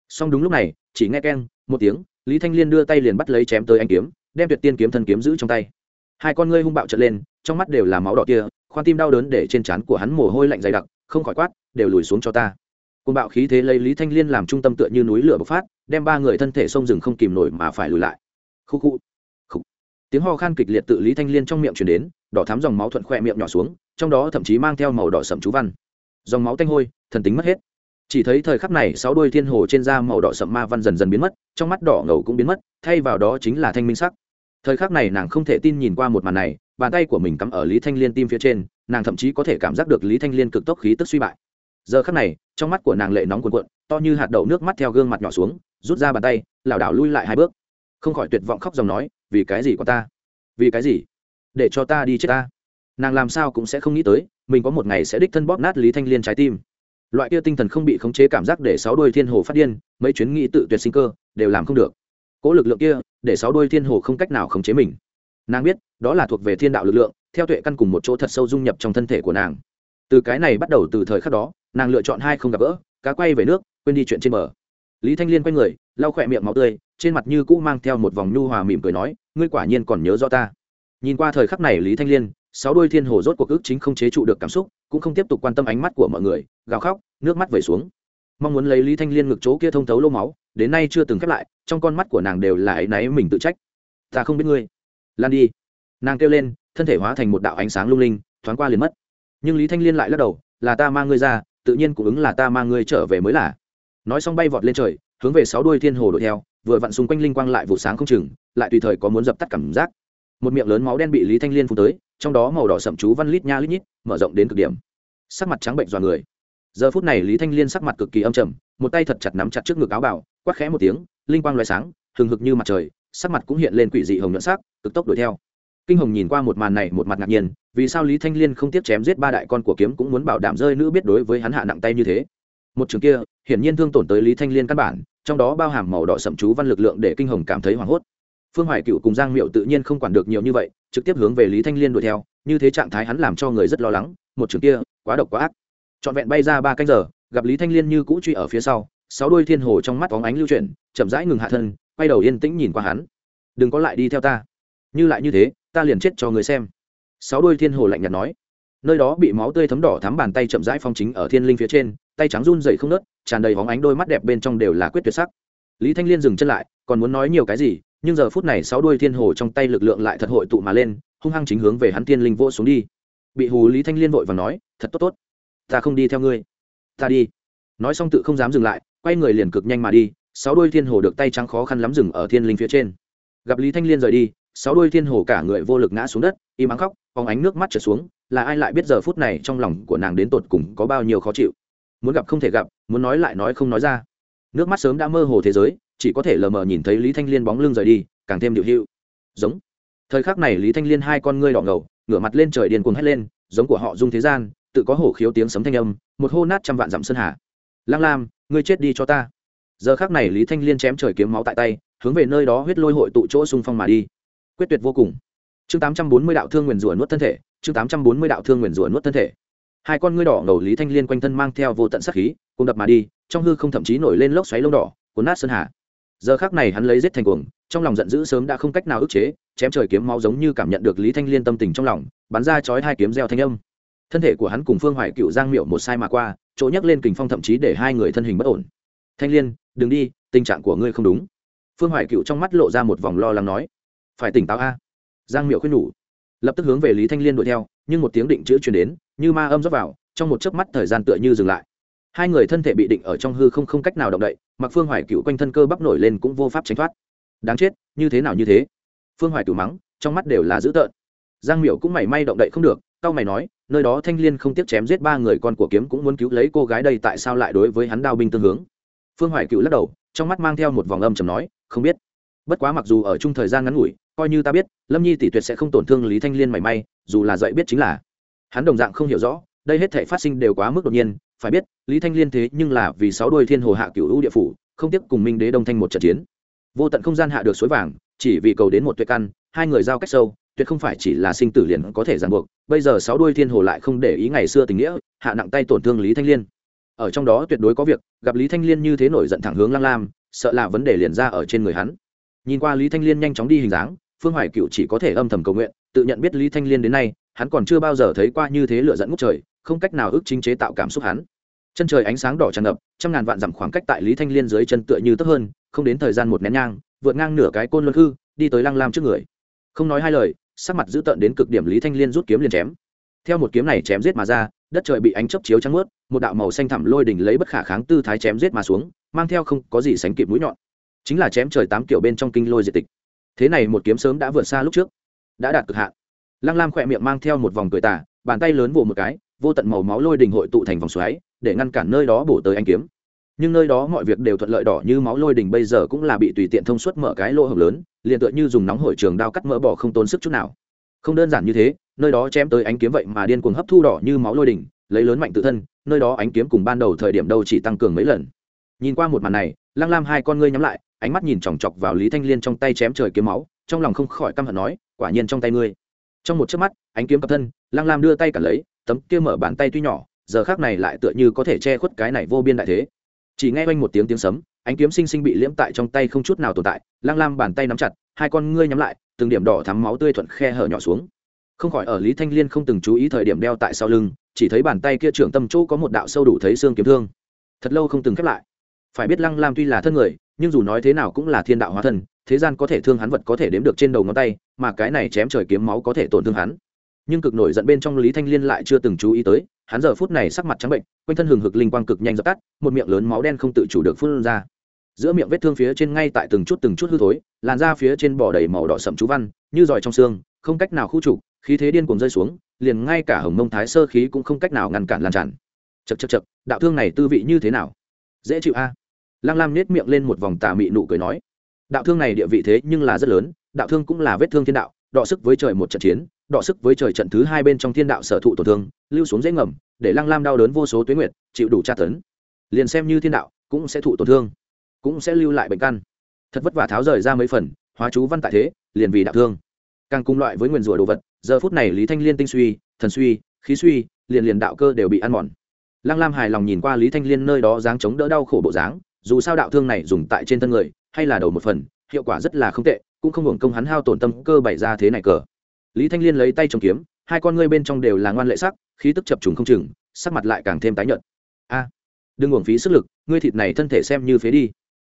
Song đúng lúc này, chỉ nghe keng, một tiếng, lý thanh liên đưa tay liền bắt lấy chém tới anh kiếm đem tuyệt tiên kiếm thân kiếm giữ trong tay. Hai con ngươi hung bạo trợn lên, trong mắt đều là máu đỏ kia, khoan tim đau đớn để trên trán của hắn mồ hôi lạnh dày đặc, không khỏi quát, đều lùi xuống cho ta. Côn bạo khí thế lấy lý thanh liên làm trung tâm tựa như núi lửa bộc phát, đem ba người thân thể sông rừng không kìm nổi mà phải lùi lại. Khu khu khu tiếng ho khan kịch liệt tự lý thanh liên trong miệng chuyển đến, đỏ thắm dòng máu thuận khoe miệng nhỏ xuống, trong đó thậm chí mang theo màu đỏ sậm chú văn. Dòng máu tanh hôi, thần tính mất hết. Chỉ thấy thời khắc này, sáu đôi thiên hồ trên da màu đỏ sậm ma văn dần dần biến mất, trong mắt đỏ ngầu cũng biến mất, thay vào đó chính là thanh minh sắc thời khắc này nàng không thể tin nhìn qua một màn này, bàn tay của mình cắm ở lý thanh liên tim phía trên, nàng thậm chí có thể cảm giác được lý thanh liên cực tốc khí tức suy bại. Giờ khắc này, trong mắt của nàng lệ nóng cuồn cuộn, to như hạt đậu nước mắt theo gương mặt nhỏ xuống, rút ra bàn tay, lảo đảo lui lại hai bước. Không khỏi tuyệt vọng khóc dòng nói, vì cái gì của ta? Vì cái gì? Để cho ta đi chết ta. Nàng làm sao cũng sẽ không nghĩ tới, mình có một ngày sẽ đích thân bóp nát lý thanh liên trái tim. Loại kia tinh thần không bị khống chế cảm giác để sáu đôi thiên hồ phát điên, mấy chuyến nghĩ tự tuyệt sinh cơ, đều làm không được. Cỗ lực lượng kia để sáu đôi thiên hồ không cách nào khống chế mình. Nàng biết, đó là thuộc về thiên đạo lực lượng, theo tuệ căn cùng một chỗ thật sâu dung nhập trong thân thể của nàng. Từ cái này bắt đầu từ thời khắc đó, nàng lựa chọn hai không gặp gỡ, cá quay về nước, quên đi chuyện trên bờ. Lý thanh liên quay người, lau khỏe miệng máu tươi, trên mặt như cũ mang theo một vòng nhu hòa mỉm cười nói, ngươi quả nhiên còn nhớ rõ ta. Nhìn qua thời khắc này lý thanh liên, sáu đôi thiên hồ rốt cuộc ước chính không chế trụ được cảm xúc, cũng không tiếp tục quan tâm ánh mắt của mọi người, gào khóc, nước mắt vẩy xuống. Mong muốn lấy lý thanh liên ngực chỗ kia thông thấu lô máu đến nay chưa từng khép lại, trong con mắt của nàng đều là áy náy mình tự trách. Ta không biết ngươi. Lan đi. Nàng kêu lên, thân thể hóa thành một đạo ánh sáng lung linh, thoáng qua liền mất. Nhưng lý thanh liên lại lắc đầu, là ta mang ngươi ra, tự nhiên cũng ứng là ta mang ngươi trở về mới là. Nói xong bay vọt lên trời, hướng về sáu đuôi thiên hồ đuổi theo, vừa vặn xung quanh linh quang lại vụ sáng không chừng, lại tùy thời có muốn dập tắt cảm giác. Một miệng lớn máu đen bị lý thanh liên phun tới, trong đó màu đỏ sậm chú văn lít nha lít nhít, mở rộng đến cực điểm. Sắc mặt trắng bệnh dọa người. Giờ phút này lý thanh liên sắc mặt cực kỳ âm trầm, một tay thật chặt nắm chặt trước ngực áo bảo quắc khẽ một tiếng, linh quang loại sáng, hừng hực như mặt trời, sắc mặt cũng hiện lên quỷ dị hồng nhuận sắc, cực tốc đuổi theo. Kinh hồng nhìn qua một màn này một mặt ngạc nhiên, vì sao lý thanh liên không tiếc chém giết ba đại con của kiếm cũng muốn bảo đảm rơi nữ biết đối với hắn hạ nặng tay như thế? Một trường kia, hiển nhiên thương tổn tới lý thanh liên căn bản, trong đó bao hàm màu đỏ sậm chú văn lực lượng để kinh hồng cảm thấy hoảng hốt. Phương hoài cựu cùng giang miệu tự nhiên không quản được nhiều như vậy, trực tiếp hướng về lý thanh liên đuổi theo, như thế trạng thái hắn làm cho người rất lo lắng, một trường kia, quá độc quá ác. Trọn vẹn bay ra ba canh giờ, gặp lý thanh liên như cũ truy ở phía sau sáu đôi thiên hồ trong mắt óng ánh lưu chuyển, chậm rãi ngừng hạ thân, quay đầu yên tĩnh nhìn qua hắn. Đừng có lại đi theo ta. Như lại như thế, ta liền chết cho người xem. Sáu đôi thiên hồ lạnh nhạt nói. Nơi đó bị máu tươi thấm đỏ thắm bàn tay chậm rãi phong chính ở thiên linh phía trên, tay trắng run dậy không nớt tràn đầy hóng ánh đôi mắt đẹp bên trong đều là quyết tuyệt sắc. Lý thanh liên dừng chân lại, còn muốn nói nhiều cái gì, nhưng giờ phút này sáu đuôi thiên hồ trong tay lực lượng lại thật hội tụ mà lên, hung hăng chính hướng về hắn tiên linh vô xuống đi. Bị hù lý thanh liên vội và nói, thật tốt tốt. Ta không đi theo ngươi. Ta đi. Nói xong tự không dám dừng lại quay người liền cực nhanh mà đi, sáu đôi thiên hồ được tay trắng khó khăn lắm dừng ở thiên linh phía trên. Gặp lý thanh liên rời đi, sáu đôi thiên hồ cả người vô lực ngã xuống đất, im ắng khóc, phóng ánh nước mắt trở xuống, là ai lại biết giờ phút này trong lòng của nàng đến tột cùng có bao nhiêu khó chịu. Muốn gặp không thể gặp, muốn nói lại nói không nói ra. Nước mắt sớm đã mơ hồ thế giới, chỉ có thể lờ mờ nhìn thấy lý thanh liên bóng lưng rời đi, càng thêm điệu hữu giống. Thời khắc này lý thanh liên hai con ngươi đỏ ngầu, ngửa mặt lên trời điền cuồng hét lên, giống của họ dung thế gian, tự có hổ khiếu tiếng sấm thanh âm, một hô nát trăm vạn dặm sơn hà lang lam, ngươi chết đi cho ta. Giờ khắc này lý thanh liên chém trời kiếm máu tại tay, hướng về nơi đó huyết lôi hội tụ chỗ xung phong mà đi. Quyết tuyệt vô cùng. Chương tám trăm bốn mươi đạo thương nguyền rủa nuốt thân thể, chương tám trăm bốn mươi đạo thương nguyền rủa nuốt thân thể. Hai con ngươi đỏ ngầu lý thanh liên quanh thân mang theo vô tận sắc khí cùng đập mà đi, trong hư không thậm chí nổi lên lốc xoáy lông đỏ, cuốn nát sơn hà. Giờ khác này hắn lấy giết thành cuồng, trong lòng giận dữ sớm đã không cách nào ức chế, chém trời kiếm máu giống như cảm nhận được lý thanh liên tâm tình trong lòng, bắn ra chói hai kiếm gieo thanh âm. Thân thể của hắn cùng phương hoài cựu giang miệu một sai mà qua chỗ nhắc lên kình phong thậm chí để hai người thân hình bất ổn. Thanh liên, đừng đi, tình trạng của ngươi không đúng. Phương hoài cựu trong mắt lộ ra một vòng lo lắng nói. Phải tỉnh táo a. Giang miệu khuyên nhủ. Lập tức hướng về lý thanh liên đuổi theo, nhưng một tiếng định chữ truyền đến, như ma âm rót vào, trong một chớp mắt thời gian tựa như dừng lại. Hai người thân thể bị định ở trong hư không không cách nào động đậy, mặc phương hoài cựu quanh thân cơ bắp nổi lên cũng vô pháp tránh thoát. Đáng chết, như thế nào như thế? Phương hoài cựu mắng, trong mắt đều là dữ tợn. Giang miểu cũng mảy may động đậy không được cao mày nói, nơi đó thanh liên không tiếc chém giết ba người con của kiếm cũng muốn cứu lấy cô gái đây tại sao lại đối với hắn đao binh tương hướng? Phương hoài cựu lắc đầu, trong mắt mang theo một vòng âm chầm nói, không biết. Bất quá mặc dù ở chung thời gian ngắn ngủi, coi như ta biết, lâm nhi tỷ tuyệt sẽ không tổn thương lý thanh liên mảy may, dù là dạy biết chính là. Hắn đồng dạng không hiểu rõ, đây hết thể phát sinh đều quá mức đột nhiên, phải biết, lý thanh liên thế nhưng là vì sáu đôi thiên hồ hạ cựu hữu địa phủ, không tiếp cùng minh đế đông thanh một trận chiến. Vô tận không gian hạ được suối vàng, chỉ vì cầu đến một tuyệt căn, hai người giao cách sâu tuyệt không phải chỉ là sinh tử liền có thể ràng buộc, bây giờ sáu đôi thiên hồ lại không để ý ngày xưa tình nghĩa, hạ nặng tay tổn thương lý thanh liên. Ở trong đó tuyệt đối có việc, gặp lý thanh liên như thế nổi giận thẳng hướng lang lam, sợ là vấn đề liền ra ở trên người hắn. Nhìn qua lý thanh liên nhanh chóng đi hình dáng, phương hoài cựu chỉ có thể âm thầm cầu nguyện, tự nhận biết lý thanh liên đến nay, hắn còn chưa bao giờ thấy qua như thế lựa dẫn ngút trời, không cách nào ức chính chế tạo cảm xúc hắn. Chân trời ánh sáng đỏ tràn ngập, trăm ngàn vạn dặm khoảng cách tại lý thanh liên dưới chân tựa như tấp hơn, không đến thời gian một nén nhang, vượt ngang nửa cái côn luân hư, đi tới lăng lam trước người. Không nói hai lời sắc mặt dữ tợn đến cực điểm lý thanh liên rút kiếm liền chém. Theo một kiếm này chém giết mà ra, đất trời bị ánh chớp chiếu trắng mướt, một đạo màu xanh thẳm lôi đỉnh lấy bất khả kháng tư thái chém giết mà xuống, mang theo không có gì sánh kịp mũi nhọn. Chính là chém trời tám kiểu bên trong kinh lôi diệt tịch. Thế này một kiếm sớm đã vượt xa lúc trước, đã đạt cực hạn. Lăng lam khỏe miệng mang theo một vòng cười tả bàn tay lớn vỗ một cái, vô tận màu máu lôi đỉnh hội tụ thành vòng xoáy, để ngăn cản nơi đó bổ tới anh kiếm nhưng nơi đó mọi việc đều thuận lợi đỏ như máu lôi đình bây giờ cũng là bị tùy tiện thông suốt mở cái lỗ hồng lớn, liền tựa như dùng nóng hổi trường đao cắt mỡ bỏ không tốn sức chút nào. Không đơn giản như thế, nơi đó chém tới ánh kiếm vậy mà điên cuồng hấp thu đỏ như máu lôi đình, lấy lớn mạnh tự thân, nơi đó ánh kiếm cùng ban đầu thời điểm đâu chỉ tăng cường mấy lần. Nhìn qua một màn này, lăng lam hai con ngươi nhắm lại, ánh mắt nhìn chòng chọc vào lý thanh liên trong tay chém trời kiếm máu, trong lòng không khỏi căm hận nói, quả nhiên trong tay ngươi. Trong một chớp mắt, ánh kiếm cập thân, lăng lam đưa tay cả lấy, tấm kia mở bàn tay tuy nhỏ, giờ khác này lại tựa như có thể che khuất cái này vô biên đại thế chỉ nghe quanh một tiếng tiếng sấm, ánh kiếm sinh sinh bị liễm tại trong tay không chút nào tồn tại lăng lam bàn tay nắm chặt, hai con ngươi nhắm lại, từng điểm đỏ thắm máu tươi thuận khe hở nhỏ xuống. Không khỏi ở lý thanh liên không từng chú ý thời điểm đeo tại sau lưng, chỉ thấy bàn tay kia trưởng tâm chỗ có một đạo sâu đủ thấy xương kiếm thương. Thật lâu không từng khép lại. Phải biết lăng lam tuy là thân người, nhưng dù nói thế nào cũng là thiên đạo hóa thân, thế gian có thể thương hắn vật có thể đếm được trên đầu ngón tay, mà cái này chém trời kiếm máu có thể tổn thương hắn. Nhưng cực nổi giận bên trong lý thanh liên lại chưa từng chú ý tới hắn giờ phút này sắc mặt trắng bệnh, quanh thân hừng hực linh quang cực nhanh dập tắt, một miệng lớn máu đen không tự chủ được phun ra. Giữa miệng vết thương phía trên ngay tại từng chút từng chút hư thối, làn da phía trên bỏ đầy màu đỏ sậm chú văn, như giỏi trong xương, không cách nào khu trục, khí thế điên cuồng rơi xuống, liền ngay cả hồng mông thái sơ khí cũng không cách nào ngăn cản lan tràn. Chật chật chật đạo thương này tư vị như thế nào? Dễ chịu a. Lăng lam nết miệng lên một vòng tà mị nụ cười nói, đạo thương này địa vị thế nhưng là rất lớn, đạo thương cũng là vết thương thiên đạo, đọ sức với trời một trận chiến đọ sức với trời trận thứ hai bên trong thiên đạo sở thụ tổn thương, lưu xuống dễ ngầm, để lăng lam đau đớn vô số tuyến nguyệt, chịu đủ tra tấn. Liền xem như thiên đạo, cũng sẽ thụ tổn thương, cũng sẽ lưu lại bệnh căn. Thật vất vả tháo rời ra mấy phần, hóa chú văn tại thế, liền vì đạo thương. Càng cùng loại với nguyền rủa đồ vật, giờ phút này lý thanh liên tinh suy, thần suy, khí suy, liền liền đạo cơ đều bị ăn mòn. Lăng lam hài lòng nhìn qua lý thanh liên nơi đó dáng chống đỡ đau khổ bộ dáng, dù sao đạo thương này dùng tại trên thân người, hay là đầu một phần, hiệu quả rất là không tệ, cũng không hưởng công hắn hao tổn tâm cơ bày ra thế này cờ lý thanh liên lấy tay trồng kiếm, hai con ngươi bên trong đều là ngoan lệ sắc, khí tức chập trùng không chừng, sắc mặt lại càng thêm tái nhợt. A, đừng uổng phí sức lực, ngươi thịt này thân thể xem như phế đi.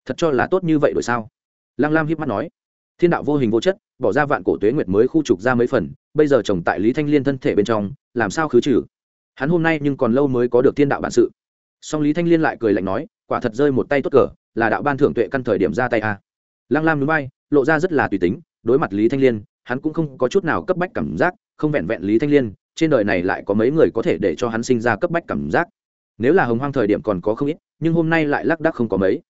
Thật cho là tốt như vậy rồi sao? Lăng lam hiếp mắt nói. Thiên đạo vô hình vô chất, bỏ ra vạn cổ tuế nguyệt mới khu trục ra mấy phần, bây giờ trồng tại lý thanh liên thân thể bên trong, làm sao khứ trừ? Hắn hôm nay nhưng còn lâu mới có được thiên đạo bản sự. Song lý thanh liên lại cười lạnh nói, quả thật rơi một tay tốt cờ, là đạo ban thưởng tuệ căn thời điểm ra tay a. Lăng lam núi bay lộ ra rất là tùy tính, đối mặt lý thanh liên hắn cũng không có chút nào cấp bách cảm giác, không vẹn vẹn lý thanh liên, trên đời này lại có mấy người có thể để cho hắn sinh ra cấp bách cảm giác. Nếu là hồng hoang thời điểm còn có không ít, nhưng hôm nay lại lác đác không có mấy.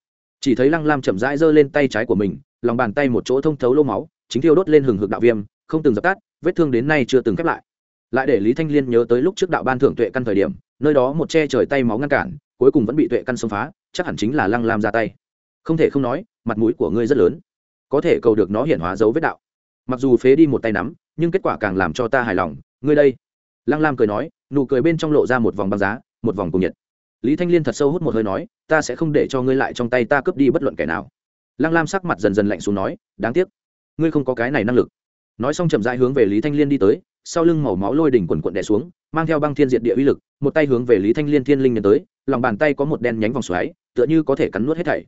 Chỉ thấy lăng lam chậm rãi giơ lên tay trái của mình, lòng bàn tay một chỗ thông thấu lô máu, chính thiêu đốt lên hừng hực đạo viêm, không từng dập tắt, vết thương đến nay chưa từng khép lại. Lại để lý thanh liên nhớ tới lúc trước đạo ban thưởng tuệ căn thời điểm, nơi đó một che trời tay máu ngăn cản, cuối cùng vẫn bị tuệ căn xông phá, chắc hẳn chính là lăng lam ra tay. Không thể không nói, mặt mũi của ngươi rất lớn. Có thể cầu được nó hiển hóa dấu vết đạo mặc dù phế đi một tay nắm, nhưng kết quả càng làm cho ta hài lòng. Ngươi đây. Lăng lam cười nói, nụ cười bên trong lộ ra một vòng băng giá, một vòng cùng nhiệt. Lý thanh liên thật sâu hút một hơi nói, ta sẽ không để cho ngươi lại trong tay ta cướp đi bất luận kẻ nào. Lăng lam sắc mặt dần dần lạnh xuống nói, đáng tiếc, ngươi không có cái này năng lực. Nói xong chậm rãi hướng về lý thanh liên đi tới, sau lưng màu máu lôi đỉnh quần quận đè xuống, mang theo băng thiên diệt địa uy lực, một tay hướng về lý thanh liên thiên linh nhận tới, lòng bàn tay có một đen nhánh vòng xoáy, tựa như có thể cắn nuốt hết thảy.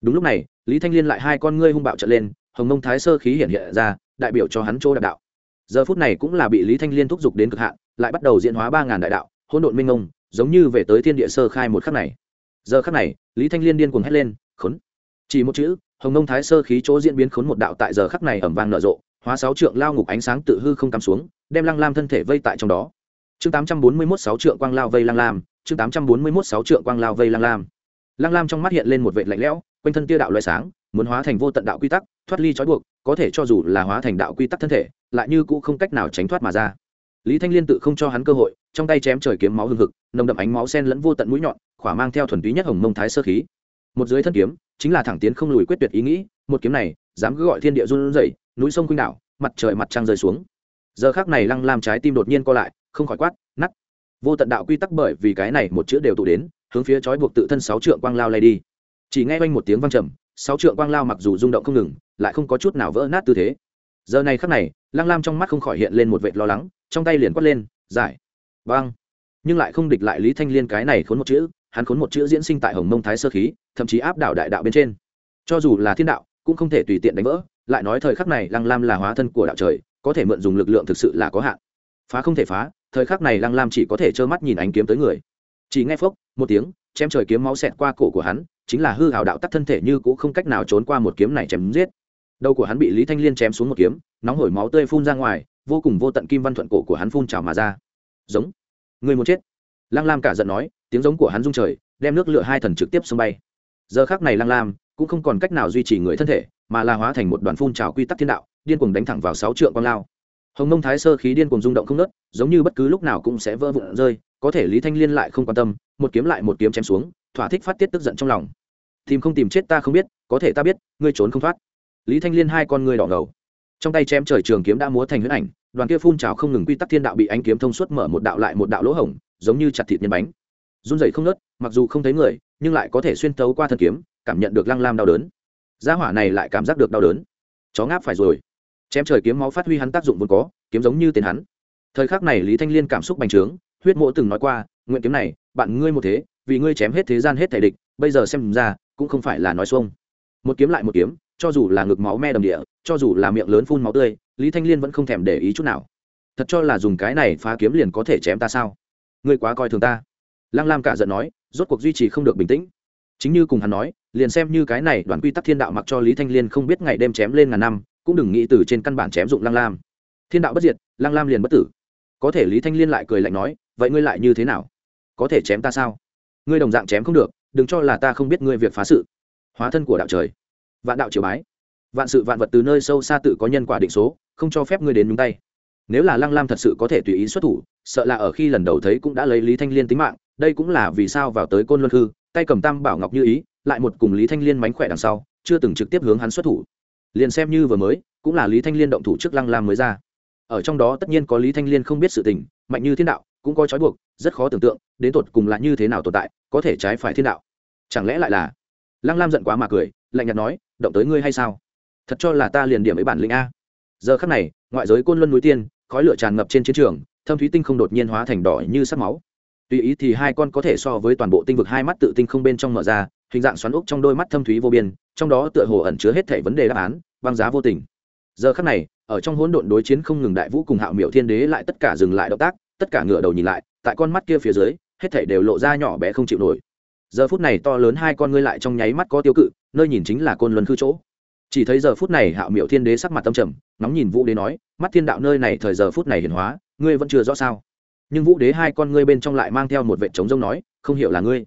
Đúng lúc này, lý thanh liên lại hai con ngươi hung bạo trở lên hồng mông thái sơ khí hiện hiện ra, đại biểu cho hắn chỗ đạp đạo. Giờ phút này cũng là bị lý thanh liên thúc giục đến cực hạn, lại bắt đầu diễn hóa ba ngàn đại đạo, hỗn độn minh ông giống như về tới thiên địa sơ khai một khắc này. Giờ khắc này, lý thanh liên điên cuồng hét lên, khốn! Chỉ một chữ, hồng mông thái sơ khí chỗ diễn biến khốn một đạo tại giờ khắc này ẩm vang nở rộ, hóa sáu trượng lao ngục ánh sáng tự hư không cắm xuống, đem lăng lam thân thể vây tại trong đó. Chương tám trăm bốn mươi mốt sáu trượng quang lao vây lăng lam, chương tám trăm bốn mươi mốt sáu trượng quang lao vây lăng lam. Lăng lam trong mắt hiện lên một vệ lạnh lẽo, quanh thân tia đạo loại sáng muốn hóa thành vô tận đạo quy tắc, thoát ly trói buộc, có thể cho dù là hóa thành đạo quy tắc thân thể, lại như cũng không cách nào tránh thoát mà ra. Lý thanh liên tự không cho hắn cơ hội, trong tay chém trời kiếm máu hưng hực, nồng đậm ánh máu sen lẫn vô tận mũi nhọn, khỏa mang theo thuần túy nhất hồng mông thái sơ khí. Một dưới thân kiếm, chính là thẳng tiến không lùi quyết tuyệt ý nghĩ, một kiếm này, dám cứ gọi thiên địa run rẩy, núi sông khuynh đảo, mặt trời mặt trăng rơi xuống. Giờ khác này lăng làm trái tim đột nhiên co lại, không khỏi quát nắt vô tận đạo quy tắc bởi vì cái này một chữ đều tụ đến, hướng phía trói buộc tự thân sáu trượng quang lao lay đi. Chỉ nghe quanh một tiếng vang trầm sáu trượng quang lao mặc dù rung động không ngừng, lại không có chút nào vỡ nát tư thế. Giờ này khắc này, lăng lam trong mắt không khỏi hiện lên một vệt lo lắng, trong tay liền quát lên, giải. Vang nhưng lại không địch lại lý thanh liên cái này khốn một chữ, hắn khốn một chữ diễn sinh tại hồng mông thái sơ khí, thậm chí áp đảo đại đạo bên trên. Cho dù là thiên đạo, cũng không thể tùy tiện đánh vỡ, lại nói thời khắc này lăng lam là hóa thân của đạo trời, có thể mượn dùng lực lượng thực sự là có hạn. Phá không thể phá, thời khắc này lăng lam chỉ có thể trơ mắt nhìn ánh kiếm tới người. Chỉ nghe phốc, một tiếng, chém trời kiếm máu xẹt qua cổ của hắn chính là hư hào đạo tắc thân thể như cũng không cách nào trốn qua một kiếm này chém giết. Đầu của hắn bị lý thanh liên chém xuống một kiếm, nóng hổi máu tươi phun ra ngoài, vô cùng vô tận kim văn thuận cổ của hắn phun trào mà ra. Giống. Người muốn chết. Lăng lam cả giận nói, tiếng giống của hắn rung trời, đem nước lửa hai thần trực tiếp xông bay. Giờ khác này lăng lam cũng không còn cách nào duy trì người thân thể, mà là hóa thành một đoàn phun trào quy tắc thiên đạo, điên cuồng đánh thẳng vào sáu trượng quang lao. Hồng nông thái sơ khí điên cuồng rung động không nớt giống như bất cứ lúc nào cũng sẽ vỡ vụn rơi, có thể lý thanh liên lại không quan tâm, một kiếm lại một kiếm chém xuống thỏa thích phát tiết tức giận trong lòng. Tìm không tìm chết ta không biết, có thể ta biết, ngươi trốn không thoát. Lý thanh liên hai con ngươi đỏ ngầu. Trong tay chém trời trường kiếm đã múa thành huyết ảnh, đoàn kia phun trào không ngừng quy tắc thiên đạo bị ánh kiếm thông suốt mở một đạo lại một đạo lỗ hổng, giống như chặt thịt nhân bánh. Run dậy không nớt, mặc dù không thấy người, nhưng lại có thể xuyên tấu qua thân kiếm, cảm nhận được lăng lam đau đớn. Gia hỏa này lại cảm giác được đau đớn. Chó ngáp phải rồi. Chém trời kiếm máu phát huy hắn tác dụng vốn có, kiếm giống như tiền hắn. Thời khắc này lý thanh liên cảm xúc bành trướng, huyết mộ từng nói qua, nguyện kiếm này, bạn ngươi một thế vì ngươi chém hết thế gian hết thể địch, bây giờ xem ra, cũng không phải là nói xuông. Một kiếm lại một kiếm, cho dù là ngực máu me đầm địa, cho dù là miệng lớn phun máu tươi, lý thanh liên vẫn không thèm để ý chút nào. Thật cho là dùng cái này phá kiếm liền có thể chém ta sao? Ngươi quá coi thường ta. Lăng lam cả giận nói, rốt cuộc duy trì không được bình tĩnh. Chính như cùng hắn nói, liền xem như cái này đoàn quy tắc thiên đạo mặc cho lý thanh liên không biết ngày đêm chém lên ngàn năm, cũng đừng nghĩ từ trên căn bản chém dụng lăng lam. Thiên đạo bất diệt, lăng lam liền bất tử. Có thể lý thanh liên lại cười lạnh nói, vậy ngươi lại như thế nào? Có thể chém ta sao? Ngươi đồng dạng chém không được, đừng cho là ta không biết ngươi việc phá sự. Hóa thân của đạo trời, vạn đạo triều bái, vạn sự vạn vật từ nơi sâu xa tự có nhân quả định số, không cho phép ngươi đến nhúng tay. Nếu là lăng lam thật sự có thể tùy ý xuất thủ, sợ là ở khi lần đầu thấy cũng đã lấy lý thanh liên tính mạng, đây cũng là vì sao vào tới côn luân hư tay cầm tam bảo ngọc như ý, lại một cùng lý thanh liên mánh khỏe đằng sau, chưa từng trực tiếp hướng hắn xuất thủ. Liền xem như vừa mới, cũng là lý thanh liên động thủ trước lăng lam mới ra. Ở trong đó tất nhiên có lý thanh liên không biết sự tình, mạnh như thiên đạo, cũng có trói buộc, rất khó tưởng tượng đến tột cùng là như thế nào tồn tại, có thể trái phải thiên đạo? Chẳng lẽ lại là lăng lam giận quá mà cười, lạnh nhạt nói, động tới ngươi hay sao? Thật cho là ta liền điểm ấy bản lĩnh a. Giờ khắc này, ngoại giới côn luân núi tiên, khói lửa tràn ngập trên chiến trường, thâm thúy tinh không đột nhiên hóa thành đỏ như sắc máu. Tùy ý thì hai con có thể so với toàn bộ tinh vực hai mắt tự tinh không bên trong mở ra, hình dạng xoắn úc trong đôi mắt thâm thúy vô biên, trong đó tựa hồ ẩn chứa hết thể vấn đề đáp án, băng giá vô tình. Giờ khắc này, ở trong hỗn độn đối chiến không ngừng đại vũ cùng hạo miểu thiên đế lại tất cả dừng lại động tác, tất cả ngựa đầu nhìn lại, tại con mắt kia phía dưới hết thể đều lộ ra nhỏ bé không chịu nổi. Giờ phút này to lớn hai con ngươi lại trong nháy mắt có tiêu cự, nơi nhìn chính là côn luân khư chỗ. Chỉ thấy giờ phút này hạo miểu thiên đế sắc mặt tâm trầm nóng nhìn vũ đế nói, mắt thiên đạo nơi này thời giờ phút này hiển hóa, ngươi vẫn chưa rõ sao? Nhưng vũ đế hai con ngươi bên trong lại mang theo một vệ trống rông nói, không hiểu là ngươi.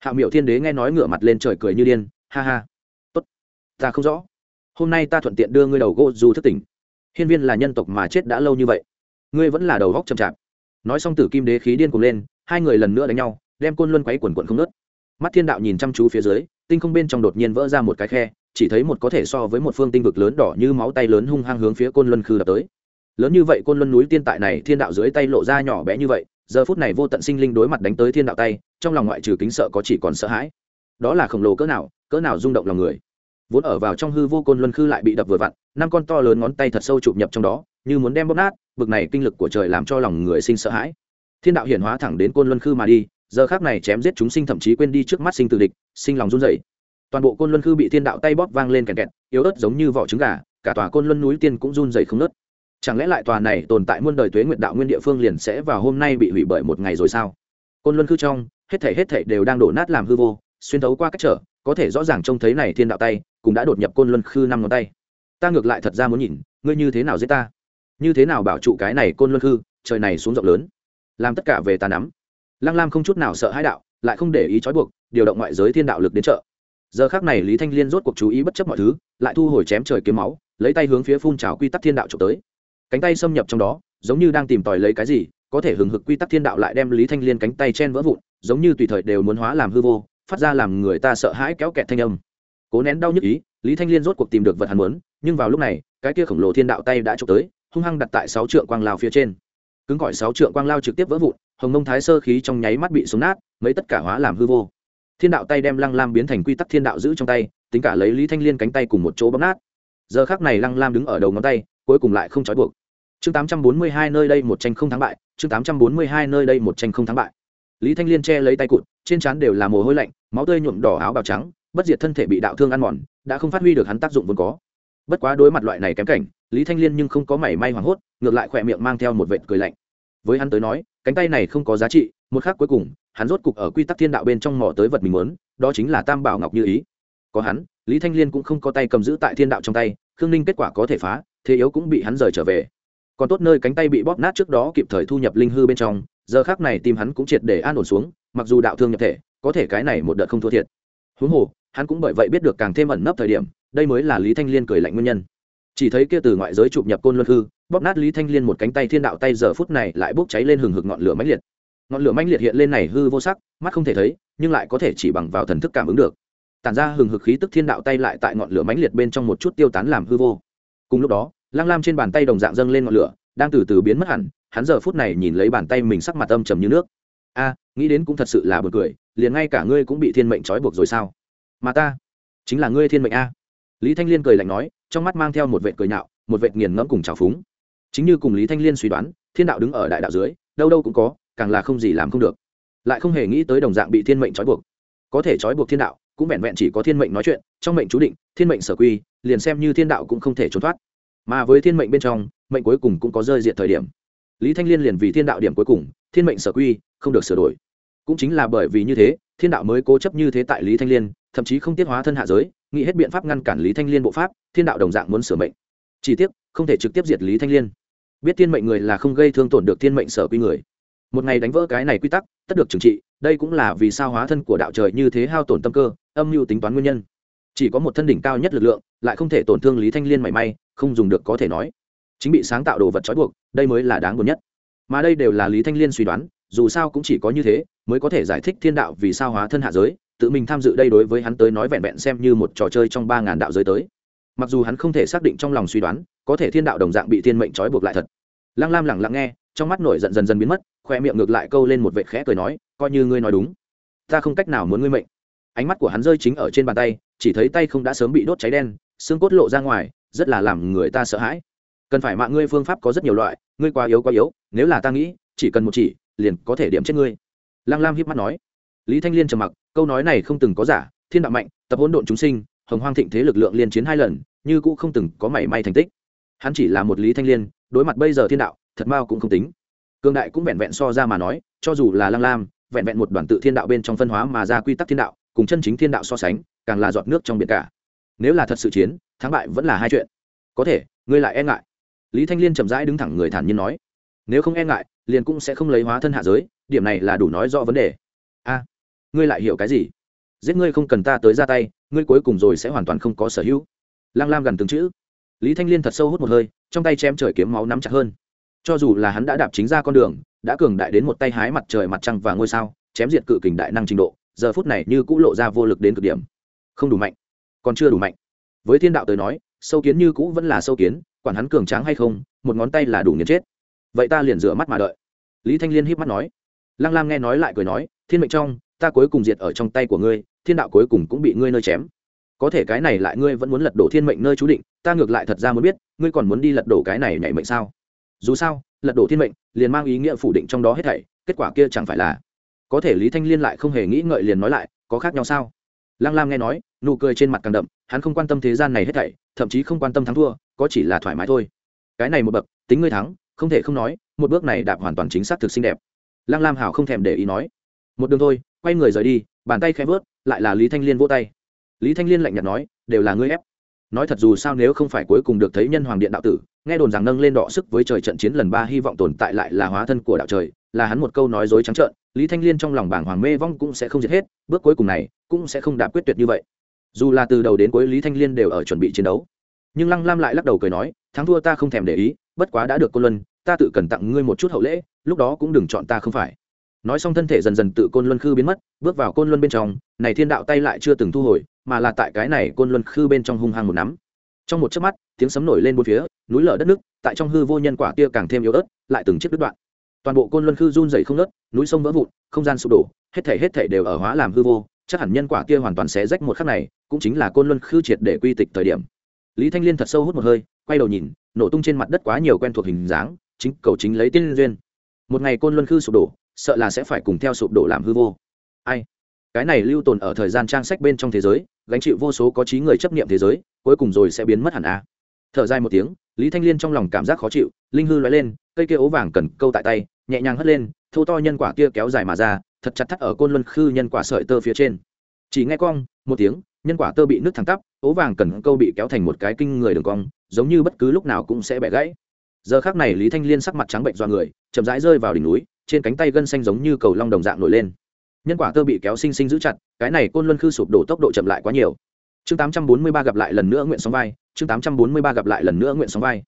Hạo miểu thiên đế nghe nói ngửa mặt lên trời cười như điên, ha ha, tốt, ta không rõ. Hôm nay ta thuận tiện đưa ngươi đầu gỗ du thất tỉnh. Hiên viên là nhân tộc mà chết đã lâu như vậy, ngươi vẫn là đầu góc chậm chạp. Nói xong tử kim đế khí điên cuồng lên hai người lần nữa đánh nhau, đem côn luân quấy quần quận không nớt mắt thiên đạo nhìn chăm chú phía dưới, tinh không bên trong đột nhiên vỡ ra một cái khe, chỉ thấy một có thể so với một phương tinh vực lớn đỏ như máu tay lớn hung hăng hướng phía côn luân khư đập tới. Lớn như vậy côn luân núi tiên tại này, thiên đạo dưới tay lộ ra nhỏ bé như vậy, giờ phút này vô tận sinh linh đối mặt đánh tới thiên đạo tay, trong lòng ngoại trừ kính sợ có chỉ còn sợ hãi. Đó là khổng lồ cỡ nào cỡ nào rung động lòng người. Vốn ở vào trong hư vô côn luân khư lại bị đập vừa vặn, năm con to lớn ngón tay thật sâu chụp nhập trong đó, như muốn đem bóp nát, bực này kinh lực của trời làm cho lòng người sinh sợ hãi thiên đạo hiển hóa thẳng đến côn luân khư mà đi, giờ khác này chém giết chúng sinh thậm chí quên đi trước mắt sinh tử địch, sinh lòng run rẩy. Toàn bộ côn luân khư bị thiên đạo tay bóp vang lên kẹt kẹt, yếu ớt giống như vỏ trứng gà, cả tòa côn luân núi tiên cũng run rẩy không nớt chẳng lẽ lại tòa này tồn tại muôn đời tuế nguyện đạo nguyên địa phương liền sẽ vào hôm nay bị hủy bởi một ngày rồi sao? Côn luân khư trong, hết thể hết thể đều đang đổ nát làm hư vô, xuyên thấu qua cách trở, có thể rõ ràng trông thấy này thiên đạo tay, cũng đã đột nhập côn luân khư năm ngón tay. Ta ngược lại thật ra muốn nhìn, ngươi như thế nào giết ta? Như thế nào bảo trụ cái này côn luân khư, trời này xuống rộng lớn? Làm tất cả về ta nắm. Lăng lam không chút nào sợ hãi đạo, lại không để ý trói buộc, điều động ngoại giới thiên đạo lực đến chợ giờ khác này lý thanh liên rốt cuộc chú ý bất chấp mọi thứ, lại thu hồi chém trời kiếm máu, lấy tay hướng phía phun trào quy tắc thiên đạo trộm tới. Cánh tay xâm nhập trong đó, giống như đang tìm tòi lấy cái gì, có thể hừng hực quy tắc thiên đạo lại đem lý thanh liên cánh tay chen vỡ vụn, giống như tùy thời đều muốn hóa làm hư vô, phát ra làm người ta sợ hãi kéo kẹt thanh âm. Cố nén đau nhức ý, lý thanh liên rốt cuộc tìm được vật hắn muốn, nhưng vào lúc này, cái kia khổng lồ thiên đạo tay đã trộm tới, hung hăng đặt tại sáu trượng quang lao phía trên cứng gọi sáu trượng quang lao trực tiếp vỡ vụn, hồng mông thái sơ khí trong nháy mắt bị súng nát, mấy tất cả hóa làm hư vô. Thiên đạo tay đem lăng lam biến thành quy tắc thiên đạo giữ trong tay, tính cả lấy lý thanh liên cánh tay cùng một chỗ bấm nát. Giờ khác này lăng lam đứng ở đầu ngón tay, cuối cùng lại không trói buộc. Chương tám trăm bốn mươi hai nơi đây một tranh không thắng bại, chương tám trăm bốn mươi hai nơi đây một tranh không thắng bại. Lý thanh liên che lấy tay cụt, trên trán đều là mồ hôi lạnh, máu tươi nhuộm đỏ áo bào trắng, bất diệt thân thể bị đạo thương ăn mòn, đã không phát huy được hắn tác dụng vốn có. Bất quá đối mặt loại này kém cảnh, lý thanh liên nhưng không có mảy may hoảng hốt, ngược lại khỏe miệng mang theo một vệt cười lạnh với hắn tới nói, cánh tay này không có giá trị, một khác cuối cùng, hắn rốt cục ở quy tắc thiên đạo bên trong mỏ tới vật mình muốn, đó chính là tam bảo ngọc như ý. Có hắn, lý thanh liên cũng không có tay cầm giữ tại thiên đạo trong tay, khương ninh kết quả có thể phá, thế yếu cũng bị hắn rời trở về. Còn tốt nơi cánh tay bị bóp nát trước đó kịp thời thu nhập linh hư bên trong, giờ khác này tim hắn cũng triệt để an ổn xuống, mặc dù đạo thương nhập thể, có thể cái này một đợt không thua thiệt. Huống hồ, hắn cũng bởi vậy biết được càng thêm ẩn nấp thời điểm, đây mới là lý thanh liên cười lạnh nguyên nhân. Chỉ thấy kia từ ngoại giới chụp nhập côn luân hư bóp nát lý thanh liên một cánh tay thiên đạo tay giờ phút này lại bốc cháy lên hừng hực ngọn lửa mãnh liệt. Ngọn lửa mãnh liệt hiện lên này hư vô sắc, mắt không thể thấy, nhưng lại có thể chỉ bằng vào thần thức cảm ứng được. Tản ra hừng hực khí tức thiên đạo tay lại tại ngọn lửa mãnh liệt bên trong một chút tiêu tán làm hư vô. Cùng lúc đó lang lam trên bàn tay đồng dạng dâng lên ngọn lửa, đang từ từ biến mất hẳn, hắn giờ phút này nhìn lấy bàn tay mình sắc mặt âm trầm như nước. A, nghĩ đến cũng thật sự là buồn cười, liền ngay cả ngươi cũng bị thiên mệnh trói buộc rồi sao? Mà ta, chính là ngươi thiên mệnh a. Lý thanh liên cười lạnh nói, trong mắt mang theo một vệ cười nhạo, một vệ nghiền ngẫm cùng trào phúng chính như cùng lý thanh liên suy đoán, thiên đạo đứng ở đại đạo dưới, đâu đâu cũng có, càng là không gì làm không được. Lại không hề nghĩ tới đồng dạng bị thiên mệnh trói buộc. Có thể trói buộc thiên đạo, cũng vẹn vẹn chỉ có thiên mệnh nói chuyện, trong mệnh chú định, thiên mệnh sở quy, liền xem như thiên đạo cũng không thể trốn thoát. Mà với thiên mệnh bên trong, mệnh cuối cùng cũng có rơi diện thời điểm. Lý thanh liên liền vì thiên đạo điểm cuối cùng, thiên mệnh sở quy, không được sửa đổi. Cũng chính là bởi vì như thế, thiên đạo mới cố chấp như thế tại lý thanh liên, thậm chí không tiết hóa thân hạ giới, nghĩ hết biện pháp ngăn cản lý thanh liên bộ pháp, thiên đạo đồng dạng muốn sửa mệnh. Chỉ tiếc, không thể trực tiếp diệt lý thanh liên biết thiên mệnh người là không gây thương tổn được thiên mệnh sở quy người. Một ngày đánh vỡ cái này quy tắc, tất được trừng trị, đây cũng là vì sao hóa thân của đạo trời như thế hao tổn tâm cơ, âm mưu tính toán nguyên nhân. Chỉ có một thân đỉnh cao nhất lực lượng, lại không thể tổn thương lý thanh liên mảy may, không dùng được có thể nói. Chính bị sáng tạo đồ vật trói buộc, đây mới là đáng buồn nhất. Mà đây đều là lý thanh liên suy đoán, dù sao cũng chỉ có như thế, mới có thể giải thích thiên đạo vì sao hóa thân hạ giới, tự mình tham dự đây đối với hắn tới nói vẹn vẹn xem như một trò chơi trong ba ngàn đạo giới tới. Mặc dù hắn không thể xác định trong lòng suy đoán có thể thiên đạo đồng dạng bị thiên mệnh trói buộc lại thật. Lăng lam lẳng lặng nghe, trong mắt nổi giận dần dần biến mất khoe miệng ngược lại câu lên một vệ khẽ cười nói, coi như ngươi nói đúng. Ta không cách nào muốn ngươi mệnh. Ánh mắt của hắn rơi chính ở trên bàn tay, chỉ thấy tay không đã sớm bị đốt cháy đen, xương cốt lộ ra ngoài, rất là làm người ta sợ hãi. Cần phải mạng ngươi phương pháp có rất nhiều loại, ngươi quá yếu quá yếu, nếu là ta nghĩ, chỉ cần một chỉ, liền có thể điểm chết ngươi. Lăng lam hiếp mắt nói. Lý thanh liên trầm mặc, câu nói này không từng có giả, thiên đạo mạnh, tập hỗn độn chúng sinh, hồng hoang thịnh thế lực lượng liên chiến hai lần, như cũ không từng có mảy may thành tích hắn chỉ là một lý thanh liên, đối mặt bây giờ thiên đạo, thật mao cũng không tính. Cương đại cũng vẹn vẹn so ra mà nói, cho dù là lăng lam, vẹn vẹn một đoàn tự thiên đạo bên trong phân hóa mà ra quy tắc thiên đạo, cùng chân chính thiên đạo so sánh, càng là giọt nước trong biển cả. Nếu là thật sự chiến, thắng bại vẫn là hai chuyện. Có thể, ngươi lại e ngại. Lý thanh liên chậm rãi đứng thẳng người thản nhiên nói, nếu không e ngại, liền cũng sẽ không lấy hóa thân hạ giới, điểm này là đủ nói rõ vấn đề. A, ngươi lại hiểu cái gì? Giết ngươi không cần ta tới ra tay, ngươi cuối cùng rồi sẽ hoàn toàn không có sở hữu. Lang lam gần từng chữ lý thanh liên thật sâu hút một hơi, trong tay chém trời kiếm máu nắm chặt hơn. Cho dù là hắn đã đạp chính ra con đường, đã cường đại đến một tay hái mặt trời mặt trăng và ngôi sao, chém diệt cự kình đại năng trình độ, giờ phút này như cũ lộ ra vô lực đến cực điểm. Không đủ mạnh, còn chưa đủ mạnh. Với thiên đạo tới nói, sâu kiến như cũ vẫn là sâu kiến, quản hắn cường tráng hay không, một ngón tay là đủ nghiền chết. Vậy ta liền rửa mắt mà đợi. Lý thanh liên híp mắt nói. Lăng lam nghe nói lại cười nói, thiên mệnh trong, ta cuối cùng diệt ở trong tay của ngươi, thiên đạo cuối cùng cũng bị ngươi nơi chém có thể cái này lại ngươi vẫn muốn lật đổ thiên mệnh nơi chú định, ta ngược lại thật ra muốn biết, ngươi còn muốn đi lật đổ cái này nhảy mệnh sao? Dù sao, lật đổ thiên mệnh, liền mang ý nghĩa phủ định trong đó hết thảy, kết quả kia chẳng phải là có thể lý thanh liên lại không hề nghĩ ngợi liền nói lại, có khác nhau sao? Lăng lam nghe nói, nụ cười trên mặt càng đậm, hắn không quan tâm thế gian này hết thảy, thậm chí không quan tâm thắng thua, có chỉ là thoải mái thôi. Cái này một bậc, tính ngươi thắng, không thể không nói, một bước này đạp hoàn toàn chính xác thực xinh đẹp. Lăng lam hảo không thèm để ý nói, một đường thôi, quay người rời đi. Bàn tay khẽ vớt, lại là lý thanh liên vỗ tay lý thanh liên lạnh nhạt nói, đều là ngươi ép. Nói thật dù sao nếu không phải cuối cùng được thấy nhân hoàng điện đạo tử, nghe đồn rằng nâng lên đọ sức với trời trận chiến lần ba hy vọng tồn tại lại là hóa thân của đạo trời, là hắn một câu nói dối trắng trợn, lý thanh liên trong lòng bảng hoàng mê vong cũng sẽ không diệt hết, bước cuối cùng này cũng sẽ không đạp quyết tuyệt như vậy. Dù là từ đầu đến cuối lý thanh liên đều ở chuẩn bị chiến đấu. Nhưng lăng lam lại lắc đầu cười nói, thắng thua ta không thèm để ý, bất quá đã được côn luân, ta tự cần tặng ngươi một chút hậu lễ, lúc đó cũng đừng chọn ta không phải. Nói xong thân thể dần dần tự côn luân khư biến mất, bước vào côn luân bên trong, này thiên đạo tay lại chưa từng thu hồi mà là tại cái này côn luân khư bên trong hung hăng một nắm. Trong một chớp mắt, tiếng sấm nổi lên bốn phía, núi lở đất nước, tại trong hư vô nhân quả kia càng thêm yếu ớt, lại từng chiếc đứt đoạn. Toàn bộ côn luân khư run dày không nớt núi sông vỡ vụn, không gian sụp đổ, hết thể hết thể đều ở hóa làm hư vô, chắc hẳn nhân quả kia hoàn toàn sẽ rách một khắc này, cũng chính là côn luân khư triệt để quy tịch thời điểm. Lý thanh liên thật sâu hút một hơi, quay đầu nhìn, nổ tung trên mặt đất quá nhiều quen thuộc hình dáng, chính cầu chính lấy tiên duyên. Một ngày côn luân khư sụp đổ, sợ là sẽ phải cùng theo sụp đổ làm hư vô. Ai? Cái này lưu tồn ở thời gian trang sách bên trong thế giới, gánh chịu vô số có trí người chấp niệm thế giới, cuối cùng rồi sẽ biến mất hẳn a. À. thở dài một tiếng, lý thanh liên trong lòng cảm giác khó chịu, linh hư loại lên, cây kia ố vàng cần câu tại tay, nhẹ nhàng hất lên thâu to nhân quả kia kéo dài mà ra, thật chặt thắt ở côn luân khư nhân quả sợi tơ phía trên. Chỉ nghe cong, một tiếng, nhân quả tơ bị nước thẳng tắp, ố vàng cần câu bị kéo thành một cái kinh người đường cong, giống như bất cứ lúc nào cũng sẽ bẻ gãy. Giờ khác này lý thanh liên sắc mặt trắng bệnh do người, chậm rãi rơi vào đỉnh núi, trên cánh tay gân xanh giống như cầu long đồng dạng nổi lên nhân quả tơ bị kéo sinh sinh giữ chặt, cái này côn luân khư sụp đổ tốc độ chậm lại quá nhiều. Chương 843 gặp lại lần nữa nguyện sóng vai, chương 843 gặp lại lần nữa nguyện sóng vai.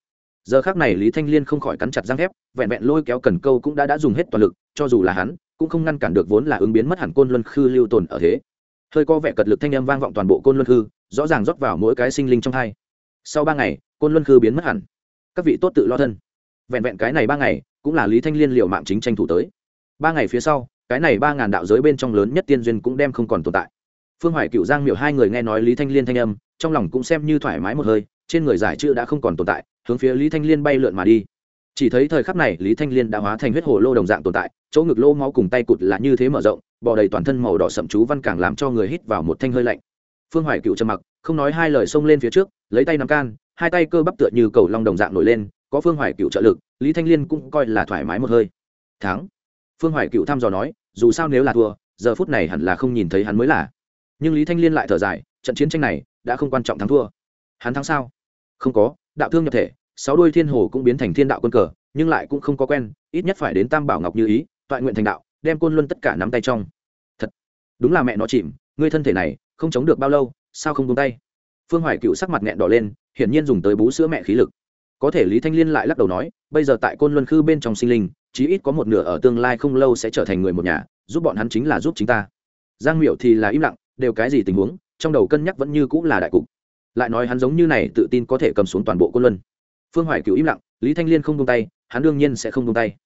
Giờ khác này lý thanh liên không khỏi cắn chặt răng thép, vẹn vẹn lôi kéo cần câu cũng đã đã dùng hết toàn lực, cho dù là hắn, cũng không ngăn cản được vốn là ứng biến mất hẳn côn luân khư lưu tồn ở thế. Hơi có vẻ cật lực thanh âm vang vọng toàn bộ côn luân khư, rõ ràng rót vào mỗi cái sinh linh trong hai. Sau ba ngày, côn luân khư biến mất hẳn. Các vị tốt tự lo thân. Vẹn vẹn cái này ba ngày, cũng là lý thanh liên liệu mạng chính tranh thủ tới. Ba ngày phía sau cái này ba ngàn đạo giới bên trong lớn nhất tiên duyên cũng đem không còn tồn tại. Phương hoài cựu, giang miểu hai người nghe nói lý thanh liên thanh âm, trong lòng cũng xem như thoải mái một hơi, trên người giải chữ đã không còn tồn tại, hướng phía lý thanh liên bay lượn mà đi. Chỉ thấy thời khắc này, lý thanh liên đã hóa thành huyết hồ lô đồng dạng tồn tại, chỗ ngực lô máu cùng tay cụt là như thế mở rộng, bò đầy toàn thân màu đỏ sậm chú văn càng làm cho người hít vào một thanh hơi lạnh. Phương hoài cựu trầm mặc, không nói hai lời xông lên phía trước, lấy tay nắm can, hai tay cơ bắp tựa như cầu long đồng dạng nổi lên, có phương hoài cựu trợ lực, lý thanh liên cũng coi là thoải mái một hơi. Thắng phương hoài cựu thăm dò nói, dù sao nếu là thua, giờ phút này hẳn là không nhìn thấy hắn mới là. Nhưng lý thanh liên lại thở dài, trận chiến tranh này đã không quan trọng thắng thua. Hắn thắng sao? Không có, đạo thương nhập thể, sáu đuôi thiên hồ cũng biến thành thiên đạo quân cờ, nhưng lại cũng không có quen, ít nhất phải đến tam bảo ngọc như ý, toại nguyện thành đạo, đem côn luân tất cả nắm tay trong. Thật, đúng là mẹ nó chìm, ngươi thân thể này, không chống được bao lâu, sao không tung tay? Phương hoài cựu sắc mặt nghẹn đỏ lên, hiển nhiên dùng tới bú sữa mẹ khí lực có thể lý thanh liên lại lắc đầu nói, bây giờ tại côn luân khư bên trong sinh linh, chí ít có một nửa ở tương lai không lâu sẽ trở thành người một nhà, giúp bọn hắn chính là giúp chính ta. Giang miểu thì là im lặng, đều cái gì tình huống, trong đầu cân nhắc vẫn như cũng là đại cục. Lại nói hắn giống như này tự tin có thể cầm xuống toàn bộ côn luân. Phương hoài cựu im lặng, lý thanh liên không tung tay, hắn đương nhiên sẽ không tung tay.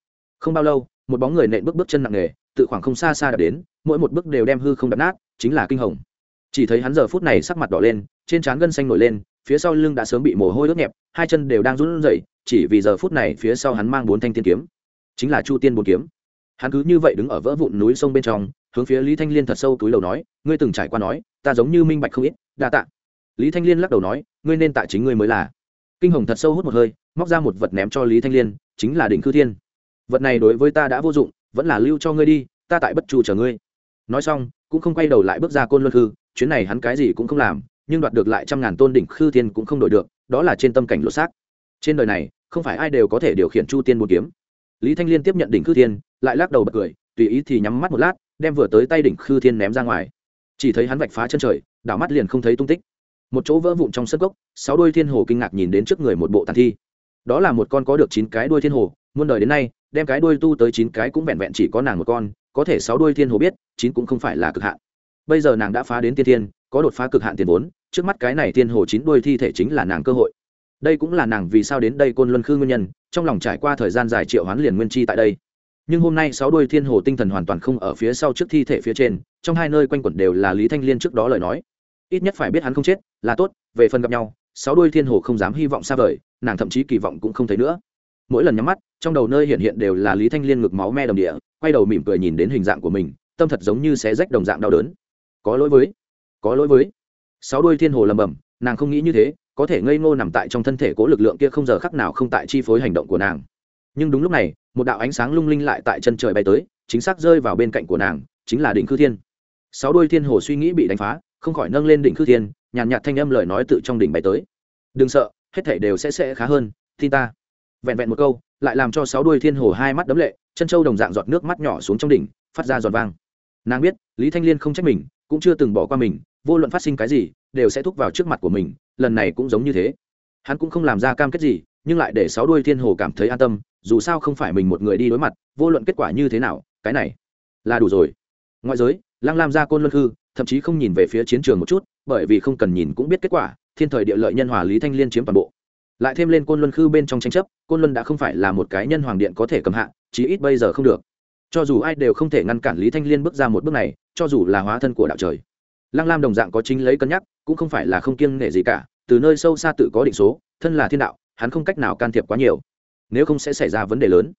Không bao lâu, một bóng người nện bước bước chân nặng nề, tự khoảng không xa xa đạp đến, mỗi một bước đều đem hư không đập nát, chính là kinh hồng. Chỉ thấy hắn giờ phút này sắc mặt đỏ lên, trên trán gân xanh nổi lên phía sau lưng đã sớm bị mồ hôi ướt nhẹp hai chân đều đang run rẩy chỉ vì giờ phút này phía sau hắn mang bốn thanh tiên kiếm. Chính là chu tiên bốn kiếm. Hắn cứ như vậy đứng ở vỡ vụn núi sông bên trong hướng phía lý thanh liên thật sâu túi đầu nói ngươi từng trải qua nói ta giống như minh bạch không ít đa tạ. Lý thanh liên lắc đầu nói ngươi nên tạ chính ngươi mới là. Kinh hồng thật sâu hút một hơi móc ra một vật ném cho lý thanh liên chính là đỉnh khư thiên. Vật này đối với ta đã vô dụng vẫn là lưu cho ngươi đi ta tại bất chu chờ ngươi. Nói xong cũng không quay đầu lại bước ra côn luân hư, chuyến này hắn cái gì cũng không làm nhưng đoạt được lại trăm ngàn tôn đỉnh khư thiên cũng không đổi được, đó là trên tâm cảnh lột xác. Trên đời này, không phải ai đều có thể điều khiển chu tiên một kiếm. Lý thanh liên tiếp nhận đỉnh khư thiên, lại lắc đầu bật cười, tùy ý thì nhắm mắt một lát, đem vừa tới tay đỉnh khư thiên ném ra ngoài. Chỉ thấy hắn vạch phá chân trời, đảo mắt liền không thấy tung tích. Một chỗ vỡ vụn trong sân gốc sáu đôi thiên hồ kinh ngạc nhìn đến trước người một bộ tàn thi. Đó là một con có được chín cái đuôi thiên hồ, muôn đời đến nay, đem cái đuôi tu tới chín cái cũng vẹn vẹn chỉ có nàng một con, có thể sáu đuôi thiên hồ biết, chín cũng không phải là cực hạn. Bây giờ nàng đã phá đến tiên thiên có đột phá cực hạn tiền vốn, trước mắt cái này thiên hồ chín đuôi thi thể chính là nàng cơ hội. Đây cũng là nàng vì sao đến đây côn luân khư nguyên nhân, trong lòng trải qua thời gian dài triệu hoán liền nguyên chi tại đây. Nhưng hôm nay sáu đuôi thiên hồ tinh thần hoàn toàn không ở phía sau trước thi thể phía trên, trong hai nơi quanh quẩn đều là lý thanh liên trước đó lời nói. Ít nhất phải biết hắn không chết, là tốt, về phần gặp nhau, sáu đuôi thiên hồ không dám hy vọng xa vời, nàng thậm chí kỳ vọng cũng không thấy nữa. Mỗi lần nhắm mắt, trong đầu nơi hiện hiện đều là lý thanh liên ngực máu me đồng địa, quay đầu mỉm cười nhìn đến hình dạng của mình, tâm thật giống như xé rách đồng dạng đau đớn. Có lỗi với có lỗi với. Sáu đuôi thiên hồ lầm bầm nàng không nghĩ như thế, có thể ngây ngô nằm tại trong thân thể cố lực lượng kia không giờ khắc nào không tại chi phối hành động của nàng. Nhưng đúng lúc này, một đạo ánh sáng lung linh lại tại chân trời bay tới, chính xác rơi vào bên cạnh của nàng, chính là đỉnh khư thiên. Sáu đuôi thiên hồ suy nghĩ bị đánh phá, không khỏi nâng lên đỉnh khư thiên, nhàn nhạt thanh âm lời nói tự trong đỉnh bay tới. Đừng sợ, hết thể đều sẽ sẽ khá hơn tin ta. Vẹn vẹn một câu, lại làm cho sáu đuôi thiên hồ hai mắt đấm lệ, chân trâu đồng dạng giọt nước mắt nhỏ xuống trong đỉnh, phát ra giọt vang. Nàng biết, lý thanh liên không trách mình cũng chưa từng bỏ qua mình, vô luận phát sinh cái gì, đều sẽ thúc vào trước mặt của mình, lần này cũng giống như thế. Hắn cũng không làm ra cam kết gì, nhưng lại để sáu đuôi thiên hồ cảm thấy an tâm, dù sao không phải mình một người đi đối mặt, vô luận kết quả như thế nào, cái này là đủ rồi. Ngoại giới, lăng lam ra côn luân hư thậm chí không nhìn về phía chiến trường một chút, bởi vì không cần nhìn cũng biết kết quả, thiên thời địa lợi nhân hòa lý thanh liên chiếm toàn bộ. Lại thêm lên côn luân khư bên trong tranh chấp, côn luân đã không phải là một cái nhân hoàng điện có thể cầm hạ, chí ít bây giờ không được. Cho dù ai đều không thể ngăn cản lý thanh liên bước ra một bước này cho dù là hóa thân của đạo trời. Lăng lam đồng dạng có chính lấy cân nhắc, cũng không phải là không kiêng nể gì cả, từ nơi sâu xa tự có định số, thân là thiên đạo, hắn không cách nào can thiệp quá nhiều. Nếu không sẽ xảy ra vấn đề lớn.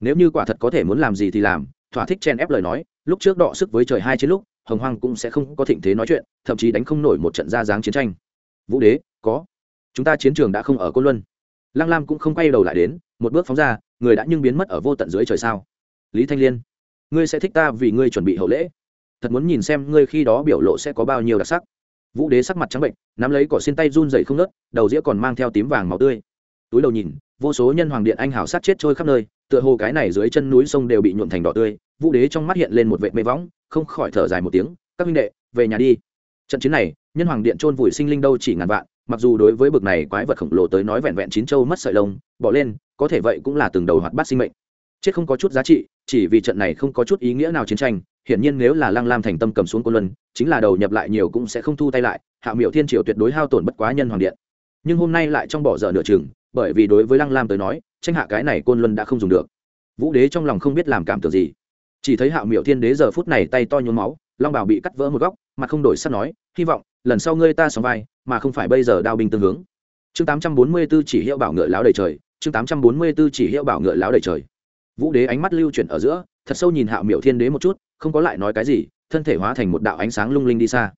Nếu như quả thật có thể muốn làm gì thì làm, thỏa thích chen ép lời nói, lúc trước đọ sức với trời hai chiến lúc, hồng hoang cũng sẽ không có thịnh thế nói chuyện, thậm chí đánh không nổi một trận ra dáng chiến tranh. Vũ đế, có. Chúng ta chiến trường đã không ở côn luân. Lăng lam cũng không quay đầu lại đến, một bước phóng ra, người đã nhưng biến mất ở vô tận dưới trời sao? Lý thanh liên, ngươi sẽ thích ta vì ngươi chuẩn bị hậu lễ thật muốn nhìn xem ngươi khi đó biểu lộ sẽ có bao nhiêu đặc sắc. Vũ đế sắc mặt trắng bệnh, nắm lấy cỏ xin tay run dậy không nớt đầu dĩa còn mang theo tím vàng màu tươi. Túi đầu nhìn, vô số nhân hoàng điện anh hảo sát chết trôi khắp nơi, tựa hồ cái này dưới chân núi sông đều bị nhuộn thành đỏ tươi. Vũ đế trong mắt hiện lên một vệ mê võng, không khỏi thở dài một tiếng, các huynh đệ, về nhà đi. Trận chiến này, nhân hoàng điện chôn vùi sinh linh đâu chỉ ngàn vạn, mặc dù đối với bực này quái vật khổng lồ tới nói vẹn vẹn chín châu mất sợi lông, bỏ lên, có thể vậy cũng là từng đầu hoạt bát sinh mệnh. Chết không có chút giá trị, chỉ vì trận này không có chút ý nghĩa nào chiến tranh hiển nhiên nếu là lăng lam thành tâm cầm xuống côn luân, chính là đầu nhập lại nhiều cũng sẽ không thu tay lại, hạ miệu thiên triều tuyệt đối hao tổn bất quá nhân hoàng điện. Nhưng hôm nay lại trong bỏ dở nửa chừng, bởi vì đối với lăng lam tới nói, tranh hạ cái này côn luân đã không dùng được. Vũ đế trong lòng không biết làm cảm tưởng gì. Chỉ thấy hạo miệu thiên đế giờ phút này tay to nhuốm máu, long Bào bị cắt vỡ một góc, mặt không đổi sắc nói, hy vọng, lần sau ngươi ta sóng vai, mà không phải bây giờ đao binh tương hướng. Chương tám trăm bốn mươi 844 chỉ hiệu bảo ngựa láo đầy trời, chương tám trăm bốn mươi 844 chỉ hiệu bảo ngựa láo đầy trời. Vũ đế ánh mắt lưu chuyển ở giữa, thật sâu nhìn hạo miệu thiên đế một chút không có lại nói cái gì, thân thể hóa thành một đạo ánh sáng lung linh đi xa.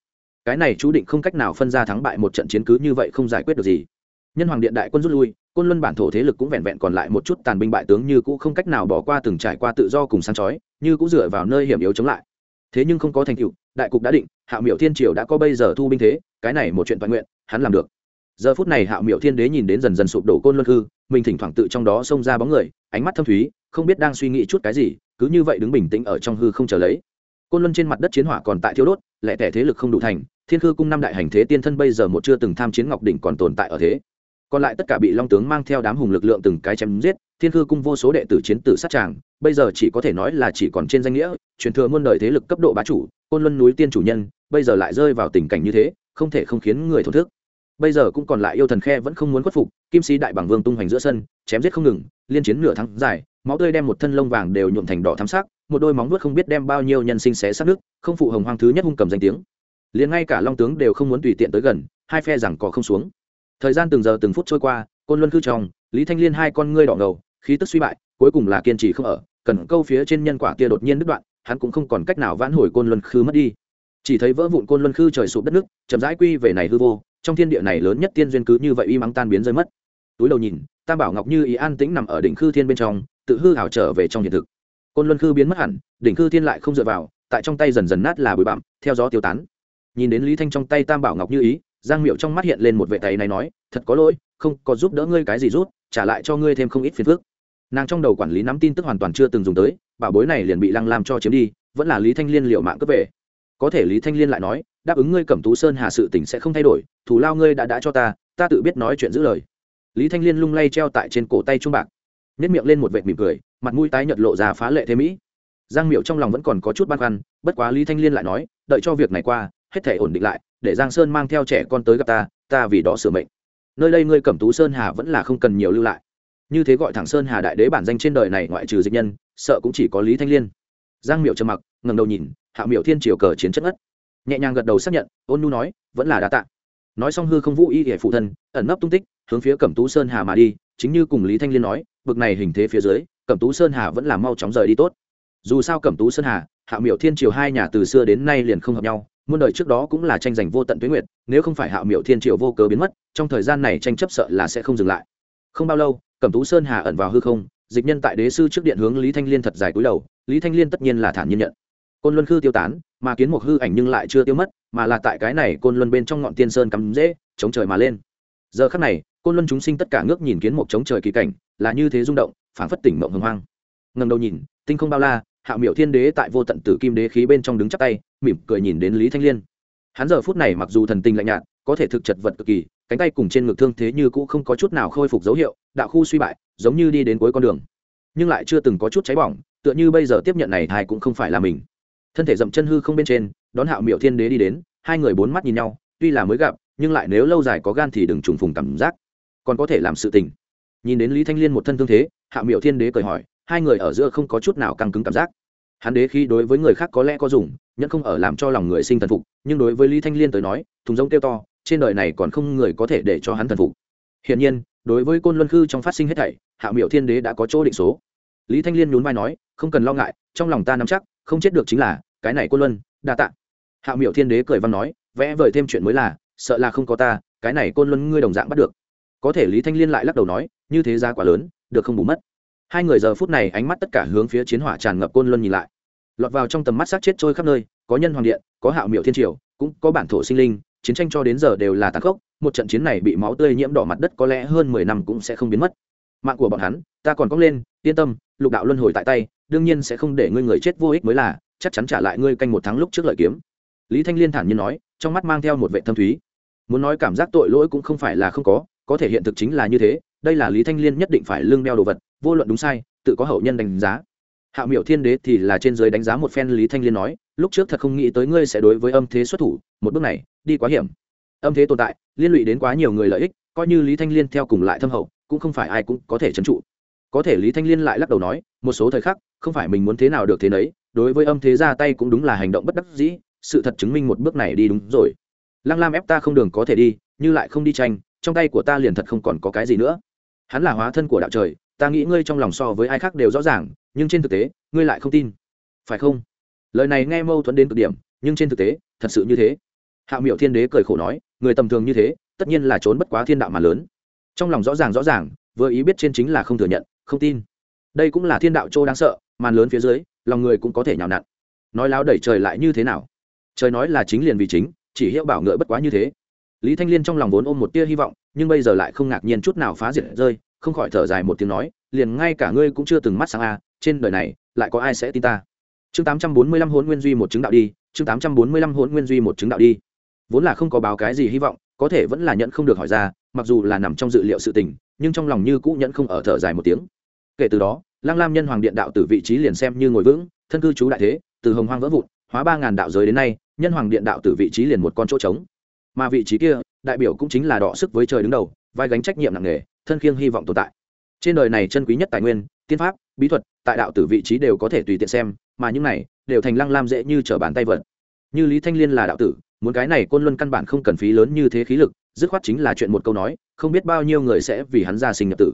Cái này chú định không cách nào phân ra thắng bại một trận chiến cứ như vậy không giải quyết được gì. Nhân hoàng điện đại quân rút lui, côn luân bản thổ thế lực cũng vẹn vẹn còn lại một chút tàn binh bại tướng như cũ không cách nào bỏ qua từng trải qua tự do cùng sáng chói, như cũng dựa vào nơi hiểm yếu chống lại. Thế nhưng không có thành tựu, đại cục đã định hạ miểu thiên triều đã có bây giờ thu binh thế, cái này một chuyện toàn nguyện, hắn làm được. Giờ phút này hạ miểu thiên đế nhìn đến dần dần sụp đổ côn luân hư, mình thỉnh thoảng tự trong đó xông ra bóng người, ánh mắt thâm thúy, không biết đang suy nghĩ chút cái gì cứ như vậy đứng bình tĩnh ở trong hư không chờ lấy. Côn luân trên mặt đất chiến hỏa còn tại thiếu đốt, lẽ tẻ thế lực không đủ thành, thiên khư cung năm đại hành thế tiên thân bây giờ một chưa từng tham chiến ngọc đỉnh còn tồn tại ở thế. Còn lại tất cả bị long tướng mang theo đám hùng lực lượng từng cái chém giết, thiên khư cung vô số đệ tử chiến tử sát tràng, bây giờ chỉ có thể nói là chỉ còn trên danh nghĩa, truyền thừa muôn đời thế lực cấp độ bá chủ, côn luân núi tiên chủ nhân, bây giờ lại rơi vào tình cảnh như thế, không thể không khiến người thổn thức. Bây giờ cũng còn lại yêu thần khe vẫn không muốn khuất phục, kim sĩ đại bảng vương tung hoành giữa sân, chém giết không ngừng, liên chiến nửa tháng dài máu tươi đem một thân lông vàng đều nhuộm thành đỏ thắm sắc, một đôi móng vuốt không biết đem bao nhiêu nhân sinh xé sát nước, không phụ hồng hoang thứ nhất hung cầm danh tiếng. Liền ngay cả long tướng đều không muốn tùy tiện tới gần, hai phe rằng có không xuống. Thời gian từng giờ từng phút trôi qua, côn luân khư trong, lý thanh liên hai con ngươi đỏ ngầu, khí tức suy bại, cuối cùng là kiên trì không ở, cần câu phía trên nhân quả kia đột nhiên đứt đoạn, hắn cũng không còn cách nào vãn hồi côn luân khư mất đi. Chỉ thấy vỡ vụn côn luân khư trời sụp đất nước, chậm rãi quy về này hư vô, trong thiên địa này lớn nhất tiên duyên cứ như vậy y mắng tan biến rơi mất. Túi đầu nhìn, tam bảo ngọc như ý an tĩnh nằm ở đỉnh khư thiên bên trong tự hư hảo trở về trong hiện thực. Côn luân khư biến mất hẳn, đỉnh khư thiên lại không dựa vào, tại trong tay dần dần nát là bụi bặm, theo gió tiêu tán. Nhìn đến lý thanh trong tay tam bảo ngọc như ý, giang miệu trong mắt hiện lên một vệ tay này nói, thật có lỗi, không có giúp đỡ ngươi cái gì rút, trả lại cho ngươi thêm không ít phiền phức. Nàng trong đầu quản lý nắm tin tức hoàn toàn chưa từng dùng tới, bảo bối này liền bị lăng lam cho chiếm đi, vẫn là lý thanh liên liệu mạng cướp về. Có thể lý thanh liên lại nói, đáp ứng ngươi cẩm tú sơn hà sự tỉnh sẽ không thay đổi thủ lao ngươi đã đã cho ta ta tự biết nói chuyện giữ lời. Lý thanh liên lung lay treo tại trên cổ tay trung bạc nhất miệng lên một vệt mỉm cười, mặt mũi tái nhợt lộ ra phá lệ thế mỹ. Giang miệu trong lòng vẫn còn có chút băn khoăn, bất quá lý thanh liên lại nói, đợi cho việc này qua, hết thể ổn định lại, để giang sơn mang theo trẻ con tới gặp ta ta vì đó sửa mệnh. Nơi đây ngươi cẩm tú sơn hà vẫn là không cần nhiều lưu lại. Như thế gọi thẳng sơn hà đại đế bản danh trên đời này ngoại trừ dịch nhân, sợ cũng chỉ có lý thanh liên. Giang miệu trầm mặc ngầm đầu nhìn, hạ miệu thiên triều cờ chiến chất ngất. Nhẹ nhàng gật đầu xác nhận, ôn nu nói, vẫn là đã tạ nói xong hư không vũ y hệ phụ thân, ẩn nấp tung tích, hướng phía cẩm tú sơn hà mà đi, chính như cùng lý thanh liên nói, bực này hình thế phía dưới, cẩm tú sơn hà vẫn là mau chóng rời đi tốt. Dù sao cẩm tú sơn hà, hạ miệu thiên triều hai nhà từ xưa đến nay liền không hợp nhau, muôn đời trước đó cũng là tranh giành vô tận tuyến nguyệt, nếu không phải hạ miệu thiên triều vô cớ biến mất, trong thời gian này tranh chấp sợ là sẽ không dừng lại. Không bao lâu, cẩm tú sơn hà ẩn vào hư không, dịch nhân tại đế sư trước điện hướng lý thanh liên thật dài cúi đầu, lý thanh liên tất nhiên là thản nhiên nhận. Côn luân khư tiêu tán, mà kiến một hư ảnh nhưng lại chưa tiêu mất mà là tại cái này côn luân bên trong ngọn tiên sơn cắm dễ, chống trời mà lên. Giờ khắc này, côn luân chúng sinh tất cả ngước nhìn kiến một chống trời kỳ cảnh, là như thế rung động, phảng phất tỉnh mộng hưng hoang. Ngầm đầu nhìn, tinh không bao la hạ miểu thiên đế tại vô tận tử kim đế khí bên trong đứng chắp tay, mỉm cười nhìn đến lý thanh liên. Hắn giờ phút này mặc dù thần tình lạnh nhạt, có thể thực chật vật cực kỳ, cánh tay cùng trên ngực thương thế như cũ không có chút nào khôi phục dấu hiệu, đạo khu suy bại, giống như đi đến cuối con đường. Nhưng lại chưa từng có chút cháy bỏng, tựa như bây giờ tiếp nhận này thai cũng không phải là mình. Thân thể dậm chân hư không bên trên đón hạo miệu thiên đế đi đến, hai người bốn mắt nhìn nhau, tuy là mới gặp, nhưng lại nếu lâu dài có gan thì đừng trùng phùng cảm giác, còn có thể làm sự tình. Nhìn đến lý thanh liên một thân thương thế, hạo miệu thiên đế cởi hỏi, hai người ở giữa không có chút nào căng cứng cảm giác. Hắn đế khi đối với người khác có lẽ có dùng, nhẫn không ở làm cho lòng người sinh thần phục, nhưng đối với lý thanh liên tới nói, thùng giống kêu to, trên đời này còn không người có thể để cho hắn thần phục. Hiển nhiên, đối với côn luân khư trong phát sinh hết thảy hạ miệu thiên đế đã có chỗ định số. Lý thanh liên nhún vai nói, không cần lo ngại, trong lòng ta nắm chắc, không chết được chính là, cái này côn luân, đa tạ hạ miệu thiên đế cười văn nói, vẽ vời thêm chuyện mới là, sợ là không có ta, cái này côn luân ngươi đồng dạng bắt được. Có thể lý thanh liên lại lắc đầu nói, như thế giá quá lớn, được không bù mất. Hai người giờ phút này ánh mắt tất cả hướng phía chiến hỏa tràn ngập côn luân nhìn lại. Lọt vào trong tầm mắt sát chết trôi khắp nơi, có nhân hoàng điện, có hạo miệu thiên triều, cũng có bản thổ sinh linh, chiến tranh cho đến giờ đều là tàn khốc, một trận chiến này bị máu tươi nhiễm đỏ mặt đất có lẽ hơn mười năm cũng sẽ không biến mất. Mạng của bọn hắn, ta còn cong lên, yên tâm, lục đạo luân hồi tại tay, đương nhiên sẽ không để ngươi người chết vô ích mới là, chắc chắn trả lại ngươi canh một tháng lúc trước lợi kiếm lý thanh liên thản nhiên nói, trong mắt mang theo một vệ thâm thúy. Muốn nói cảm giác tội lỗi cũng không phải là không có có thể hiện thực chính là như thế, đây là lý thanh liên nhất định phải lương đeo đồ vật, vô luận đúng sai, tự có hậu nhân đánh giá. Hạ miểu thiên đế thì là trên giới đánh giá một phen lý thanh liên nói, lúc trước thật không nghĩ tới ngươi sẽ đối với âm thế xuất thủ, một bước này, đi quá hiểm. Âm thế tồn tại, liên lụy đến quá nhiều người lợi ích, coi như lý thanh liên theo cùng lại thâm hậu, cũng không phải ai cũng có thể trấn trụ. Có thể lý thanh liên lại lắc đầu nói, một số thời khắc, không phải mình muốn thế nào được thế nấy, đối với âm thế ra tay cũng đúng là hành động bất đắc dĩ sự thật chứng minh một bước này đi đúng rồi. Lăng lam ép ta không đường có thể đi, như lại không đi tranh, trong tay của ta liền thật không còn có cái gì nữa. Hắn là hóa thân của đạo trời, ta nghĩ ngươi trong lòng so với ai khác đều rõ ràng, nhưng trên thực tế, ngươi lại không tin. Phải không? Lời này nghe mâu thuẫn đến cực điểm, nhưng trên thực tế, thật sự như thế. Hạ miệu thiên đế cười khổ nói, người tầm thường như thế, tất nhiên là trốn bất quá thiên đạo mà lớn. Trong lòng rõ ràng rõ ràng, vừa ý biết trên chính là không thừa nhận, không tin. Đây cũng là thiên đạo châu đáng sợ, màn lớn phía dưới, lòng người cũng có thể nhào nặn. Nói láo đẩy trời lại như thế nào? Trời nói là chính liền vì chính, chỉ hiệu bảo ngựa bất quá như thế. Lý thanh liên trong lòng vốn ôm một tia hy vọng, nhưng bây giờ lại không ngạc nhiên chút nào phá diệt rơi, không khỏi thở dài một tiếng nói, liền ngay cả ngươi cũng chưa từng mắt sang a, trên đời này, lại có ai sẽ tin ta? Chương tám trăm bốn mươi lăm hôn nguyên duy một chứng đạo đi, chương tám trăm bốn mươi lăm hôn nguyên duy một chứng đạo đi. Vốn là không có báo cái gì hy vọng, có thể vẫn là nhận không được hỏi ra, mặc dù là nằm trong dự liệu sự tình, nhưng trong lòng như cũ nhận không ở thở dài một tiếng. Kể từ đó lang lam nhân hoàng điện đạo từ vị trí liền xem như ngồi vững, thân cư trú đại thế, từ hồng hoang vỡ vụn, hóa ba ngàn đạo giới đến nay nhân hoàng điện đạo từ vị trí liền một con chỗ trống. Mà vị trí kia, đại biểu cũng chính là đọ sức với trời đứng đầu, vai gánh trách nhiệm nặng nề, thân khiêng hy vọng tồn tại. Trên đời này chân quý nhất tài nguyên, tiên pháp, bí thuật, tại đạo tử vị trí đều có thể tùy tiện xem, mà những này đều thành lăng lam dễ như trở bàn tay vợt. Như lý thanh liên là đạo tử, muốn cái này côn luân căn bản không cần phí lớn như thế khí lực, dứt khoát chính là chuyện một câu nói, không biết bao nhiêu người sẽ vì hắn ra sinh nhập tử.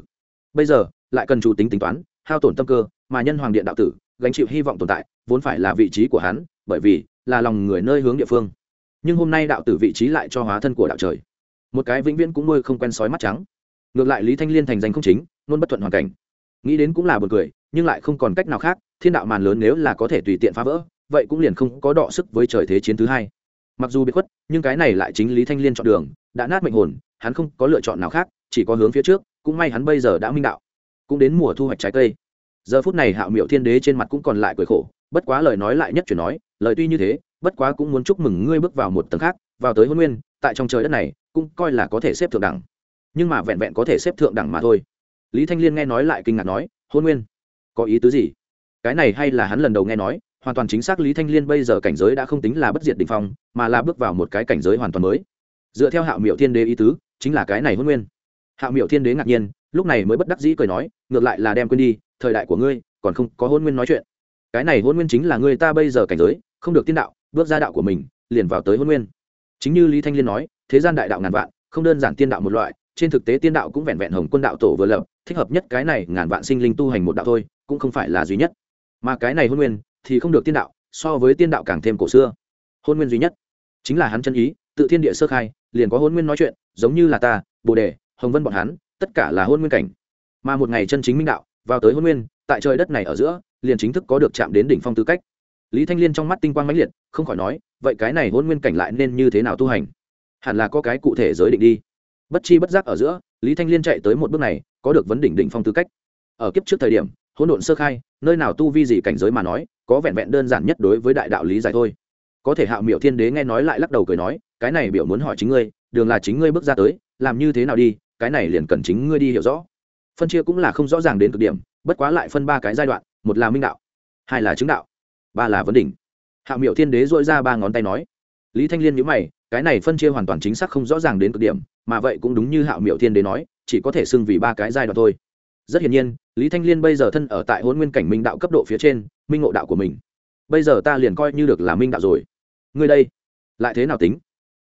Bây giờ, lại cần chủ tính tính toán, hao tổn tâm cơ, mà nhân hoàng điện đạo tử, gánh chịu hy vọng tồn tại, vốn phải là vị trí của hắn, bởi vì là lòng người nơi hướng địa phương. Nhưng hôm nay đạo tử vị trí lại cho hóa thân của đạo trời. Một cái vĩnh viễn cũng nuôi không quen sói mắt trắng. Ngược lại lý thanh liên thành danh không chính, luôn bất thuận hoàn cảnh. Nghĩ đến cũng là b u ồ n cười, nhưng lại không còn cách nào khác, thiên đạo màn lớn nếu là có thể tùy tiện phá vỡ, vậy cũng liền không có đọ sức với trời thế chiến thứ hai. Mặc dù bị khuất, nhưng cái này lại chính lý thanh liên chọn đường, đã nát mệnh hồn, hắn không có lựa chọn nào khác, chỉ có hướng phía trước, cũng may hắn bây giờ đã minh đạo. Cũng đến mùa thu hoạch trái cây. Giờ phút này hạo miệu thiên đế trên mặt cũng còn lại cười khổ, bất quá lời nói lại nhất chuyển nói lời tuy như thế, bất quá cũng muốn chúc mừng ngươi bước vào một tầng khác, vào tới hôn nguyên, tại trong trời đất này, cũng coi là có thể xếp thượng đẳng. Nhưng mà vẹn vẹn có thể xếp thượng đẳng mà thôi. Lý thanh liên nghe nói lại kinh ngạc nói hôn nguyên, có ý tứ gì? Cái này hay là hắn lần đầu nghe nói, hoàn toàn chính xác lý thanh liên bây giờ cảnh giới đã không tính là bất diệt đình phong, mà là bước vào một cái cảnh giới hoàn toàn mới. Dựa theo hạo miệu thiên đế ý tứ, chính là cái này hôn nguyên. Hạo miệu thiên đế ngạc nhiên, lúc này mới bất đắc dĩ cười nói, ngược lại là đem quên đi, thời đại của ngươi, còn không có hôn nguyên nói chuyện. Cái này hôn nguyên chính là ngươi ta bây giờ cảnh giới không được tiên đạo, bước ra đạo của mình, liền vào tới hôn nguyên. Chính như lý thanh liên nói, thế gian đại đạo ngàn vạn, không đơn giản tiên đạo một loại, trên thực tế tiên đạo cũng vẹn vẹn hồng quân đạo tổ vừa lập, thích hợp nhất cái này ngàn vạn sinh linh tu hành một đạo thôi, cũng không phải là duy nhất. Mà cái này hôn nguyên thì không được tiên đạo, so với tiên đạo càng thêm cổ xưa. Hôn nguyên duy nhất chính là hắn chân ý, tự thiên địa sơ khai, liền có hôn nguyên nói chuyện, giống như là ta, bồ đề, hồng vân bọn hắn, tất cả là hôn nguyên cảnh. Mà một ngày chân chính minh đạo, vào tới hôn nguyên, tại trời đất này ở giữa, liền chính thức có được chạm đến đỉnh phong tư cách lý thanh liên trong mắt tinh quang mãnh liệt, không khỏi nói, vậy cái này hôn nguyên cảnh lại nên như thế nào tu hành? Hẳn là có cái cụ thể giới định đi. Bất chi bất giác ở giữa, lý thanh liên chạy tới một bước này, có được vấn đỉnh đỉnh phong tư cách. Ở kiếp trước thời điểm, hỗn độn sơ khai, nơi nào tu vi gì cảnh giới mà nói, có vẹn vẹn đơn giản nhất đối với đại đạo lý giải thôi. Có thể hạo miểu thiên đế nghe nói lại lắc đầu cười nói, cái này biểu muốn hỏi chính ngươi, đường là chính ngươi bước ra tới, làm như thế nào đi, cái này liền cần chính ngươi đi hiểu rõ. Phân chia cũng là không rõ ràng đến cực điểm, bất quá lại phân ba cái giai đoạn, một là minh đạo, hai là chứng đạo ba là vấn đỉnh. Hạo miệu thiên đế dội ra ba ngón tay nói. Lý thanh liên nhữ mày, cái này phân chia hoàn toàn chính xác không rõ ràng đến cực điểm, mà vậy cũng đúng như hạo miệu thiên đế nói, chỉ có thể xưng vì ba cái giai đoạn thôi. Rất hiển nhiên, lý thanh liên bây giờ thân ở tại hôn nguyên cảnh minh đạo cấp độ phía trên, minh ngộ đạo của mình. Bây giờ ta liền coi như được là minh đạo rồi. Ngươi đây, lại thế nào tính?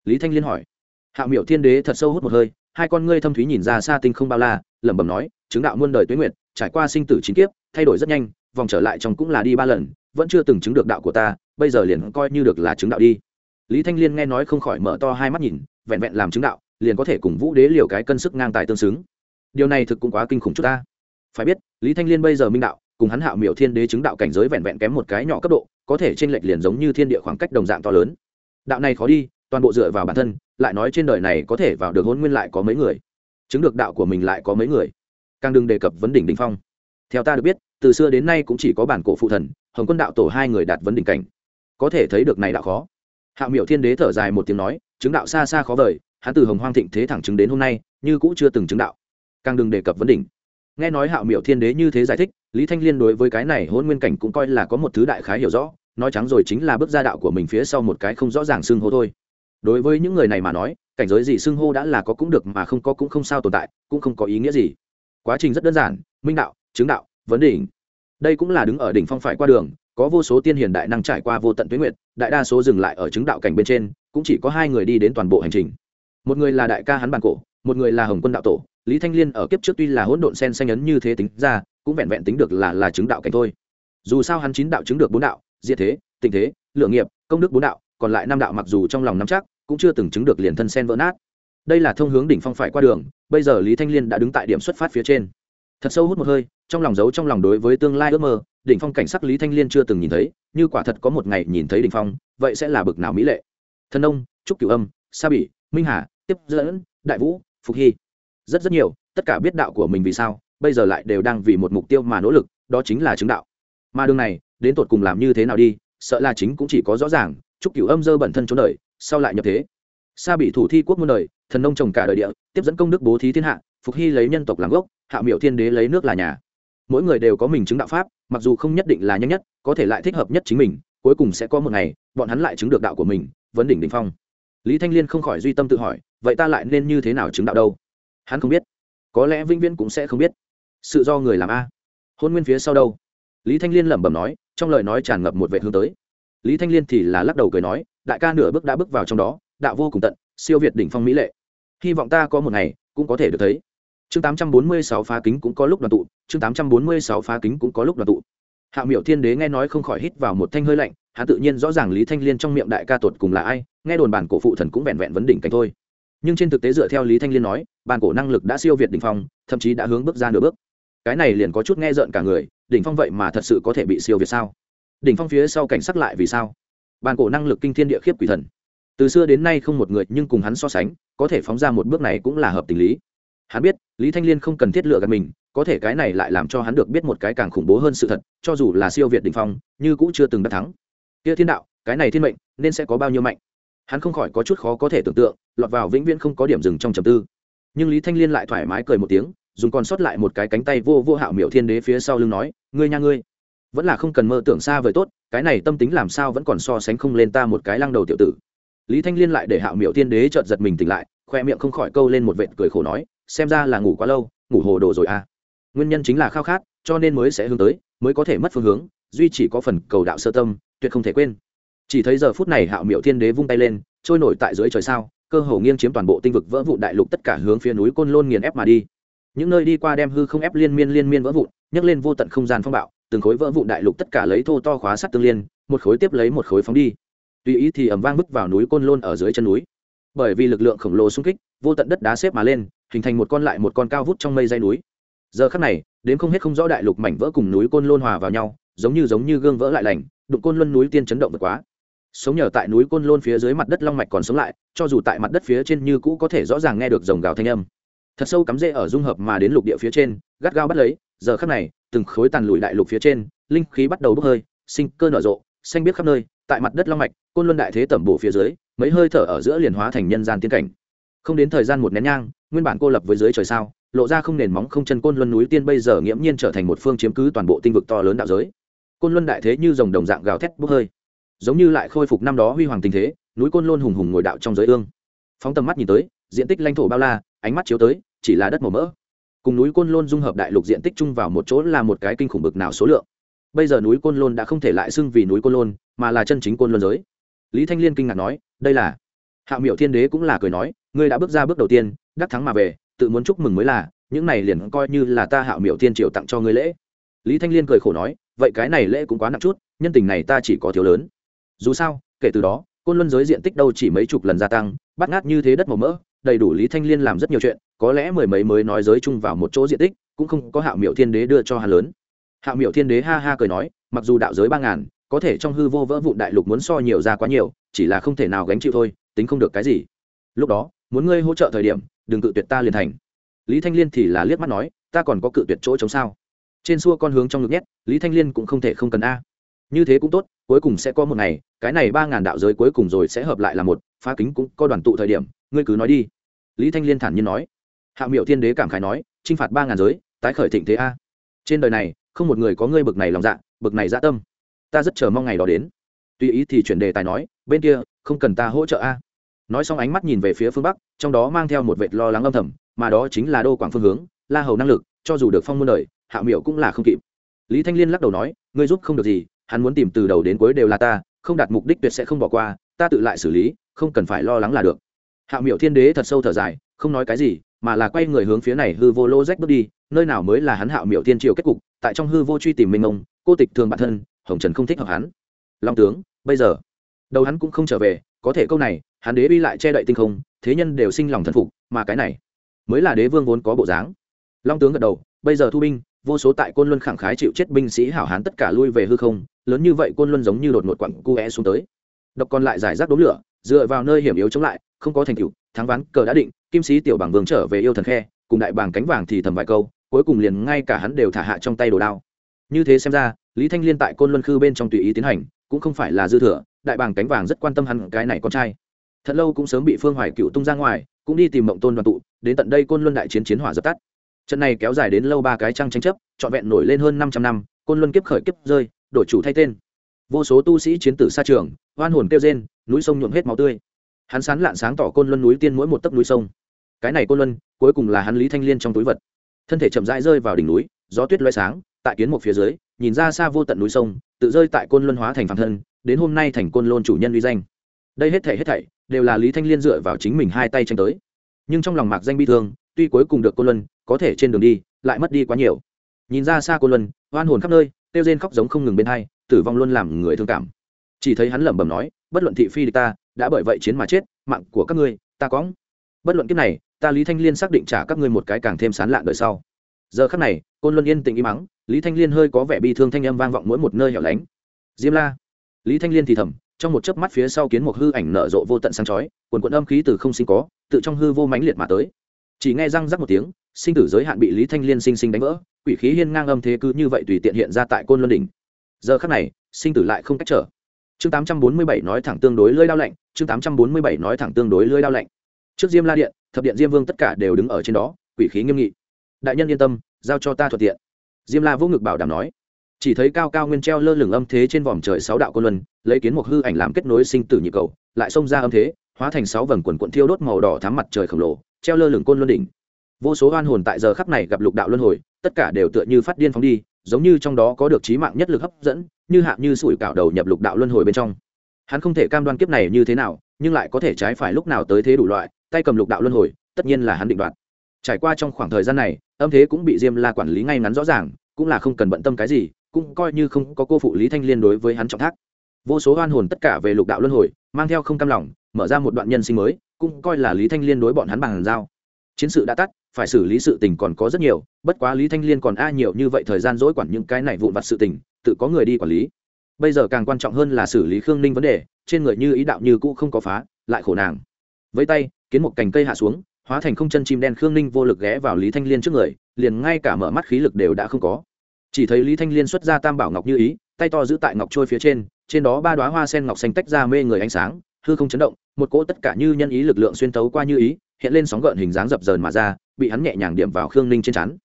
Lý thanh liên hỏi. Hạo miệu thiên đế thật sâu hút một hơi, hai con ngươi thâm thúy nhìn ra xa tinh không bao la, lẩm bẩm nói, chứng đạo muôn đời tuế nguyệt, trải qua sinh tử chín kiếp, thay đổi rất nhanh, vòng trở lại trong cũng là đi ba lần vẫn chưa từng chứng được đạo của ta, bây giờ liền coi như được là chứng đạo đi. Lý thanh liên nghe nói không khỏi mở to hai mắt nhìn, vẹn vẹn làm chứng đạo, liền có thể cùng vũ đế liều cái cân sức ngang tài tương xứng. Điều này thực cũng quá kinh khủng chút ta. Phải biết, lý thanh liên bây giờ minh đạo, cùng hắn hạo miểu thiên đế chứng đạo cảnh giới vẹn vẹn kém một cái nhỏ cấp độ, có thể t r ê n lệch liền giống như thiên địa khoảng cách đồng dạng to lớn. Đạo này khó đi, toàn bộ dựa vào bản thân, lại nói trên đời này có thể vào được hôn nguyên lại có mấy người. Chứng được đạo của mình lại có mấy người. Càng đừng đề cập vấn đỉnh đình phong. Theo ta được biết từ xưa đến nay cũng chỉ có bản cổ phụ thần, hồng quân đạo tổ hai người đạt vấn đỉnh cảnh. Có thể thấy được này đạo khó. Hạ miểu thiên đế thở dài một tiếng nói, chứng đạo xa xa khó vời, hắn từ hồng hoang thịnh thế thẳng chứng đến hôm nay, như cũng chưa từng chứng đạo. Càng đừng đề cập vấn đỉnh. Nghe nói hạo miểu thiên đế như thế giải thích, lý thanh liên đối với cái này hôn nguyên cảnh cũng coi là có một thứ đại khái hiểu rõ, nói trắng rồi chính là bước ra đạo của mình phía sau một cái không rõ ràng xưng hô thôi. Đối với những người này mà nói, cảnh giới gì xưng hô đã là có cũng được mà không có cũng không sao tồn tại, cũng không có ý nghĩa gì. Quá trình rất đơn giản, minh đạo, chứng đạo vấn đỉnh. Đây cũng là đứng ở đỉnh phong phải qua đường, có vô số tiên hiền đại năng trải qua vô tận tuyến nguyện đại đa số dừng lại ở chứng đạo cảnh bên trên, cũng chỉ có hai người đi đến toàn bộ hành trình. Một người là đại ca hắn bản cổ, một người là hồng quân đạo tổ, lý thanh liên ở kiếp trước tuy là hỗn độn sen xanh ấn như thế tính ra, cũng vẹn vẹn tính được là là chứng đạo cảnh thôi. Dù sao hắn chín đạo chứng được bốn đạo, diệt thế tình thế, lượng nghiệp, công đức bốn đạo, còn lại năm đạo mặc dù trong lòng nắm chắc, cũng chưa từng chứng được liền thân sen vỡ nát. Đây là thông hướng đỉnh phong phải qua đường, bây giờ lý thanh liên đã đứng tại điểm xuất phát phía trên. Thật sâu hút một hơi trong lòng giấu trong lòng đối với tương lai ước mơ, đỉnh phong cảnh sắc lý thanh liên chưa từng nhìn thấy, như quả thật có một ngày nhìn thấy đỉnh phong, vậy sẽ là bực nào mỹ lệ. Thân ông trúc cửu âm, sa bỉ, minh hà, tiếp dẫn, đại vũ, phục hy. Rất rất nhiều, tất cả biết đạo của mình vì sao, bây giờ lại đều đang vì một mục tiêu mà nỗ lực, đó chính là chứng đạo. Mà đường này, đến tột cùng làm như thế nào đi, sợ là chính cũng chỉ có rõ ràng chúc cửu âm dơ bẩn thân trốn đời, sau lại nhập thế. Sa bị thủ thi quốc muôn đời, thần nông trồng cả đời địa, tiếp dẫn công đức bố thí thiên hạ, phục hy lấy nhân tộc làm gốc, hạ miệu thiên đế lấy nước là nhà mỗi người đều có mình chứng đạo pháp, mặc dù không nhất định là nhanh nhất, có thể lại thích hợp nhất chính mình, cuối cùng sẽ có một ngày, bọn hắn lại chứng được đạo của mình, vấn đỉnh đỉnh phong. Lý thanh liên không khỏi duy tâm tự hỏi, vậy ta lại nên như thế nào chứng đạo đâu? Hắn không biết. Có lẽ vĩnh viễn cũng sẽ không biết. Sự do người làm a. Hôn nguyên phía sau đâu? Lý thanh liên lẩm bẩm nói, trong lời nói tràn ngập một vệ hướng tới. Lý thanh liên thì là lắc đầu cười nói, đại ca nửa bước đã bước vào trong đó, đạo vô cùng tận, siêu việt đỉnh phong mỹ lệ. Hy vọng ta có một ngày cũng có thể được thấy chương tám trăm bốn mươi sáu phá kính cũng có lúc đoàn tụ, chương tám trăm bốn mươi sáu phá kính cũng có lúc đoàn tụ. Hạ miểu thiên đế nghe nói không khỏi hít vào một thanh hơi lạnh, hắn tự nhiên rõ ràng lý thanh liên trong miệng đại ca tuột cùng là ai, nghe đồn bản cổ phụ thần cũng vẹn vẹn vấn đỉnh cảnh thôi. Nhưng trên thực tế dựa theo lý thanh liên nói, bản cổ năng lực đã siêu việt đỉnh phong, thậm chí đã hướng bước ra nửa bước. Cái này liền có chút nghe rợn cả người, đỉnh phong vậy mà thật sự có thể bị siêu việt sao? Đỉnh phong phía sau cảnh sắc lại vì sao? Bản cổ năng lực kinh thiên địa khiếp quỷ thần. Từ xưa đến nay không một người nhưng cùng hắn so sánh, có thể phóng ra một bước này cũng là hợp tình lý hắn biết, lý thanh liên không cần thiết lựa gạt mình, có thể cái này lại làm cho hắn được biết một cái càng khủng bố hơn sự thật, cho dù là siêu việt đ ỉ n h phong, như cũng chưa từng đắc thắng. Kia thiên đạo, cái này thiên mệnh, nên sẽ có bao nhiêu mạnh? Hắn không khỏi có chút khó có thể tưởng tượng, lọt vào vĩnh viễn không có điểm dừng trong trầm tư. Nhưng lý thanh liên lại thoải mái cười một tiếng, dùng còn sót lại một cái cánh tay vô vô hạo miểu thiên đế phía sau lưng nói, ngươi nha ngươi, vẫn là không cần mơ tưởng xa vời tốt, cái này tâm tính làm sao vẫn còn so sánh không lên ta một cái lăng đầu tiểu tử. Lý thanh liên lại để hạo miểu thiên đế chợt giật mình tỉnh lại khoe miệng không khỏi câu lên một vệt cười khổ nói, xem ra là ngủ quá lâu, ngủ hồ đồ rồi à. Nguyên nhân chính là khao khát, cho nên mới sẽ hướng tới, mới có thể mất phương hướng, duy chỉ có phần cầu đạo sơ tâm, tuyệt không thể quên. Chỉ thấy giờ phút này hạo miệu thiên đế vung tay lên, trôi nổi tại dưới trời sao, cơ hồ nghiêng chiếm toàn bộ tinh vực vỡ vụn đại lục tất cả hướng phía núi côn lôn nghiền ép mà đi. Những nơi đi qua đem hư không ép liên miên liên miên vỡ vụn, nhấc lên vô tận không gian phong bạo, từng khối vỡ vụn đại lục tất cả lấy thô to khóa sắt tương liên, một khối tiếp lấy một khối phóng đi. Tùy ý thì ẩm vang bức vào núi côn lôn ở dưới chân núi bởi vì lực lượng khổng lồ xung kích, vô tận đất đá xếp mà lên, hình thành một con lại một con cao vút trong mây dây núi. Giờ khắc này, đến không hết không rõ đại lục mảnh vỡ cùng núi côn lôn hòa vào nhau, giống như giống như gương vỡ lại lành, đụng côn luân núi tiên chấn động vượt quá. Sống nhờ tại núi côn lôn phía dưới mặt đất long mạch còn sống lại, cho dù tại mặt đất phía trên như cũ có thể rõ ràng nghe được dòng gào thanh âm. Thật sâu cắm rễ ở dung hợp mà đến lục địa phía trên, gắt gao bắt lấy, giờ khắc này, từng khối tàn lùi đại lục phía trên, linh khí bắt đầu bốc hơi, sinh cơ nở rộ, xanh biết khắp nơi, tại mặt đất long mạch, côn luân đại thế tẩm bổ phía dưới mấy hơi thở ở giữa liền hóa thành nhân gian tiên cảnh. Không đến thời gian một nén nhang, nguyên bản cô lập với dưới trời sao, lộ ra không nền móng không chân côn luân núi tiên bây giờ nghiễm nhiên trở thành một phương chiếm cứ toàn bộ tinh vực to lớn đạo giới. Côn luân đại thế như dòng đồng dạng gào thét bốc hơi. Giống như lại khôi phục năm đó huy hoàng tình thế, núi côn luân hùng hùng ngồi đạo trong giới ương. Phóng tầm mắt nhìn tới, diện tích lãnh thổ bao la, ánh mắt chiếu tới, chỉ là đất màu mỡ. Cùng núi côn luân dung hợp đại lục diện tích chung vào một chỗ là một cái kinh khủng bực nào số lượng. Bây giờ núi côn luân đã không thể lại xưng vì núi côn luân, mà là chân chính côn luân giới. Lý thanh liên kinh ngạc nói đây là hạ miệu thiên đế cũng là cười nói, ngươi đã bước ra bước đầu tiên, đắc thắng mà về, tự muốn chúc mừng mới là, những này liền coi như là ta hạ miệu thiên triều tặng cho ngươi lễ. Lý thanh liên cười khổ nói, vậy cái này lễ cũng quá nặng chút, nhân tình này ta chỉ có thiếu lớn. Dù sao, kể từ đó, côn luân giới diện tích đâu chỉ mấy chục lần gia tăng, bắt ngát như thế đất màu mỡ, đầy đủ lý thanh liên làm rất nhiều chuyện, có lẽ mười mấy mới nói giới chung vào một chỗ diện tích, cũng không có hạ miệu thiên đế đưa cho hà lớn. Hạ miệu thiên đế ha ha cười nói, mặc dù đạo giới ba ngàn có thể trong hư vô vỡ vụn đại lục muốn so nhiều ra quá nhiều, chỉ là không thể nào gánh chịu thôi, tính không được cái gì. Lúc đó, muốn ngươi hỗ trợ thời điểm, đừng cự tuyệt ta liền thành. Lý thanh liên thì là liếc mắt nói, ta còn có cự tuyệt chỗ chống sao? Trên xua con hướng trong ngực nhét, lý thanh liên cũng không thể không cần a. Như thế cũng tốt, cuối cùng sẽ có một ngày, cái này ba ngàn đạo giới cuối cùng rồi sẽ hợp lại là một, phá kính cũng có đoàn tụ thời điểm, ngươi cứ nói đi. Lý thanh liên thản nhiên nói. Hạ miệu thiên đế cảm khái nói t r i n h phạt ba ngàn giới, tái khởi thịnh thế a. Trên đời này, không một người có ngươi bực này lòng dạ bực này dạ tâm ta rất chờ mong ngày đó đến. Tùy ý thì chuyển đề tài nói, bên kia, không cần ta hỗ trợ a. Nói xong ánh mắt nhìn về phía phương bắc, trong đó mang theo một vệt lo lắng âm thầm, mà đó chính là đô quảng phương hướng, la hầu năng lực, cho dù được phong muôn đời, hạ miệu cũng là không kịp. Lý thanh liên lắc đầu nói, ngươi giúp không được gì, hắn muốn tìm từ đầu đến cuối đều là ta, không đạt mục đích tuyệt sẽ không bỏ qua, ta tự lại xử lý, không cần phải lo lắng là được. Hạ miệu thiên đế thật sâu thở dài, không nói cái gì, mà là quay người hướng phía này hư vô lô rách bước đi, nơi nào mới là hắn hạ miệu thiên triều kết cục, tại trong hư vô truy tìm minh ông, cô tịch thường bản thân hồng trần không thích hợp hắn. Long tướng, bây giờ, đầu hắn cũng không trở về, có thể câu này, hắn đế uy lại che đậy tinh không, thế nhân đều sinh lòng thần phục, mà cái này, mới là đế vương vốn có bộ dáng. Long tướng gật đầu, bây giờ thu binh, vô số tại côn luân khẳng khái chịu chết binh sĩ hảo hán tất cả lui về hư không, lớn như vậy côn luân giống như đột ngột quặng cu é xuống tới. Độc còn lại giải rác đốm lửa, dựa vào nơi hiểm yếu chống lại, không có thành tựu, thắng ván cờ đã định, kim sĩ tiểu bảng vương trở về yêu thần khe, cùng đại bảng cánh vàng thì thầm vài câu, cuối cùng liền ngay cả hắn đều thả hạ trong tay đồ đao. Như thế xem ra lý thanh liên tại côn luân khư bên trong tùy ý tiến hành, cũng không phải là dư thừa, đại bảng cánh vàng rất quan tâm hắn cái này con trai. Thật lâu cũng sớm bị phương hoài cựu tung ra ngoài, cũng đi tìm mộng tôn đoàn tụ, đến tận đây côn luân đại chiến chiến hỏa dập tắt. Trận này kéo dài đến lâu ba cái trăng tranh chấp, trọn vẹn nổi lên hơn năm trăm năm, côn luân kiếp khởi kiếp rơi, đổi chủ thay tên. Vô số tu sĩ chiến tử xa trường, oan hồn kêu rên, núi sông nhuộm hết máu tươi. Hắn sán lạn sáng tỏ côn luân núi tiên mỗi một tấc núi sông. Cái này côn luân, cuối cùng là hắn lý thanh liên trong túi vật. Thân thể chậm rãi rơi vào đỉnh núi, gió tuyết loay sáng tại kiến một phía dưới, nhìn ra xa vô tận núi sông, tự rơi tại côn luân hóa thành phản thân, đến hôm nay thành côn lôn chủ nhân uy danh. Đây hết thảy hết thảy đều là lý thanh liên dựa vào chính mình hai tay tranh tới. Nhưng trong lòng mạc danh bi thương, tuy cuối cùng được côn luân, có thể trên đường đi, lại mất đi quá nhiều. Nhìn ra xa côn luân, oan hồn khắp nơi tiêu rên khóc giống không ngừng bên hai, tử vong luôn làm người thương cảm. Chỉ thấy hắn lẩm bẩm nói, bất luận thị phi địch ta, đã bởi vậy chiến mà chết, mạng của các ngươi, ta có bất luận kiếp này, ta lý thanh liên xác định trả các ngươi một cái càng thêm sán lạn đời sau giờ khắc này, côn luân yên tĩnh im mắng lý thanh liên hơi có vẻ bi thương thanh âm vang vọng mỗi một nơi hẻo lánh. Diêm la. Lý thanh liên thì thầm, trong một chớp mắt phía sau kiến một hư ảnh nở rộ vô tận sáng chói quần quần âm khí từ không sinh có, tự trong hư vô mãnh liệt mà tới. Chỉ nghe răng rắc một tiếng, sinh tử giới hạn bị lý thanh liên sinh sinh đánh vỡ, quỷ khí hiên ngang âm thế cứ như vậy tùy tiện hiện ra tại côn luân đỉnh. Giờ khắc này, sinh tử lại không cách trở. Chương tám trăm bốn mươi bảy nói thẳng tương đối lưỡi đao lạnh, chương tám trăm bốn mươi bảy nói thẳng tương đối lưỡi đao lạnh. Trước diêm la điện, thập điện diêm vương tất cả đều đứng ở trên đó, quỷ khí nghiêm nghị đại nhân yên tâm, giao cho ta thuận tiện. Diêm la vô ngực bảo đảm nói. Chỉ thấy cao cao nguyên treo lơ lửng âm thế trên vòm trời sáu đạo côn luân, lấy kiến một hư ảnh làm kết nối sinh tử nhị cầu, lại xông ra âm thế, hóa thành sáu vầng quần quận thiêu đốt màu đỏ thắm mặt trời khổng lồ, treo lơ lửng côn luân đỉnh. Vô số oan hồn tại giờ khắc này gặp lục đạo luân hồi, tất cả đều tựa như phát điên phóng đi, giống như trong đó có được trí mạng nhất lực hấp dẫn, như hạ như sủi cảo đầu nhập lục đạo luân hồi bên trong. Hắn không thể cam đoan kiếp này như thế nào, nhưng lại có thể trái phải lúc nào tới thế đủ loại, tay cầm lục đạo luân hồi, tất nhiên là hắn định đoạt trải qua trong khoảng thời gian này, âm thế cũng bị diêm la quản lý ngay ngắn rõ ràng, cũng là không cần bận tâm cái gì, cũng coi như không có cô phụ lý thanh liên đối với hắn trọng thác. Vô số hoan hồn tất cả về lục đạo luân hồi, mang theo không cam lòng, mở ra một đoạn nhân sinh mới, cũng coi là lý thanh liên đối bọn hắn bằng giao chiến sự đã tắt, phải xử lý sự tình còn có rất nhiều, bất quá lý thanh liên còn a nhiều như vậy thời gian dỗi quản những cái này vụn vặt sự tình, tự có người đi quản lý. Bây giờ càng quan trọng hơn là xử lý khương ninh vấn đề, trên người như ý đạo như cũ không có phá, lại khổ nàng. Với tay, kiến một cành cây hạ xuống hóa thành không chân chim đen khương ninh vô lực ghé vào lý thanh liên trước người, liền ngay cả mở mắt khí lực đều đã không có. Chỉ thấy lý thanh liên xuất ra tam bảo ngọc như ý, tay to giữ tại ngọc trôi phía trên trên đó ba đoá hoa sen ngọc xanh tách ra mê người ánh sáng, hư không chấn động, một cỗ tất cả như nhân ý lực lượng xuyên tấu qua như ý, hiện lên sóng gợn hình dáng dập dờn mà ra, bị hắn nhẹ nhàng điểm vào khương ninh trên chắn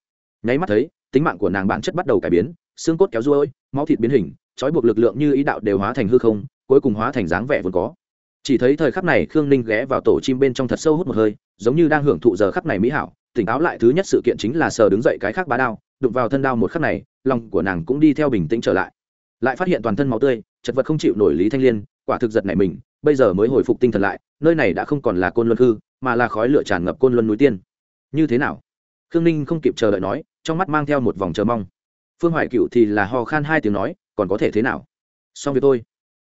nháy mắt thấy, tính mạng của nàng bản chất bắt đầu cải biến, xương cốt kéo ruôi, máu thịt biến hình, trói buộc lực lượng như ý đạo đều hóa thành hư không, cuối cùng hóa thành dáng vẻ vốn có chỉ thấy thời khắc này khương ninh ghé vào tổ chim bên trong thật sâu hút một hơi, giống như đang hưởng thụ giờ khắc này mỹ hảo. Tỉnh táo lại, thứ nhất sự kiện chính là sờ đứng dậy cái khác bá đao, đụng vào thân đao một khắc này, lòng của nàng cũng đi theo bình tĩnh trở lại. Lại phát hiện toàn thân máu tươi, chật vật không chịu nổi lý thanh liên, quả thực giật này mình, bây giờ mới hồi phục tinh thần lại, nơi này đã không còn là côn luân hư mà là khói lửa tràn ngập côn luân núi tiên. Như thế nào? Khương ninh không kịp chờ đợi nói, trong mắt mang theo một vòng chờ mong. Phương hoài cựu thì là ho khan hai tiếng nói, còn có thể thế nào? Xong việc tôi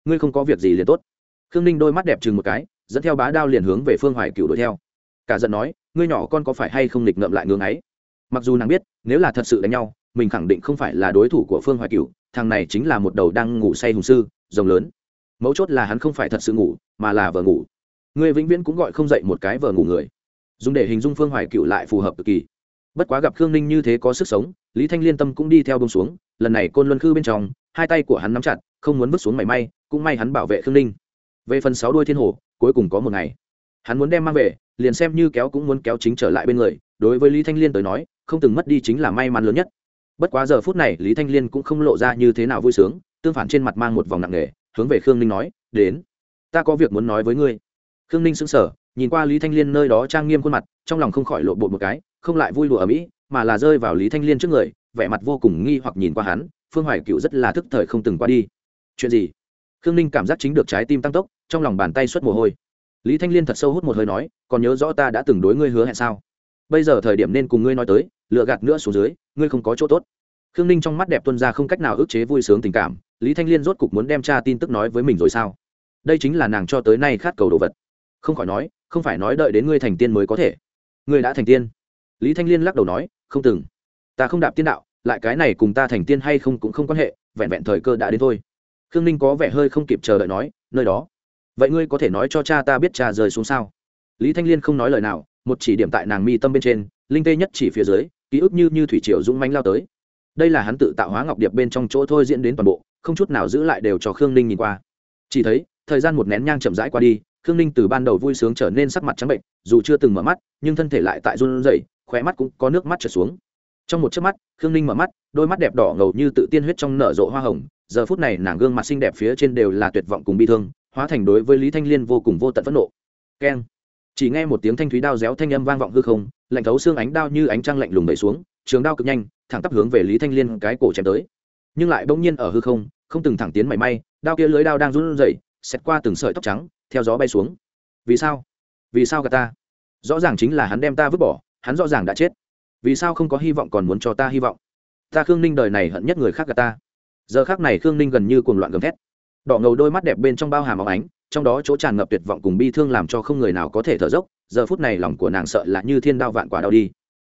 ngươi không có việc gì liền tốt khương ninh đôi mắt đẹp chừng một cái, dẫn theo bá đao liền hướng về phương hoài cựu đuổi theo. Cả giận nói, ngươi nhỏ con có phải hay không nghịch ngợm lại ngưng ấy? Mặc dù nàng biết, nếu là thật sự đánh nhau, mình khẳng định không phải là đối thủ của phương hoài cựu thằng này chính là một đầu đang ngủ say hùng sư, rồng lớn. Mấu chốt là hắn không phải thật sự ngủ, mà là vợ ngủ. Ngươi vĩnh viễn cũng gọi không dậy một cái vợ ngủ người. Dùng để hình dung phương hoài cựu lại phù hợp cực kỳ. Bất quá gặp khương ninh như thế có sức sống, lý thanh liên tâm cũng đi theo bông xuống, lần này côn luân khư bên trong, hai tay của hắn nắm chặt, không muốn vứt xuống mảy may, cũng may hắn bảo vệ khương ninh về phần sáu đuôi thiên hồ, cuối cùng có một ngày. Hắn muốn đem mang về, liền xem như kéo cũng muốn kéo chính trở lại bên người, đối với lý thanh liên tới nói, không từng mất đi chính là may mắn lớn nhất. Bất quá giờ phút này, lý thanh liên cũng không lộ ra như thế nào vui sướng, tương phản trên mặt mang một vòng nặng nề, hướng về khương ninh nói, đến, ta có việc muốn nói với ngươi. Khương ninh sững sờ, nhìn qua lý thanh liên nơi đó trang nghiêm khuôn mặt, trong lòng không khỏi lộ bột một cái, không lại vui đùa ở mỹ, mà là rơi vào lý thanh liên trước người, vẻ mặt vô cùng nghi hoặc nhìn qua hắn, phương hoài cựu rất là thức thời không từng qua đi. Chuyện gì? Khương ninh cảm giác chính được trái tim tăng tốc trong lòng bàn tay xuất mồ hôi. Lý thanh liên thật sâu hút một hơi nói, còn nhớ rõ ta đã từng đối ngươi hứa hẹn sao? Bây giờ thời điểm nên cùng ngươi nói tới, lựa gạt nữa xuống dưới, ngươi không có chỗ tốt. Khương ninh trong mắt đẹp tuân ra không cách nào ức chế vui sướng tình cảm, lý thanh liên rốt cục muốn đem cha tin tức nói với mình rồi sao? Đây chính là nàng cho tới nay khát cầu đồ vật. Không khỏi nói, không phải nói đợi đến ngươi thành tiên mới có thể. Ngươi đã thành tiên. Lý thanh liên lắc đầu nói, không từng. Ta không đạp tiên đạo, lại cái này cùng ta thành tiên hay không cũng không quan hệ, vẹn vẹn thời cơ đã đến thôi. Khương ninh có vẻ hơi không kịp chờ đợi nói, nơi đó vậy ngươi có thể nói cho cha ta biết cha rơi xuống sao? Lý thanh liên không nói lời nào, một chỉ điểm tại nàng mi tâm bên trên, linh tê nhất chỉ phía dưới, ký ức như như thủy triều dũng mánh lao tới. Đây là hắn tự tạo hóa ngọc điệp bên trong chỗ thôi diễn đến toàn bộ, không chút nào giữ lại đều cho khương ninh nhìn qua. Chỉ thấy, thời gian một nén nhang chậm rãi qua đi, khương ninh từ ban đầu vui sướng trở nên sắc mặt trắng bệnh, dù chưa từng mở mắt, nhưng thân thể lại tại run rẩy, khóe mắt cũng có nước mắt trở xuống. Trong một chớp mắt, khương ninh mở mắt, đôi mắt đẹp đỏ ngầu như tự tiên huyết trong nở rộ hoa hồng, giờ phút này nàng gương mặt xinh đẹp phía trên đều là tuyệt vọng cùng bi thương hóa thành đối với lý thanh liên vô cùng vô tận phẫn nộ. Keng. Chỉ nghe một tiếng thanh thúy đao réo thanh âm vang vọng hư không, lạnh thấu xương ánh đao như ánh trăng lạnh lùng đẩy xuống, trường đao cực nhanh, thẳng tắp hướng về lý thanh liên cái cổ chém tới. Nhưng lại bỗng nhiên ở hư không không từng thẳng tiến mảy may, đao kia lưới đao đang run rẩy xét qua từng sợi tóc trắng, theo gió bay xuống. Vì sao? Vì sao gà ta? Rõ ràng chính là hắn đem ta vứt bỏ, hắn rõ ràng đã chết. Vì sao không có hy vọng còn muốn cho ta hy vọng? Ta khương ninh đời này hận nhất người khác gà ta. Giờ khác này khương ninh gần như cuồng loạn gầm thét đỏ ngầu đôi mắt đẹp bên trong bao hàm óng ánh, trong đó chỗ tràn ngập tuyệt vọng cùng bi thương làm cho không người nào có thể thở dốc, giờ phút này lòng của nàng sợ là như thiên đao vạn quả đau đi.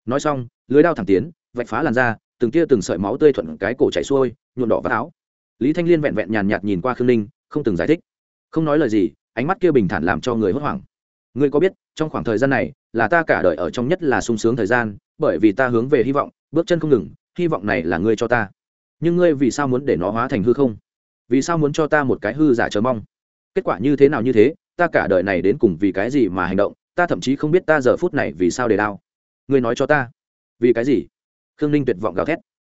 Nói xong, lưới đao thẳng tiến, vạch phá làn da, từng tia từng sợi máu tươi thuận cái cổ chảy xuôi nhuộn đỏ vác áo. Lý thanh liên vẹn vẹn nhàn nhạt nhìn qua khương ninh, không từng giải thích. Không nói lời gì, ánh mắt kia bình thản làm cho người hốt hoảng. Ngươi có biết, trong khoảng thời gian này, là ta cả đời ở trong nhất là sung sướng thời gian, bởi vì ta hướng về hy vọng, bước chân không ngừng, hy vọng này là ngươi cho ta. Nhưng ngươi vì sao muốn để nó hóa thành hư không? Vì sao muốn cho ta một cái hư giả chờ mong? Kết quả như thế nào như thế, ta cả đời này đến cùng vì cái gì mà hành động, ta thậm chí không biết ta giờ phút này vì sao để đau. Ngươi nói cho ta. Vì cái gì? Khương ninh tuyệt vọng gào thét.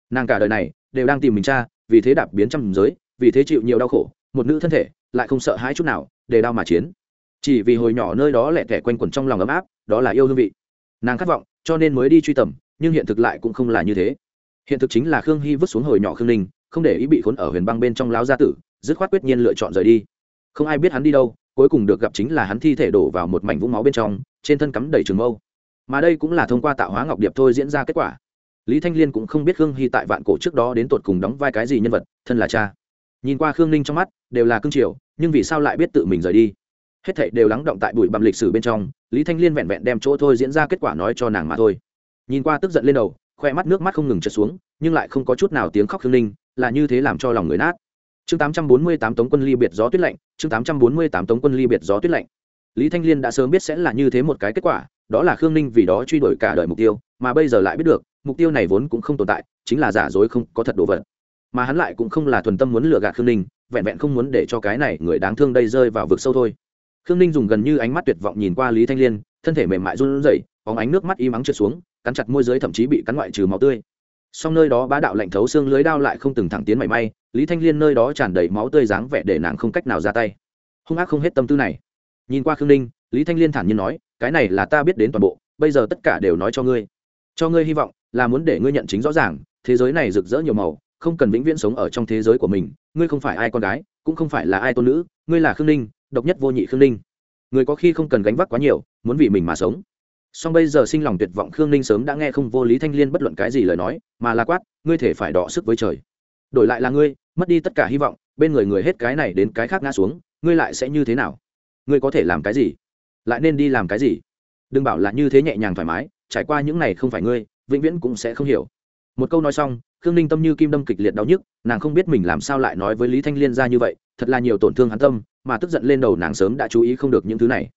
Nàng cả đời này đều đang tìm mình cha, vì thế đạp biến trăm giới, vì thế chịu nhiều đau khổ, một nữ thân thể lại không sợ hãi chút nào, để đau mà chiến. Chỉ vì hồi nhỏ nơi đó lẹ tẻ quanh quẩn trong lòng ấm áp, đó là yêu hương vị. Nàng khát vọng, cho nên mới đi truy tầm, nhưng hiện thực lại cũng không là như thế. Hiện thực chính là khương hy vứt xuống hồi nhỏ khương ninh không để ý bị khốn ở huyền băng bên trong láo gia tử, dứt khoát quyết nhiên lựa chọn rời đi. Không ai biết hắn đi đâu, cuối cùng được gặp chính là hắn thi thể đổ vào một mảnh vũng máu bên trong, trên thân cắm đầy trường mâu. Mà đây cũng là thông qua tạo hóa ngọc điệp thôi diễn ra kết quả. Lý thanh liên cũng không biết khương hy tại vạn cổ trước đó đến tột cùng đóng vai cái gì nhân vật, thân là cha. Nhìn qua khương ninh trong mắt, đều là cương triều nhưng vì sao lại biết tự mình rời đi? Hết thảy đều lắng động tại bụi bặm lịch sử bên trong, lý thanh liên vẹn vẹn đem chỗ thôi diễn ra kết quả nói cho nàng mà thôi. Nhìn qua tức giận lên đầu, khoe mắt nước mắt không ngừng trượt xuống, nhưng lại không có chút nào tiếng khóc khương ninh là như thế làm cho lòng người nát. Chương tám trăm bốn mươi tám tống quân ly biệt gió tuyết lạnh, chương tám trăm bốn mươi tám tống quân ly biệt gió tuyết lạnh. Lý thanh liên đã sớm biết sẽ là như thế một cái kết quả, đó là khương ninh vì đó truy đuổi cả đời mục tiêu, mà bây giờ lại biết được, mục tiêu này vốn cũng không tồn tại, chính là giả dối không có thật đồ vật. Mà hắn lại cũng không là thuần tâm muốn lừa gạt khương ninh, vẹn vẹn không muốn để cho cái này người đáng thương đây rơi vào vực sâu thôi. Khương ninh dùng gần như ánh mắt tuyệt vọng nhìn qua lý thanh liên, thân thể mềm mại run rẩy, bóng ánh nước mắt y mắng trượt xuống, cắn chặt môi dưới thậm chí bị cắn ngoại trừ máu tươi song nơi đó bá đạo lạnh thấu xương lưới đao lại không từng thẳng tiến mảy may, lý thanh liên nơi đó tràn đầy máu tươi dáng vẻ để nàng không cách nào ra tay. Hung ác không hết tâm tư này. Nhìn qua khương ninh, lý thanh liên thản nhiên nói, cái này là ta biết đến toàn bộ, bây giờ tất cả đều nói cho ngươi. Cho ngươi hy vọng là muốn để ngươi nhận chính rõ ràng, thế giới này rực rỡ nhiều màu, không cần vĩnh viễn sống ở trong thế giới của mình, ngươi không phải ai con gái, cũng không phải là ai tôn nữ, ngươi là khương ninh, độc nhất vô nhị khương ninh. Người có khi không cần gánh vác quá nhiều, muốn vì mình mà sống song bây giờ sinh lòng tuyệt vọng khương ninh sớm đã nghe không vô lý thanh liên bất luận cái gì lời nói, mà là quát, ngươi thể phải đọ sức với trời. Đổi lại là ngươi, mất đi tất cả hy vọng, bên người người hết cái này đến cái khác ngã xuống, ngươi lại sẽ như thế nào? Ngươi có thể làm cái gì? Lại nên đi làm cái gì? Đừng bảo là như thế nhẹ nhàng thoải mái, trải qua những này không phải ngươi, vĩnh viễn cũng sẽ không hiểu. Một câu nói xong, khương ninh tâm như kim đâm kịch liệt đau nhức, nàng không biết mình làm sao lại nói với lý thanh liên ra như vậy, thật là nhiều tổn thương hắn tâm, mà tức giận lên đầu nàng sớm đã chú ý không được những thứ này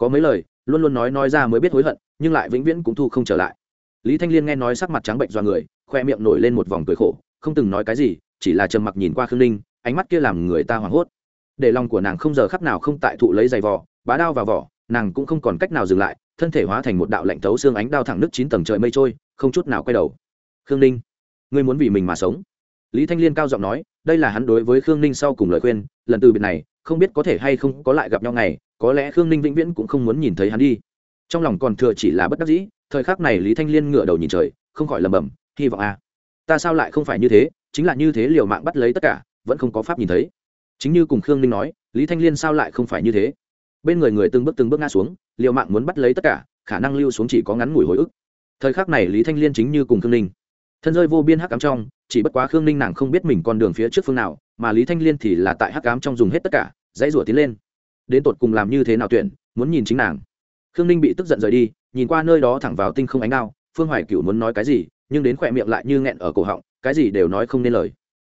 có mấy lời, luôn luôn nói nói ra mới biết hối hận, nhưng lại vĩnh viễn cũng thu không trở lại. Lý thanh liên nghe nói sắc mặt trắng bệnh do người, khoe miệng nổi lên một vòng cười khổ, không từng nói cái gì, chỉ là trầm mặc nhìn qua khương ninh, ánh mắt kia làm người ta hoảng hốt. Để lòng của nàng không giờ khắc nào không tại thụ lấy giày vò, bá đao vào vỏ, nàng cũng không còn cách nào dừng lại, thân thể hóa thành một đạo lạnh thấu xương ánh đao thẳng nước chín tầng trời mây trôi, không chút nào quay đầu. Khương ninh, ngươi muốn vì mình mà sống. Lý thanh liên cao giọng nói, đây là hắn đối với khương ninh sau cùng lời khuyên, lần từ biệt này, không biết có thể hay không có lại gặp nhau ngày có lẽ khương ninh vĩnh viễn cũng không muốn nhìn thấy hắn đi. Trong lòng còn thừa chỉ là bất đắc dĩ, thời khắc này lý thanh liên ngửa đầu nhìn trời, không khỏi lầm bầm hy vọng a à. ta sao lại không phải như thế? Chính là như thế liều mạng bắt lấy tất cả, vẫn không có pháp nhìn thấy. Chính như cùng khương ninh nói, lý thanh liên sao lại không phải như thế? Bên người người từng bước từng bước ngã xuống, liều mạng muốn bắt lấy tất cả, khả năng lưu xuống chỉ có ngắn ngủi hồi ức. Thời khắc này lý thanh liên chính như cùng khương ninh. Thân rơi vô biên hắc ám trong, chỉ bất quá khương ninh nàng không biết mình con đường phía trước phương nào, mà lý thanh liên thì là tại hắc ám trong dùng hết tất cả, dãy rủa tiến lên đến tột cùng làm như thế nào tuyển, muốn nhìn chính nàng. Khương ninh bị tức giận rời đi, nhìn qua nơi đó thẳng vào tinh không ánh ao. phương hoài cựu muốn nói cái gì, nhưng đến khỏe miệng lại như nghẹn ở cổ họng, cái gì đều nói không nên lời.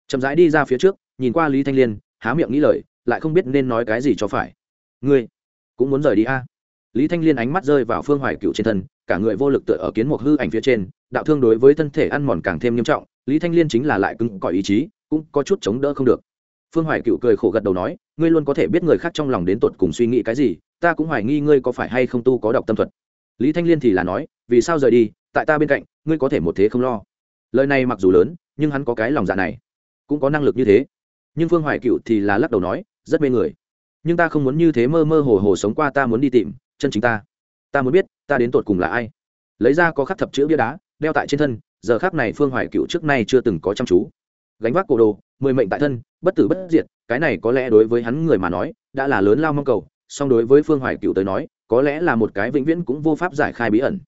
Chậm rãi đi ra phía trước, nhìn qua lý thanh liên, há miệng nghĩ lời, lại không biết nên nói cái gì cho phải. Ngươi cũng muốn rời đi a? Lý thanh liên ánh mắt rơi vào phương hoài cựu trên thân, cả người vô lực tựa ở kiến một hư ảnh phía trên, đạo thương đối với thân thể ăn mòn càng thêm nghiêm trọng, lý thanh liên chính là lại cứng cỏi ý chí, cũng có chút chống đỡ không được. Phương hoài cựu cười khổ gật đầu nói ngươi luôn có thể biết người khác trong lòng đến tột cùng suy nghĩ cái gì, ta cũng hoài nghi ngươi có phải hay không tu có đọc tâm thuật. Lý thanh liên thì là nói, vì sao rời đi, tại ta bên cạnh, ngươi có thể một thế không lo. Lời này mặc dù lớn, nhưng hắn có cái lòng dạ này, cũng có năng lực như thế. Nhưng phương hoài cựu thì là lắc đầu nói, rất mê người. Nhưng ta không muốn như thế mơ mơ hồ hồ sống qua, ta muốn đi tìm chân chính ta. Ta muốn biết, ta đến tột cùng là ai. Lấy ra có khắc thập chữ bia đá, đeo tại trên thân, giờ khác này phương hoài cựu trước nay chưa từng có chăm chú. Gánh vác cổ đồ mười mệnh tại thân, bất tử bất diệt, cái này có lẽ đối với hắn người mà nói, đã là lớn lao mong cầu, song đối với phương hoài cựu tới nói, có lẽ là một cái vĩnh viễn cũng vô pháp giải khai bí ẩn.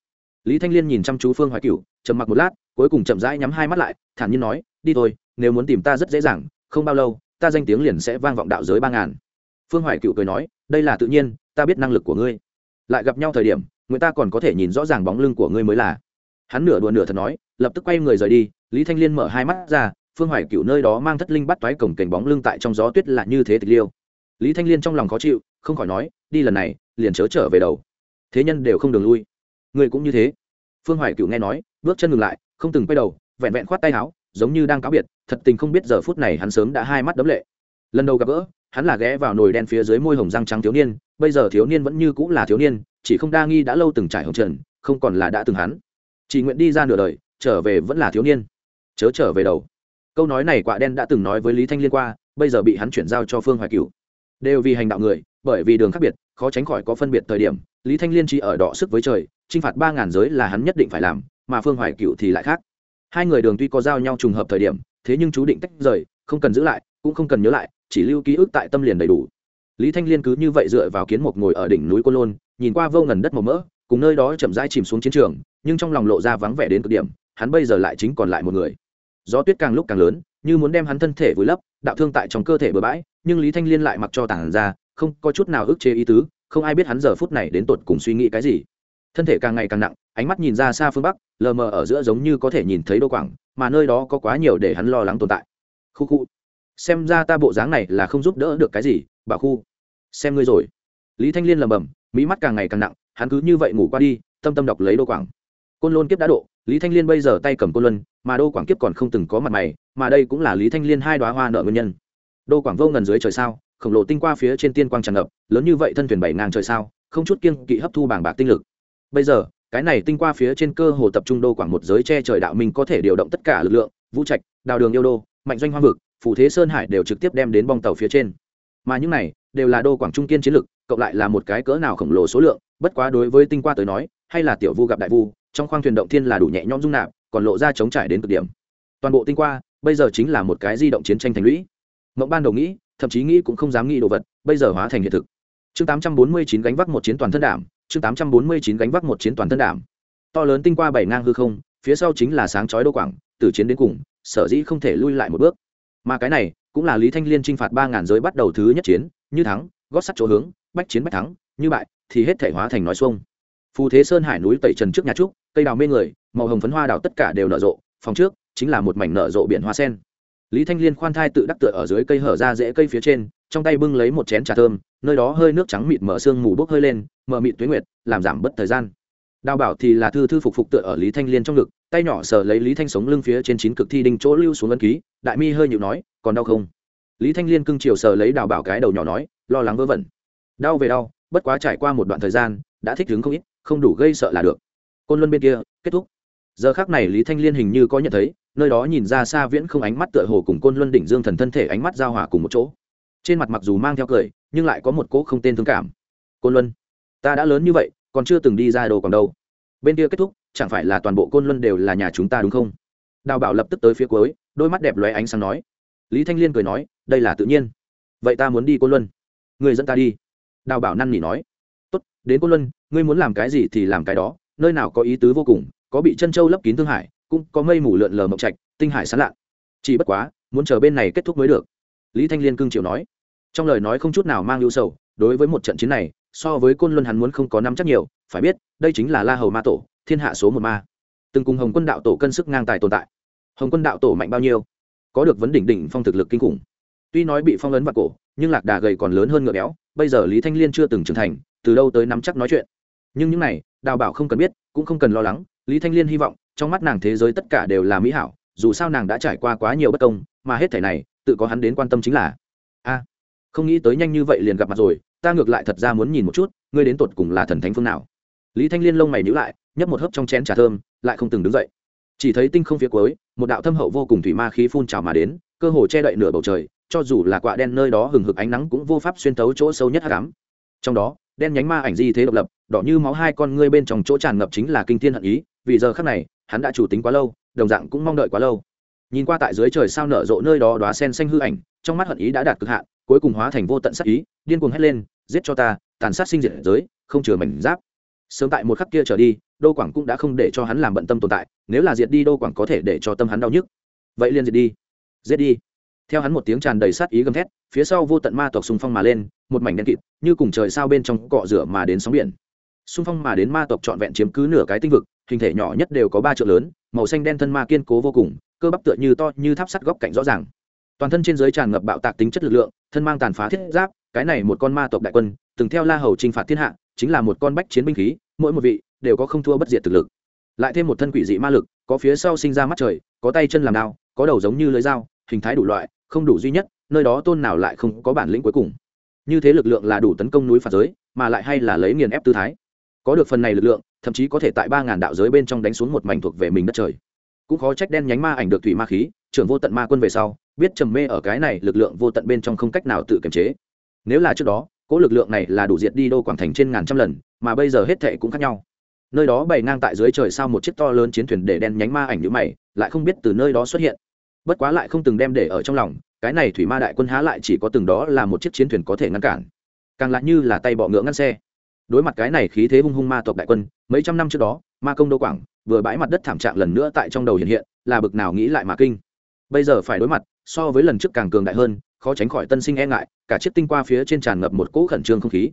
Lý thanh liên nhìn chăm chú phương hoài cựu trầm mặc một lát, cuối cùng chậm rãi nhắm hai mắt lại, thản nhiên nói, đi thôi, nếu muốn tìm ta rất dễ dàng, không bao lâu, ta danh tiếng liền sẽ vang vọng đạo giới ba ngàn. Phương hoài cựu cười nói, đây là tự nhiên, ta biết năng lực của ngươi. Lại gặp nhau thời điểm, người ta còn có thể nhìn rõ ràng bóng lưng của ngươi mới là. Hắn nửa đùa nửa thật nói, lập tức quay người rời đi, lý thanh liên mở hai mắt ra phương hoài cựu nơi đó mang thất linh bắt toái cổng cảnh bóng lưng tại trong gió tuyết là như thế tịch liêu. Lý thanh liên trong lòng khó chịu, không khỏi nói, đi lần này, liền chớ trở về đầu. Thế nhân đều không đường lui. Người cũng như thế. Phương hoài cựu nghe nói, bước chân ngừng lại, không từng quay đầu, vẹn vẹn khoát tay áo, giống như đang cáo biệt, thật tình không biết giờ phút này hắn sớm đã hai mắt đấm lệ. Lần đầu gặp gỡ, hắn là ghé vào nồi đen phía dưới môi hồng răng trắng thiếu niên, bây giờ thiếu niên vẫn như cũng là thiếu niên, chỉ không đa nghi đã lâu từng trải hồng trần, không còn là đã từng hắn. Chỉ nguyện đi ra nửa đời, trở về vẫn là thiếu niên. Chớ trở về đầu câu nói này quạ đen đã từng nói với lý thanh liên qua bây giờ bị hắn chuyển giao cho phương hoài cửu đều vì hành đạo người bởi vì đường khác biệt khó tránh khỏi có phân biệt thời điểm lý thanh liên chỉ ở đọ sức với trời t r i n h phạt ba ngàn giới là hắn nhất định phải làm mà phương hoài cựu thì lại khác hai người đường tuy có giao nhau trùng hợp thời điểm thế nhưng chú định tách rời không cần giữ lại cũng không cần nhớ lại chỉ lưu ký ức tại tâm liền đầy đủ lý thanh liên cứ như vậy dựa vào kiến mục ngồi ở đỉnh núi côn lôn nhìn qua vô ngần đất màu mỡ cùng nơi đó chậm rãi chìm xuống chiến trường nhưng trong lòng lộ ra vắng vẻ đến cực điểm hắn bây giờ lại chính còn lại một người gió tuyết càng lúc càng lớn, như muốn đem hắn thân thể vùi lấp, đạo thương tại trong cơ thể bừa bãi, nhưng lý thanh liên lại mặc cho tản ra, không có chút nào ức chế ý tứ, không ai biết hắn giờ phút này đến tột cùng suy nghĩ cái gì. Thân thể càng ngày càng nặng, ánh mắt nhìn ra xa phương bắc, lờ mờ ở giữa giống như có thể nhìn thấy đô quảng, mà nơi đó có quá nhiều để hắn lo lắng tồn tại. Khu khu. Xem ra ta bộ dáng này là không giúp đỡ được cái gì, bà khu. Xem ngươi rồi. Lý thanh liên lầm bầm mỹ mắt càng ngày càng nặng, hắn cứ như vậy ngủ qua đi, tâm tâm đọc lấy đô quảng. Côn lôn kiếp đã độ lý thanh liên bây giờ tay cầm cô luân, mà đô quảng kiếp còn không từng có mặt mày, mà đây cũng là lý thanh liên hai đoá hoa nợ nguyên nhân. Đô quảng vô ngần dưới trời sao, khổng lồ tinh qua phía trên tiên quang tràn ngập, lớn như vậy thân thuyền bảy ngang trời sao, không chút kiêng kỵ hấp thu bảng bạc tinh lực. Bây giờ, cái này tinh qua phía trên cơ hồ tập trung đô quảng một giới che trời đạo minh có thể điều động tất cả lực lượng, vũ trạch, đào đường yêu đô, mạnh doanh hoa vực phủ thế sơn hải đều trực tiếp đem đến bong tàu phía trên. Mà những này đều là đô quảng trung kiên chiến lực, cộng lại là một cái cỡ nào khổng lồ số lượng, bất quá đối với tinh qua tới nói, hay là tiểu vu gặp đại vu trong khoang thuyền động thiên là đủ nhẹ nhõm dung nạp, còn lộ ra chống trải đến cực điểm. Toàn bộ tinh qua, bây giờ chính là một cái di động chiến tranh thành lũy. Mộng ban đầu nghĩ, thậm chí nghĩ cũng không dám nghĩ đồ vật, bây giờ hóa thành hiện thực. Chương 849 gánh vác một chiến toàn thân đảm, chương 849 gánh vác một chiến toàn thân đảm. To lớn tinh qua bảy ngang hư không, phía sau chính là sáng chói đô quảng, từ chiến đến cùng, sở dĩ không thể lui lại một bước. Mà cái này, cũng là lý thanh liên chinh phạt ba ngàn giới bắt đầu thứ nhất chiến, như thắng, gót sắt chỗ hướng, bách chiến bách thắng, như bại, thì hết thể hóa thành nói xuông. Phù thế sơn hải núi tẩy trần trước nhà trúc cây đào mê người, màu hồng phấn hoa đào tất cả đều nở rộ, phòng trước chính là một mảnh nở rộ biển hoa sen. Lý thanh liên khoan thai tự đắc tựa ở dưới cây hở ra rễ cây phía trên, trong tay bưng lấy một chén trà thơm, nơi đó hơi nước trắng mịt mở sương mù bốc hơi lên, mở mịt tuế nguyệt, làm giảm bất thời gian. Đào bảo thì là thư thư phục phục tựa ở lý thanh liên trong ngực, tay nhỏ sờ lấy lý thanh sống lưng phía trên chín cực thi đinh chỗ lưu xuống ân ký, đại mi hơi nhịu nói, còn đau không? Lý thanh liên cưng chiều sờ lấy đào bảo cái đầu nhỏ nói, lo lắng vớ vẩn. Đau về đau, bất quá trải qua một đoạn thời gian, đã thích đứng không ít, không đủ gây sợ là được côn luân bên kia, kết thúc. Giờ khác này lý thanh liên hình như có nhận thấy, nơi đó nhìn ra xa viễn không ánh mắt tựa hồ cùng côn luân đỉnh dương thần thân thể ánh mắt giao hòa cùng một chỗ. Trên mặt mặc dù mang theo cười, nhưng lại có một cỗ không tên thương cảm. Côn luân, ta đã lớn như vậy, còn chưa từng đi ra đồ còn đâu. Bên kia kết thúc, chẳng phải là toàn bộ côn luân đều là nhà chúng ta đúng không? Đào bảo lập tức tới phía cuối, đôi mắt đẹp lóe ánh sáng nói. Lý thanh liên cười nói, đây là tự nhiên. Vậy ta muốn đi côn luân. Người dẫn ta đi. Đào bảo năn nỉ nói. Tốt, đến côn luân, ngươi muốn làm cái gì thì làm cái đó nơi nào có ý tứ vô cùng, có bị chân châu lấp kín thương hải, cũng có mây mù lượn lờ mộng trạch, tinh hải sán lạ. Chỉ bất quá, muốn chờ bên này kết thúc mới được. Lý thanh liên cương chịu nói. Trong lời nói không chút nào mang ưu sầu, đối với một trận chiến này, so với côn luân hắn muốn không có năm chắc nhiều, phải biết, đây chính là la hầu ma tổ, thiên hạ số một ma. Từng cùng hồng quân đạo tổ cân sức ngang tài tồn tại. Hồng quân đạo tổ mạnh bao nhiêu? Có được vấn đỉnh đỉnh phong thực lực kinh khủng. Tuy nói bị phong ấn vào cổ, nhưng lạc đà gầy còn lớn hơn ngựa béo, bây giờ lý thanh liên chưa từng trưởng thành, từ đâu tới nắm chắc nói chuyện? Nhưng những này, đào bảo không cần biết, cũng không cần lo lắng, lý thanh liên hy vọng, trong mắt nàng thế giới tất cả đều là mỹ hảo, dù sao nàng đã trải qua quá nhiều bất công, mà hết thể này, tự có hắn đến quan tâm chính là, a, không nghĩ tới nhanh như vậy liền gặp mặt rồi, ta ngược lại thật ra muốn nhìn một chút, ngươi đến tột cùng là thần thánh phương nào? Lý thanh liên lông mày nhữ lại, nhấp một hớp trong chén trà thơm, lại không từng đứng dậy. Chỉ thấy tinh không phía cuối, một đạo thâm hậu vô cùng thủy ma khí phun trào mà đến, cơ hồ che đậy nửa bầu trời, cho dù là quạ đen nơi đó hừng hực ánh nắng cũng vô pháp xuyên tấu chỗ sâu nhất hát cám trong đó, đen nhánh ma ảnh di thế độc lập đỏ như máu hai con ngươi bên trong chỗ tràn ngập chính là kinh thiên hận ý, vì giờ khác này, hắn đã chủ tính quá lâu, đồng dạng cũng mong đợi quá lâu. Nhìn qua tại dưới trời sao nở rộ nơi đó đoá sen xanh hư ảnh, trong mắt hận ý đã đạt cực hạn, cuối cùng hóa thành vô tận sát ý, điên cuồng hét lên, giết cho ta, tàn sát sinh diệt giới, không chừa mảnh giáp. Sớm tại một khắc kia trở đi, đô quảng cũng đã không để cho hắn làm bận tâm tồn tại, nếu là diệt đi đô quảng có thể để cho tâm hắn đau nhức. Vậy liền diệt đi, giết đi. Theo hắn một tiếng tràn đầy sát ý gầm thét, phía sau vô tận ma tộc xung phong mà lên, một mảnh đen kịt, như cùng trời sao bên trong cọ rửa mà đến sóng biển xung phong mà đến ma tộc trọn vẹn chiếm cứ nửa cái tinh vực, hình thể nhỏ nhất đều có ba triệu lớn, màu xanh đen thân ma kiên cố vô cùng, cơ bắp tựa như to như tháp sắt góc cạnh rõ ràng. Toàn thân trên giới tràn ngập bạo tạc tính chất lực lượng, thân mang tàn phá thiết giáp, cái này một con ma tộc đại quân, từng theo la hầu t r i n h phạt thiên hạ, chính là một con bách chiến binh khí, mỗi một vị đều có không thua bất diệt thực lực. Lại thêm một thân quỷ dị ma lực, có phía sau sinh ra mắt trời, có tay chân làm đao, có đầu giống như lưới dao, hình thái đủ loại, không đủ duy nhất, nơi đó tôn nào lại không có bản lĩnh cuối cùng. Như thế lực lượng là đủ tấn công núi phạt giới, mà lại hay là lấy nghiền ép tư thái có được phần này lực lượng, thậm chí có thể tại ba ngàn đạo giới bên trong đánh xuống một mảnh thuộc về mình đất trời. Cũng khó trách đen nhánh ma ảnh được thủy ma khí, trưởng vô tận ma quân về sau, biết trầm mê ở cái này lực lượng vô tận bên trong không cách nào tự kiềm chế. Nếu là trước đó, cỗ lực lượng này là đủ diệt đi đô quảng thành trên ngàn trăm lần, mà bây giờ hết thệ cũng khác nhau. Nơi đó bày ngang tại dưới trời sao một chiếc to lớn chiến thuyền để đen nhánh ma ảnh nhữ mày, lại không biết từ nơi đó xuất hiện. Bất quá lại không từng đem để ở trong lòng, cái này thủy ma đại quân há lại chỉ có từng đó là một chiếc chiến thuyền có thể ngăn cản. Càng lại như là tay bọ ngựa ngăn xe đối mặt cái này khí thế hung hung ma tộc đại quân, mấy trăm năm trước đó, ma công đô quảng vừa bãi mặt đất thảm trạng lần nữa tại trong đầu hiện hiện, là bực nào nghĩ lại mà kinh. Bây giờ phải đối mặt, so với lần trước càng cường đại hơn, khó tránh khỏi tân sinh e ngại, cả chiếc tinh qua phía trên tràn ngập một cỗ khẩn trương không khí.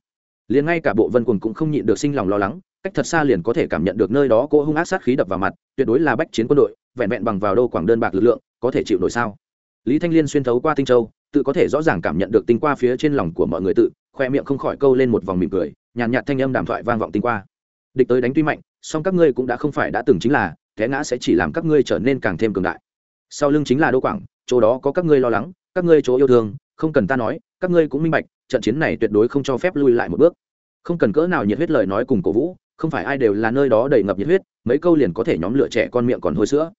Liền ngay cả bộ vân quần cũng không nhịn được sinh lòng lo lắng, cách thật xa liền có thể cảm nhận được nơi đó cỗ hung ác sát khí đập vào mặt, tuyệt đối là bách chiến quân đội, vẹn vẹn bằng vào đô quảng đơn bạc lực lượng, có thể chịu nổi sao? Lý thanh liên xuyên thấu qua tinh châu, tự có thể rõ ràng cảm nhận được tinh qua phía trên lòng của mọi người tự khoe miệng không khỏi câu lên một vòng mỉm cười, nhàn nhạt thanh âm đàm thoại vang vọng tinh qua. Địch tới đánh tuy mạnh, song các ngươi cũng đã không phải đã từng chính là, té ngã sẽ chỉ làm các ngươi trở nên càng thêm cường đại. Sau lưng chính là đô quảng, chỗ đó có các ngươi lo lắng, các ngươi chỗ yêu thương, không cần ta nói, các ngươi cũng minh bạch, trận chiến này tuyệt đối không cho phép lui lại một bước. Không cần cỡ nào nhiệt huyết lời nói cùng cổ vũ, không phải ai đều là nơi đó đầy ngập nhiệt huyết, mấy câu liền có thể nhóm lựa trẻ con miệng còn hôi sữa.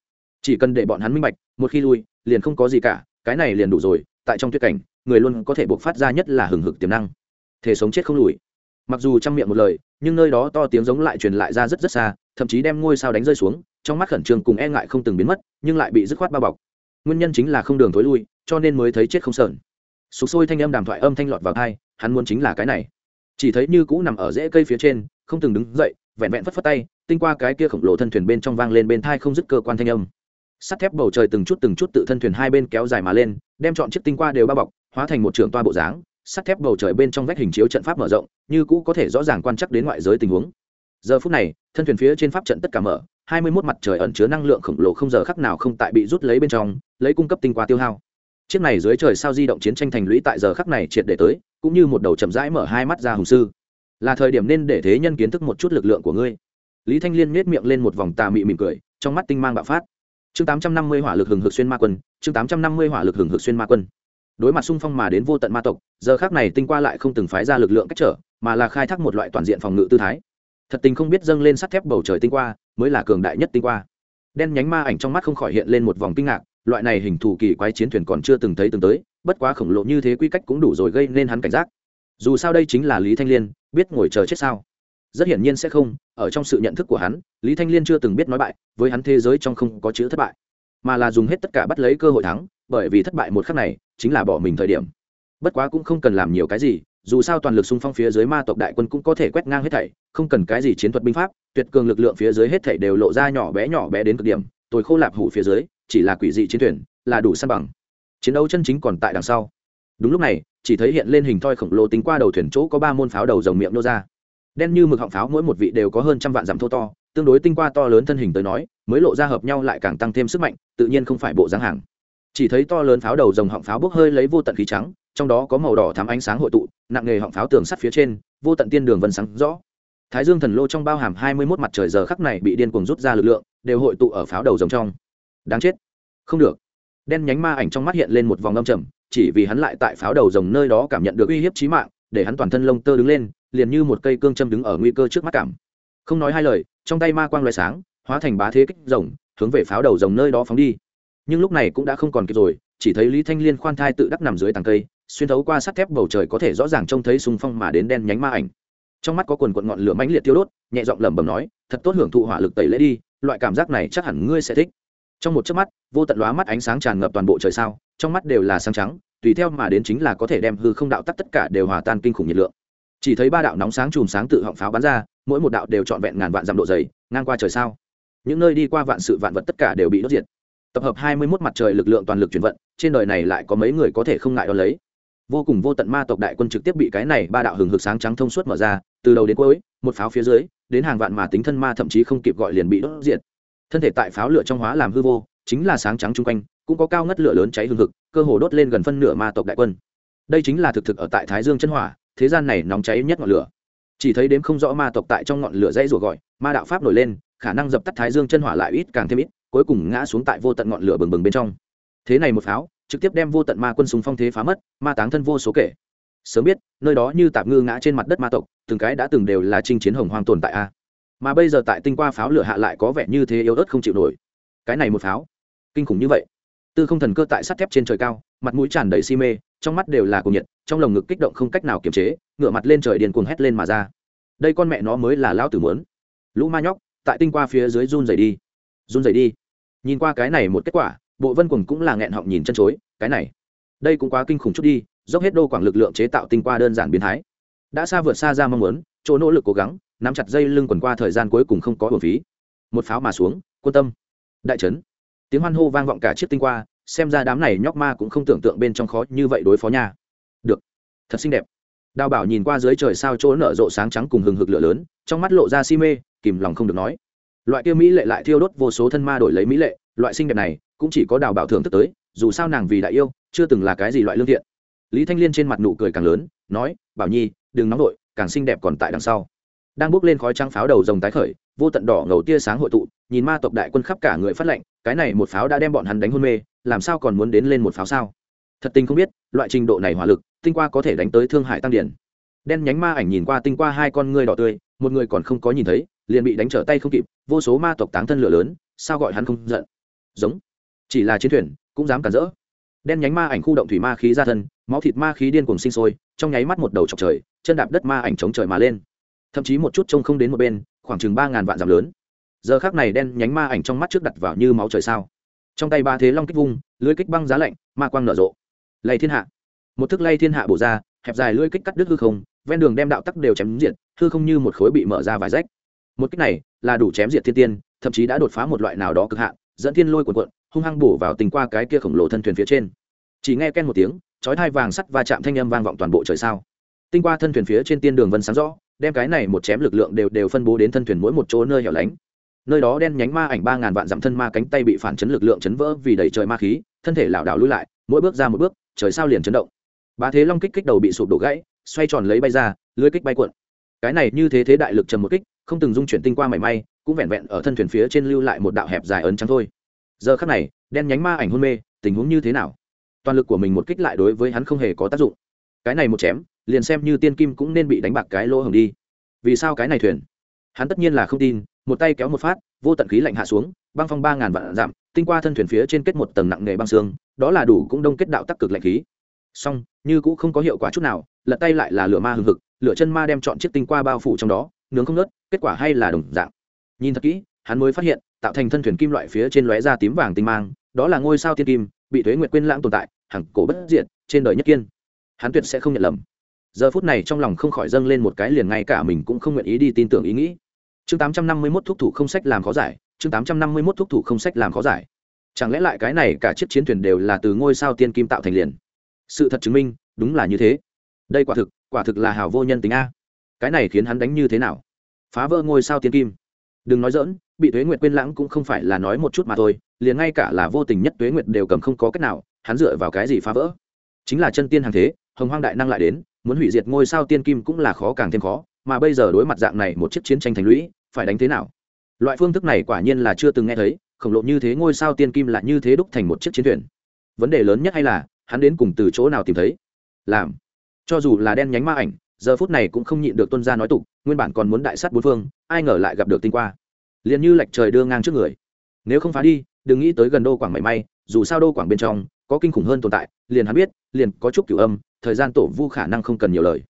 Chỉ cần để bọn hắn minh bạch, một khi lui, liền không có gì cả, cái này liền đủ rồi, tại trong tuyết cảnh, người luôn có thể buộc phát ra nhất là hừng hực tiềm năng thể sống chết không lùi. Mặc dù trong miệng một lời, nhưng nơi đó to tiếng giống lại truyền lại ra rất rất xa, thậm chí đem ngôi sao đánh rơi xuống, trong mắt khẩn trương cùng e ngại không từng biến mất, nhưng lại bị dứt khoát bao bọc. Nguyên nhân chính là không đường thối lui, cho nên mới thấy chết không sờn. Sụp sôi thanh âm đàm thoại âm thanh lọt vào thai hắn muốn chính là cái này. Chỉ thấy như cũ nằm ở rễ cây phía trên, không từng đứng dậy, vẹn vẹn phất phất tay, tinh qua cái kia khổng lồ thân thuyền bên trong vang lên bên thai không dứt cơ quan thanh âm. Sắt thép bầu trời từng chút từng chút tự thân thuyền hai bên kéo dài mà lên, đem chọn chiếc tinh qua đều bao bọc, hóa thành một trường toa bộ dáng sắt thép bầu trời bên trong vách hình chiếu trận pháp mở rộng, như cũ có thể rõ ràng quan chắc đến ngoại giới tình huống. Giờ phút này, thân thuyền phía trên pháp trận tất cả mở, hai mươi mốt mặt trời ẩn chứa năng lượng khổng lồ không giờ khắc nào không tại bị rút lấy bên trong, lấy cung cấp tinh qua tiêu hao. Chiếc này dưới trời sao di động chiến tranh thành lũy tại giờ khắc này triệt để tới, cũng như một đầu chậm rãi mở hai mắt ra hùng sư. Là thời điểm nên để thế nhân kiến thức một chút lực lượng của ngươi. Lý thanh liên nhét miệng lên một vòng tà mị mỉm cười, trong mắt tinh mang bạo phát. Chương tám trăm năm mươi hỏa lực hừng hực xuyên ma quân, chương tám trăm năm mươi hỏa lực hừng hực xuyên ma quân đối mặt xung phong mà đến vô tận ma tộc, giờ khác này tinh qua lại không từng phái ra lực lượng cách trở, mà là khai thác một loại toàn diện phòng ngự tư thái. Thật tình không biết dâng lên sắt thép bầu trời tinh qua, mới là cường đại nhất tinh qua. Đen nhánh ma ảnh trong mắt không khỏi hiện lên một vòng kinh ngạc, loại này hình thù kỳ quái chiến thuyền còn chưa từng thấy từng tới, bất quá khổng lộ như thế quy cách cũng đủ rồi gây nên hắn cảnh giác. Dù sao đây chính là lý thanh liên, biết ngồi chờ chết sao? Rất hiển nhiên sẽ không, ở trong sự nhận thức của hắn, lý thanh liên chưa từng biết nói bại, với hắn thế giới trong không có chữ thất bại, mà là dùng hết tất cả bắt lấy cơ hội thắng bởi vì thất bại một khắc này chính là bỏ mình thời điểm. Bất quá cũng không cần làm nhiều cái gì, dù sao toàn lực xung phong phía dưới ma tộc đại quân cũng có thể quét ngang hết thảy, không cần cái gì chiến thuật binh pháp, tuyệt cường lực lượng phía dưới hết thảy đều lộ ra nhỏ bé nhỏ bé đến cực điểm, tôi khô lạp hủ phía dưới, chỉ là quỷ dị chiến thuyền là đủ săn bằng. Chiến đấu chân chính còn tại đằng sau. Đúng lúc này, chỉ thấy hiện lên hình thoi khổng lồ tính qua đầu thuyền chỗ có ba môn pháo đầu rồng miệng nô ra. Đen như mực họng pháo mỗi một vị đều có hơn trăm vạn dặm thô to, tương đối tinh qua to lớn thân hình tới nói, mới lộ ra hợp nhau lại càng tăng thêm sức mạnh, tự nhiên không phải bộ dáng hàng chỉ thấy to lớn pháo đầu rồng họng pháo bốc hơi lấy vô tận khí trắng, trong đó có màu đỏ thắm ánh sáng hội tụ, nặng nghề họng pháo tường sắt phía trên, vô tận tiên đường vân sáng rõ. Thái dương thần lô trong bao hàm hai mươi mốt mặt trời giờ khắc này bị điên cuồng rút ra lực lượng, đều hội tụ ở pháo đầu rồng trong. Đáng chết. Không được. Đen nhánh ma ảnh trong mắt hiện lên một vòng âm trầm, chỉ vì hắn lại tại pháo đầu rồng nơi đó cảm nhận được uy hiếp chí mạng, để hắn toàn thân lông tơ đứng lên, liền như một cây cương châm đứng ở nguy cơ trước mắt cảm. Không nói hai lời, trong tay ma quang loại sáng, hóa thành bá thế kích rồng, hướng về pháo đầu rồng nơi đó phóng đi nhưng lúc này cũng đã không còn kịp rồi, chỉ thấy lý thanh liên khoan thai tự đắc nằm dưới tàng cây, xuyên thấu qua sắt thép bầu trời có thể rõ ràng trông thấy sùng phong mà đến đen nhánh ma ảnh. Trong mắt có quần quận ngọn lửa mãnh liệt tiêu đốt, nhẹ giọng lẩm bẩm nói, thật tốt hưởng thụ hỏa lực tẩy lễ đi, loại cảm giác này chắc hẳn ngươi sẽ thích. Trong một chớp mắt, vô tận lóa mắt ánh sáng tràn ngập toàn bộ trời sao, trong mắt đều là sáng trắng, tùy theo mà đến chính là có thể đem hư không đạo tắt tất cả đều hòa tan kinh khủng nhiệt lượng. Chỉ thấy ba đạo nóng sáng chùm sáng tự họng pháo bắn ra, mỗi một đạo đều trọn vẹn ngàn vạn dặm độ dày, ngang qua trời sao. Những nơi đi qua vạn sự vạn vật tất cả đều bị đốt diệt tập hợp hai mươi 21 mặt trời lực lượng toàn lực chuyển vận, trên đời này lại có mấy người có thể không ngại đo lấy. Vô cùng vô tận ma tộc đại quân trực tiếp bị cái này ba đạo hừng hực sáng trắng thông suốt mở ra, từ đầu đến cuối, một pháo phía dưới, đến hàng vạn mà tính thân ma thậm chí không kịp gọi liền bị đốt diệt. Thân thể tại pháo lửa trong hóa làm hư vô, chính là sáng trắng chung quanh, cũng có cao ngất lửa lớn cháy hừng hực, cơ hồ đốt lên gần phân nửa ma tộc đại quân. Đây chính là thực thực ở tại thái dương chân hỏa, thế gian này nóng cháy nhất ngọn lửa. Chỉ thấy đếm không rõ ma tộc tại trong ngọn lửa dãy rủa gọi, ma đạo pháp nổi lên, khả năng dập tắt thái dương chân hỏa lại ít càng thêm ít cuối cùng ngã xuống tại vô tận ngọn lửa bừng bừng bên trong. Thế này một pháo, trực tiếp đem vô tận ma quân súng phong thế phá mất, ma táng thân vô số kể. Sớm biết, nơi đó như tạp ngư ngã trên mặt đất ma tộc, từng cái đã từng đều là chinh chiến hồng hoang tồn tại a. Mà bây giờ tại tinh qua pháo lửa hạ lại có vẻ như thế yếu ớt không chịu nổi. Cái này một pháo, kinh khủng như vậy. Tư không thần cơ tại sắt thép trên trời cao, mặt mũi tràn đầy si mê, trong mắt đều là cuồng nhiệt, trong lồng ngực kích động không cách nào kiềm chế, ngửa mặt lên trời điền cuồng hét lên mà ra. Đây con mẹ nó mới là lão tử muốn. Lũ ma nhóc, tại tinh qua phía dưới run rẩy đi. Run rẩy đi nhìn qua cái này một kết quả, bộ vân quần cũng là nghẹn họng nhìn chân chối, cái này, đây cũng quá kinh khủng chút đi, dốc hết đô quảng lực lượng chế tạo tinh qua đơn giản biến thái. Đã xa vượt xa ra mong muốn, chỗ nỗ lực cố gắng, nắm chặt dây lưng quần qua thời gian cuối cùng không có hồn phí. Một pháo mà xuống, quân tâm. Đại trấn. Tiếng hoan hô vang vọng cả chiếc tinh qua, xem ra đám này nhóc ma cũng không tưởng tượng bên trong khó như vậy đối phó nha. Được. Thật xinh đẹp. Đào bảo nhìn qua dưới trời sao chỗ nở rộ sáng trắng cùng hừng hực lửa lớn, trong mắt lộ ra si mê, kìm lòng không được nói loại kia mỹ lệ lại thiêu đốt vô số thân ma đổi lấy mỹ lệ, loại xinh đẹp này cũng chỉ có đào bảo thưởng thức tới, dù sao nàng vì đại yêu, chưa từng là cái gì loại lương thiện. Lý thanh liên trên mặt nụ cười càng lớn, nói, bảo nhi, đừng nóng đội càng xinh đẹp còn tại đằng sau. Đang bước lên khói trăng pháo đầu rồng tái khởi, vô tận đỏ ngầu tia sáng hội tụ, nhìn ma tộc đại quân khắp cả người phát lệnh, cái này một pháo đã đem bọn hắn đánh hôn mê, làm sao còn muốn đến lên một pháo sao? Thật tình không biết, loại trình độ này hỏa lực, tinh qua có thể đánh tới thương hải tăng điển. Đen nhánh ma ảnh nhìn qua tinh qua hai con ngươi đỏ tươi, một người còn không có nhìn thấy liền bị đánh trở tay không kịp, vô số ma tộc táng thân lửa lớn, sao gọi hắn không giận? Giống. Chỉ là chiến thuyền, cũng dám cản rỡ. Đen nhánh ma ảnh khu động thủy ma khí ra thân, máu thịt ma khí điên cuồng sinh sôi, trong nháy mắt một đầu chọc trời, chân đạp đất ma ảnh chống trời mà lên. Thậm chí một chút trông không đến một bên, khoảng chừng ba ngàn vạn giảm lớn. Giờ khác này đen nhánh ma ảnh trong mắt trước đặt vào như máu trời sao. Trong tay ba thế long kích vung, lưới kích băng giá lạnh, ma quang nở rộ. Lay thiên hạ. Một thức lay thiên hạ bổ ra, hẹp dài lưới kích cắt đứt hư không, ven đường đem đạo tắc đều chém diệt, hư không như một khối bị mở ra vài rách một kích này là đủ chém diệt thiên tiên, thậm chí đã đột phá một loại nào đó cực hạn, dẫn thiên lôi cuộn cuộn, hung hăng bổ vào tình qua cái kia khổng lồ thân thuyền phía trên. Chỉ nghe ken một tiếng, chói thai vàng sắt va chạm thanh âm vang vọng toàn bộ trời sao. Tinh qua thân thuyền phía trên tiên đường vân sáng rõ, đem cái này một chém lực lượng đều đều phân bố đến thân thuyền mỗi một chỗ nơi hẻo lánh. Nơi đó đen nhánh ma ảnh ba ngàn vạn dặm thân ma cánh tay bị phản chấn lực lượng chấn vỡ vì đẩy trời ma khí, thân thể lảo đảo lui lại, mỗi bước ra một bước, trời sao liền chấn động. Ba thế long kích kích đầu bị sụp đổ gãy, xoay tròn lấy bay ra, lưới kích bay cuộn. Cái này như thế thế đại lực trầm một kích không từng dung chuyển tinh qua mảy may, cũng vẹn vẹn ở thân thuyền phía trên lưu lại một đạo hẹp dài ấn trắng thôi. Giờ khắc này, đen nhánh ma ảnh hôn mê, tình huống như thế nào? Toàn lực của mình một kích lại đối với hắn không hề có tác dụng. Cái này một chém, liền xem như tiên kim cũng nên bị đánh bạc cái lỗ hồng đi. Vì sao cái này thuyền? Hắn tất nhiên là không tin, một tay kéo một phát, vô tận khí lạnh hạ xuống, băng phong ba ngàn vạn dặm, tinh qua thân thuyền phía trên kết một tầng nặng nghề băng xương, đó là đủ cũng đông kết đạo tắc cực lạnh khí. Song, như cũng không có hiệu quả chút nào, lật tay lại là lửa ma hừng hực, lửa chân ma đem chọn chiếc tinh qua bao phủ trong đó nướng không nớt, kết quả hay là đồng dạng. Nhìn thật kỹ, hắn mới phát hiện, tạo thành thân thuyền kim loại phía trên lóe ra tím vàng tinh mang, đó là ngôi sao tiên kim, bị thuế nguyệt quên lãng tồn tại, hằng cổ bất diệt, trên đời nhất kiên. Hắn tuyệt sẽ không nhận lầm. Giờ phút này trong lòng không khỏi dâng lên một cái liền ngay cả mình cũng không nguyện ý đi tin tưởng ý nghĩ. Chương tám trăm năm mươi mốt thúc thủ không sách làm khó giải, chương tám trăm năm mươi mốt thúc thủ không sách làm khó giải. Chẳng lẽ lại cái này cả chiếc chiến thuyền đều là từ ngôi sao tiên kim tạo thành liền? Sự thật chứng minh, đúng là như thế. Đây quả thực quả thực là hào vô nhân tính a cái này khiến hắn đánh như thế nào? Phá vỡ ngôi sao tiên kim. Đừng nói dỡn bị tuế nguyệt quên lãng cũng không phải là nói một chút mà thôi, liền ngay cả là vô tình nhất tuế nguyệt đều cầm không có cách nào, hắn dựa vào cái gì phá vỡ? Chính là chân tiên hàng thế, hồng hoang đại năng lại đến, muốn hủy diệt ngôi sao tiên kim cũng là khó càng thêm khó, mà bây giờ đối mặt dạng này một chiếc chiến tranh thành lũy, phải đánh thế nào? Loại phương thức này quả nhiên là chưa từng nghe thấy, khổng lồ như thế ngôi sao tiên kim lại như thế đúc thành một chiếc chiến thuyền. Vấn đề lớn nhất hay là, hắn đến cùng từ chỗ nào tìm thấy? Làm. Cho dù là đen nhánh ma ảnh giờ phút này cũng không nhịn được tuân ra nói tục, nguyên bản còn muốn đại sát bốn phương, ai ngờ lại gặp được tinh qua. Liền như lệch trời đưa ngang trước người. Nếu không phá đi, đừng nghĩ tới gần đô quảng mảy may, dù sao đô quảng bên trong có kinh khủng hơn tồn tại, liền hắn biết, liền có chút cửu âm, thời gian tổ vu khả năng không cần nhiều lời.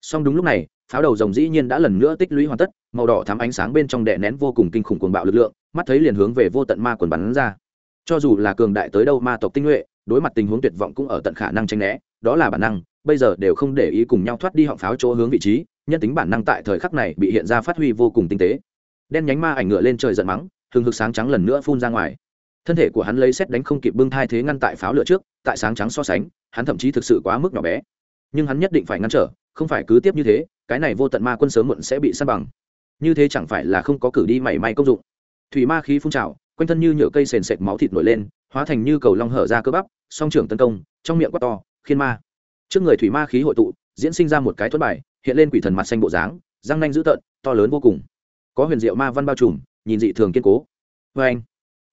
Song đúng lúc này, pháo đầu rồng dĩ nhiên đã lần nữa tích lũy hoàn tất, màu đỏ thắm ánh sáng bên trong đè nén vô cùng kinh khủng cuồng bạo lực lượng, mắt thấy liền hướng về vô tận ma quần bắn ra. Cho dù là cường đại tới đâu ma tộc tinh nhuệ, đối mặt tình huống tuyệt vọng cũng ở tận khả năng tranh né, đó là bản năng bây giờ đều không để ý cùng nhau thoát đi họng pháo chỗ hướng vị trí, nhân tính bản năng tại thời khắc này bị hiện ra phát huy vô cùng tinh tế. Đen nhánh ma ảnh ngựa lên trời giận mắng, hừng hực sáng trắng lần nữa phun ra ngoài. Thân thể của hắn lấy xét đánh không kịp bưng thai thế ngăn tại pháo lửa trước, tại sáng trắng so sánh, hắn thậm chí thực sự quá mức nhỏ bé. Nhưng hắn nhất định phải ngăn trở, không phải cứ tiếp như thế, cái này vô tận ma quân sớm muộn sẽ bị săn bằng. Như thế chẳng phải là không có cử đi mảy may công dụng. Thủy ma khí phun trào, quanh thân như nhựa cây sền sệt máu thịt nổi lên, hóa thành như cầu long hở ra cơ bắp, song trưởng tấn công, trong miệng quát to, khiên ma! Trước người thủy ma khí hội tụ, diễn sinh ra một cái thuất bài, hiện lên quỷ thần mặt xanh bộ dáng, răng nanh dữ tợn, to lớn vô cùng. Có huyền diệu ma văn bao trùm, nhìn dị thường kiên cố. Vê anh,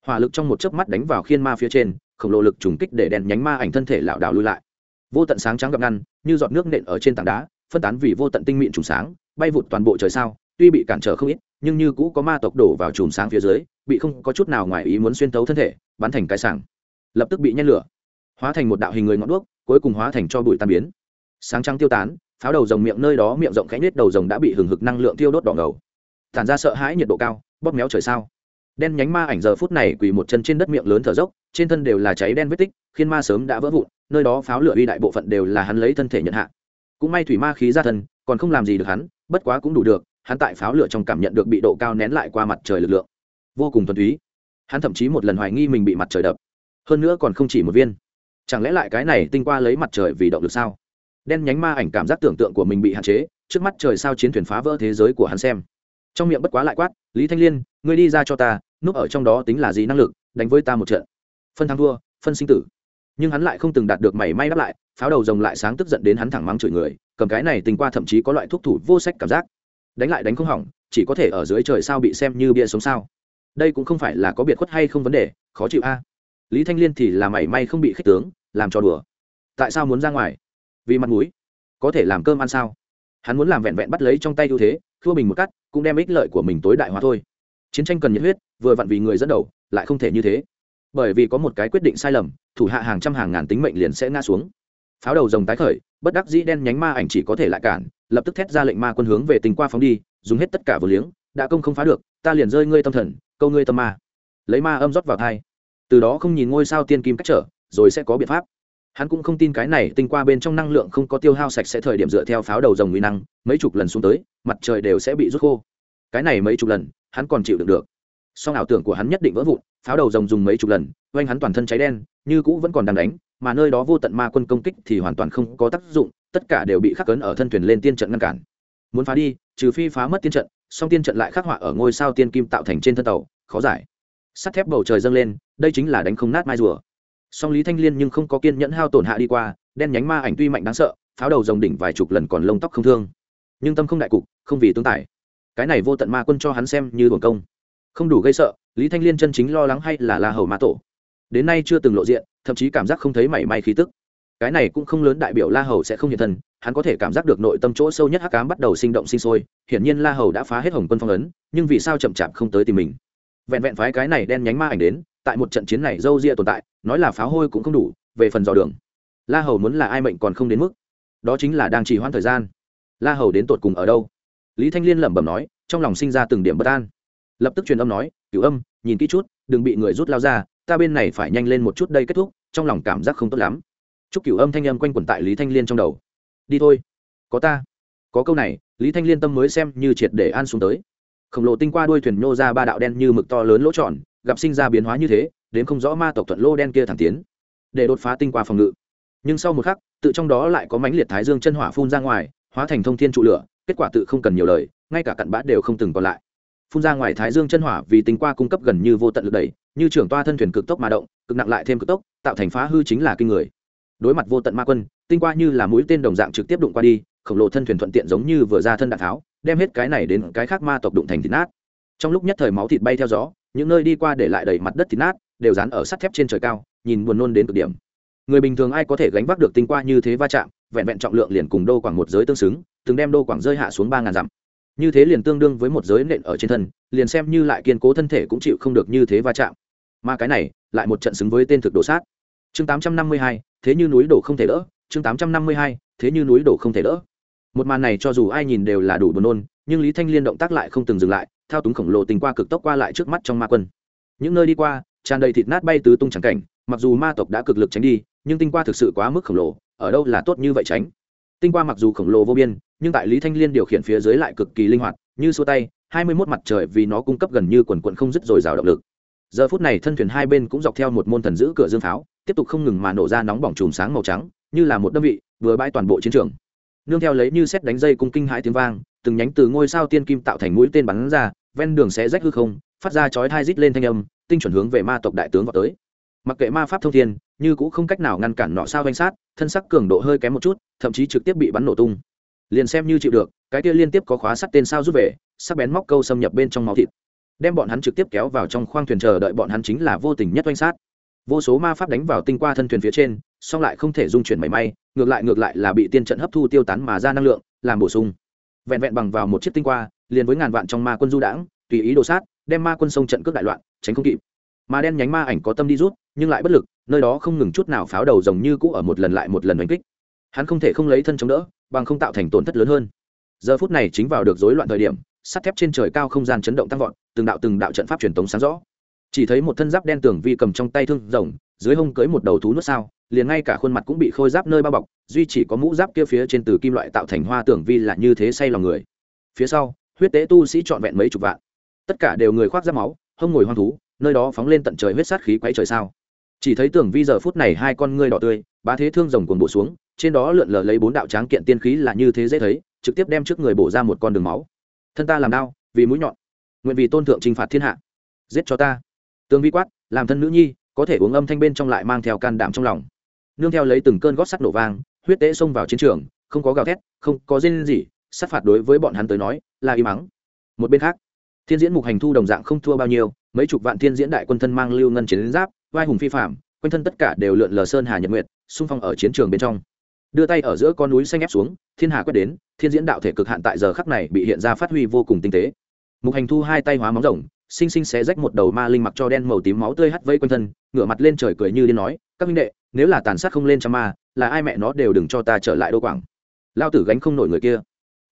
hỏa lực trong một chớp mắt đánh vào khiên ma phía trên, khổng lồ lực trùng kích để đèn nhánh ma ảnh thân thể lảo đảo lui lại. Vô tận sáng trắng gặp ngăn, như giọt nước nện ở trên tảng đá, phân tán vì vô tận tinh mịn trùng sáng, bay vụt toàn bộ trời sao, tuy bị cản trở không ít, nhưng như cũ có ma tộc đổ vào chùm sáng phía dưới, bị không có chút nào ngoài ý muốn xuyên tấu thân thể, bắn thành cái sảng. Lập tức bị nhen lửa, hóa thành một đạo hình người ngọn đuốc cuối cùng hóa thành cho bụi tan biến. Sáng trắng tiêu tán, pháo đầu rồng miệng nơi đó miệng rộng khẽ nết đầu rồng đã bị hừng hực năng lượng tiêu đốt đỏ ngầu. Tản ra sợ hãi nhiệt độ cao, bóp méo trời sao. Đen nhánh ma ảnh giờ phút này quỳ một chân trên đất miệng lớn thở dốc, trên thân đều là cháy đen vết tích khiến ma sớm đã vỡ vụn, nơi đó pháo lửa uy đại bộ phận đều là hắn lấy thân thể nhận hạ. Cũng may thủy ma khí ra thân, còn không làm gì được hắn, bất quá cũng đủ được, hắn tại pháo lửa trong cảm nhận được bị độ cao nén lại qua mặt trời lực lượng. Vô cùng thuần túy. Hắn thậm chí một lần hoài nghi mình bị mặt trời đập. Hơn nữa còn không chỉ một viên chẳng lẽ lại cái này tinh qua lấy mặt trời vì động lực sao? Đen nhánh ma ảnh cảm giác tưởng tượng của mình bị hạn chế, trước mắt trời sao chiến thuyền phá vỡ thế giới của hắn xem. Trong miệng bất quá lại quát, lý thanh liên, ngươi đi ra cho ta, núp ở trong đó tính là gì năng lực, đánh với ta một trận. Phân thắng thua, phân sinh tử. Nhưng hắn lại không từng đạt được mảy may đáp lại, pháo đầu rồng lại sáng tức giận đến hắn thẳng mắng chửi người, cầm cái này tình qua thậm chí có loại thuốc thủ vô sách cảm giác. Đánh lại đánh không hỏng, chỉ có thể ở dưới trời sao bị xem như bia sống sao. Đây cũng không phải là có biệt khuất hay không vấn đề, khó chịu a. Lý thanh liên thì là mảy may không bị khích tướng làm trò đùa. Tại sao muốn ra ngoài? Vì mặt mũi. Có thể làm cơm ăn sao? Hắn muốn làm vẹn vẹn bắt lấy trong tay ưu thế thua mình một cắt, cũng đem ích lợi của mình tối đại hóa thôi. Chiến tranh cần nhiệt huyết, vừa vặn vì người dẫn đầu, lại không thể như thế. Bởi vì có một cái quyết định sai lầm, thủ hạ hàng trăm hàng ngàn tính mệnh liền sẽ ngã xuống. Pháo đầu rồng tái khởi, bất đắc dĩ đen nhánh ma ảnh chỉ có thể lại cản, lập tức thét ra lệnh ma quân hướng về tình qua phóng đi, dùng hết tất cả vừa liếng, đã công không phá được, ta liền rơi ngươi tâm thần, câu ngươi tâm ma. Lấy ma âm rót vào thai. Từ đó không nhìn ngôi sao tiên kim cách trở rồi sẽ có biện pháp. Hắn cũng không tin cái này tinh qua bên trong năng lượng không có tiêu hao sạch sẽ thời điểm dựa theo pháo đầu rồng nguy năng, mấy chục lần xuống tới, mặt trời đều sẽ bị rút khô. Cái này mấy chục lần, hắn còn chịu đựng được. Song ảo tưởng của hắn nhất định vỡ vụn, pháo đầu rồng dùng mấy chục lần, oanh hắn toàn thân cháy đen, như cũ vẫn còn đang đánh, mà nơi đó vô tận ma quân công kích thì hoàn toàn không có tác dụng, tất cả đều bị khắc cấn ở thân thuyền lên tiên trận ngăn cản. Muốn phá đi, trừ phi phá mất tiên trận, song tiên trận lại khắc họa ở ngôi sao tiên kim tạo thành trên thân tàu, khó giải. Sắt thép bầu trời dâng lên, đây chính là đánh không nát mai rùa song lý thanh liên nhưng không có kiên nhẫn hao tổn hạ đi qua, đen nhánh ma ảnh tuy mạnh đáng sợ, pháo đầu rồng đỉnh vài chục lần còn lông tóc không thương. Nhưng tâm không đại cục, không vì tương tài. Cái này vô tận ma quân cho hắn xem như hưởng công. Không đủ gây sợ, lý thanh liên chân chính lo lắng hay là la hầu ma tổ. Đến nay chưa từng lộ diện, thậm chí cảm giác không thấy mảy may khí tức. Cái này cũng không lớn đại biểu la hầu sẽ không hiện thân, hắn có thể cảm giác được nội tâm chỗ sâu nhất hắc cám bắt đầu sinh động sinh sôi, hiển nhiên la hầu đã phá hết hồng quân phong ấn, nhưng vì sao chậm chạp không tới tìm mình? Vẹn vẹn phái cái này đen nhánh ma ảnh đến tại một trận chiến này dâu ria tồn tại, nói là pháo hôi cũng không đủ, về phần dò đường. La hầu muốn là ai mệnh còn không đến mức. Đó chính là đang trì hoãn thời gian. La hầu đến tột cùng ở đâu? Lý thanh liên lẩm bẩm nói, trong lòng sinh ra từng điểm bất an. Lập tức truyền âm nói, cửu âm, nhìn kỹ chút, đừng bị người rút lao ra, ta bên này phải nhanh lên một chút đây kết thúc, trong lòng cảm giác không tốt lắm. Chúc cửu âm thanh âm quanh quẩn tại lý thanh liên trong đầu. Đi thôi, có ta. Có câu này, lý thanh liên tâm mới xem như triệt để an xuống tới. Khổng lồ tinh qua đuôi thuyền nhô ra ba đạo đen như mực to lớn lỗ tròn gặp sinh ra biến hóa như thế, đến không rõ ma tộc thuận lô đen kia thẳng tiến, để đột phá tinh qua phòng ngự. Nhưng sau một khắc, tự trong đó lại có mãnh liệt thái dương chân hỏa phun ra ngoài, hóa thành thông thiên trụ lửa, kết quả tự không cần nhiều lời, ngay cả cặn bã đều không từng còn lại. Phun ra ngoài thái dương chân hỏa vì tinh qua cung cấp gần như vô tận lực đẩy, như trưởng toa thân thuyền cực tốc mà động, cực nặng lại thêm cực tốc, tạo thành phá hư chính là kinh người. Đối mặt vô tận ma quân, tinh qua như là mũi tên đồng dạng trực tiếp đụng qua đi, khổng lồ thân thuyền thuận tiện giống như vừa ra thân đạn tháo, đem hết cái này đến cái khác ma tộc đụng thành thịt nát. Trong lúc nhất thời máu thịt bay theo gió những nơi đi qua để lại đầy mặt đất thịt nát, đều dán ở sắt thép trên trời cao, nhìn buồn nôn đến cực điểm. Người bình thường ai có thể gánh vác được tinh qua như thế va chạm, vẹn vẹn trọng lượng liền cùng đô quảng một giới tương xứng, từng đem đô quảng rơi hạ xuống ba ngàn dặm. Như thế liền tương đương với một giới nện ở trên thân, liền xem như lại kiên cố thân thể cũng chịu không được như thế va chạm. Mà cái này, lại một trận xứng với tên thực đồ sát. Chương tám trăm năm mươi hai, thế như núi đổ không thể đỡ. Chương tám trăm năm mươi hai, thế như núi đổ không thể đỡ. Một màn này cho dù ai nhìn đều là đủ buồn nôn, nhưng lý thanh liên động tác lại không từng dừng lại thao túng khổng lồ tình qua cực tốc qua lại trước mắt trong ma quân. Những nơi đi qua, tràn đầy thịt nát bay tứ tung trắng cảnh, mặc dù ma tộc đã cực lực tránh đi, nhưng tinh qua thực sự quá mức khổng lồ, ở đâu là tốt như vậy tránh? Tinh qua mặc dù khổng lồ vô biên, nhưng tại lý thanh liên điều khiển phía dưới lại cực kỳ linh hoạt, như xua tay, hai mươi mốt mặt trời vì nó cung cấp gần như quần quận không dứt dồi dào động lực. Giờ phút này thân thuyền hai bên cũng dọc theo một môn thần giữ cửa dương pháo, tiếp tục không ngừng mà nổ ra nóng bỏng chùm sáng màu trắng, như là một đơn vị, vừa bãi toàn bộ chiến trường. Nương theo lấy như xét đánh dây cung kinh hãi tiếng vang từng nhánh từ ngôi sao tiên kim tạo thành mũi tên bắn ra, ven đường sẽ rách hư không, phát ra chói tai rít lên thanh âm, tinh chuẩn hướng về ma tộc đại tướng vào tới. Mặc kệ ma pháp thông thiên, như cũng không cách nào ngăn cản nọ sao danh sát, thân sắc cường độ hơi kém một chút, thậm chí trực tiếp bị bắn nổ tung. Liền xem như chịu được, cái kia liên tiếp có khóa sắt tên sao rút về, sắc bén móc câu xâm nhập bên trong máu thịt. Đem bọn hắn trực tiếp kéo vào trong khoang thuyền chờ đợi bọn hắn chính là vô tình nhất oanh sát. Vô số ma pháp đánh vào tinh qua thân thuyền phía trên, song lại không thể dung chuyển mảy may, ngược lại ngược lại là bị tiên trận hấp thu tiêu tán mà ra năng lượng, làm bổ sung vẹn vẹn bằng vào một chiếc tinh qua, liền với ngàn vạn trong ma quân du đãng, tùy ý đồ sát, đem ma quân sông trận cướp đại loạn, tránh không kịp. Mà đen nhánh ma ảnh có tâm đi rút, nhưng lại bất lực, nơi đó không ngừng chút nào pháo đầu rồng như cũ ở một lần lại một lần đánh kích. Hắn không thể không lấy thân chống đỡ, bằng không tạo thành tổn thất lớn hơn. Giờ phút này chính vào được rối loạn thời điểm, sắt thép trên trời cao không gian chấn động tăng vọt, từng đạo từng đạo trận pháp truyền tống sáng rõ. Chỉ thấy một thân giáp đen tường vi cầm trong tay thương rồng, dưới hông cưới một đầu thú nuốt sao liền ngay cả khuôn mặt cũng bị khôi giáp nơi bao bọc, duy chỉ có mũ giáp kia phía trên từ kim loại tạo thành hoa tưởng vi là như thế say lòng người. Phía sau, huyết tế tu sĩ trọn vẹn mấy chục vạn. Tất cả đều người khoác giáp máu, hông ngồi hoang thú, nơi đó phóng lên tận trời huyết sát khí quấy trời sao. Chỉ thấy tưởng vi giờ phút này hai con ngươi đỏ tươi, bá thế thương rồng cuồn bổ xuống, trên đó lượn lờ lấy bốn đạo tráng kiện tiên khí là như thế dễ thấy, trực tiếp đem trước người bổ ra một con đường máu. Thân ta làm đau vì mũi nhọn, nguyện vì tôn thượng trinh phạt thiên hạ. Giết cho ta. Tương vi quát, làm thân nữ nhi, có thể uống âm thanh bên trong lại mang theo can đảm trong lòng nương theo lấy từng cơn gót sắt nổ vang, huyết tế xông vào chiến trường, không có gào thét, không có rên gì sát phạt đối với bọn hắn tới nói là im mắng một bên khác, thiên diễn mục hành thu đồng dạng không thua bao nhiêu, mấy chục vạn thiên diễn đại quân thân mang lưu ngân chiến giáp, vai hùng phi phạm, quanh thân tất cả đều lượn lờ sơn hà nhật nguyệt, xung phong ở chiến trường bên trong. Đưa tay ở giữa con núi xanh ép xuống, thiên hà quét đến, thiên diễn đạo thể cực hạn tại giờ khắc này bị hiện ra phát huy vô cùng tinh tế. Mục hành thu hai tay hóa móng rồng, xinh xinh xé rách một đầu ma linh mặc cho đen màu tím máu tươi hắt vây quanh thân, ngửa mặt lên trời cười như điên nói các minh đệ, nếu là tàn sát không lên trăm ma, là ai mẹ nó đều đừng cho ta trở lại đô quảng. Lao tử gánh không nổi người kia.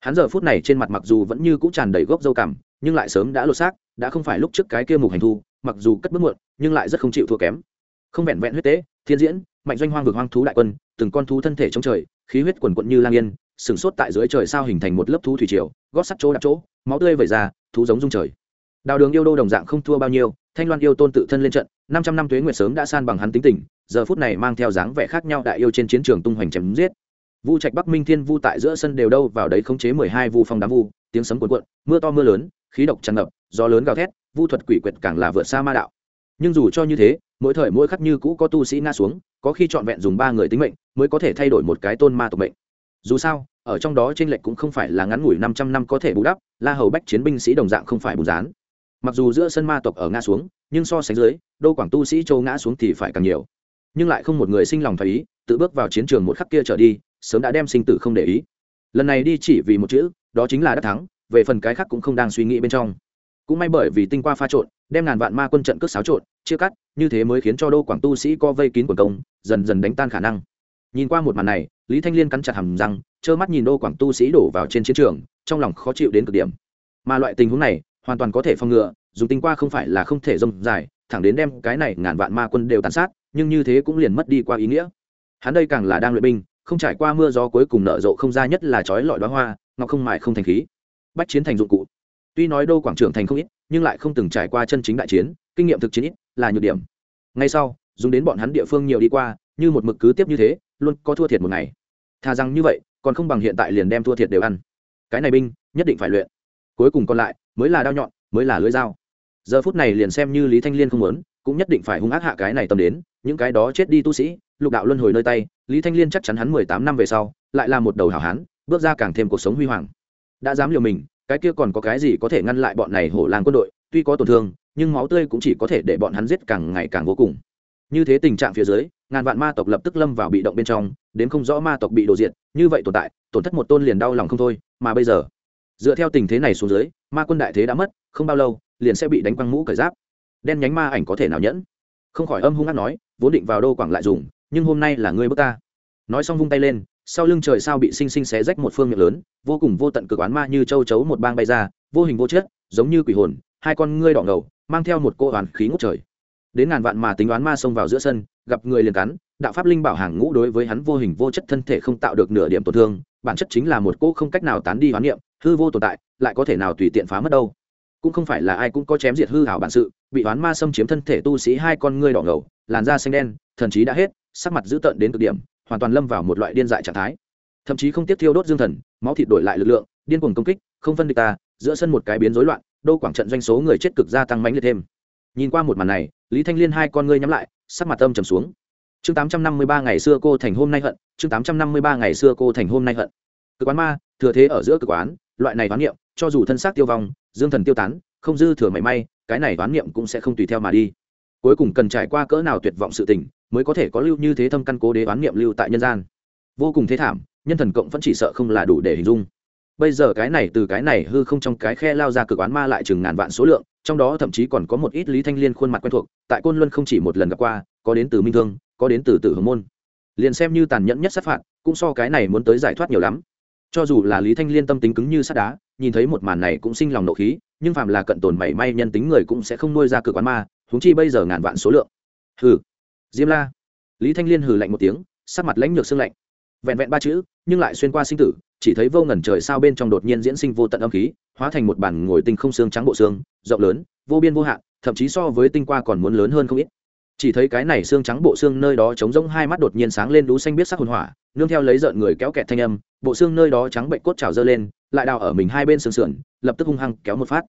Hắn giờ phút này trên mặt mặc dù vẫn như cũ tràn đầy gốc dâu cằm, nhưng lại sớm đã lột xác, đã không phải lúc trước cái kia mục hành thu, mặc dù cất bước muộn, nhưng lại rất không chịu thua kém. Không vẹn vẹn huyết tế, thiên diễn, mạnh doanh hoang vực hoang thú đại quân, từng con thú thân thể trong trời, khí huyết quần quận như lang yên, sừng sốt tại dưới trời sao hình thành một lớp thú thủy triều, gót sắt chỗ đạp chỗ, máu tươi vẩy ra, thú giống rung trời. Đào đường yêu đô đồng dạng không thua bao nhiêu, thanh loan yêu tôn tự thân lên trận năm trăm năm tuế nguyệt sớm đã san bằng hắn tính tình, giờ phút này mang theo dáng vẻ khác nhau đại yêu trên chiến trường tung hoành chém giết. Vu trạch bắc minh thiên vu tại giữa sân đều đâu vào đấy khống chế mười hai vu phong đám vu, tiếng sấm cuộn cuộn, mưa to mưa lớn, khí độc tràn ngập, gió lớn gào thét, vu thuật quỷ quyệt càng là vượt xa ma đạo. Nhưng dù cho như thế, mỗi thời mỗi khắc như cũ có tu sĩ nga xuống, có khi trọn vẹn dùng ba người tính mệnh mới có thể thay đổi một cái tôn ma tộc mệnh. Dù sao, ở trong đó trên lệch cũng không phải là ngắn ngủi năm trăm năm có thể bù đắp, la hầu bách chiến binh sĩ đồng dạng không phải bù dán mặc dù giữa sân ma tộc ở ngã xuống, nhưng so sánh dưới, đô quảng tu sĩ châu ngã xuống thì phải càng nhiều. Nhưng lại không một người sinh lòng phải ý, tự bước vào chiến trường một khắc kia trở đi, sớm đã đem sinh tử không để ý. Lần này đi chỉ vì một chữ, đó chính là đắc thắng, về phần cái khác cũng không đang suy nghĩ bên trong. Cũng may bởi vì tinh qua pha trộn, đem ngàn vạn ma quân trận cướp xáo trộn, chia cắt, như thế mới khiến cho đô quảng tu sĩ co vây kín quần công, dần dần đánh tan khả năng. Nhìn qua một màn này, lý thanh liên cắn chặt hầm răng, trơ mắt nhìn đô quảng tu sĩ đổ vào trên chiến trường, trong lòng khó chịu đến cực điểm. Mà loại tình huống này hoàn toàn có thể phòng ngừa, dùng tinh qua không phải là không thể rông dài, thẳng đến đem cái này ngàn vạn ma quân đều tàn sát, nhưng như thế cũng liền mất đi qua ý nghĩa. Hắn đây càng là đang luyện binh, không trải qua mưa gió cuối cùng nở rộ không ra nhất là trói lọi đoá hoa, ngọc không mại không thành khí. Bách chiến thành dụng cụ. Tuy nói đô quảng trưởng thành không ít, nhưng lại không từng trải qua chân chính đại chiến, kinh nghiệm thực chiến ít, là nhược điểm. Ngay sau, dùng đến bọn hắn địa phương nhiều đi qua, như một mực cứ tiếp như thế, luôn có thua thiệt một ngày. Thà rằng như vậy, còn không bằng hiện tại liền đem thua thiệt đều ăn. Cái này binh, nhất định phải luyện cuối cùng còn lại mới là đao nhọn, mới là lưỡi dao. Giờ phút này liền xem như lý thanh liên không muốn, cũng nhất định phải hung ác hạ cái này tâm đến, những cái đó chết đi tu sĩ, lục đạo luân hồi nơi tay, lý thanh liên chắc chắn hắn mười tám năm về sau, lại là một đầu hảo hán, bước ra càng thêm cuộc sống huy hoàng. Đã dám liều mình, cái kia còn có cái gì có thể ngăn lại bọn này hổ làng quân đội, tuy có tổn thương, nhưng máu tươi cũng chỉ có thể để bọn hắn giết càng ngày càng vô cùng. Như thế tình trạng phía dưới, ngàn vạn ma tộc lập tức lâm vào bị động bên trong, đến không rõ ma tộc bị đổ diệt, như vậy tồn tại, tổn thất một tôn liền đau lòng không thôi, mà bây giờ dựa theo tình thế này xuống dưới, ma quân đại thế đã mất, không bao lâu, liền sẽ bị đánh quăng mũ cởi giáp. Đen nhánh ma ảnh có thể nào nhẫn? Không khỏi âm hung hát nói, vốn định vào đô quảng lại dùng, nhưng hôm nay là ngươi bước ta. Nói xong vung tay lên, sau lưng trời sao bị xinh xinh xé rách một phương miệng lớn, vô cùng vô tận cực oán ma như châu chấu một bang bay ra, vô hình vô chất, giống như quỷ hồn, hai con ngươi đỏ ngầu, mang theo một cô oán khí ngút trời. Đến ngàn vạn mà tính oán ma xông vào giữa sân, gặp người liền cắn, đạo pháp linh bảo hàng ngũ đối với hắn vô hình vô chất thân thể không tạo được nửa điểm tổn thương, bản chất chính là một cô không cách nào tán đi oán niệm hư vô tồn tại, lại có thể nào tùy tiện phá mất đâu? Cũng không phải là ai cũng có chém diệt hư hảo bản sự, bị oán ma xâm chiếm thân thể tu sĩ hai con ngươi đỏ ngầu, làn da xanh đen, thần trí đã hết, sắc mặt dữ tợn đến cực điểm, hoàn toàn lâm vào một loại điên dại trạng thái. Thậm chí không tiếp thiêu đốt dương thần, máu thịt đổi lại lực lượng, điên cuồng công kích, không phân địch ta, giữa sân một cái biến rối loạn, đô quảng trận doanh số người chết cực gia tăng mãnh liệt thêm. Nhìn qua một màn này, lý thanh liên hai con ngươi nhắm lại, sắc mặt âm trầm xuống. Chương tám trăm năm mươi ba ngày xưa cô thành hôm nay hận, chương tám trăm năm mươi ba ngày xưa cô thành hôm nay hận. Cực quán ma, thừa thế ở giữa cực quán loại này đoán niệm, cho dù thân xác tiêu vong, dương thần tiêu tán, không dư thừa mảy may, cái này đoán niệm cũng sẽ không tùy theo mà đi. Cuối cùng cần trải qua cỡ nào tuyệt vọng sự tình, mới có thể có lưu như thế thâm căn cố đế đoán niệm lưu tại nhân gian. Vô cùng thế thảm, nhân thần cộng vẫn chỉ sợ không là đủ để hình dung. Bây giờ cái này từ cái này hư không trong cái khe lao ra cực oán ma lại chừng ngàn vạn số lượng, trong đó thậm chí còn có một ít lý thanh liên khuôn mặt quen thuộc, tại côn luân không chỉ một lần gặp qua, có đến từ minh thương, có đến từ tử hồng môn. Liền xem như tàn nhẫn nhất sát phạt, cũng so cái này muốn tới giải thoát nhiều lắm cho dù là lý thanh liên tâm tính cứng như sắt đá, nhìn thấy một màn này cũng sinh lòng nộ khí, nhưng phàm là cận tồn mảy may nhân tính người cũng sẽ không nuôi ra cửa quán ma húng chi bây giờ ngàn vạn số lượng. Hừ. Diêm la. Lý thanh liên hừ lạnh một tiếng, sắc mặt lãnh nhược xương lạnh. Vẹn vẹn ba chữ, nhưng lại xuyên qua sinh tử, chỉ thấy vô ngần trời sao bên trong đột nhiên diễn sinh vô tận âm khí, hóa thành một bản ngồi tinh không xương trắng bộ xương, rộng lớn, vô biên vô hạn, thậm chí so với tinh qua còn muốn lớn hơn không ít chỉ thấy cái này xương trắng bộ xương nơi đó trống rỗng hai mắt đột nhiên sáng lên đú xanh biết sắc hồn hỏa, nương theo lấy rợn người kéo kẹt thanh âm, bộ xương nơi đó trắng bệnh cốt trào dơ lên, lại đào ở mình hai bên sườn sườn, lập tức hung hăng kéo một phát.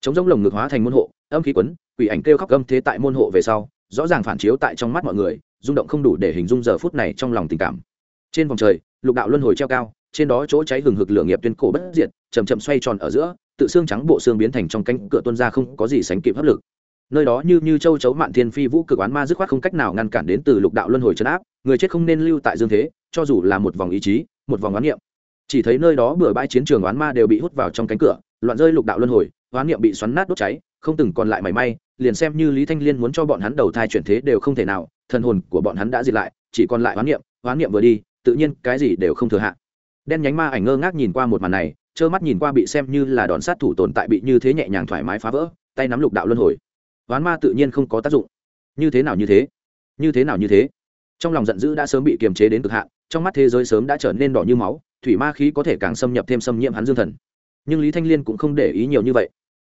Trống rỗng lồng ngực hóa thành môn hộ, âm khí quấn, quỷ ảnh kêu khóc âm thế tại môn hộ về sau, rõ ràng phản chiếu tại trong mắt mọi người, rung động không đủ để hình dung giờ phút này trong lòng tình cảm. Trên vòng trời, lục đạo luân hồi treo cao, trên đó chỗ cháy hừng hực lửa nghiệp tuyên cổ bất diệt chầm chậm xoay tròn ở giữa, tự xương trắng bộ xương biến thành trong cánh cửa tuân ra không có gì sánh kịp hấp lực nơi đó như như châu chấu mạn thiên phi vũ cực oán ma dứt khoát không cách nào ngăn cản đến từ lục đạo luân hồi chấn áp, người chết không nên lưu tại dương thế, cho dù là một vòng ý chí, một vòng oán niệm. Chỉ thấy nơi đó bừa bãi chiến trường oán ma đều bị hút vào trong cánh cửa, loạn rơi lục đạo luân hồi, oán niệm bị xoắn nát đốt cháy, không từng còn lại mảy may, liền xem như lý thanh liên muốn cho bọn hắn đầu thai chuyển thế đều không thể nào, thần hồn của bọn hắn đã diệt lại, chỉ còn lại oán niệm oán niệm vừa đi, tự nhiên cái gì đều không thừa hạ. Đen nhánh ma ảnh ngơ ngác nhìn qua một màn này, trơ mắt nhìn qua bị xem như là đòn sát thủ tồn tại bị như thế nhẹ nhàng thoải mái phá vỡ, tay nắm lục đạo luân hồi oán ma tự nhiên không có tác dụng. Như thế nào như thế? Như thế nào như thế? Trong lòng giận dữ đã sớm bị kiềm chế đến cực hạn, trong mắt thế giới sớm đã trở nên đỏ như máu, thủy ma khí có thể càng xâm nhập thêm xâm nhiễm hắn dương thần. Nhưng lý thanh liên cũng không để ý nhiều như vậy.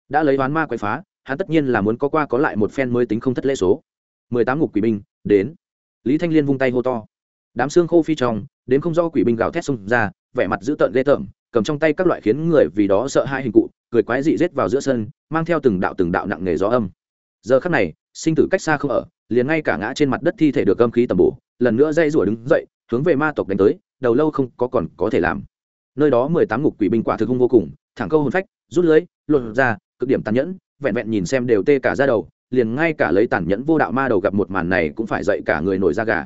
Đã lấy oán ma quậy phá, hắn tất nhiên là muốn có qua có lại một phen mới tính không thất lễ số. Mười tám ngục quỷ binh, đến. Lý thanh liên vung tay hô to. Đám xương khô phi trong, đến không do quỷ binh gào thét xông ra, vẻ mặt dữ tợn ghê tởm, cầm trong tay các loại khiến người vì đó sợ hai hình cụ, cười quái dị rết vào giữa sân, mang theo từng đạo từng đạo nặng nghề gió âm giờ khắc này, sinh tử cách xa không ở, liền ngay cả ngã trên mặt đất thi thể được âm khí tầm bổ, lần nữa dây rủa đứng dậy, hướng về ma tộc đánh tới, đầu lâu không có còn có thể làm. Nơi đó mười tám ngục quỷ binh quả thực hung vô cùng, thẳng câu hồn phách, rút lưới, lột ra, cực điểm tàn nhẫn, vẹn vẹn nhìn xem đều tê cả ra đầu, liền ngay cả lấy tàn nhẫn vô đạo ma đầu gặp một màn này cũng phải dậy cả người nổi da gà.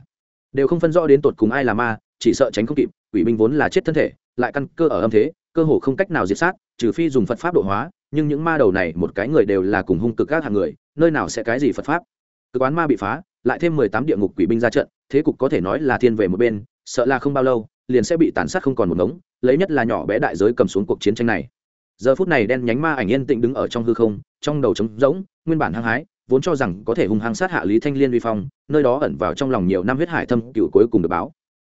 Đều không phân rõ đến tột cùng ai là ma, chỉ sợ tránh không kịp, quỷ binh vốn là chết thân thể, lại căn cơ ở âm thế, cơ hồ không cách nào diệt sát, trừ phi dùng phật pháp độ hóa nhưng những ma đầu này một cái người đều là cùng hung cực các hạng người, nơi nào sẽ cái gì phật pháp? Cực quán ma bị phá, lại thêm mười tám địa ngục quỷ binh ra trận, thế cục có thể nói là thiên về một bên, sợ là không bao lâu, liền sẽ bị tàn sát không còn một ngống, lấy nhất là nhỏ bé đại giới cầm xuống cuộc chiến tranh này. Giờ phút này đen nhánh ma ảnh yên tĩnh đứng ở trong hư không, trong đầu trống rỗng, nguyên bản hăng hái, vốn cho rằng có thể hung hăng sát hạ lý thanh liên uy phong, nơi đó ẩn vào trong lòng nhiều năm huyết hải thâm cựu cuối cùng được báo.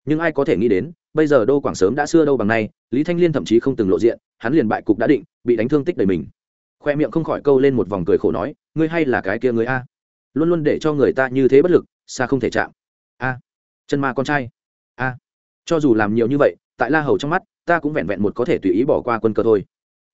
Nhưng ai có thể nghĩ đến, bây giờ đô quảng sớm đã xưa đâu bằng nay lý thanh liên thậm chí không từng lộ diện, hắn liền bại cục đã định, bị đánh thương tích đầy mình. Khoe miệng không khỏi câu lên một vòng cười khổ nói, ngươi hay là cái kia người a? Luôn luôn để cho người ta như thế bất lực, xa không thể chạm. A, chân ma con trai. A, cho dù làm nhiều như vậy, tại la hầu trong mắt, ta cũng vẹn vẹn một có thể tùy ý bỏ qua quân cơ thôi.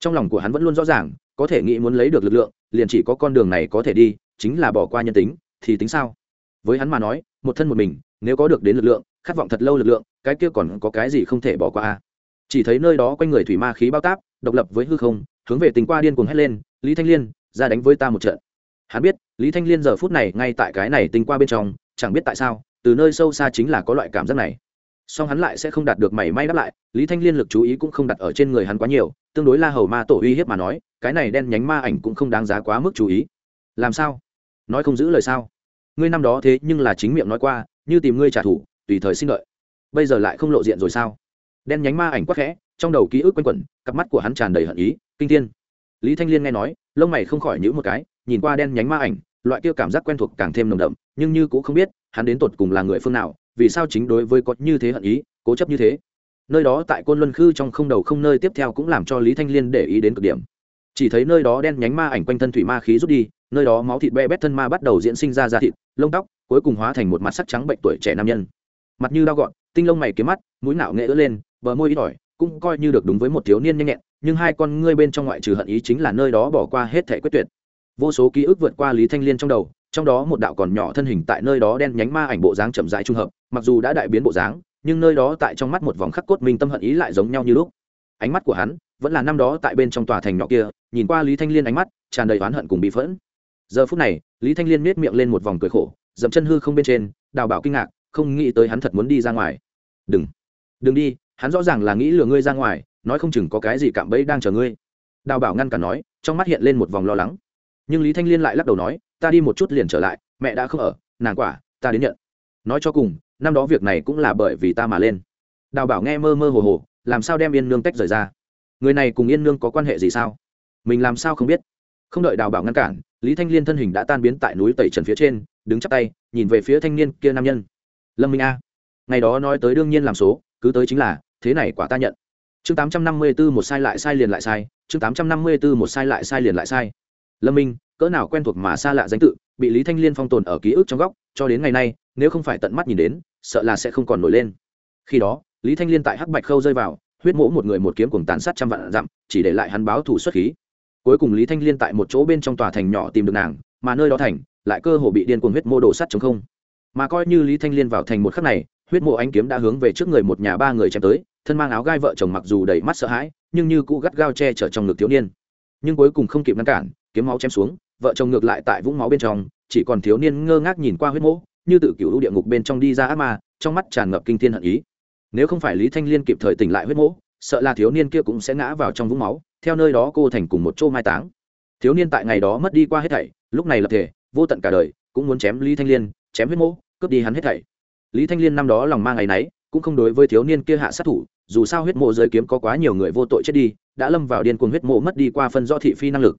Trong lòng của hắn vẫn luôn rõ ràng, có thể nghĩ muốn lấy được lực lượng, liền chỉ có con đường này có thể đi, chính là bỏ qua nhân tính, thì tính sao? Với hắn mà nói, một thân một mình, nếu có được đến lực lượng, khát vọng thật lâu lực lượng, cái kia còn có cái gì không thể bỏ qua a? Chỉ thấy nơi đó quanh người thủy ma khí bao táp, độc lập với hư không, hướng về tình qua điên cuồng hét lên, lý thanh liên, ra đánh với ta một trận. Hắn biết, lý thanh liên giờ phút này ngay tại cái này tình qua bên trong, chẳng biết tại sao, từ nơi sâu xa chính là có loại cảm giác này. Song hắn lại sẽ không đạt được mảy may đáp lại, lý thanh liên lực chú ý cũng không đặt ở trên người hắn quá nhiều, tương đối la hầu ma tổ uy hiếp mà nói, cái này đen nhánh ma ảnh cũng không đáng giá quá mức chú ý. Làm sao? Nói không giữ lời sao? Ngươi năm đó thế nhưng là chính miệng nói qua, như tìm ngươi trả thù, tùy thời xin lợi. Bây giờ lại không lộ diện rồi sao? Đen nhánh ma ảnh quắc khẽ, trong đầu ký ức quanh quẩn, cặp mắt của hắn tràn đầy hận ý, kinh thiên. Lý thanh liên nghe nói, lông mày không khỏi nhữ một cái, nhìn qua đen nhánh ma ảnh, loại kia cảm giác quen thuộc càng thêm nồng đậm, nhưng như cũng không biết, hắn đến tột cùng là người phương nào, vì sao chính đối với có như thế hận ý, cố chấp như thế. Nơi đó tại côn luân khư trong không đầu không nơi tiếp theo cũng làm cho lý thanh liên để ý đến cực điểm. Chỉ thấy nơi đó đen nhánh ma ảnh quanh thân thủy ma khí rút đi, nơi đó máu thịt be bét thân ma bắt đầu diễn sinh ra da thịt, lông tóc, cuối cùng hóa thành một mặt sắc trắng bệnh tuổi trẻ nam nhân. Mặt như đau gọn, tinh lông mày kiếm mắt, mũi nạo nghệ ứa lên bờ môi ít ỏi, cũng coi như được đúng với một thiếu niên nhanh nhẹn, nhưng hai con ngươi bên trong ngoại trừ hận ý chính là nơi đó bỏ qua hết thể quyết tuyệt. Vô số ký ức vượt qua lý thanh liên trong đầu, trong đó một đạo còn nhỏ thân hình tại nơi đó đen nhánh ma ảnh bộ dáng chậm rãi trung hợp, mặc dù đã đại biến bộ dáng, nhưng nơi đó tại trong mắt một vòng khắc cốt minh tâm hận ý lại giống nhau như lúc. Ánh mắt của hắn vẫn là năm đó tại bên trong tòa thành nhỏ kia, nhìn qua lý thanh liên ánh mắt, tràn đầy oán hận cùng bị phẫn. Giờ phút này, lý thanh liên miết miệng lên một vòng cười khổ, dậm chân hư không bên trên, đào bảo kinh ngạc, không nghĩ tới hắn thật muốn đi ra ngoài. Đừng đừng đi hắn rõ ràng là nghĩ lừa ngươi ra ngoài, nói không chừng có cái gì cạm bẫy đang chờ ngươi. Đào bảo ngăn cả nói, trong mắt hiện lên một vòng lo lắng. Nhưng lý thanh liên lại lắc đầu nói, ta đi một chút liền trở lại, mẹ đã không ở, nàng quả, ta đến nhận. Nói cho cùng, năm đó việc này cũng là bởi vì ta mà lên. Đào bảo nghe mơ mơ hồ hồ, làm sao đem yên nương tách rời ra? Người này cùng yên nương có quan hệ gì sao? Mình làm sao không biết? Không đợi đào bảo ngăn cản, lý thanh liên thân hình đã tan biến tại núi tẩy trần phía trên, đứng chắp tay, nhìn về phía thanh niên kia nam nhân. Lâm minh a. Ngày đó nói tới đương nhiên làm số, cứ tới chính là thế này quả ta nhận. Chương tám trăm năm mươi b ố một sai lại sai liền lại sai, chương tám trăm năm mươi b ố một sai lại sai liền lại sai. Lâm minh, cỡ nào quen thuộc mà xa lạ danh tự, bị lý thanh liên phong tồn ở ký ức trong góc, cho đến ngày nay, nếu không phải tận mắt nhìn đến, sợ là sẽ không còn nổi lên. Khi đó, lý thanh liên tại hắc bạch khâu rơi vào, huyết mỗ một người một kiếm cùng tàn sát trăm vạn dặm, chỉ để lại hắn báo thủ xuất khí. Cuối cùng lý thanh liên tại một chỗ bên trong tòa thành nhỏ tìm được nàng, mà nơi đó thành, lại cơ hồ bị điên cuồng huyết mô đổ sắt chống không. Mà coi như lý thanh liên vào thành một khắc này huyết mộ ánh kiếm đã hướng về trước người một nhà ba người chém tới, thân mang áo gai vợ chồng mặc dù đầy mắt sợ hãi, nhưng như cũ gắt gao che chở trong ngực thiếu niên. Nhưng cuối cùng không kịp ngăn cản, kiếm máu chém xuống, vợ chồng ngược lại tại vũng máu bên trong, chỉ còn thiếu niên ngơ ngác nhìn qua huyết mộ, như tự cựu địa ngục bên trong đi ra ác ma, trong mắt tràn ngập kinh thiên hận ý. Nếu không phải lý thanh liên kịp thời tỉnh lại huyết mộ, sợ là thiếu niên kia cũng sẽ ngã vào trong vũng máu, theo nơi đó cô thành cùng một chỗ mai táng. Thiếu niên tại ngày đó mất đi qua hết thảy, lúc này lập thể, vô tận cả đời, cũng muốn chém lý thanh liên, chém huyết mộ, cướp đi hắn hết thảy lý thanh liên năm đó lòng mang ngày nấy cũng không đối với thiếu niên kia hạ sát thủ, dù sao huyết mộ giới kiếm có quá nhiều người vô tội chết đi, đã lâm vào điên cuồng huyết mộ mất đi qua phân do thị phi năng lực.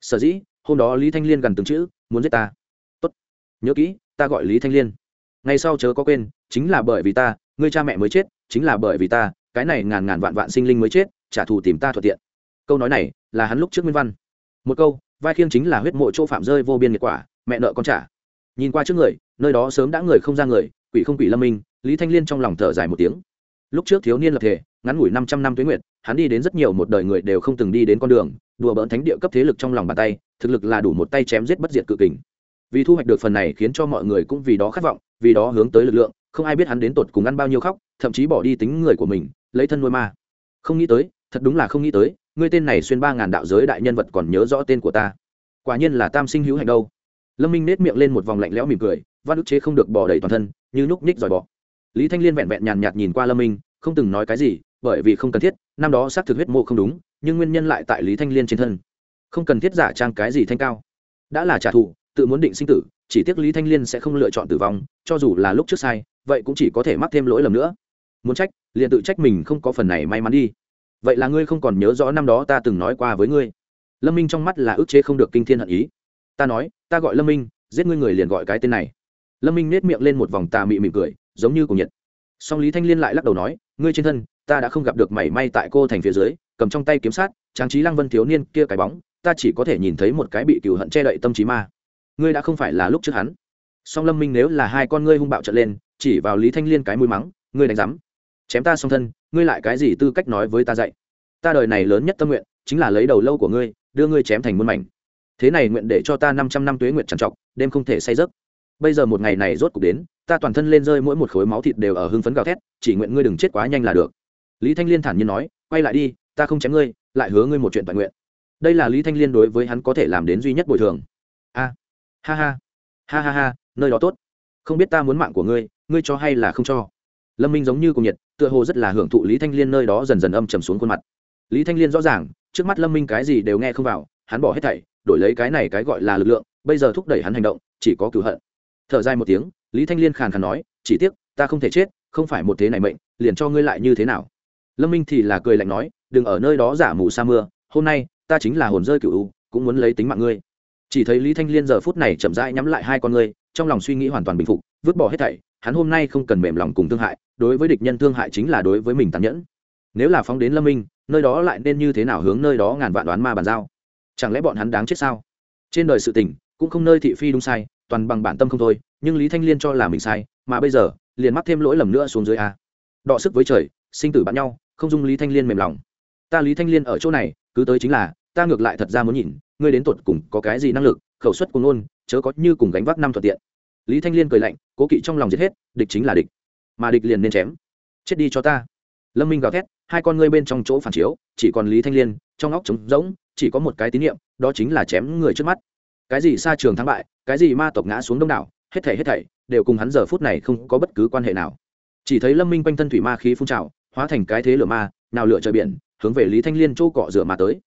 Sở dĩ, hôm đó lý thanh liên gần từng chữ, muốn giết ta. Tốt, nhớ kỹ, ta gọi lý thanh liên. Ngày sau chớ có quên, chính là bởi vì ta, ngươi cha mẹ mới chết, chính là bởi vì ta, cái này ngàn ngàn vạn vạn sinh linh mới chết, trả thù tìm ta thuận tiện. Câu nói này là hắn lúc trước nguyên văn. Một câu, vai khiêng chính là huyết mộ chỗ phạm rơi vô biên nghiệp quả, mẹ nợ con trả. Nhìn qua trước người, nơi đó sớm đã người không ra người quỷ không quỷ lâm minh, lý thanh liên trong lòng thở dài một tiếng. Lúc trước thiếu niên lập thể, ngắn ngủi năm trăm năm tuyến nguyện hắn đi đến rất nhiều một đời người đều không từng đi đến con đường, đùa bỡn thánh địa cấp thế lực trong lòng bàn tay, thực lực là đủ một tay chém giết bất diệt cự kình. Vì thu hoạch được phần này khiến cho mọi người cũng vì đó khát vọng, vì đó hướng tới lực lượng, không ai biết hắn đến tột cùng ăn bao nhiêu khóc, thậm chí bỏ đi tính người của mình, lấy thân nuôi ma. Không nghĩ tới, thật đúng là không nghĩ tới, ngươi tên này xuyên ba ngàn đạo giới đại nhân vật còn nhớ rõ tên của ta. Quả nhiên là tam sinh hữu hạnh đâu. Lâm minh nết miệng lên một vòng lạnh lẽo mỉm cười, văn ức chế không được bỏ đầy toàn thân như nhúc nhích dòi bỏ lý thanh liên vẹn vẹn nhàn nhạt nhìn qua lâm minh, không từng nói cái gì, bởi vì không cần thiết, năm đó xác thực huyết mộ không đúng, nhưng nguyên nhân lại tại lý thanh liên trên thân. Không cần thiết giả trang cái gì thanh cao. Đã là trả thù, tự muốn định sinh tử, chỉ tiếc lý thanh liên sẽ không lựa chọn tử vong, cho dù là lúc trước sai, vậy cũng chỉ có thể mắc thêm lỗi lầm nữa. Muốn trách, liền tự trách mình không có phần này may mắn đi. Vậy là ngươi không còn nhớ rõ năm đó ta từng nói qua với ngươi. Lâm minh trong mắt là ức chế không được kinh thiên hận ý. Ta nói, ta gọi lâm minh, giết ngươi người liền gọi cái tên này lâm minh nết miệng lên một vòng tà mị mỉm cười, giống như cùng nhiệt. Song lý thanh liên lại lắc đầu nói, ngươi trên thân, ta đã không gặp được mảy may tại cô thành phía dưới, cầm trong tay kiếm sát, trang trí lăng vân thiếu niên kia cái bóng, ta chỉ có thể nhìn thấy một cái bị cựu hận che đậy tâm trí ma. Ngươi đã không phải là lúc trước hắn. Song lâm minh nếu là hai con ngươi hung bạo trận lên, chỉ vào lý thanh liên cái mũi mắng, ngươi đánh rắm chém ta song thân, ngươi lại cái gì tư cách nói với ta dạy? Ta đời này lớn nhất tâm nguyện, chính là lấy đầu lâu của ngươi, đưa ngươi chém thành muôn mảnh. Thế này nguyện để cho ta năm trăm năm tuế nguyện trằn trọc, đêm không thể say giấc bây giờ một ngày này rốt cuộc đến, ta toàn thân lên rơi mỗi một khối máu thịt đều ở hưng phấn gào thét, chỉ nguyện ngươi đừng chết quá nhanh là được. Lý thanh liên thản nhiên nói, quay lại đi, ta không chém ngươi, lại hứa ngươi một chuyện toàn nguyện. Đây là lý thanh liên đối với hắn có thể làm đến duy nhất bồi thường. A, ha ha ha ha ha, nơi đó tốt. Không biết ta muốn mạng của ngươi ngươi cho hay là không cho? Lâm minh giống như cùng nhiệt, tựa hồ rất là hưởng thụ lý thanh liên nơi đó dần dần âm trầm xuống khuôn mặt. Lý thanh liên rõ ràng, trước mắt lâm minh cái gì đều nghe không vào, hắn bỏ hết thảy, đổi lấy cái này cái gọi là lực lượng, bây giờ thúc đẩy hắn hành động, chỉ có cửu hận thở dài một tiếng, lý thanh liên khàn khàn nói, chỉ tiếc, ta không thể chết, không phải một thế này mệnh, liền cho ngươi lại như thế nào? Lâm minh thì là cười lạnh nói, đừng ở nơi đó giả mù sa mưa, hôm nay, ta chính là hồn rơi cựu cũng muốn lấy tính mạng ngươi. Chỉ thấy lý thanh liên giờ phút này chậm rãi nhắm lại hai con ngươi, trong lòng suy nghĩ hoàn toàn bình phục, vứt bỏ hết thảy, hắn hôm nay không cần mềm lòng cùng thương hại, đối với địch nhân thương hại chính là đối với mình tàn nhẫn. Nếu là phóng đến lâm minh, nơi đó lại nên như thế nào hướng nơi đó ngàn vạn đoán ma bàn giao? Chẳng lẽ bọn hắn đáng chết sao? Trên đời sự tình, cũng không nơi thị phi đúng sai toàn bằng bản tâm không thôi, nhưng lý thanh liên cho là mình sai, mà bây giờ, liền mắc thêm lỗi lầm nữa xuống dưới a. Đọ sức với trời, sinh tử bắn nhau, không dung lý thanh liên mềm lòng. Ta lý thanh liên ở chỗ này, cứ tới chính là, ta ngược lại thật ra muốn nhìn, ngươi đến tột cùng có cái gì năng lực, khẩu suất cùng ngôn, chớ có như cùng gánh vác năm thuận tiện. Lý thanh liên cười lạnh, cố kỵ trong lòng giết hết, địch chính là địch. Mà địch liền nên chém. Chết đi cho ta. Lâm minh gào thét, hai con ngươi bên trong chỗ phản chiếu, chỉ còn lý thanh liên, trong óc trống rỗng, chỉ có một cái tín nhiệm đó chính là chém người trước mắt cái gì xa trường thắng bại, cái gì ma tộc ngã xuống đông đảo, hết thảy hết thảy đều cùng hắn giờ phút này không có bất cứ quan hệ nào. Chỉ thấy lâm minh quanh thân thủy ma khí phun trào, hóa thành cái thế lửa ma, nào lửa trời biển, hướng về lý thanh liên chỗ cọ rửa mà tới.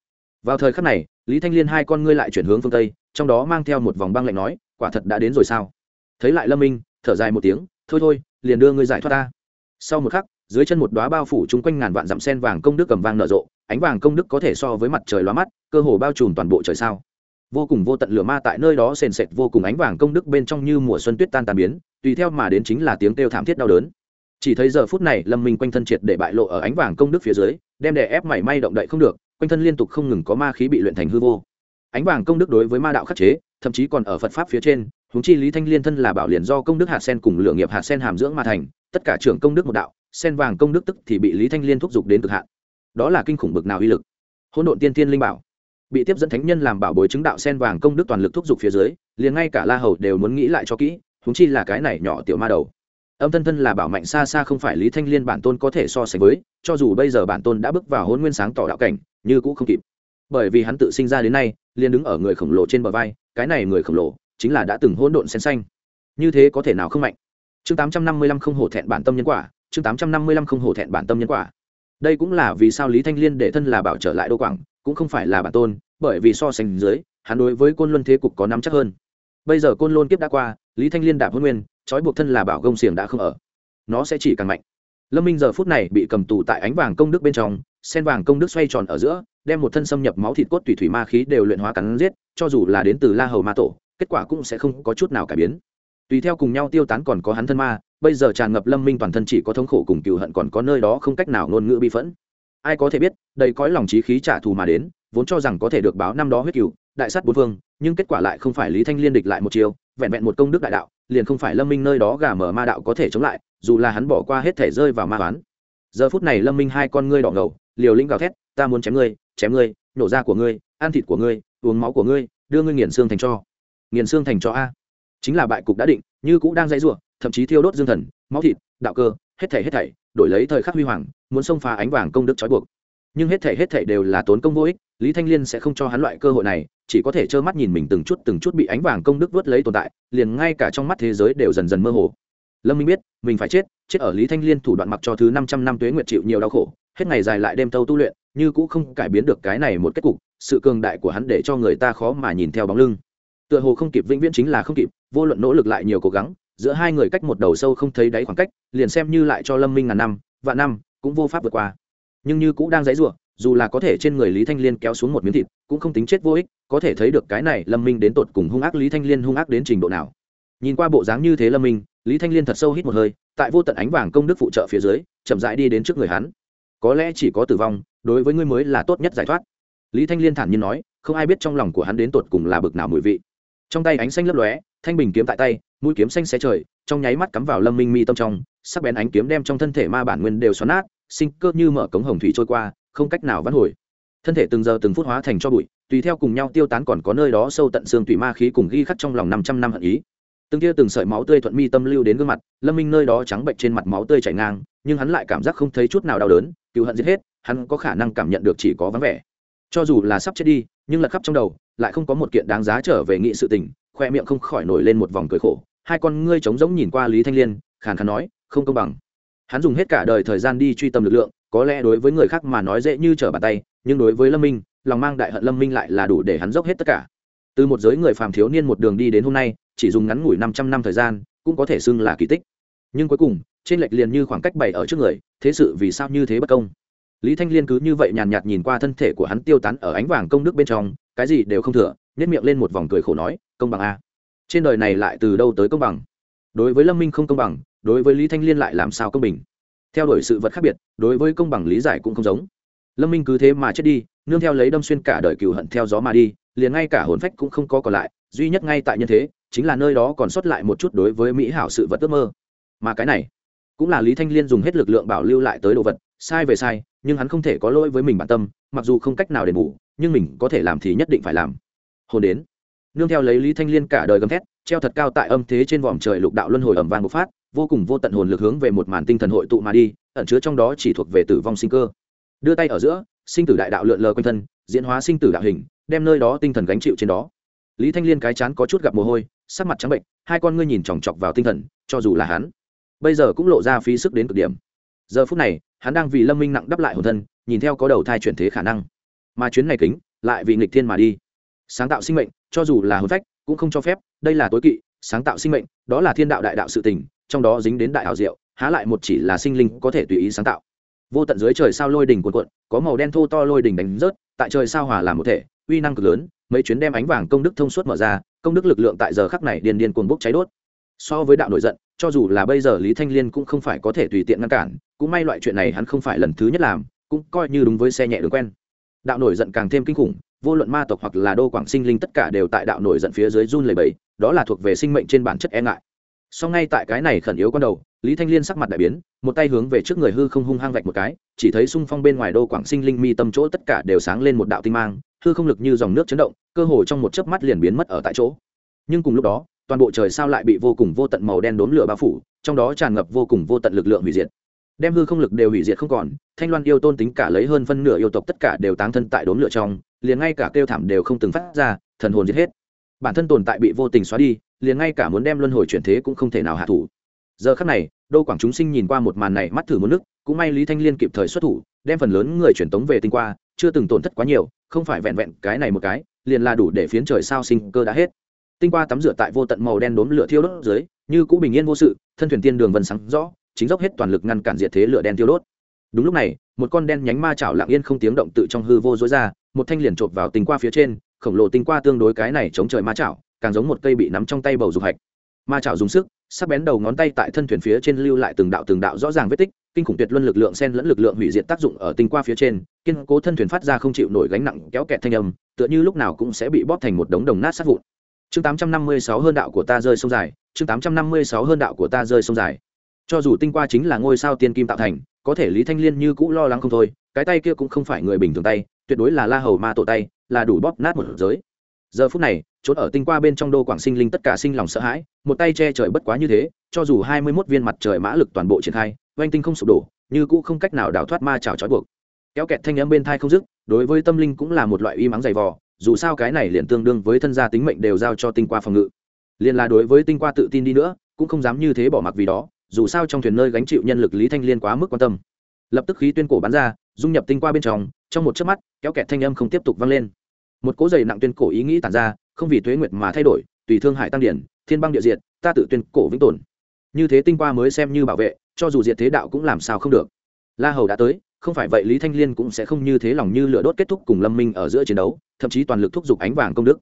Vào thời khắc này, lý thanh liên hai con ngươi lại chuyển hướng phương tây, trong đó mang theo một vòng băng lạnh nói, quả thật đã đến rồi sao? Thấy lại lâm minh, thở dài một tiếng, thôi thôi, liền đưa ngươi giải thoát ta. Sau một khắc, dưới chân một đóa bao phủ chung quanh ngàn vạn dặm sen vàng công đức cầm vàng nở rộ, ánh vàng công đức có thể so với mặt trời lóa mắt, cơ hồ bao trùm toàn bộ trời sao vô cùng vô tận lửa ma tại nơi đó sền sệt vô cùng ánh vàng công đức bên trong như mùa xuân tuyết tan tàn biến, tùy theo mà đến chính là tiếng kêu thảm thiết đau đớn. Chỉ thấy giờ phút này, lâm minh quanh thân triệt để bại lộ ở ánh vàng công đức phía dưới, đem đè ép mảy may động đậy không được, quanh thân liên tục không ngừng có ma khí bị luyện thành hư vô. Ánh vàng công đức đối với ma đạo khắc chế, thậm chí còn ở phật pháp phía trên húng chi lý thanh liên thân là bảo liền do công đức hạt sen cùng lửa nghiệp hạt sen hàm dưỡng ma thành, tất cả trưởng công đức một đạo, sen vàng công đức tức thì bị lý thanh liên thúc giục đến cực hạn. Đó là kinh khủng bực nào uy lực. Hỗn độn tiên tiên linh bảo bị tiếp dẫn thánh nhân làm bảo bối chứng đạo sen vàng công đức toàn lực thúc giục phía dưới, liền ngay cả la hầu đều muốn nghĩ lại cho kỹ húng chi là cái này nhỏ tiểu ma đầu. Âm thân thân là bảo mạnh xa xa không phải lý thanh liên bản tôn có thể so sánh với, cho dù bây giờ bản tôn đã bước vào hôn nguyên sáng tỏ đạo cảnh, như cũ không kịp. Bởi vì hắn tự sinh ra đến nay, liền đứng ở người khổng lồ trên bờ vai, cái này người khổng lồ chính là đã từng hỗn độn sen xanh. Như thế có thể nào không mạnh? Chương tám trăm năm mươi lăm không hổ thẹn bản tâm nhân quả, chương tám trăm năm mươi lăm không hổ thẹn bản tâm nhân quả. Đây cũng là vì sao lý thanh liên để thân là bảo trở lại đô quảng cũng không phải là bản tôn, bởi vì so sánh dưới, hắn đối với côn luân thế cục có nắm chắc hơn. Bây giờ côn luân kiếp đã qua, lý thanh liên đạp hôn nguyên, trói buộc thân là bảo gông xiềng đã không ở. Nó sẽ chỉ càng mạnh. Lâm minh giờ phút này bị cầm tù tại ánh vàng công đức bên trong, sen vàng công đức xoay tròn ở giữa, đem một thân xâm nhập máu thịt cốt tùy thủy ma khí đều luyện hóa cắn giết, cho dù là đến từ la hầu ma tổ, kết quả cũng sẽ không có chút nào cải biến. Tùy theo cùng nhau tiêu tán còn có hắn thân ma, bây giờ tràn ngập lâm minh toàn thân chỉ có thống khổ cùng cựu hận còn có nơi đó không cách nào ngôn ngữ bi phẫn ai có thể biết, đầy cõi lòng trí khí trả thù mà đến, vốn cho rằng có thể được báo năm đó huyết cựu đại sát bốn phương, nhưng kết quả lại không phải lý thanh liên địch lại một chiều vẹn vẹn một công đức đại đạo, liền không phải lâm minh nơi đó gà mở ma đạo có thể chống lại, dù là hắn bỏ qua hết thể rơi vào ma toán giờ phút này lâm minh hai con ngươi đỏ ngầu, liều lĩnh gào thét, ta muốn chém ngươi chém ngươi, nổ da của ngươi, ăn thịt của ngươi, uống máu của ngươi, đưa ngươi nghiền xương thành cho. Nghiền xương thành cho a. Chính là bại cục đã định, như cũ đang dãy rủa, thậm chí thiêu đốt dương thần, máu thịt, đạo cơ, hết thảy hết thảy đổi lấy thời khắc huy hoàng, muốn xông phá ánh vàng công đức trói buộc. Nhưng hết thể hết thể đều là tốn công vô ích, lý thanh liên sẽ không cho hắn loại cơ hội này, chỉ có thể trơ mắt nhìn mình từng chút từng chút bị ánh vàng công đức vớt lấy tồn tại, liền ngay cả trong mắt thế giới đều dần dần mơ hồ. Lâm minh biết, mình phải chết chết ở lý thanh liên thủ đoạn mặc cho thứ năm trăm năm tuế nguyệt chịu nhiều đau khổ, hết ngày dài lại đêm tâu tu luyện, như cũng không cải biến được cái này một kết cục, sự cường đại của hắn để cho người ta khó mà nhìn theo bóng lưng. Tựa hồ không kịp, vĩnh viễn chính là không kịp, vô luận nỗ lực lại nhiều cố gắng giữa hai người cách một đầu sâu không thấy đáy khoảng cách, liền xem như lại cho lâm minh ngàn năm, vạn năm, cũng vô pháp vượt qua. Nhưng như cũng đang dãy ruộng dù là có thể trên người lý thanh liên kéo xuống một miếng thịt, cũng không tính chết vô ích, có thể thấy được cái này lâm minh đến tột cùng hung ác lý thanh liên hung ác đến trình độ nào. Nhìn qua bộ dáng như thế lâm minh, lý thanh liên thật sâu hít một hơi, tại vô tận ánh vàng công đức phụ trợ phía dưới, chậm rãi đi đến trước người hắn. Có lẽ chỉ có tử vong, đối với ngươi mới là tốt nhất giải thoát. Lý thanh liên thản nhiên nói, không ai biết trong lòng của hắn đến tột cùng là bực nào mùi vị. Trong tay ánh xanh lấp lóe thanh bình kiếm tại tay, mũi kiếm xanh xé trời, trong nháy mắt cắm vào lâm minh mi tâm trong, sắc bén ánh kiếm đem trong thân thể ma bản nguyên đều xoắn nát, sinh cơ như mở cống hồng thủy trôi qua, không cách nào vãn hồi. Thân thể từng giờ từng phút hóa thành cho bụi, tùy theo cùng nhau tiêu tán còn có nơi đó sâu tận xương tùy ma khí cùng ghi khắc trong lòng năm trăm năm hận ý. Từng tia từng sợi máu tươi thuận mi tâm lưu đến gương mặt, lâm minh nơi đó trắng bệnh trên mặt máu tươi chảy ngang, nhưng hắn lại cảm giác không thấy chút nào đau đớn cựu hận giết hết, hắn có khả năng cảm nhận được chỉ có vắng vẻ cho dù là sắp chết đi, nhưng lật khắp trong đầu, lại không có một kiện đáng giá trở về nghị sự tình, khoe miệng không khỏi nổi lên một vòng cười khổ. Hai con ngươi trống rỗng nhìn qua lý thanh liên, khàn khàn nói, không công bằng. Hắn dùng hết cả đời thời gian đi truy tâm lực lượng, có lẽ đối với người khác mà nói dễ như trở bàn tay, nhưng đối với lâm minh, lòng mang đại hận lâm minh lại là đủ để hắn dốc hết tất cả. Từ một giới người phàm thiếu niên một đường đi đến hôm nay, chỉ dùng ngắn ngủi năm trăm năm thời gian, cũng có thể xưng là kỳ tích. Nhưng cuối cùng, trên lệch liền như khoảng cách bảy ở trước người, thế sự vì sao như thế bất công? Lý thanh liên cứ như vậy nhàn nhạt nhìn qua thân thể của hắn tiêu tán ở ánh vàng công đức bên trong, cái gì đều không thừa nhét miệng lên một vòng cười khổ nói, công bằng a trên đời này lại từ đâu tới công bằng? Đối với lâm minh không công bằng, đối với lý thanh liên lại làm sao công bình? Theo đuổi sự vật khác biệt, đối với công bằng lý giải cũng không giống. Lâm minh cứ thế mà chết đi, nương theo lấy đâm xuyên cả đời cừu hận theo gió mà đi, liền ngay cả hồn phách cũng không có còn lại, duy nhất ngay tại nhân thế, chính là nơi đó còn sót lại một chút đối với mỹ hảo sự vật ước mơ. Mà cái này, cũng là lý thanh liên dùng hết lực lượng bảo lưu lại tới đồ vật sai về sai, nhưng hắn không thể có lỗi với mình bản tâm, mặc dù không cách nào đền bù, nhưng mình có thể làm thì nhất định phải làm. Hồn đến. Nương theo lấy lý thanh liên cả đời gầm thét, treo thật cao tại âm thế trên vòm trời lục đạo luân hồi ẩm vàng bộc phát, vô cùng vô tận hồn lực hướng về một màn tinh thần hội tụ mà đi, ẩn chứa trong đó chỉ thuộc về tử vong sinh cơ. Đưa tay ở giữa, sinh tử đại đạo lượn lờ quanh thân, diễn hóa sinh tử đạo hình, đem nơi đó tinh thần gánh chịu trên đó. Lý thanh liên cái chán có chút gặp mồ hôi, sắc mặt trắng bệnh, hai con ngươi nhìn chòng chọc vào tinh thần, cho dù là hắn, bây giờ cũng lộ ra phí sức đến cực điểm. Giờ phút này hắn đang vì lâm minh nặng đắp lại hồn thân, nhìn theo có đầu thai chuyển thế khả năng. Mà chuyến này kính, lại vì nghịch thiên mà đi. Sáng tạo sinh mệnh, cho dù là hồn phách, cũng không cho phép, đây là tối kỵ, sáng tạo sinh mệnh, đó là thiên đạo đại đạo sự tình, trong đó dính đến đại hảo diệu, há lại một chỉ là sinh linh có thể tùy ý sáng tạo. Vô tận dưới trời sao lôi đỉnh cuộn cuộn, có màu đen thô to lôi đỉnh đánh rớt, tại trời sao hòa làm một thể, uy năng cực lớn, mấy chuyến đem ánh vàng công đức thông suốt mở ra, công đức lực lượng tại giờ khắc này điên điên cuồng bốc cháy đốt. So với đạo nổi giận, cho dù là bây giờ lý thanh liên cũng không phải có thể tùy tiện ngăn cản cũng may loại chuyện này hắn không phải lần thứ nhất làm, cũng coi như đúng với xe nhẹ đường quen. Đạo nổi giận càng thêm kinh khủng, vô luận ma tộc hoặc là đô quảng sinh linh tất cả đều tại đạo nổi giận phía dưới run lầy bẫy đó là thuộc về sinh mệnh trên bản chất e ngại. Sau ngay tại cái này khẩn yếu con đầu, lý thanh liên sắc mặt đại biến, một tay hướng về trước người hư không hung hăng vạch một cái, chỉ thấy xung phong bên ngoài đô quảng sinh linh mi tâm chỗ tất cả đều sáng lên một đạo tinh mang, hư không lực như dòng nước chấn động, cơ hồ trong một chớp mắt liền biến mất ở tại chỗ. Nhưng cùng lúc đó, toàn bộ trời sao lại bị vô cùng vô tận màu đen đốn lửa bao phủ, trong đó tràn ngập vô cùng vô tận lực lượng hủy diệt đem hư không lực đều hủy diệt không còn, thanh loan yêu tôn tính cả lấy hơn phân nửa yêu tộc tất cả đều táng thân tại đốn lửa trong, liền ngay cả kêu thảm đều không từng phát ra, thần hồn giết hết. Bản thân tồn tại bị vô tình xóa đi, liền ngay cả muốn đem luân hồi chuyển thế cũng không thể nào hạ thủ. Giờ khắc này, đô quảng chúng sinh nhìn qua một màn này mắt thử một nước, cũng may lý thanh liên kịp thời xuất thủ, đem phần lớn người truyền tống về tinh qua, chưa từng tổn thất quá nhiều, không phải vẹn vẹn cái này một cái, liền là đủ để phiến trời sao sinh cơ đã hết. Tinh qua tắm rửa tại vô tận màu đen đốm lửa thiêu đốt dưới, như cũ bình yên vô sự, thân thuyền tiên đường vần sáng rõ chính dốc hết toàn lực ngăn cản diệt thế lửa đen tiêu đốt. Đúng lúc này, một con đen nhánh ma chảo lặng yên không tiếng động tự trong hư vô dối ra, một thanh liền chộp vào tinh qua phía trên, khổng lồ tinh qua tương đối cái này chống trời ma chảo, càng giống một cây bị nắm trong tay bầu dục hạch. Ma chảo dùng sức, sắc bén đầu ngón tay tại thân thuyền phía trên lưu lại từng đạo từng đạo rõ ràng vết tích, kinh khủng tuyệt luân lực lượng sen lẫn lực lượng hủy diệt tác dụng ở tinh qua phía trên, kiên cố thân thuyền phát ra không chịu nổi gánh nặng kéo kẹt thanh âm, tựa như lúc nào cũng sẽ bị bóp thành một đống đồng nát sát vụn. Chương 856 hơn đạo của ta rơi sông dài, chương 856 hơn đạo của ta rơi sông dài cho dù tinh qua chính là ngôi sao tiên kim tạo thành, có thể lý thanh liên như cũ lo lắng không thôi, cái tay kia cũng không phải người bình thường tay, tuyệt đối là la hầu ma tổ tay, là đủ bóp nát một giới. Giờ phút này trốn ở tinh qua bên trong đô quảng sinh linh tất cả sinh lòng sợ hãi, một tay che trời bất quá như thế, cho dù hai mươi mốt viên mặt trời mã lực toàn bộ triển khai, oanh tinh không sụp đổ, như cũ không cách nào đào thoát ma trào trói buộc. Kéo kẹt thanh âm bên thai không dứt, đối với tâm linh cũng là một loại uy mắng dày vò, dù sao cái này liền tương đương với thân gia tính mệnh đều giao cho tinh qua phòng ngự. Liền là đối với tinh qua tự tin đi nữa, cũng không dám như thế bỏ mặc vì đó dù sao trong thuyền nơi gánh chịu nhân lực lý thanh liên quá mức quan tâm. Lập tức khí tuyên cổ bắn ra, dung nhập tinh qua bên trong trong một chớp mắt, kéo kẹt thanh âm không tiếp tục vang lên. Một cỗ dày nặng tuyên cổ ý nghĩ tản ra, không vì tuế nguyệt mà thay đổi, tùy thương hải tăng điển, thiên băng địa diệt, ta tự tuyên cổ vĩnh tồn. Như thế tinh qua mới xem như bảo vệ, cho dù diệt thế đạo cũng làm sao không được. La hầu đã tới, không phải vậy lý thanh liên cũng sẽ không như thế lòng như lửa đốt kết thúc cùng lâm minh ở giữa chiến đấu, thậm chí toàn lực thúc giục ánh vàng công đức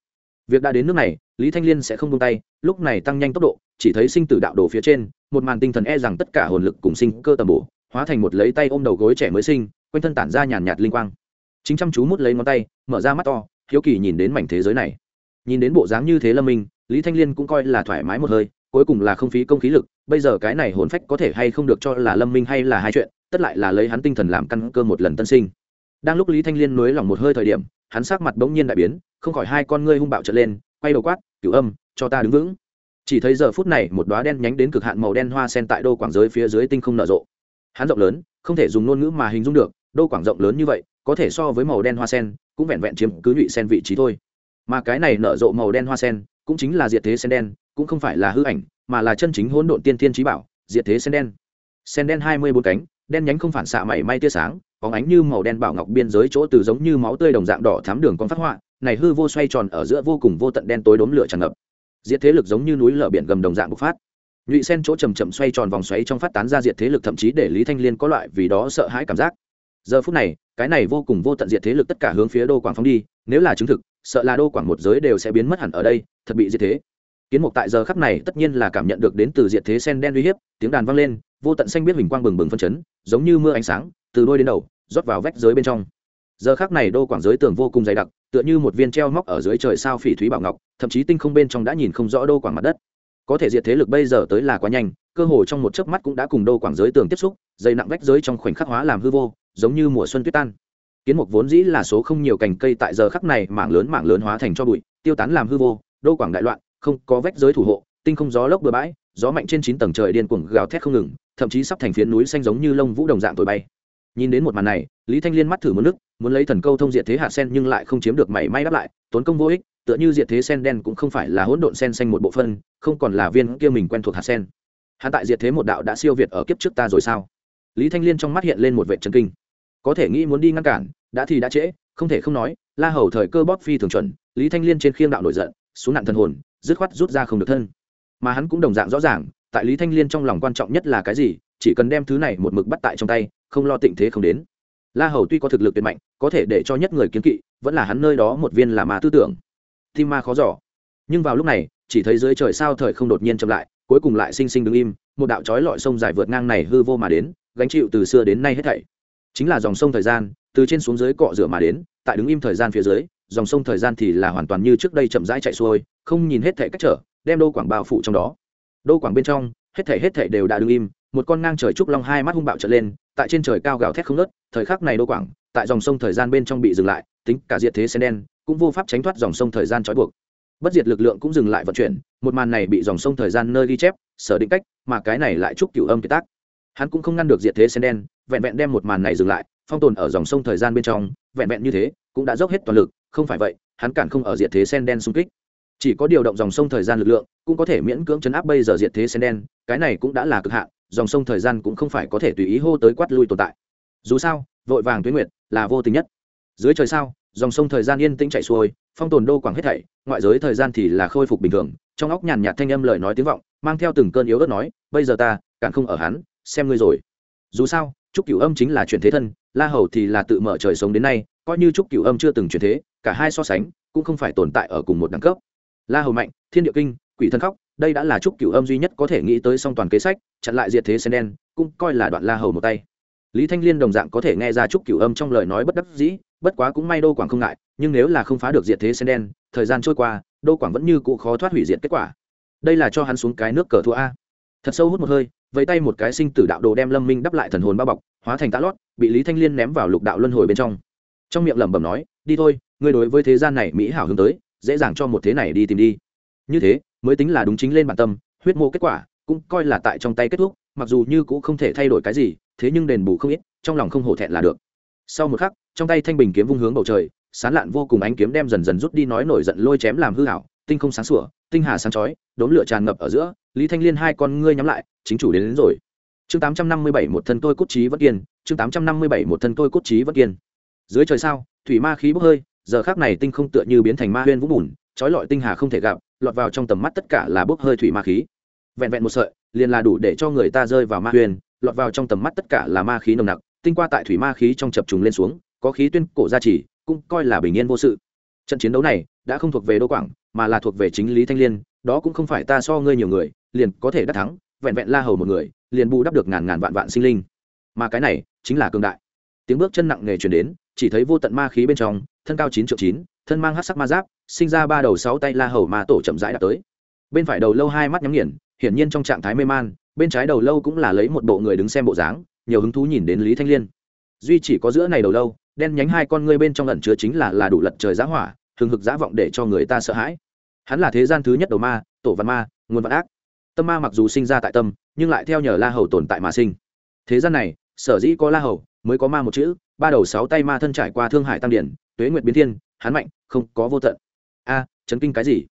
việc đã đến nước này, lý thanh liên sẽ không buông tay, lúc này tăng nhanh tốc độ, chỉ thấy sinh tử đạo đồ phía trên, một màn tinh thần e rằng tất cả hồn lực cùng sinh cơ tầm bổ, hóa thành một lấy tay ôm đầu gối trẻ mới sinh, quanh thân tản ra nhàn nhạt linh quang. Chính chăm chú mút lấy ngón tay, mở ra mắt to, hiếu kỳ nhìn đến mảnh thế giới này. Nhìn đến bộ dáng như thế lâm minh, lý thanh liên cũng coi là thoải mái một hơi, cuối cùng là không phí công khí lực, bây giờ cái này hồn phách có thể hay không được cho là lâm minh hay là hai chuyện, tất lại là lấy hắn tinh thần làm căn cơ một lần tân sinh. Đang lúc lý thanh liên nối lòng một hơi thời điểm hắn sắc mặt bỗng nhiên đại biến, không khỏi hai con ngươi hung bạo trở lên, quay đầu quát, cửu âm, cho ta đứng vững. Chỉ thấy giờ phút này, một đóa đen nhánh đến cực hạn màu đen hoa sen tại đô quảng giới phía dưới tinh không nở rộ. Hắn rộng lớn, không thể dùng ngôn ngữ mà hình dung được, đô quảng rộng lớn như vậy, có thể so với màu đen hoa sen, cũng vẹn vẹn chiếm cứ nhụy sen vị trí thôi. Mà cái này nở rộ màu đen hoa sen, cũng chính là diệt thế sen đen, cũng không phải là hư ảnh, mà là chân chính hỗn độn tiên thiên trí bảo, diệt thế sen đen. Sen đen hai mươi bốn cánh, đen nhánh không phản xạ mảy may tia sáng có ánh như màu đen bảo ngọc biên giới chỗ từ giống như máu tươi đồng dạng đỏ thám đường con phát họa, này hư vô xoay tròn ở giữa vô cùng vô tận đen tối đốm lửa tràn ngập. Diệt thế lực giống như núi lở biển gầm đồng dạng bộc phát. Nhụy sen chỗ chầm chậm xoay tròn vòng xoáy trong phát tán ra diệt thế lực thậm chí để lý thanh liên có loại vì đó sợ hãi cảm giác. Giờ phút này, cái này vô cùng vô tận diệt thế lực tất cả hướng phía đô quảng phóng đi, nếu là chứng thực, sợ là đô quảng một giới đều sẽ biến mất hẳn ở đây, thật bị diệt thế. Kiến mục tại giờ khắc này tất nhiên là cảm nhận được đến từ diệt thế sen đen uy hiếp, tiếng đàn vang lên, vô tận xanh biết huỳnh quang bừng bừng phân chấn, giống như mưa ánh sáng từ đôi đến đầu, rót vào vách giới bên trong. Giờ khắc này đô quảng giới tường vô cùng dày đặc, tựa như một viên treo móc ở dưới trời sao phỉ thúy bảo ngọc, thậm chí tinh không bên trong đã nhìn không rõ đô quảng mặt đất. Có thể diệt thế lực bây giờ tới là quá nhanh, cơ hồ trong một chớp mắt cũng đã cùng đô quảng giới tường tiếp xúc, dày nặng vách giới trong khoảnh khắc hóa làm hư vô, giống như mùa xuân tuyết tan. Kiến mục vốn dĩ là số không nhiều cành cây tại giờ khắc này mảng lớn mảng lớn hóa thành cho bụi, tiêu tán làm hư vô, đô quảng đại loạn, không có vách giới thủ hộ, tinh không gió lốc bừa bãi, gió mạnh trên chín tầng trời điên cuồng gào thét không ngừng, thậm chí sắp thành phiến núi xanh giống như lông vũ đồng dạng thổi bay nhìn đến một màn này, lý thanh liên mắt thử một nước, muốn lấy thần câu thông diệt thế hạt sen nhưng lại không chiếm được mảy may đáp lại, tốn công vô ích, tựa như diệt thế sen đen cũng không phải là hỗn độn sen xanh một bộ phân, không còn là viên kia mình quen thuộc hạt sen. Hắn tại diệt thế một đạo đã siêu việt ở kiếp trước ta rồi sao? Lý thanh liên trong mắt hiện lên một vệ trần kinh. Có thể nghĩ muốn đi ngăn cản, đã thì đã trễ, không thể không nói, la hầu thời cơ bóp phi thường chuẩn, lý thanh liên trên khiêng đạo nổi giận, xuống nạn thần hồn, dứt khoát rút ra không được thân. Mà hắn cũng đồng dạng rõ ràng, tại lý thanh liên trong lòng quan trọng nhất là cái gì chỉ cần đem thứ này một mực bắt tại trong tay, không lo tịnh thế không đến. La hầu tuy có thực lực tuyệt mạnh, có thể để cho nhất người kiến kỵ, vẫn là hắn nơi đó một viên là ma tư tưởng. Tim ma khó giỏ nhưng vào lúc này, chỉ thấy dưới trời sao thời không đột nhiên chậm lại, cuối cùng lại sinh sinh đứng im, một đạo trói lọi sông dài vượt ngang này hư vô mà đến, gánh chịu từ xưa đến nay hết thảy. Chính là dòng sông thời gian, từ trên xuống dưới cọ rửa mà đến, tại đứng im thời gian phía dưới, dòng sông thời gian thì là hoàn toàn như trước đây chậm rãi chạy xuôi, không nhìn hết thảy cách trở, đem đô quảng bao phủ trong đó. Đô quảng bên trong, hết thảy hết thảy đều đã đứng im một con ngang trời trúc long hai mắt hung bạo trở lên, tại trên trời cao gào thét không nớt thời khắc này đô quảng, tại dòng sông thời gian bên trong bị dừng lại, tính cả diệt thế sen đen, cũng vô pháp tránh thoát dòng sông thời gian trói buộc. Bất diệt lực lượng cũng dừng lại vận chuyển, một màn này bị dòng sông thời gian nơi ghi chép, sở định cách, mà cái này lại chúc cửu âm kiệt tác. Hắn cũng không ngăn được diệt thế sen đen, vẹn vẹn đem một màn này dừng lại, phong tồn ở dòng sông thời gian bên trong, vẹn vẹn như thế, cũng đã dốc hết toàn lực, không phải vậy, hắn cản không ở diệt thế sen đen xung kích. Chỉ có điều động dòng sông thời gian lực lượng, cũng có thể miễn cưỡng chấn áp bây giờ diệt thế sen đen, cái này cũng đã là cực hạn dòng sông thời gian cũng không phải có thể tùy ý hô tới quát lui tồn tại. Dù sao, vội vàng tuyến nguyệt là vô tình nhất. Dưới trời sao, dòng sông thời gian yên tĩnh chạy xuôi, phong tồn đô quảng hết thảy, ngoại giới thời gian thì là khôi phục bình thường, trong óc nhàn nhạt thanh âm lời nói tiếng vọng, mang theo từng cơn yếu ớt nói, bây giờ ta, cản không ở hắn, xem ngươi rồi. Dù sao, trúc cửu âm chính là chuyển thế thân, la hầu thì là tự mở trời sống đến nay, coi như trúc cửu âm chưa từng chuyển thế, cả hai so sánh, cũng không phải tồn tại ở cùng một đẳng cấp. La hầu mạnh, thiên địa kinh, quỷ thân khóc đây đã là trúc cửu âm duy nhất có thể nghĩ tới song toàn kế sách, chặn lại diệt thế sen đen, cũng coi là đoạn la hầu một tay. Lý thanh liên đồng dạng có thể nghe ra trúc cửu âm trong lời nói bất đắc dĩ, bất quá cũng may đô quảng không ngại, nhưng nếu là không phá được diệt thế sen đen, thời gian trôi qua, đô quảng vẫn như cụ khó thoát hủy diệt kết quả. Đây là cho hắn xuống cái nước cờ thua a. Thật sâu hút một hơi, vẫy tay một cái sinh tử đạo đồ đem lâm minh đắp lại thần hồn bao bọc, hóa thành tạ lót, bị lý thanh liên ném vào lục đạo luân hồi bên trong. Trong miệng lẩm bẩm nói, đi thôi, ngươi đối với thế gian này mỹ hảo hướng tới, dễ dàng cho một thế này đi tìm đi. Như thế mới tính là đúng chính lên bản tâm huyết mô kết quả cũng coi là tại trong tay kết thúc mặc dù như cũng không thể thay đổi cái gì thế nhưng đền bù không ít trong lòng không hổ thẹn là được. Sau một khắc trong tay thanh bình kiếm vung hướng bầu trời sán lạn vô cùng ánh kiếm đem dần dần rút đi nói nổi giận lôi chém làm hư hảo tinh không sáng sủa tinh hà sáng chói đốm lửa tràn ngập ở giữa lý thanh liên hai con ngươi nhắm lại chính chủ đến, đến rồi. Chương tám trăm năm mươi bảy một thân tôi cốt trí vẫn kiên chương tám trăm năm mươi bảy một thân tôi cốt trí vẫn kiên. Dưới trời sao thủy ma khí bốc hơi giờ khác này tinh không tựa như biến thành ma huyên vũ bùn trói lọi tinh hà không thể gặp lọt vào trong tầm mắt tất cả là bốc hơi thủy ma khí. Vẹn vẹn một sợi, liền là đủ để cho người ta rơi vào ma huyền, lọt vào trong tầm mắt tất cả là ma khí nồng nặc, tinh qua tại thủy ma khí trong chập trùng lên xuống, có khí tuyên cổ gia trì, cũng coi là bình yên vô sự. Trận chiến đấu này đã không thuộc về đô quảng, mà là thuộc về chính lý thanh liên, đó cũng không phải ta so ngươi nhiều người, liền có thể đắc thắng, vẹn vẹn la hầu một người, liền bù đắp được ngàn ngàn vạn vạn sinh linh. Mà cái này chính là cương đại. Tiếng bước chân nặng nề chuyển đến, chỉ thấy vô tận ma khí bên trong thân cao chín triệu chín, thân mang hát sắc ma giáp, sinh ra ba đầu sáu tay la hầu ma tổ chậm rãi đã tới. Bên phải đầu lâu hai mắt nhắm nghiền, hiển nhiên trong trạng thái mê man, bên trái đầu lâu cũng là lấy một bộ người đứng xem bộ dáng, nhiều hứng thú nhìn đến lý thanh liên. Duy chỉ có giữa này đầu lâu, đen nhánh hai con ngươi bên trong ẩn chứa chính là là đủ lật trời giá hỏa, hừng hực giá vọng để cho người ta sợ hãi. Hắn là thế gian thứ nhất đầu ma, tổ văn ma, nguồn văn ác. Tâm ma mặc dù sinh ra tại tâm, nhưng lại theo nhờ la hầu tồn tại mà sinh. Thế gian này, sở dĩ có la hầu, mới có ma một chữ, ba đầu sáu tay ma thân trải qua thương hải tăng điển tuế nguyệt biến thiên, hắn mạnh, không có vô tận. A, chấn kinh cái gì?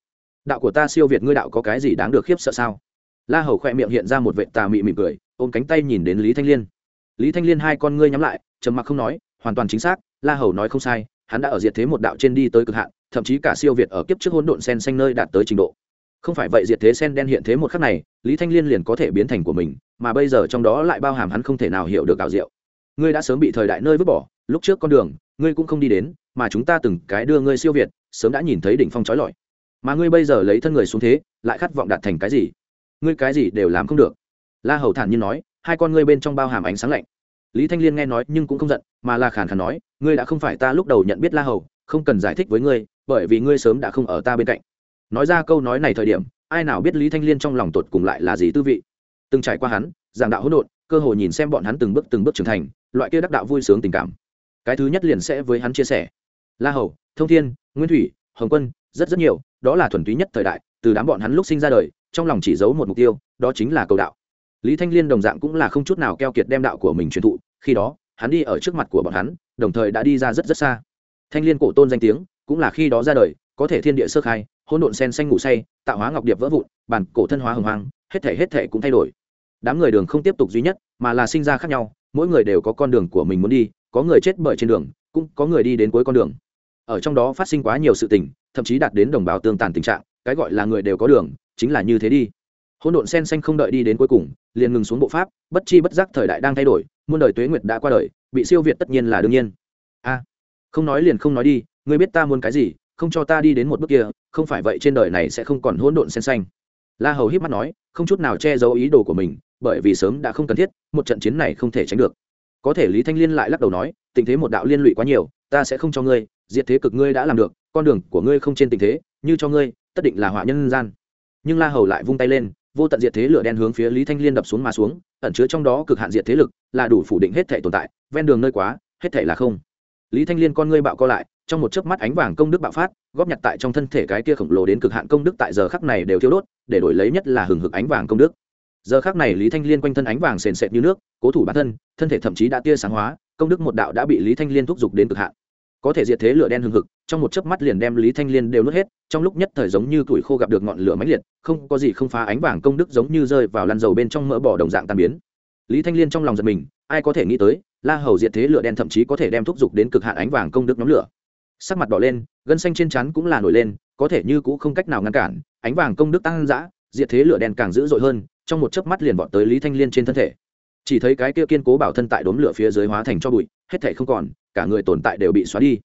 Đạo của ta siêu việt ngươi đạo có cái gì đáng được khiếp sợ sao? La hầu khoe miệng hiện ra một vệ tà mị mỉm cười, ôm cánh tay nhìn đến lý thanh liên. Lý thanh liên hai con ngươi nhắm lại, trầm mặc không nói, hoàn toàn chính xác, la hầu nói không sai, hắn đã ở diệt thế một đạo trên đi tới cực hạn, thậm chí cả siêu việt ở kiếp trước hỗn độn sen xanh nơi đạt tới trình độ. Không phải vậy diệt thế sen đen hiện thế một khắc này, lý thanh liên liền có thể biến thành của mình, mà bây giờ trong đó lại bao hàm hắn không thể nào hiểu được ảo diệu. Ngươi đã sớm bị thời đại nơi vứt bỏ lúc trước con đường, ngươi cũng không đi đến, mà chúng ta từng cái đưa ngươi siêu việt, sớm đã nhìn thấy đỉnh phong trói lọi. Mà ngươi bây giờ lấy thân người xuống thế, lại khát vọng đạt thành cái gì? Ngươi cái gì đều làm không được. La hầu thản nhiên nói, hai con ngươi bên trong bao hàm ánh sáng lạnh. Lý thanh liên nghe nói nhưng cũng không giận, mà là khàn khàn nói, ngươi đã không phải ta lúc đầu nhận biết la hầu, không cần giải thích với ngươi, bởi vì ngươi sớm đã không ở ta bên cạnh. Nói ra câu nói này thời điểm, ai nào biết lý thanh liên trong lòng tột cùng lại là gì tư vị. Từng trải qua hắn, giảng đạo hỗn độn, cơ hội nhìn xem bọn hắn từng bước từng bước trưởng thành, loại kia đắc đạo vui sướng tình cảm cái thứ nhất liền sẽ với hắn chia sẻ. La hầu, thông thiên, nguyên thủy, hồng quân, rất rất nhiều, đó là thuần túy nhất thời đại, từ đám bọn hắn lúc sinh ra đời, trong lòng chỉ giấu một mục tiêu, đó chính là cầu đạo. Lý thanh liên đồng dạng cũng là không chút nào keo kiệt đem đạo của mình truyền thụ, khi đó, hắn đi ở trước mặt của bọn hắn, đồng thời đã đi ra rất rất xa. Thanh liên cổ tôn danh tiếng, cũng là khi đó ra đời, có thể thiên địa sơ khai, hỗn độn sen xanh ngủ say, tạo hóa ngọc điệp vỡ vụn, bản cổ thân hóa hồng hoang, hết thể hết thể cũng thay đổi. Đám người đường không tiếp tục duy nhất, mà là sinh ra khác nhau, mỗi người đều có con đường của mình muốn đi có người chết bởi trên đường, cũng có người đi đến cuối con đường. Ở trong đó phát sinh quá nhiều sự tình, thậm chí đạt đến đồng bào tương tàn tình trạng, cái gọi là người đều có đường, chính là như thế đi. Hỗn độn sen xanh không đợi đi đến cuối cùng, liền ngừng xuống bộ pháp, bất chi bất giác thời đại đang thay đổi, muôn đời tuế nguyệt đã qua đời, bị siêu việt tất nhiên là đương nhiên. A, không nói liền không nói đi, ngươi biết ta muốn cái gì, không cho ta đi đến một bước kia, không phải vậy trên đời này sẽ không còn hỗn độn sen xanh. La hầu híp mắt nói, không chút nào che giấu ý đồ của mình, bởi vì sớm đã không cần thiết, một trận chiến này không thể tránh được có thể lý thanh liên lại lắc đầu nói, tình thế một đạo liên lụy quá nhiều, ta sẽ không cho ngươi, diệt thế cực ngươi đã làm được, con đường của ngươi không trên tình thế, như cho ngươi, tất định là họa nhân gian. Nhưng la hầu lại vung tay lên, vô tận diệt thế lửa đen hướng phía lý thanh liên đập xuống mà xuống, ẩn chứa trong đó cực hạn diệt thế lực, là đủ phủ định hết thể tồn tại, ven đường nơi quá, hết thể là không. Lý thanh liên con ngươi bạo co lại, trong một chớp mắt ánh vàng công đức bạo phát, góp nhặt tại trong thân thể cái kia khổng lồ đến cực hạn công đức tại giờ khắc này đều thiêu đốt, để đổi lấy nhất là hừng hực ánh vàng công đức giờ khắc này lý thanh liên quanh thân ánh vàng sền sệt như nước, cố thủ bản thân thân thể thậm chí đã tia sáng hóa, công đức một đạo đã bị lý thanh liên thúc giục đến cực hạn. Có thể diệt thế lửa đen hừng hực, trong một chớp mắt liền đem lý thanh liên đều nuốt hết, trong lúc nhất thời giống như tuổi khô gặp được ngọn lửa mãnh liệt, không có gì không phá ánh vàng công đức giống như rơi vào lăn dầu bên trong mỡ bỏ đồng dạng tan biến. Lý thanh liên trong lòng giật mình, ai có thể nghĩ tới, la hầu diệt thế lửa đen thậm chí có thể đem thúc giục đến cực hạn ánh vàng công đức nhóm lửa. Sắc mặt đỏ lên, gân xanh trên chắn cũng là nổi lên, có thể như cũ không cách nào ngăn cản, ánh vàng công đức tăng dã, diệt thế lửa đen càng dữ dội hơn trong một chớp mắt liền vọt tới lý thanh liên trên thân thể. Chỉ thấy cái kia kiên cố bảo thân tại đốm lửa phía dưới hóa thành cho bụi, hết thể không còn, cả người tồn tại đều bị xóa đi.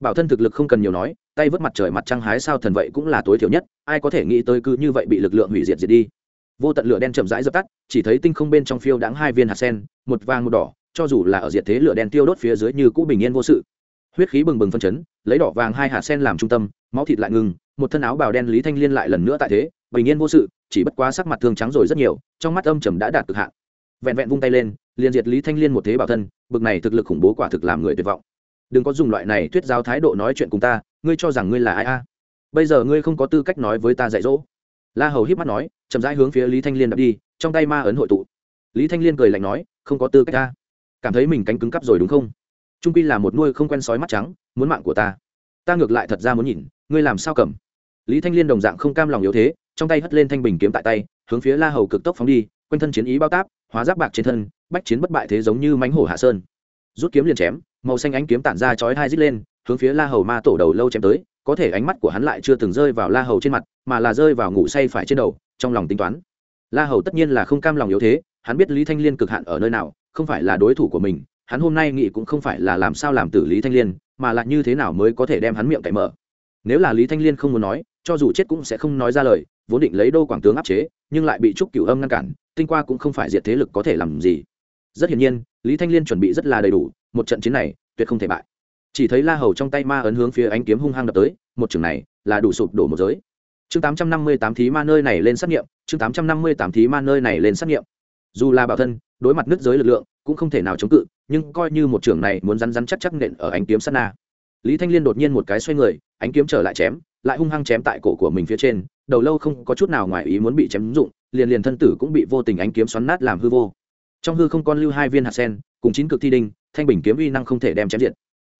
Bảo thân thực lực không cần nhiều nói, tay vớt mặt trời mặt trăng hái sao thần vậy cũng là tối thiểu nhất, ai có thể nghĩ tới cứ như vậy bị lực lượng hủy diệt diệt đi. Vô tận lửa đen chậm rãi dập tắt, chỉ thấy tinh không bên trong phiêu đáng hai viên hạt sen, một vàng một đỏ, cho dù là ở diệt thế lửa đen tiêu đốt phía dưới như cũ bình yên vô sự. Huyết khí bừng bừng phân chấn, lấy đỏ vàng hai hạt sen làm trung tâm, máu thịt lại ngừng, một thân áo bào đen lý thanh liên lại lần nữa tại thế bình yên vô sự, chỉ bất quá sắc mặt thương trắng rồi rất nhiều, trong mắt âm trầm đã đạt cực hạn. Vẹn vẹn vung tay lên, liền diệt lý thanh liên một thế bảo thân, bực này thực lực khủng bố quả thực làm người tuyệt vọng. Đừng có dùng loại này thuyết giáo thái độ nói chuyện cùng ta, ngươi cho rằng ngươi là ai a? Bây giờ ngươi không có tư cách nói với ta dạy dỗ. La hầu híp mắt nói, chậm rãi hướng phía lý thanh liên đập đi, trong tay ma ấn hội tụ. Lý thanh liên cười lạnh nói, không có tư cách ta cảm thấy mình cánh cứng cắp rồi đúng không? Trung pi là một nuôi không quen sói mắt trắng, muốn mạng của ta. Ta ngược lại thật ra muốn nhìn, ngươi làm sao cầm? Lý thanh liên đồng dạng không cam lòng yếu thế trong tay hất lên thanh bình kiếm tại tay, hướng phía la hầu cực tốc phóng đi, quanh thân chiến ý bao táp, hóa giáp bạc trên thân, bách chiến bất bại thế giống như mánh hổ hạ sơn. Rút kiếm liền chém, màu xanh ánh kiếm tản ra chói hai dít lên, hướng phía la hầu ma tổ đầu lâu chém tới, có thể ánh mắt của hắn lại chưa từng rơi vào la hầu trên mặt, mà là rơi vào ngủ say phải trên đầu, trong lòng tính toán. La hầu tất nhiên là không cam lòng yếu thế, hắn biết lý thanh liên cực hạn ở nơi nào, không phải là đối thủ của mình, hắn hôm nay nghĩ cũng không phải là làm sao làm tử lý thanh liên, mà là như thế nào mới có thể đem hắn miệng cậy mở. Nếu là lý thanh liên không muốn nói, cho dù chết cũng sẽ không nói ra lời vốn định lấy đô quảng tướng áp chế, nhưng lại bị trúc cửu âm ngăn cản, tinh qua cũng không phải diệt thế lực có thể làm gì. Rất hiển nhiên, lý thanh liên chuẩn bị rất là đầy đủ, một trận chiến này tuyệt không thể bại. Chỉ thấy la hầu trong tay ma ấn hướng phía ánh kiếm hung hăng đập tới, một trường này là đủ sụp đổ một giới. Chương tám trăm năm mươi tám thí ma nơi này lên xét nghiệm, chương tám trăm năm mươi tám thí ma nơi này lên xét nghiệm. Dù là bảo thân, đối mặt nước giới lực lượng, cũng không thể nào chống cự, nhưng coi như một trường này muốn rắn rắn chắc chắc nện ở ánh kiếm sát na. Lý thanh liên đột nhiên một cái xoay người, ánh kiếm trở lại chém, lại hung hăng chém tại cổ của mình phía trên đầu lâu không có chút nào ngoài ý muốn bị chém dụng, liền liền thân tử cũng bị vô tình ánh kiếm xoắn nát làm hư vô. Trong hư không con lưu hai viên hạt sen, cùng chín cực thi đinh, thanh bình kiếm uy năng không thể đem chém diện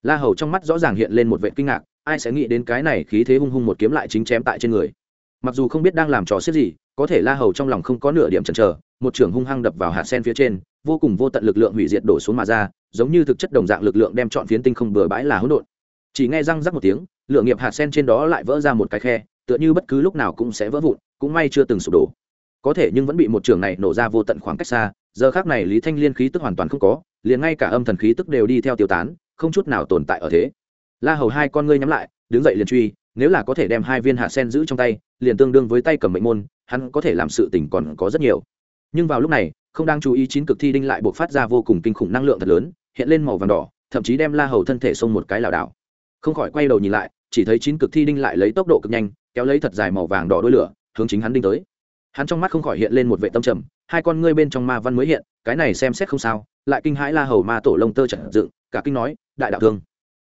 la hầu trong mắt rõ ràng hiện lên một vệ kinh ngạc, ai sẽ nghĩ đến cái này khí thế hung hung một kiếm lại chính chém tại trên người. Mặc dù không biết đang làm trò xếp gì, có thể la hầu trong lòng không có nửa điểm chần chờ, một trưởng hung hăng đập vào hạt sen phía trên, vô cùng vô tận lực lượng hủy diệt đổ xuống mà ra, giống như thực chất đồng dạng lực lượng đem chọn phiến tinh không bừa bãi là hỗn độn. Chỉ nghe răng rắc một tiếng, lượng nghiệp hạt sen trên đó lại vỡ ra một cái khe tựa như bất cứ lúc nào cũng sẽ vỡ vụn, cũng may chưa từng sụp đổ. Có thể nhưng vẫn bị một trường này nổ ra vô tận khoảng cách xa, giờ khác này lý thanh liên khí tức hoàn toàn không có, liền ngay cả âm thần khí tức đều đi theo tiêu tán, không chút nào tồn tại ở thế. La hầu hai con ngươi nhắm lại, đứng dậy liền truy, nếu là có thể đem hai viên Hạ sen giữ trong tay, liền tương đương với tay cầm mệnh môn, hắn có thể làm sự tình còn có rất nhiều. Nhưng vào lúc này, không đang chú ý chín cực thi đinh lại buộc phát ra vô cùng kinh khủng năng lượng thật lớn, hiện lên màu vàng đỏ, thậm chí đem la hầu thân thể xông một cái lảo đảo. Không khỏi quay đầu nhìn lại, chỉ thấy chín cực thi đinh lại lấy tốc độ cực nhanh kéo lấy thật dài màu vàng đỏ đôi lửa, hướng chính hắn đinh tới. Hắn trong mắt không khỏi hiện lên một vệ tâm trầm, hai con ngươi bên trong ma văn mới hiện, cái này xem xét không sao, lại kinh hãi la hầu ma tổ lông tơ trận dựng, cả kinh nói, đại đạo thương.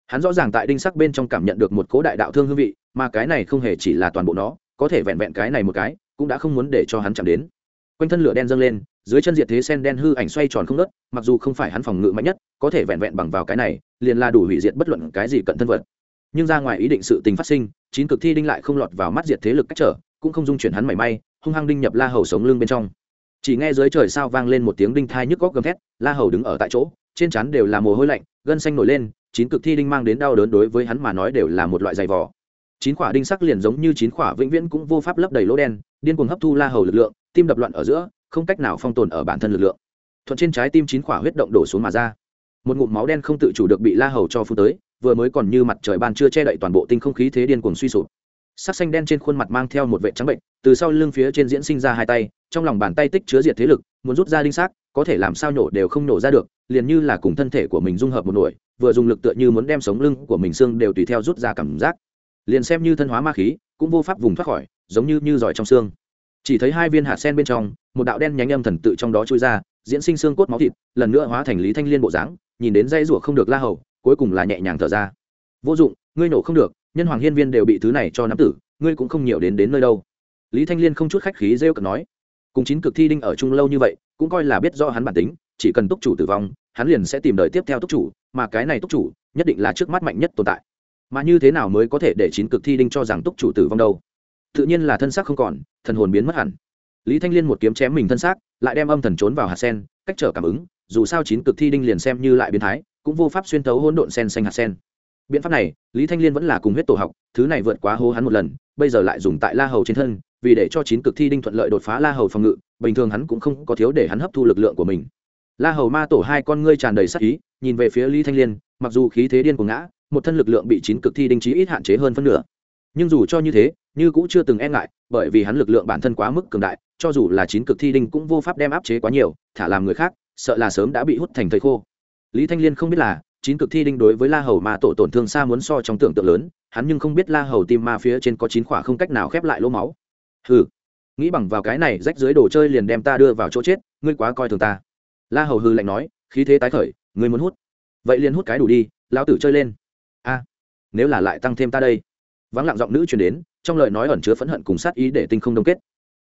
Hắn rõ ràng tại đinh sắc bên trong cảm nhận được một cố đại đạo thương hương vị, mà cái này không hề chỉ là toàn bộ nó, có thể vẹn vẹn cái này một cái, cũng đã không muốn để cho hắn chạm đến. Quanh thân lửa đen dâng lên, dưới chân diệt thế sen đen hư ảnh xoay tròn không nớt mặc dù không phải hắn phòng ngự mạnh nhất, có thể vẹn vẹn bằng vào cái này, liền là đủ hủy diệt bất luận cái gì cận thân vật. Nhưng ra ngoài ý định sự tình phát sinh chín cực thi đinh lại không lọt vào mắt diệt thế lực cách trở, cũng không dung chuyển hắn mảy may, hung hăng đinh nhập la hầu sống lưng bên trong. Chỉ nghe dưới trời sao vang lên một tiếng đinh thai nhức góc gầm thét, la hầu đứng ở tại chỗ, trên chắn đều là mồ hôi lạnh, gân xanh nổi lên, chín cực thi đinh mang đến đau đớn đối với hắn mà nói đều là một loại dày vỏ chín quả đinh sắc liền giống như chín quả vĩnh viễn cũng vô pháp lấp đầy lỗ đen, điên cuồng hấp thu la hầu lực lượng, tim đập loạn ở giữa, không cách nào phong tồn ở bản thân lực lượng. Thuận trên trái tim chín quả huyết động đổ xuống mà ra. Một ngụm máu đen không tự chủ được bị la hầu cho phun tới vừa mới còn như mặt trời ban chưa che đậy toàn bộ tinh không khí thế điên cuồng suy sụp. Sắc xanh đen trên khuôn mặt mang theo một vệ trắng bệnh, từ sau lưng phía trên diễn sinh ra hai tay, trong lòng bàn tay tích chứa diệt thế lực, muốn rút ra đinh xác, có thể làm sao nhổ đều không nổ ra được, liền như là cùng thân thể của mình dung hợp một nổi, vừa dùng lực tựa như muốn đem sống lưng của mình xương đều tùy theo rút ra cảm giác. Liền xem như thân hóa ma khí, cũng vô pháp vùng thoát khỏi, giống như như giỏi trong xương. Chỉ thấy hai viên hạt sen bên trong, một đạo đen nhánh âm thần tự trong đó trôi ra, diễn sinh xương cốt máu thịt, lần nữa hóa thành lý thanh liên bộ dáng, nhìn đến dây rủa không được la hầu cuối cùng là nhẹ nhàng thở ra. Vô dụng, ngươi nổ không được, nhân hoàng hiên viên đều bị thứ này cho nắm tử, ngươi cũng không nhiều đến đến nơi đâu. Lý thanh liên không chút khách khí rêu cực nói, cùng chín cực thi đinh ở chung lâu như vậy, cũng coi là biết do hắn bản tính, chỉ cần túc chủ tử vong, hắn liền sẽ tìm đời tiếp theo túc chủ, mà cái này túc chủ, nhất định là trước mắt mạnh nhất tồn tại. Mà như thế nào mới có thể để chín cực thi đinh cho rằng túc chủ tử vong đâu? Tự nhiên là thân xác không còn, thần hồn biến mất hẳn. Lý thanh liên một kiếm chém mình thân xác, lại đem âm thần trốn vào hạt sen, cách trở cảm ứng, dù sao chín cực thi đinh liền xem như lại biến thái cũng vô pháp xuyên thấu hỗn độn sen xanh hạt sen. Biện pháp này, lý thanh liên vẫn là cùng huyết tổ học, thứ này vượt quá hô hắn một lần, bây giờ lại dùng tại la hầu trên thân, vì để cho chín cực thi đinh thuận lợi đột phá la hầu phòng ngự, bình thường hắn cũng không có thiếu để hắn hấp thu lực lượng của mình. La hầu ma tổ hai con ngươi tràn đầy sắc ý, nhìn về phía lý thanh liên, mặc dù khí thế điên của ngã, một thân lực lượng bị chín cực thi đinh chí ít hạn chế hơn phân nửa. Nhưng dù cho như thế, như cũng chưa từng e ngại, bởi vì hắn lực lượng bản thân quá mức cường đại, cho dù là chín cực thi đinh cũng vô pháp đem áp chế quá nhiều, thả làm người khác, sợ là sớm đã bị hút thành thầy khô lý thanh liên không biết là, chín cực thi đinh đối với la hầu ma tổ tổn thương xa muốn so trong tưởng tượng lớn, hắn nhưng không biết la hầu tim ma phía trên có chín khỏa không cách nào khép lại lỗ máu. Hừ, nghĩ bằng vào cái này rách dưới đồ chơi liền đem ta đưa vào chỗ chết, ngươi quá coi thường ta. La hầu hư lạnh nói, khí thế tái khởi, ngươi muốn hút. Vậy liền hút cái đủ đi, lão tử chơi lên. A, nếu là lại tăng thêm ta đây. Vắng lặng giọng nữ truyền đến, trong lời nói ẩn chứa phẫn hận cùng sát ý để tinh không đông kết.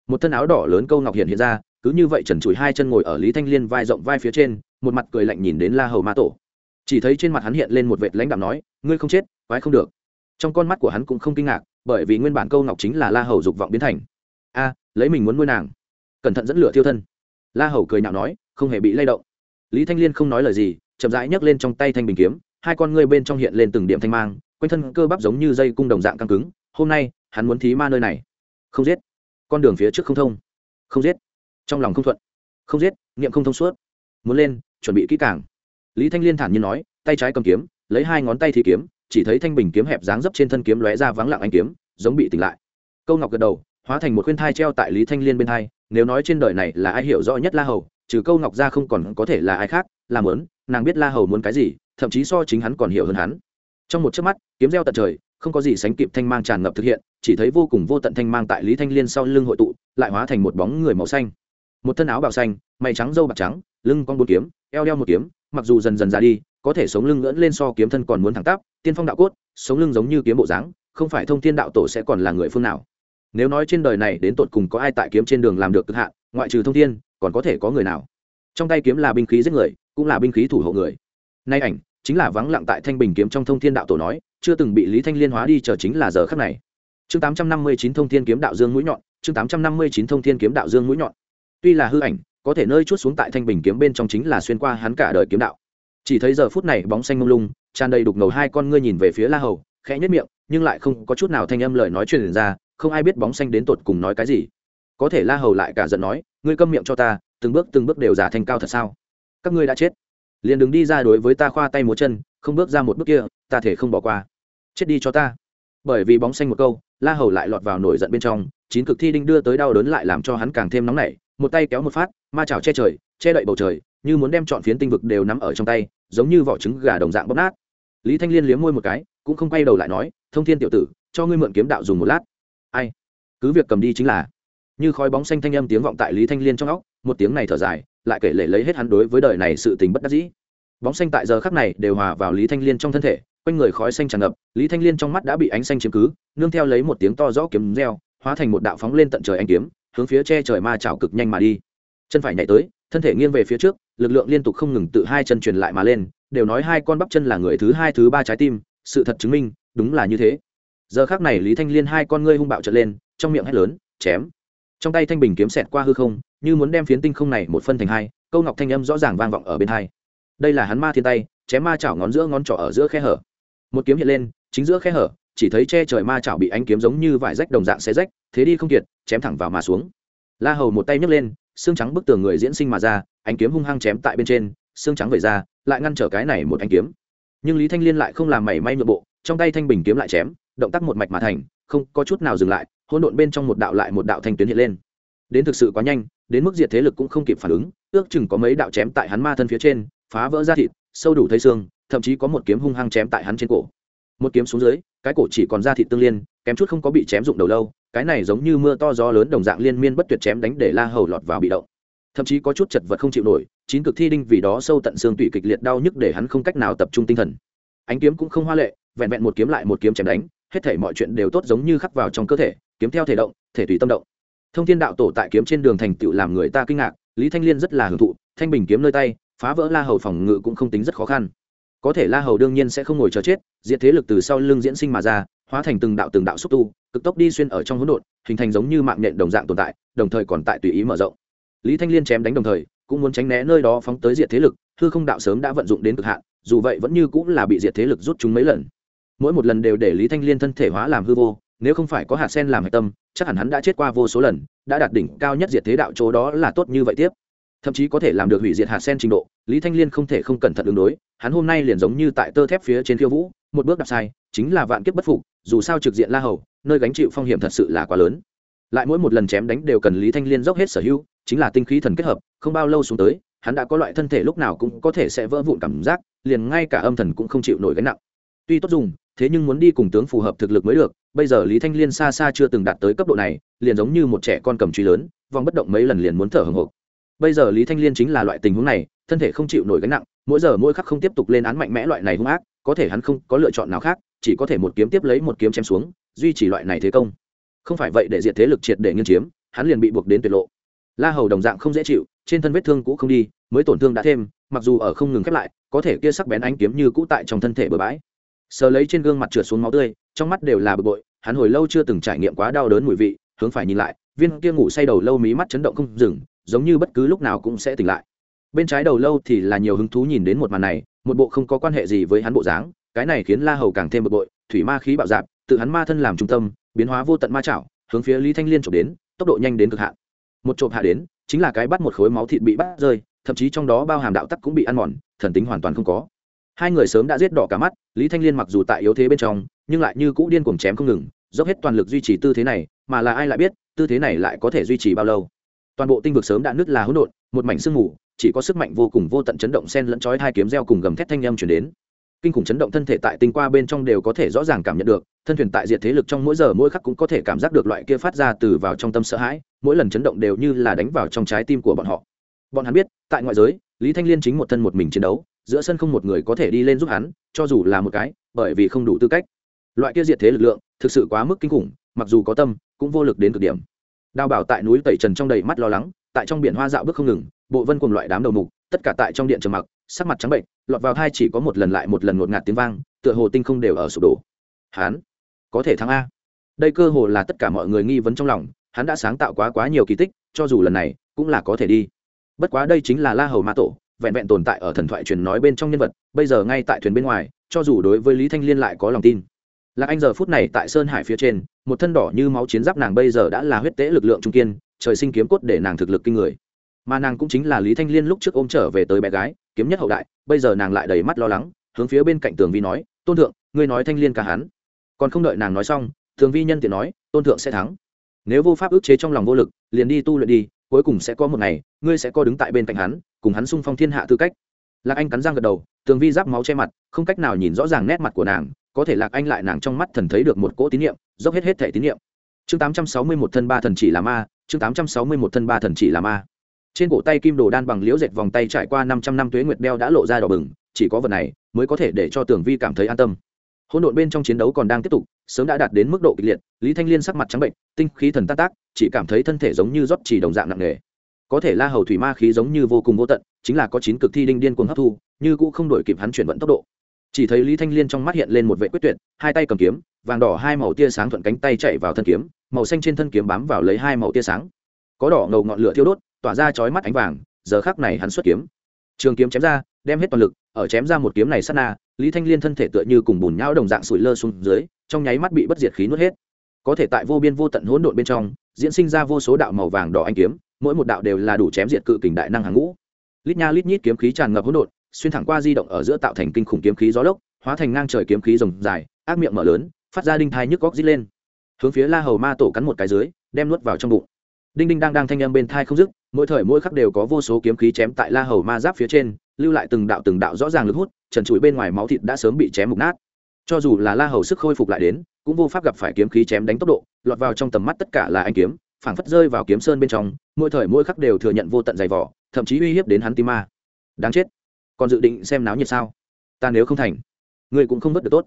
Một thân áo đỏ lớn câu ngọc hiện hiện ra, cứ như vậy trần trụi hai chân ngồi ở lý thanh liên vai rộng vai phía trên một mặt cười lạnh nhìn đến la hầu ma tổ. Chỉ thấy trên mặt hắn hiện lên một vệt lãnh đạm nói, ngươi không chết, quái không được. Trong con mắt của hắn cũng không kinh ngạc, bởi vì nguyên bản câu ngọc chính là la hầu dục vọng biến thành. A, lấy mình muốn nuôi nàng. Cẩn thận dẫn lửa thiêu thân. La hầu cười nhạo nói, không hề bị lay động. Lý thanh liên không nói lời gì, chậm rãi nhấc lên trong tay thanh bình kiếm, hai con ngươi bên trong hiện lên từng điểm thanh mang, quanh thân cơ bắp giống như dây cung đồng dạng căng cứng, hôm nay, hắn muốn thí ma nơi này. Không giết. Con đường phía trước không thông. Không giết. Trong lòng không thuận. Không giết nghiệm không thông suốt muốn lên, chuẩn bị kỹ càng. Lý thanh liên thản nhiên nói, tay trái cầm kiếm, lấy hai ngón tay thì kiếm, chỉ thấy thanh bình kiếm hẹp dáng dấp trên thân kiếm lóe ra vắng lặng anh kiếm, giống bị tỉnh lại. Câu ngọc gật đầu, hóa thành một khuyên thai treo tại lý thanh liên bên thai nếu nói trên đời này là ai hiểu rõ nhất la hầu, trừ câu ngọc ra không còn có thể là ai khác làm lớn nàng biết la hầu muốn cái gì, thậm chí so chính hắn còn hiểu hơn hắn. Trong một chớp mắt, kiếm reo tận trời, không có gì sánh kịp thanh mang tràn ngập thực hiện, chỉ thấy vô cùng vô tận thanh mang tại lý thanh liên sau lưng hội tụ, lại hóa thành một bóng người màu xanh. Một thân áo bào xanh, mày trắng dâu bạc trắng lưng con bốn kiếm, eo đeo một kiếm, mặc dù dần dần ra đi, có thể sống lưng ngưỡn lên so kiếm thân còn muốn thẳng tắp, tiên phong đạo cốt, sống lưng giống như kiếm bộ dáng, không phải thông thiên đạo tổ sẽ còn là người phương nào. Nếu nói trên đời này đến tột cùng có ai tại kiếm trên đường làm được cực hạn, ngoại trừ thông thiên, còn có thể có người nào? Trong tay kiếm là binh khí giết người, cũng là binh khí thủ hộ người. Nay ảnh chính là vắng lặng tại thanh bình kiếm trong thông thiên đạo tổ nói, chưa từng bị lý thanh liên hóa đi chờ chính là giờ khắc này. Chương tám trăm năm mươi chín thông thiên kiếm đạo dương mũi nhọn, chương tám trăm năm mươi chín thông thiên kiếm đạo dương mũi nhọn. Tuy là hư ảnh có thể nơi chút xuống tại thanh bình kiếm bên trong chính là xuyên qua hắn cả đời kiếm đạo. Chỉ thấy giờ phút này bóng xanh mông lung, tràn đầy đục ngầu hai con ngươi nhìn về phía la hầu, khẽ nhất miệng, nhưng lại không có chút nào thanh âm lời nói truyền ra, không ai biết bóng xanh đến tột cùng nói cái gì. Có thể la hầu lại cả giận nói, ngươi câm miệng cho ta, từng bước từng bước đều giả thành cao thật sao? Các ngươi đã chết. Liền đừng đi ra đối với ta khoa tay múa chân, không bước ra một bước kia, ta thể không bỏ qua. Chết đi cho ta. Bởi vì bóng xanh một câu, la hầu lại lọt vào nổi giận bên trong, chín cực thi đinh đưa tới đau đớn lại làm cho hắn càng thêm nóng nảy một tay kéo một phát, ma chảo che trời, che đậy bầu trời, như muốn đem chọn phiến tinh vực đều nắm ở trong tay, giống như vỏ trứng gà đồng dạng bóp nát. Lý thanh liên liếm môi một cái, cũng không quay đầu lại nói, thông thiên tiểu tử, cho ngươi mượn kiếm đạo dùng một lát. Ai? Cứ việc cầm đi chính là. Như khói bóng xanh thanh âm tiếng vọng tại lý thanh liên trong óc, một tiếng này thở dài, lại kể lể lấy hết hắn đối với đời này sự tình bất đắc dĩ. Bóng xanh tại giờ khắc này đều hòa vào lý thanh liên trong thân thể, quanh người khói xanh tràn ngập, lý thanh liên trong mắt đã bị ánh xanh chiếm cứ, nương theo lấy một tiếng to rõ kiếm reo, hóa thành một đạo phóng lên tận trời anh kiếm hướng phía che trời ma chảo cực nhanh mà đi. Chân phải nhảy tới, thân thể nghiêng về phía trước, lực lượng liên tục không ngừng tự hai chân truyền lại mà lên, đều nói hai con bắp chân là người thứ hai, thứ ba trái tim, sự thật chứng minh, đúng là như thế. Giờ khác này lý thanh liên hai con ngươi hung bạo trợn lên, trong miệng hét lớn, chém! Trong tay thanh bình kiếm xẹt qua hư không, như muốn đem phiến tinh không này một phân thành hai, câu ngọc thanh âm rõ ràng vang vọng ở bên hai. Đây là hắn ma thiên tay, chém ma chảo ngón giữa ngón trỏ ở giữa khe hở. Một kiếm hiện lên, chính giữa khe hở chỉ thấy che trời ma chảo bị ánh kiếm giống như vải rách đồng dạng xé rách, thế đi không kiệt, chém thẳng vào mà xuống. La hầu một tay nhấc lên, xương trắng bức tường người diễn sinh mà ra, ánh kiếm hung hăng chém tại bên trên, xương trắng vẩy ra, lại ngăn trở cái này một ánh kiếm. Nhưng lý thanh liên lại không làm mảy may nội bộ, trong tay thanh bình kiếm lại chém, động tác một mạch mà thành, không có chút nào dừng lại, hỗn độn bên trong một đạo lại một đạo thanh tuyến hiện lên. Đến thực sự quá nhanh, đến mức diệt thế lực cũng không kịp phản ứng, ước chừng có mấy đạo chém tại hắn ma thân phía trên, phá vỡ ra thịt, sâu đủ thấy xương, thậm chí có một kiếm hung hăng chém tại hắn trên cổ. Một kiếm xuống dưới cái cổ chỉ còn ra thịt tương liên, kém chút không có bị chém dụng đầu lâu, cái này giống như mưa to gió lớn đồng dạng liên miên bất tuyệt chém đánh để la hầu lọt vào bị động. Thậm chí có chút chật vật không chịu nổi, chín cực thi đinh vì đó sâu tận xương tủy kịch liệt đau nhức để hắn không cách nào tập trung tinh thần. Ánh kiếm cũng không hoa lệ, vẹn vẹn một kiếm lại một kiếm chém đánh, hết thể mọi chuyện đều tốt giống như khắc vào trong cơ thể, kiếm theo thể động, thể tùy tâm động. Thông thiên đạo tổ tại kiếm trên đường thành tựu làm người ta kinh ngạc, lý thanh liên rất là hưởng thụ, thanh bình kiếm nơi tay, phá vỡ la hầu phòng ngự cũng không tính rất khó khăn có thể la hầu đương nhiên sẽ không ngồi chờ chết diện thế lực từ sau lưng diễn sinh mà ra, hóa thành từng đạo từng đạo xúc tu, cực tốc đi xuyên ở trong hỗn độn, hình thành giống như mạng nhện đồng dạng tồn tại, đồng thời còn tại tùy ý mở rộng. Lý thanh liên chém đánh đồng thời, cũng muốn tránh né nơi đó phóng tới diệt thế lực thư không đạo sớm đã vận dụng đến cực hạn, dù vậy vẫn như cũng là bị diệt thế lực rút chúng mấy lần. Mỗi một lần đều để lý thanh liên thân thể hóa làm hư vô, nếu không phải có hạt sen làm hạch tâm, chắc hẳn hắn đã chết qua vô số lần, đã đạt đỉnh cao nhất diệt thế đạo chỗ đó là tốt như vậy tiếp thậm chí có thể làm được hủy diệt hạt sen trình độ, lý thanh liên không thể không cẩn thận ứng đối, hắn hôm nay liền giống như tại tơ thép phía trên khiêu vũ, một bước đạp sai, chính là vạn kiếp bất phục, dù sao trực diện la hầu, nơi gánh chịu phong hiểm thật sự là quá lớn. Lại mỗi một lần chém đánh đều cần lý thanh liên dốc hết sở hữu, chính là tinh khí thần kết hợp, không bao lâu xuống tới, hắn đã có loại thân thể lúc nào cũng có thể sẽ vỡ vụn cảm giác, liền ngay cả âm thần cũng không chịu nổi gánh nặng. Tuy tốt dùng, thế nhưng muốn đi cùng tướng phù hợp thực lực mới được, bây giờ lý thanh liên xa xa chưa từng đạt tới cấp độ này, liền giống như một trẻ con cầm truy lớn, vòng bất động mấy lần liền muốn thở hồng hộc bây giờ lý thanh liên chính là loại tình huống này, thân thể không chịu nổi gánh nặng, mỗi giờ mỗi khắc không tiếp tục lên án mạnh mẽ loại này hung ác, có thể hắn không có lựa chọn nào khác, chỉ có thể một kiếm tiếp lấy một kiếm chém xuống, duy trì loại này thế công. Không phải vậy để diệt thế lực triệt để nghiên chiếm, hắn liền bị buộc đến tuyệt lộ. La hầu đồng dạng không dễ chịu, trên thân vết thương cũ không đi, mới tổn thương đã thêm, mặc dù ở không ngừng khép lại, có thể kia sắc bén ánh kiếm như cũ tại trong thân thể bừa bãi. Sờ lấy trên gương mặt trượt xuống máu tươi, trong mắt đều là bực bội, hắn hồi lâu chưa từng trải nghiệm quá đau đớn mùi vị, hướng phải nhìn lại, viên kia ngủ say đầu lâu mí mắt chấn động không dừng giống như bất cứ lúc nào cũng sẽ tỉnh lại. Bên trái đầu lâu thì là nhiều hứng thú nhìn đến một màn này, một bộ không có quan hệ gì với hắn bộ dáng, cái này khiến la hầu càng thêm bực bội, thủy ma khí bạo dạp tự hắn ma thân làm trung tâm, biến hóa vô tận ma chảo, hướng phía lý thanh liên trộm đến, tốc độ nhanh đến cực hạn. Một trộm hạ đến, chính là cái bắt một khối máu thịt bị bắt rơi, thậm chí trong đó bao hàm đạo tắc cũng bị ăn mòn, thần tính hoàn toàn không có. Hai người sớm đã giết đỏ cả mắt, lý thanh liên mặc dù tại yếu thế bên trong, nhưng lại như cũ điên cuồng chém không ngừng, dốc hết toàn lực duy trì tư thế này, mà là ai lại biết, tư thế này lại có thể duy trì bao lâu? Toàn bộ tinh vực sớm đã nứt là hỗn độn, một mảnh sương mù, chỉ có sức mạnh vô cùng vô tận chấn động sen lẫn chói hai kiếm reo cùng gầm thét thanh âm chuyển đến. Kinh khủng chấn động thân thể tại tinh qua bên trong đều có thể rõ ràng cảm nhận được, thân thuyền tại diệt thế lực trong mỗi giờ mỗi khắc cũng có thể cảm giác được loại kia phát ra từ vào trong tâm sợ hãi, mỗi lần chấn động đều như là đánh vào trong trái tim của bọn họ. Bọn hắn biết, tại ngoại giới, lý thanh liên chính một thân một mình chiến đấu, giữa sân không một người có thể đi lên giúp hắn, cho dù là một cái, bởi vì không đủ tư cách. Loại kia diệt thế lực lượng, thực sự quá mức kinh khủng, mặc dù có tâm, cũng vô lực đến cực điểm đào bảo tại núi tẩy trần trong đầy mắt lo lắng tại trong biển hoa dạo bước không ngừng bộ vân cùng loại đám đầu mục tất cả tại trong điện trầm mặc sắc mặt trắng bệnh lọt vào hai chỉ có một lần lại một lần ngột ngạt tiếng vang tựa hồ tinh không đều ở sụp đổ. Hán, có thể thắng a. Đây cơ hồ là tất cả mọi người nghi vấn trong lòng hắn đã sáng tạo quá quá nhiều kỳ tích cho dù lần này cũng là có thể đi. Bất quá đây chính là la hầu ma tổ vẹn vẹn tồn tại ở thần thoại truyền nói bên trong nhân vật bây giờ ngay tại thuyền bên ngoài cho dù đối với lý thanh liên lại có lòng tin lạc anh giờ phút này tại sơn hải phía trên, một thân đỏ như máu chiến giáp nàng bây giờ đã là huyết tế lực lượng trung kiên, trời sinh kiếm cốt để nàng thực lực kinh người. Mà nàng cũng chính là lý thanh liên lúc trước ôm trở về tới bé gái, kiếm nhất hậu đại, bây giờ nàng lại đầy mắt lo lắng, hướng phía bên cạnh tường vi nói, tôn thượng, ngươi nói thanh liên ca hắn. Còn không đợi nàng nói xong, tường vi nhân tiện nói, tôn thượng sẽ thắng. Nếu vô pháp ức chế trong lòng vô lực, liền đi tu luyện đi, cuối cùng sẽ có một ngày, ngươi sẽ có đứng tại bên cạnh hắn, cùng hắn xung phong thiên hạ tư cách. Lạc anh cắn răng gật đầu, tường vi giáp máu che mặt, không cách nào nhìn rõ ràng nét mặt của nàng có thể lạc anh lại nàng trong mắt thần thấy được một cỗ tín nhiệm, dốc hết hết thể tín nhiệm. Chương tám trăm sáu mươi một thân ba thần chỉ là ma, chương tám trăm sáu mươi một thân ba thần chỉ là ma. Trên cổ tay kim đồ đan bằng liễu dệt vòng tay trải qua năm trăm năm tuế nguyệt đeo đã lộ ra đỏ bừng, chỉ có vật này mới có thể để cho tường vi cảm thấy an tâm. Hỗn độn bên trong chiến đấu còn đang tiếp tục, sớm đã đạt đến mức độ kịch liệt, lý thanh liên sắc mặt trắng bệnh, tinh khí thần tác tác, chỉ cảm thấy thân thể giống như rót chỉ đồng dạng nặng nề. Có thể la hầu thủy ma khí giống như vô cùng vô tận, chính là có chín cực thi đinh điên cuồng hấp thu, như cũ không đổi kịp hắn chuyển vận tốc độ chỉ thấy lý thanh liên trong mắt hiện lên một vệ quyết tuyệt, hai tay cầm kiếm, vàng đỏ hai màu tia sáng thuận cánh tay chạy vào thân kiếm, màu xanh trên thân kiếm bám vào lấy hai màu tia sáng. Có đỏ, ngầu, ngọn lửa thiêu đốt, tỏa ra chói mắt ánh vàng, giờ khác này hắn xuất kiếm. Trường kiếm chém ra, đem hết toàn lực, ở chém ra một kiếm này sát na, lý thanh liên thân thể tựa như cùng bùn nhão đồng dạng sủi lơ xuống dưới, trong nháy mắt bị bất diệt khí nuốt hết. Có thể tại vô biên vô tận hỗn độn bên trong, diễn sinh ra vô số đạo màu vàng đỏ anh kiếm, mỗi một đạo đều là đủ chém diệt cự kình đại năng hàng ngũ. Lít nha lít nhít kiếm khí tràn ngập hỗn độn xuyên thẳng qua di động ở giữa tạo thành kinh khủng kiếm khí gió lốc, hóa thành ngang trời kiếm khí rồng dài, ác miệng mở lớn, phát ra đinh thai nhức góc dít lên. Hướng phía la hầu ma tổ cắn một cái dưới, đem nuốt vào trong bụng. Đinh đinh đang đang thanh âm bên thai không dứt, mỗi thời mỗi khắc đều có vô số kiếm khí chém tại la hầu ma giáp phía trên, lưu lại từng đạo từng đạo rõ ràng lực hút, trần trụi bên ngoài máu thịt đã sớm bị chém mục nát. Cho dù là la hầu sức khôi phục lại đến, cũng vô pháp gặp phải kiếm khí chém đánh tốc độ, lọt vào trong tầm mắt tất cả là anh kiếm, phảng phất rơi vào kiếm sơn bên trong, mỗi thời mỗi khắc đều thừa nhận vô tận dày vỏ thậm chí uy hiếp đến hắn tim ma. Đáng chết còn dự định xem náo nhiệt sao? Ta nếu không thành, ngươi cũng không vớt được tốt.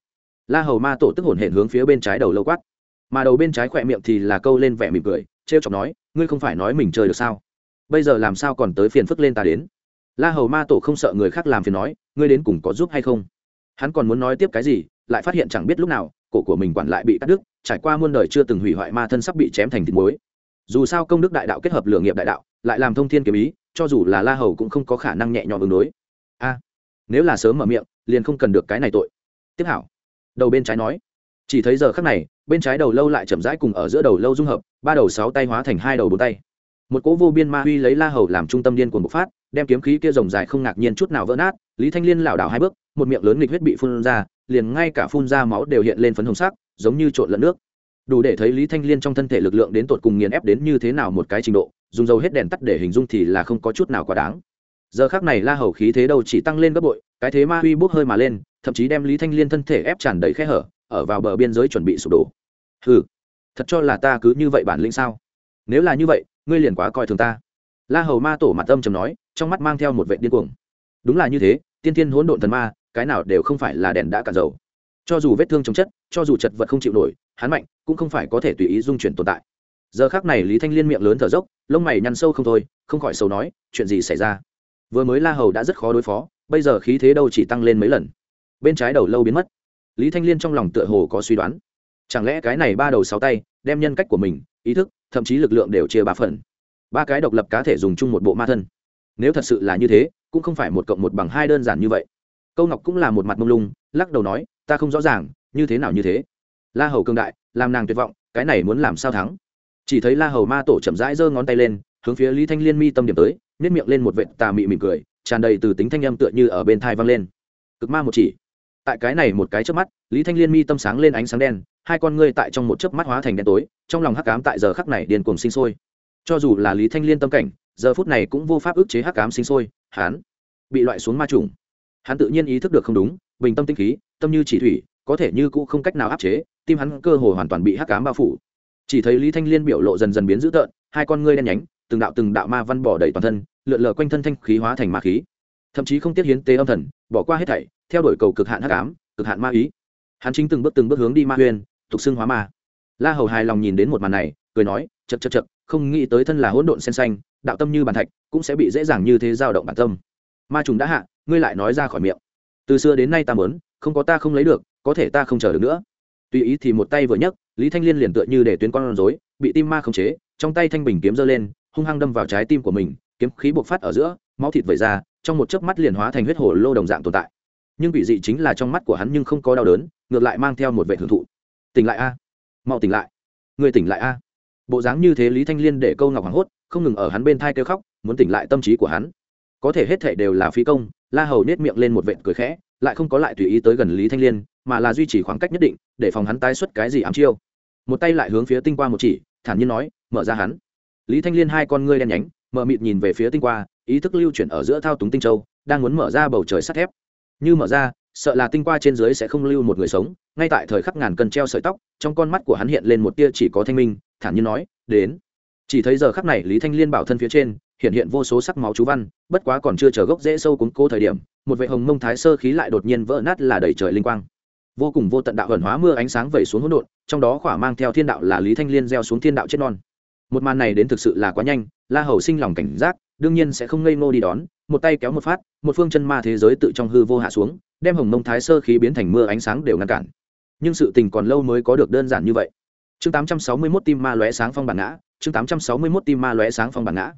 La hầu ma tổ tức hổn hển hướng phía bên trái đầu lâu quát. Mà đầu bên trái khỏe miệng thì là câu lên vẻ mỉm cười t r e o chọc nói, ngươi không phải nói mình chơi được sao? Bây giờ làm sao còn tới phiền phức lên ta đến? La hầu ma tổ không sợ người khác làm phiền nói, ngươi đến cùng có giúp hay không? Hắn còn muốn nói tiếp cái gì, lại phát hiện chẳng biết lúc nào, cổ của mình quản lại bị cắt đứt, trải qua muôn đời chưa từng hủy hoại ma thân sắp bị chém thành thịt muối. Dù sao công đức đại đạo kết hợp lửa nghiệp đại đạo, lại làm thông thiên kiếm ý, cho dù là la hầu cũng không có khả năng nhẹ nhõm ứng đối a, nếu là sớm mở miệng, liền không cần được cái này tội. Tiếp hảo. Đầu bên trái nói. Chỉ thấy giờ khắc này, bên trái đầu lâu lại chậm rãi cùng ở giữa đầu lâu dung hợp, ba đầu sáu tay hóa thành hai đầu bốn tay. Một cỗ vô biên ma huy lấy la hầu làm trung tâm điên cuồng bộc phát, đem kiếm khí kia rồng dài không ngạc nhiên chút nào vỡ nát, lý thanh liên lảo đảo hai bước, một miệng lớn nghịch huyết bị phun ra, liền ngay cả phun ra máu đều hiện lên phấn hồng sắc, giống như trộn lẫn nước. Đủ để thấy lý thanh liên trong thân thể lực lượng đến tột cùng nghiền ép đến như thế nào một cái trình độ, dùng dầu hết đèn tắt để hình dung thì là không có chút nào quá đáng giờ khác này la hầu khí thế đâu chỉ tăng lên gấp bội, cái thế ma huy bốc hơi mà lên, thậm chí đem lý thanh liên thân thể ép tràn đầy khe hở, ở vào bờ biên giới chuẩn bị sụp đổ. Ừ thật cho là ta cứ như vậy bản lĩnh sao? Nếu là như vậy, ngươi liền quá coi thường ta. La hầu ma tổ mặt âm chầm nói, trong mắt mang theo một vệ điên cuồng. Đúng là như thế, tiên tiên hỗn độn thần ma, cái nào đều không phải là đèn đã cả dầu. Cho dù vết thương chống chất, cho dù chật vật không chịu nổi, hắn mạnh, cũng không phải có thể tùy ý dung chuyển tồn tại. Giờ khác này lý thanh liên miệng lớn thở dốc, lông mày nhăn sâu không thôi, không khỏi sâu nói, chuyện gì xảy ra? Vừa mới la hầu đã rất khó đối phó, bây giờ khí thế đâu chỉ tăng lên mấy lần. Bên trái đầu lâu biến mất. Lý thanh liên trong lòng tựa hồ có suy đoán. Chẳng lẽ cái này ba đầu sáu tay, đem nhân cách của mình, ý thức, thậm chí lực lượng đều chia ba phần? Ba cái độc lập cá thể dùng chung một bộ ma thân. Nếu thật sự là như thế, cũng không phải một cộng một bằng hai đơn giản như vậy. Câu ngọc cũng là một mặt mông lung, lắc đầu nói, ta không rõ ràng, như thế nào như thế. La hầu cương đại, làm nàng tuyệt vọng, cái này muốn làm sao thắng? Chỉ thấy la hầu ma tổ chậm rãi giơ ngón tay lên, hướng phía lý thanh liên mi tâm điểm tới nếp miệng lên một vệt tà mị mỉm cười, tràn đầy từ tính thanh âm tựa như ở bên thai vang lên. Cực ma một chỉ. Tại cái này một cái chớp mắt, lý thanh liên mi tâm sáng lên ánh sáng đen, hai con ngươi tại trong một chớp mắt hóa thành đen tối, trong lòng hắc ám tại giờ khắc này điên cuồng sinh sôi. Cho dù là lý thanh liên tâm cảnh, giờ phút này cũng vô pháp ức chế hắc ám sinh sôi, hắn bị loại xuống ma trùng. Hắn tự nhiên ý thức được không đúng, bình tâm tinh khí, tâm như chỉ thủy, có thể như cũ không cách nào áp chế, tim hắn cơ hồ hoàn toàn bị hắc ám bao phủ. Chỉ thấy lý thanh liên biểu lộ dần dần biến dữ tợn, hai con ngươi đen nhánh từng đạo từng đạo ma văn bỏ đầy toàn thân lượn lờ quanh thân thanh khí hóa thành ma khí. Thậm chí không tiết hiến tế âm thần bỏ qua hết thảy theo đuổi cầu cực hạn hắc ám cực hạn ma ý. Hắn chính từng bước từng bước hướng đi ma huyền tục xưng hóa ma. La hầu hài lòng nhìn đến một màn này cười nói chật chật chật không nghĩ tới thân là hỗn độn sen xanh đạo tâm như bàn thạch cũng sẽ bị dễ dàng như thế dao động bản tâm. Ma trùng đã hạ ngươi lại nói ra khỏi miệng. Từ xưa đến nay ta muốn, không có ta không lấy được có thể ta không chờ được nữa. Tùy ý thì một tay vừa nhấc lý thanh liên liền tựa như để tuyến con rối bị tim ma khống chế trong tay thanh bình kiếm giơ lên hung hăng đâm vào trái tim của mình, kiếm khí bộc phát ở giữa, máu thịt vẩy ra, trong một chớp mắt liền hóa thành huyết hồ lô đồng dạng tồn tại. Nhưng vị dị chính là trong mắt của hắn nhưng không có đau đớn, ngược lại mang theo một vệ hưởng thụ. Tỉnh lại a, mau tỉnh lại, người tỉnh lại a. Bộ dáng như thế lý thanh liên để câu ngọc hoảng hốt, không ngừng ở hắn bên thai kêu khóc, muốn tỉnh lại tâm trí của hắn. Có thể hết thể đều là phi công, la hầu nết miệng lên một vệt cười khẽ, lại không có lại tùy ý tới gần lý thanh liên, mà là duy trì khoảng cách nhất định, để phòng hắn tái xuất cái gì ám chiêu. Một tay lại hướng phía tinh qua một chỉ, thản nhiên nói, mở ra hắn lý thanh liên hai con ngươi đen nhánh, mở mịt nhìn về phía tinh qua, ý thức lưu chuyển ở giữa thao túng tinh châu, đang muốn mở ra bầu trời sắt thép. Như mở ra, sợ là tinh qua trên dưới sẽ không lưu một người sống, ngay tại thời khắc ngàn cân treo sợi tóc, trong con mắt của hắn hiện lên một tia chỉ có thanh minh, thản nhiên nói, đến. Chỉ thấy giờ khắc này, lý thanh liên bảo thân phía trên, hiện hiện vô số sắc máu chú văn, bất quá còn chưa chờ gốc dễ sâu cúng cố thời điểm, một vệ hồng mông thái sơ khí lại đột nhiên vỡ nát là đầy trời linh quang. Vô cùng vô tận đạo hẩn hóa mưa ánh sáng vẩy xuống hỗn độn, trong đó khỏa mang theo thiên đạo là lý thanh liên gieo xuống thiên đạo chết non một màn này đến thực sự là quá nhanh, la hầu sinh lòng cảnh giác, đương nhiên sẽ không ngây ngô đi đón, một tay kéo một phát, một phương chân ma thế giới tự trong hư vô hạ xuống, đem hồng mông thái sơ khí biến thành mưa ánh sáng đều ngăn cản. Nhưng sự tình còn lâu mới có được đơn giản như vậy. Chương 861 tim ma lóe sáng phong bản ngã, chương 861 tim ma lóe sáng phong bản ngã.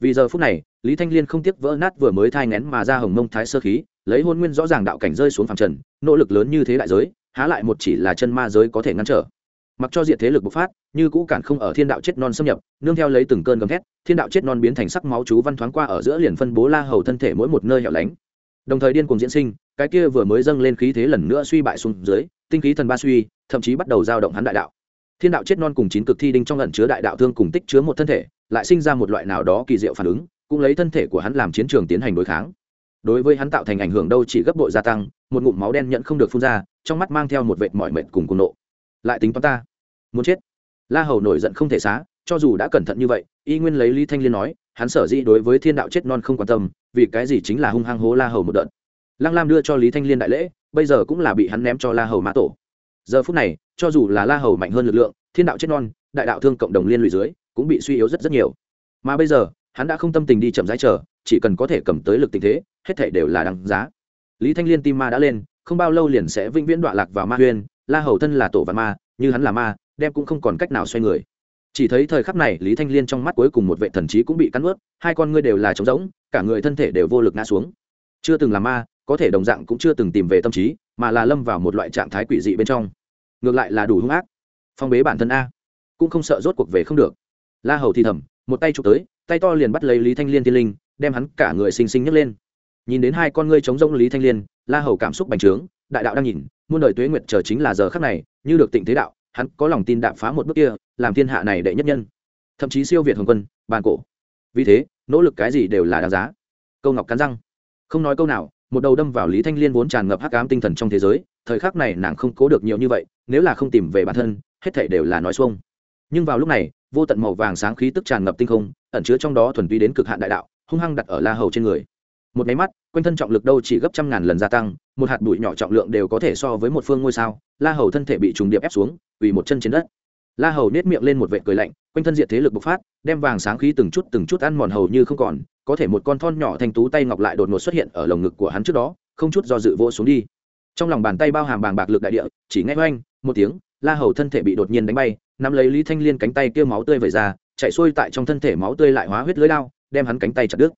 Vì giờ phút này, lý thanh liên không tiếc vỡ nát vừa mới thai ngén mà ra hồng mông thái sơ khí, lấy hôn nguyên rõ ràng đạo cảnh rơi xuống phàm trần, nỗ lực lớn như thế đại giới, há lại một chỉ là chân ma giới có thể ngăn trở mặc cho diện thế lực bộc phát, như cũ cản không ở thiên đạo chết non xâm nhập, nương theo lấy từng cơn gầm thét, thiên đạo chết non biến thành sắc máu chú văn thoáng qua ở giữa liền phân bố la hầu thân thể mỗi một nơi hẻo lánh. Đồng thời điên cuồng diễn sinh, cái kia vừa mới dâng lên khí thế lần nữa suy bại xuống dưới, tinh khí thần ba suy, thậm chí bắt đầu giao động hắn đại đạo. Thiên đạo chết non cùng chín cực thi đinh trong lần chứa đại đạo thương cùng tích chứa một thân thể, lại sinh ra một loại nào đó kỳ diệu phản ứng, cũng lấy thân thể của hắn làm chiến trường tiến hành đối kháng. Đối với hắn tạo thành ảnh hưởng đâu chỉ gấp bội gia tăng, một ngụm máu đen nhận không được phun ra, trong mắt mang theo một vệt mỏi mệt cùng cùng nộ. Lại tính toán ta muốn chết. La hầu nổi giận không thể xá, cho dù đã cẩn thận như vậy, y nguyên lấy lý thanh liên nói, hắn sở dĩ đối với thiên đạo chết non không quan tâm, vì cái gì chính là hung hăng hố la hầu một đợt. Lăng lam đưa cho lý thanh liên đại lễ, bây giờ cũng là bị hắn ném cho la hầu mã tổ. Giờ phút này, cho dù là la hầu mạnh hơn lực lượng, thiên đạo chết non, đại đạo thương cộng đồng liên lụy dưới, cũng bị suy yếu rất rất nhiều. Mà bây giờ, hắn đã không tâm tình đi chậm rãi chờ, chỉ cần có thể cầm tới lực tình thế, hết thể đều là đằng giá. Lý thanh liên tim ma đã lên, không bao lâu liền sẽ vĩnh viễn đoạn lạc vào ma huyên la hầu thân là tổ và ma như hắn là ma, đem cũng không còn cách nào xoay người. Chỉ thấy thời khắc này, lý thanh liên trong mắt cuối cùng một vệ thần trí cũng bị cắn ướt hai con ngươi đều là trống rỗng, cả người thân thể đều vô lực ngã xuống. Chưa từng là ma, có thể đồng dạng cũng chưa từng tìm về tâm trí, mà là lâm vào một loại trạng thái quỷ dị bên trong. Ngược lại là đủ hung ác. Phong bế bản thân a. Cũng không sợ rốt cuộc về không được. La hầu thì thầm, một tay chụp tới, tay to liền bắt lấy lý thanh liên tiên linh, đem hắn cả người xinh xinh nhấc lên. Nhìn đến hai con ngươi trống rỗng lý thanh liên, la hầu cảm xúc bành trướng, đại đạo đang nhìn muôn đời tuế nguyệt chờ chính là giờ khắc này, như được tịnh thế đạo, hắn có lòng tin đạp phá một bước kia, làm thiên hạ này đệ nhất nhân. Thậm chí siêu việt hồng quân, bàn cổ. Vì thế, nỗ lực cái gì đều là đáng giá. Câu ngọc cắn răng. Không nói câu nào, một đầu đâm vào lý thanh liên vốn tràn ngập hắc ám tinh thần trong thế giới, thời khắc này nàng không cố được nhiều như vậy, nếu là không tìm về bản thân, hết thảy đều là nói xuông. Nhưng vào lúc này, vô tận màu vàng sáng khí tức tràn ngập tinh không, ẩn chứa trong đó thuần túy đến cực hạn đại đạo, hung hăng đặt ở la hầu trên người một máy mắt, quanh thân trọng lực đâu chỉ gấp trăm ngàn lần gia tăng, một hạt bụi nhỏ trọng lượng đều có thể so với một phương ngôi sao. La hầu thân thể bị trùng điệp ép xuống ủy một chân trên đất. La hầu nết miệng lên một vệ cười lạnh, quanh thân diện thế lực bộc phát, đem vàng sáng khí từng chút từng chút ăn mòn hầu như không còn, có thể một con thon nhỏ thanh tú tay ngọc lại đột ngột xuất hiện ở lồng ngực của hắn trước đó, không chút do dự vỗ xuống đi. Trong lòng bàn tay bao hàm bàng bạc lực đại địa, chỉ nghe oanh, một tiếng, la hầu thân thể bị đột nhiên đánh bay, nắm lấy lý thanh liên cánh tay kia máu tươi vẩy ra, chạy xuôi tại trong thân thể máu tươi lại hóa huyết lưới lao đem hắn cánh tay chặt đứt.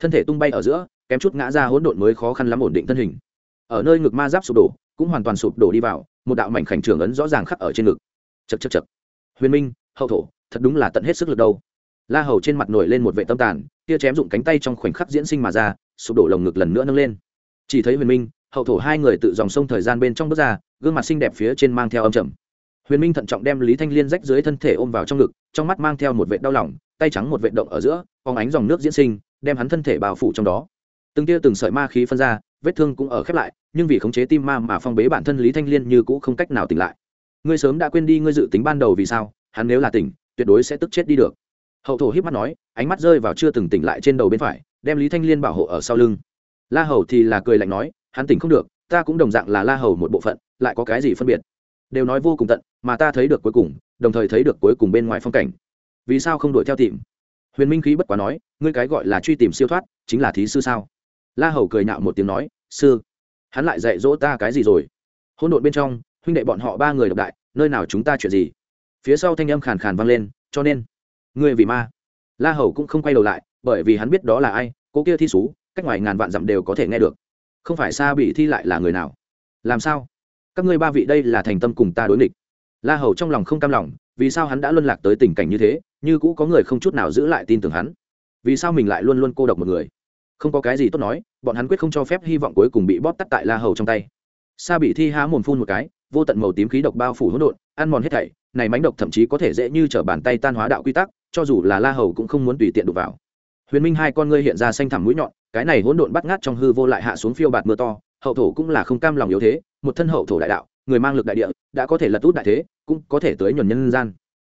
Thân thể tung bay ở giữa kém chút ngã ra hỗn độn mới khó khăn lắm ổn định thân hình. Ở nơi ngực ma giáp sụp đổ, cũng hoàn toàn sụp đổ đi vào, một đạo mảnh khảnh trường ấn rõ ràng khắc ở trên ngực. Chật chật chật huyền minh, hậu thổ, thật đúng là tận hết sức lực đâu. La hầu trên mặt nổi lên một vệ tâm tàn, kia chém dụng cánh tay trong khoảnh khắc diễn sinh mà ra, sụp đổ lồng ngực lần nữa nâng lên. Chỉ thấy huyền minh, hậu thổ hai người tự dòng sông thời gian bên trong bước ra, gương mặt xinh đẹp phía trên mang theo âm trầm. Huyền minh thận trọng đem lý thanh liên rách dưới thân thể ôm vào trong ngực, trong mắt mang theo một vệ đau lòng, tay trắng một vệ động ở giữa, phóng ánh dòng nước diễn sinh, đem hắn thân thể bao phủ trong đó từng tia từng sợi ma khí phân ra, vết thương cũng ở khép lại, nhưng vì khống chế tim ma mà phong bế bản thân lý thanh liên như cũ không cách nào tỉnh lại. Ngươi sớm đã quên đi ngươi dự tính ban đầu vì sao, hắn nếu là tỉnh, tuyệt đối sẽ tức chết đi được. Hậu thổ híp mắt nói, ánh mắt rơi vào chưa từng tỉnh lại trên đầu bên phải, đem lý thanh liên bảo hộ ở sau lưng. La hầu thì là cười lạnh nói, hắn tỉnh không được, ta cũng đồng dạng là la hầu một bộ phận, lại có cái gì phân biệt? Đều nói vô cùng tận, mà ta thấy được cuối cùng, đồng thời thấy được cuối cùng bên ngoài phong cảnh. Vì sao không đuổi theo tìm? Huyền minh khí bất quá nói, ngươi cái gọi là truy tìm siêu thoát, chính là thí sư sao? La hầu cười nhạo một tiếng nói, sư, hắn lại dạy dỗ ta cái gì rồi? Hôn độn bên trong, huynh đệ bọn họ ba người độc đại, nơi nào chúng ta chuyện gì? Phía sau thanh âm khàn khàn vang lên, cho nên người vì ma. La hầu cũng không quay đầu lại, bởi vì hắn biết đó là ai cô kia thi xú, cách ngoài ngàn vạn dặm đều có thể nghe được. Không phải xa bị thi lại là người nào? Làm sao? Các ngươi ba vị đây là thành tâm cùng ta đối nghịch. La hầu trong lòng không cam lòng, vì sao hắn đã luân lạc tới tình cảnh như thế, như cũ có người không chút nào giữ lại tin tưởng hắn? Vì sao mình lại luôn luôn cô độc một người? Không có cái gì tốt nói, bọn hắn quyết không cho phép hy vọng cuối cùng bị bóp tắt tại la hầu trong tay. Sa bị thi há mồm phun một cái, vô tận màu tím khí độc bao phủ hỗn độn, ăn mòn hết thảy, này mánh độc thậm chí có thể dễ như trở bàn tay tan hóa đạo quy tắc, cho dù là la hầu cũng không muốn tùy tiện đụng vào. Huyền minh hai con ngươi hiện ra xanh thẳm mũi nhọn, cái này hỗn độn bắt ngát trong hư vô lại hạ xuống phiêu bạt mưa to, hậu thổ cũng là không cam lòng yếu thế, một thân hậu thổ đại đạo, người mang lực đại địa, đã có thể lật út đại thế, cũng có thể tới nhuần nhân gian.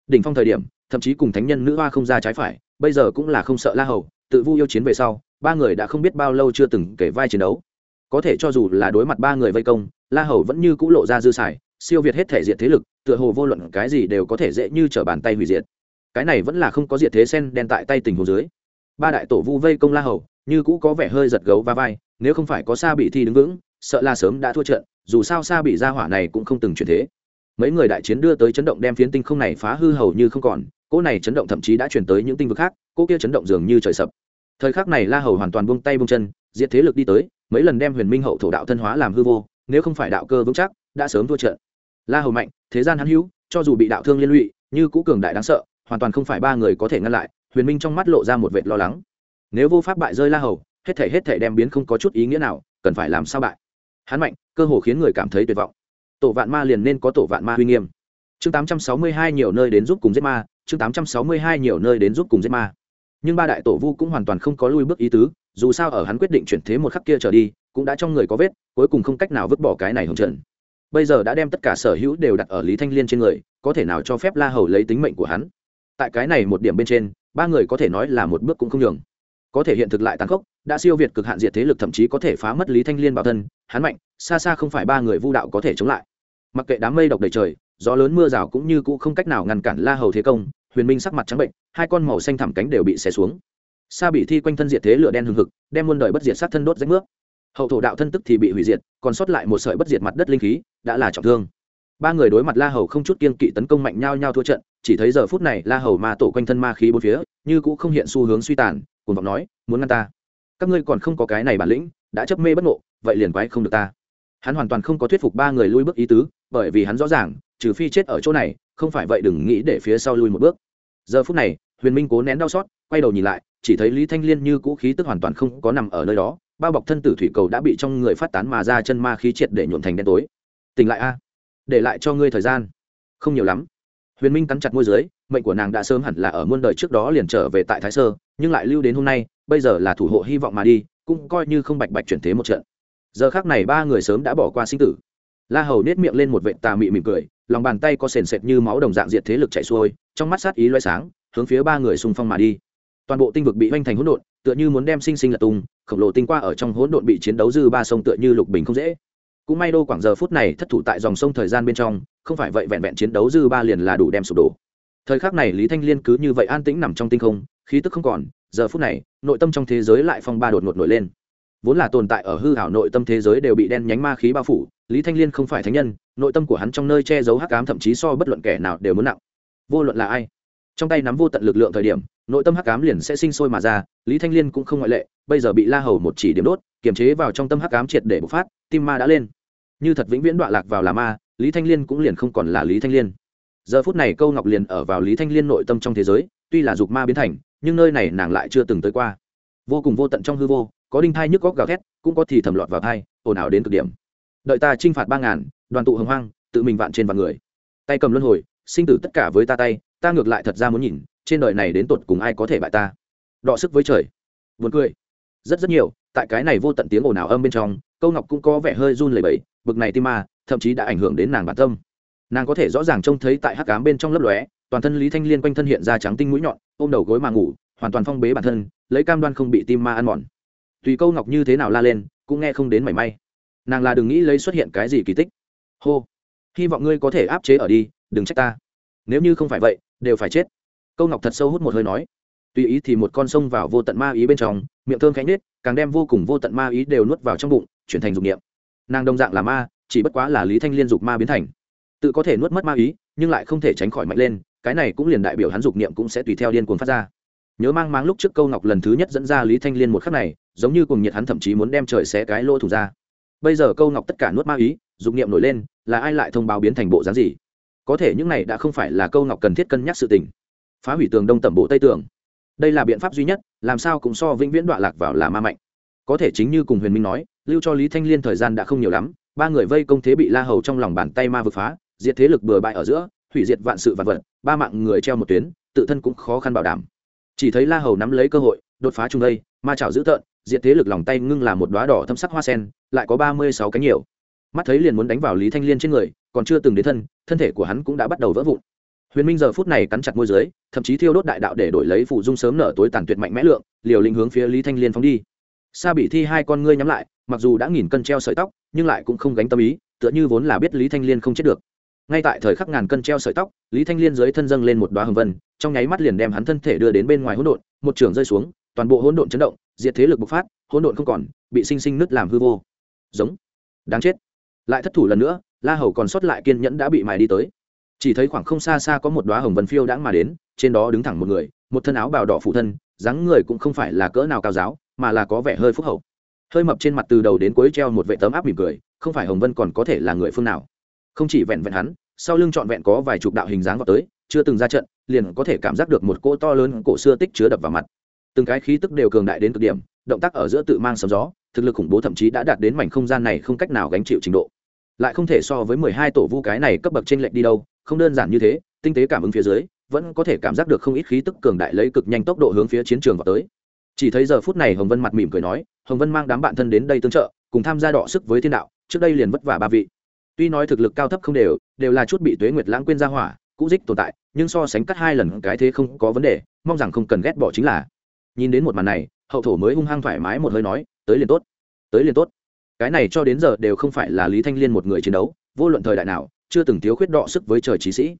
Đỉnh phong thời điểm, thậm chí cùng thánh nhân nữ hoa không ra trái phải, bây giờ cũng là không sợ la hầu, tự vu yêu chiến về sau ba người đã không biết bao lâu chưa từng kể vai chiến đấu. Có thể cho dù là đối mặt ba người vây công, la hầu vẫn như c ũ lộ ra dư xài siêu việt hết thể diệt thế lực, tựa hồ vô luận cái gì đều có thể dễ như t r ở bàn tay hủy diệt. Cái này vẫn là không có diệt thế sen đen tại tay tình hồ dưới. Ba đại tổ vu vây công la hầu, như cũ có vẻ hơi giật gấu va vai, nếu không phải có Sa bị thi đứng vững, sợ là sớm đã thua trận, dù sao Sa bị ra hỏa này cũng không từng chuyển thế. Mấy người đại chiến đưa tới chấn động đem phiến tinh không này phá hư hầu như không còn, cỗ này chấn động thậm chí đã chuyển tới những tinh vực khác, cỗ kia chấn động dường như trời sập thời khắc này la hầu hoàn toàn buông tay buông chân, diệt thế lực đi tới, mấy lần đem huyền minh hậu thổ đạo thân hóa làm hư vô, nếu không phải đạo cơ vững chắc, đã sớm thua trận. La hầu mạnh, thế gian hắn hữu, cho dù bị đạo thương liên lụy, như cũ cường đại đáng sợ, hoàn toàn không phải ba người có thể ngăn lại, huyền minh trong mắt lộ ra một vệt lo lắng. Nếu vô pháp bại rơi la hầu, hết thể hết thể đem biến không có chút ý nghĩa nào, cần phải làm sao bại? Hắn mạnh, cơ hồ khiến người cảm thấy tuyệt vọng. Tổ vạn ma liền nên có tổ vạn ma uy nghiêm. Chương 862 nhiều nơi đến giúp cùng giết ma, chương 862 nhiều nơi đến giúp cùng giết ma nhưng ba đại tổ vu cũng hoàn toàn không có lui bước ý tứ, dù sao ở hắn quyết định chuyển thế một khắc kia trở đi, cũng đã trong người có vết, cuối cùng không cách nào vứt bỏ cái này hồng trần bây giờ đã đem tất cả sở hữu đều đặt ở lý thanh liên trên người, có thể nào cho phép la hầu lấy tính mệnh của hắn? Tại cái này một điểm bên trên, ba người có thể nói là một bước cũng không nhường. Có thể hiện thực lại tàn khốc, đã siêu việt cực hạn diệt thế lực thậm chí có thể phá mất lý thanh liên bảo thân, hắn mạnh, xa xa không phải ba người vu đạo có thể chống lại. Mặc kệ đám mây độc đầy trời, gió lớn mưa rào cũng như cũ không cách nào ngăn cản la hầu thế công huyền minh sắc mặt trắng bệnh, hai con màu xanh thẳm cánh đều bị xé xuống. Sa bị thi quanh thân diệt thế lửa đen hừng hực, đem muôn đời bất diệt sát thân đốt rách nước hậu thổ đạo thân tức thì bị hủy diệt, còn sót lại một sợi bất diệt mặt đất linh khí, đã là trọng thương. Ba người đối mặt la hầu không chút kiên kỵ tấn công mạnh nhau nhau thua trận, chỉ thấy giờ phút này la hầu ma tổ quanh thân ma khí bốn phía, như cũ không hiện xu hướng suy tàn cùng vọng nói, muốn ngăn ta? Các ngươi còn không có cái này bản lĩnh, đã chấp mê bất ngộ, vậy liền quái không được ta. Hắn hoàn toàn không có thuyết phục ba người lui bước ý tứ, bởi vì hắn rõ ràng, trừ phi chết ở chỗ này không phải vậy đừng nghĩ để phía sau lui một bước. Giờ phút này, huyền minh cố nén đau xót, quay đầu nhìn lại, chỉ thấy lý thanh liên như cũ khí tức hoàn toàn không có nằm ở nơi đó, bao bọc thân tử thủy cầu đã bị trong người phát tán mà ra chân ma khí triệt để nhuộn thành đen tối. Tỉnh lại a, để lại cho ngươi thời gian. Không nhiều lắm. Huyền minh cắn chặt môi dưới, mệnh của nàng đã sớm hẳn là ở muôn đời trước đó liền trở về tại thái sơ, nhưng lại lưu đến hôm nay, bây giờ là thủ hộ hy vọng mà đi, cũng coi như không bạch bạch chuyển thế một trận. Giờ khác này ba người sớm đã bỏ qua sinh tử la hầu nết miệng lên một vệ tà mị mỉm cười, lòng bàn tay có sền sệt như máu đồng dạng diệt thế lực chạy xuôi, trong mắt sát ý loay sáng, hướng phía ba người xung phong mà đi. Toàn bộ tinh vực bị hoành thành hỗn độn, tựa như muốn đem sinh sinh lật tung, khổng lồ tinh qua ở trong hỗn độn bị chiến đấu dư ba sông tựa như lục bình không dễ. Cũng may đô quảng giờ phút này thất thủ tại dòng sông thời gian bên trong, không phải vậy vẹn vẹn chiến đấu dư ba liền là đủ đem sụp đổ. Thời khắc này lý thanh liên cứ như vậy an tĩnh nằm trong tinh không, khí tức không còn, giờ phút này, nội tâm trong thế giới lại phong ba đột ngột nổi lên. Vốn là tồn tại ở hư hảo nội tâm thế giới đều bị đen nhánh ma khí bao phủ lý thanh liên không phải thánh nhân, nội tâm của hắn trong nơi che giấu hắc ám thậm chí so bất luận kẻ nào đều muốn nặng. Vô luận là ai, trong tay nắm vô tận lực lượng thời điểm, nội tâm hắc ám liền sẽ sinh sôi mà ra, lý thanh liên cũng không ngoại lệ, bây giờ bị la hầu một chỉ điểm đốt, kiềm chế vào trong tâm hắc ám triệt để bộc phát, tim ma đã lên. Như thật vĩnh viễn đoạn lạc vào là ma, lý thanh liên cũng liền không còn là lý thanh liên. Giờ phút này câu ngọc liền ở vào lý thanh liên nội tâm trong thế giới, tuy là dục ma biến thành, nhưng nơi này nàng lại chưa từng tới qua. Vô cùng vô tận trong hư vô, có đinh thai nhức góc gào thét, cũng có thì thầm lọt vào thai, ồn ào đến cực điểm đợi ta chinh phạt ba ngàn, đoàn tụ hồng hoang, tự mình vạn trên vạn người. Tay cầm luân hồi, sinh tử tất cả với ta tay, ta ngược lại thật ra muốn nhìn, trên đời này đến tột cùng ai có thể bại ta. Đọ sức với trời. Buồn cười. Rất rất nhiều, tại cái này vô tận tiếng ồn ào âm bên trong, câu ngọc cũng có vẻ hơi run lẩy bẩy, bực này tim ma, thậm chí đã ảnh hưởng đến nàng bản tâm. Nàng có thể rõ ràng trông thấy tại hắc cám bên trong lấp lóe, toàn thân lý thanh liên quanh thân hiện ra trắng tinh mũi nhọn, ôm đầu gối mà ngủ, hoàn toàn phong bế bản thân, lấy cam đoan không bị tim ma ăn mòn. Tùy câu ngọc như thế nào la lên, cũng nghe không đến mảy may nàng là đừng nghĩ lấy xuất hiện cái gì kỳ tích. Hô, hy vọng ngươi có thể áp chế ở đi, đừng trách ta. Nếu như không phải vậy, đều phải chết. Câu ngọc thật sâu hút một hơi nói. Tùy ý thì một con sông vào vô tận ma ý bên trong, miệng thơm khánh nết càng đem vô cùng vô tận ma ý đều nuốt vào trong bụng, chuyển thành dục niệm. Nàng đồng dạng là ma, chỉ bất quá là lý thanh liên dục ma biến thành. Tự có thể nuốt mất ma ý, nhưng lại không thể tránh khỏi mạnh lên, cái này cũng liền đại biểu hắn dục niệm cũng sẽ tùy theo điên cuồng phát ra. Nhớ mang máng lúc trước câu ngọc lần thứ nhất dẫn ra lý thanh liên một khắc này, giống như cùng nhiệt hắn thậm chí muốn đem trời xé cái lỗ thủ ra bây giờ câu ngọc tất cả nuốt ma ý, dục niệm nổi lên, là ai lại thông báo biến thành bộ dáng gì? Có thể những này đã không phải là câu ngọc cần thiết cân nhắc sự tình. Phá hủy tường đông tẩm bộ tây tường. Đây là biện pháp duy nhất, làm sao cũng so vĩnh viễn đọa lạc vào là ma mạnh. Có thể chính như cùng huyền minh nói, lưu cho lý thanh liên thời gian đã không nhiều lắm, ba người vây công thế bị la hầu trong lòng bàn tay ma vực phá, diệt thế lực bừa bãi ở giữa, hủy diệt vạn sự vạn vật, ba mạng người treo một tuyến, tự thân cũng khó khăn bảo đảm. Chỉ thấy la hầu nắm lấy cơ hội đột phá trung đây, ma chảo dữ tợn, diệt thế lực lòng tay ngưng là một đoá đỏ thâm sắc hoa sen, lại có ba mươi sáu cánh nhiều. Mắt thấy liền muốn đánh vào lý thanh liên trên người, còn chưa từng đến thân thân thể của hắn cũng đã bắt đầu vỡ vụn. Huyền minh giờ phút này cắn chặt môi dưới, thậm chí thiêu đốt đại đạo để đổi lấy phụ dung sớm nở tối tàn tuyệt mạnh mẽ lượng, liều lĩnh hướng phía lý thanh liên phóng đi. Sa bị thi hai con ngươi nhắm lại, mặc dù đã nghìn cân treo sợi tóc, nhưng lại cũng không gánh tâm ý, tựa như vốn là biết lý thanh liên không chết được. Ngay tại thời khắc ngàn cân treo sợi tóc, lý thanh liên dưới thân dâng lên một đoá hồng vân, trong nháy mắt liền đem hắn thân thể đưa đến bên ngoài hỗn độn, một trường rơi xuống toàn bộ hỗn độn chấn động, diệt thế lực bộc phát, hỗn độn không còn, bị sinh sinh nứt làm hư vô. Giống. Đáng chết. Lại thất thủ lần nữa, la hầu còn sót lại kiên nhẫn đã bị mài đi tới. Chỉ thấy khoảng không xa xa có một đoá hồng vân phiêu đãng mà đến, trên đó đứng thẳng một người, một thân áo bào đỏ phụ thân, dáng người cũng không phải là cỡ nào cao giáo, mà là có vẻ hơi phúc hậu. Hơi mập trên mặt từ đầu đến cuối treo một vệ tấm áp mỉm cười, không phải hồng vân còn có thể là người phương nào. Không chỉ vẹn vẹn hắn, sau lưng trọn vẹn có vài chục đạo hình dáng vào tới, chưa từng ra trận, liền có thể cảm giác được một cỗ to lớn cổ xưa tích chứa đập vào mặt từng cái khí tức đều cường đại đến cực điểm, động tác ở giữa tự mang sấm gió, thực lực khủng bố thậm chí đã đạt đến mảnh không gian này không cách nào gánh chịu trình độ. Lại không thể so với mười hai tổ vu cái này cấp bậc trên lệch đi đâu, không đơn giản như thế, tinh tế cảm ứng phía dưới, vẫn có thể cảm giác được không ít khí tức cường đại lấy cực nhanh tốc độ hướng phía chiến trường vào tới. Chỉ thấy giờ phút này hồng vân mặt mỉm cười nói, hồng vân mang đám bạn thân đến đây tương trợ, cùng tham gia đọ sức với thiên đạo, trước đây liền vất vả ba vị. Tuy nói thực lực cao thấp không đều đều là chút bị tuế nguyệt lãng quên ra hỏa, cũ dích tồn tại, nhưng so sánh cắt hai lần cái thế không có vấn đề, mong rằng không cần ghét bỏ chính là nhìn đến một màn này, hậu thổ mới hung hăng thoải mái một hơi nói, tới liền tốt, tới liền tốt. Cái này cho đến giờ đều không phải là lý thanh liên một người chiến đấu, vô luận thời đại nào, chưa từng thiếu khuyết đọ sức với trời trí sĩ.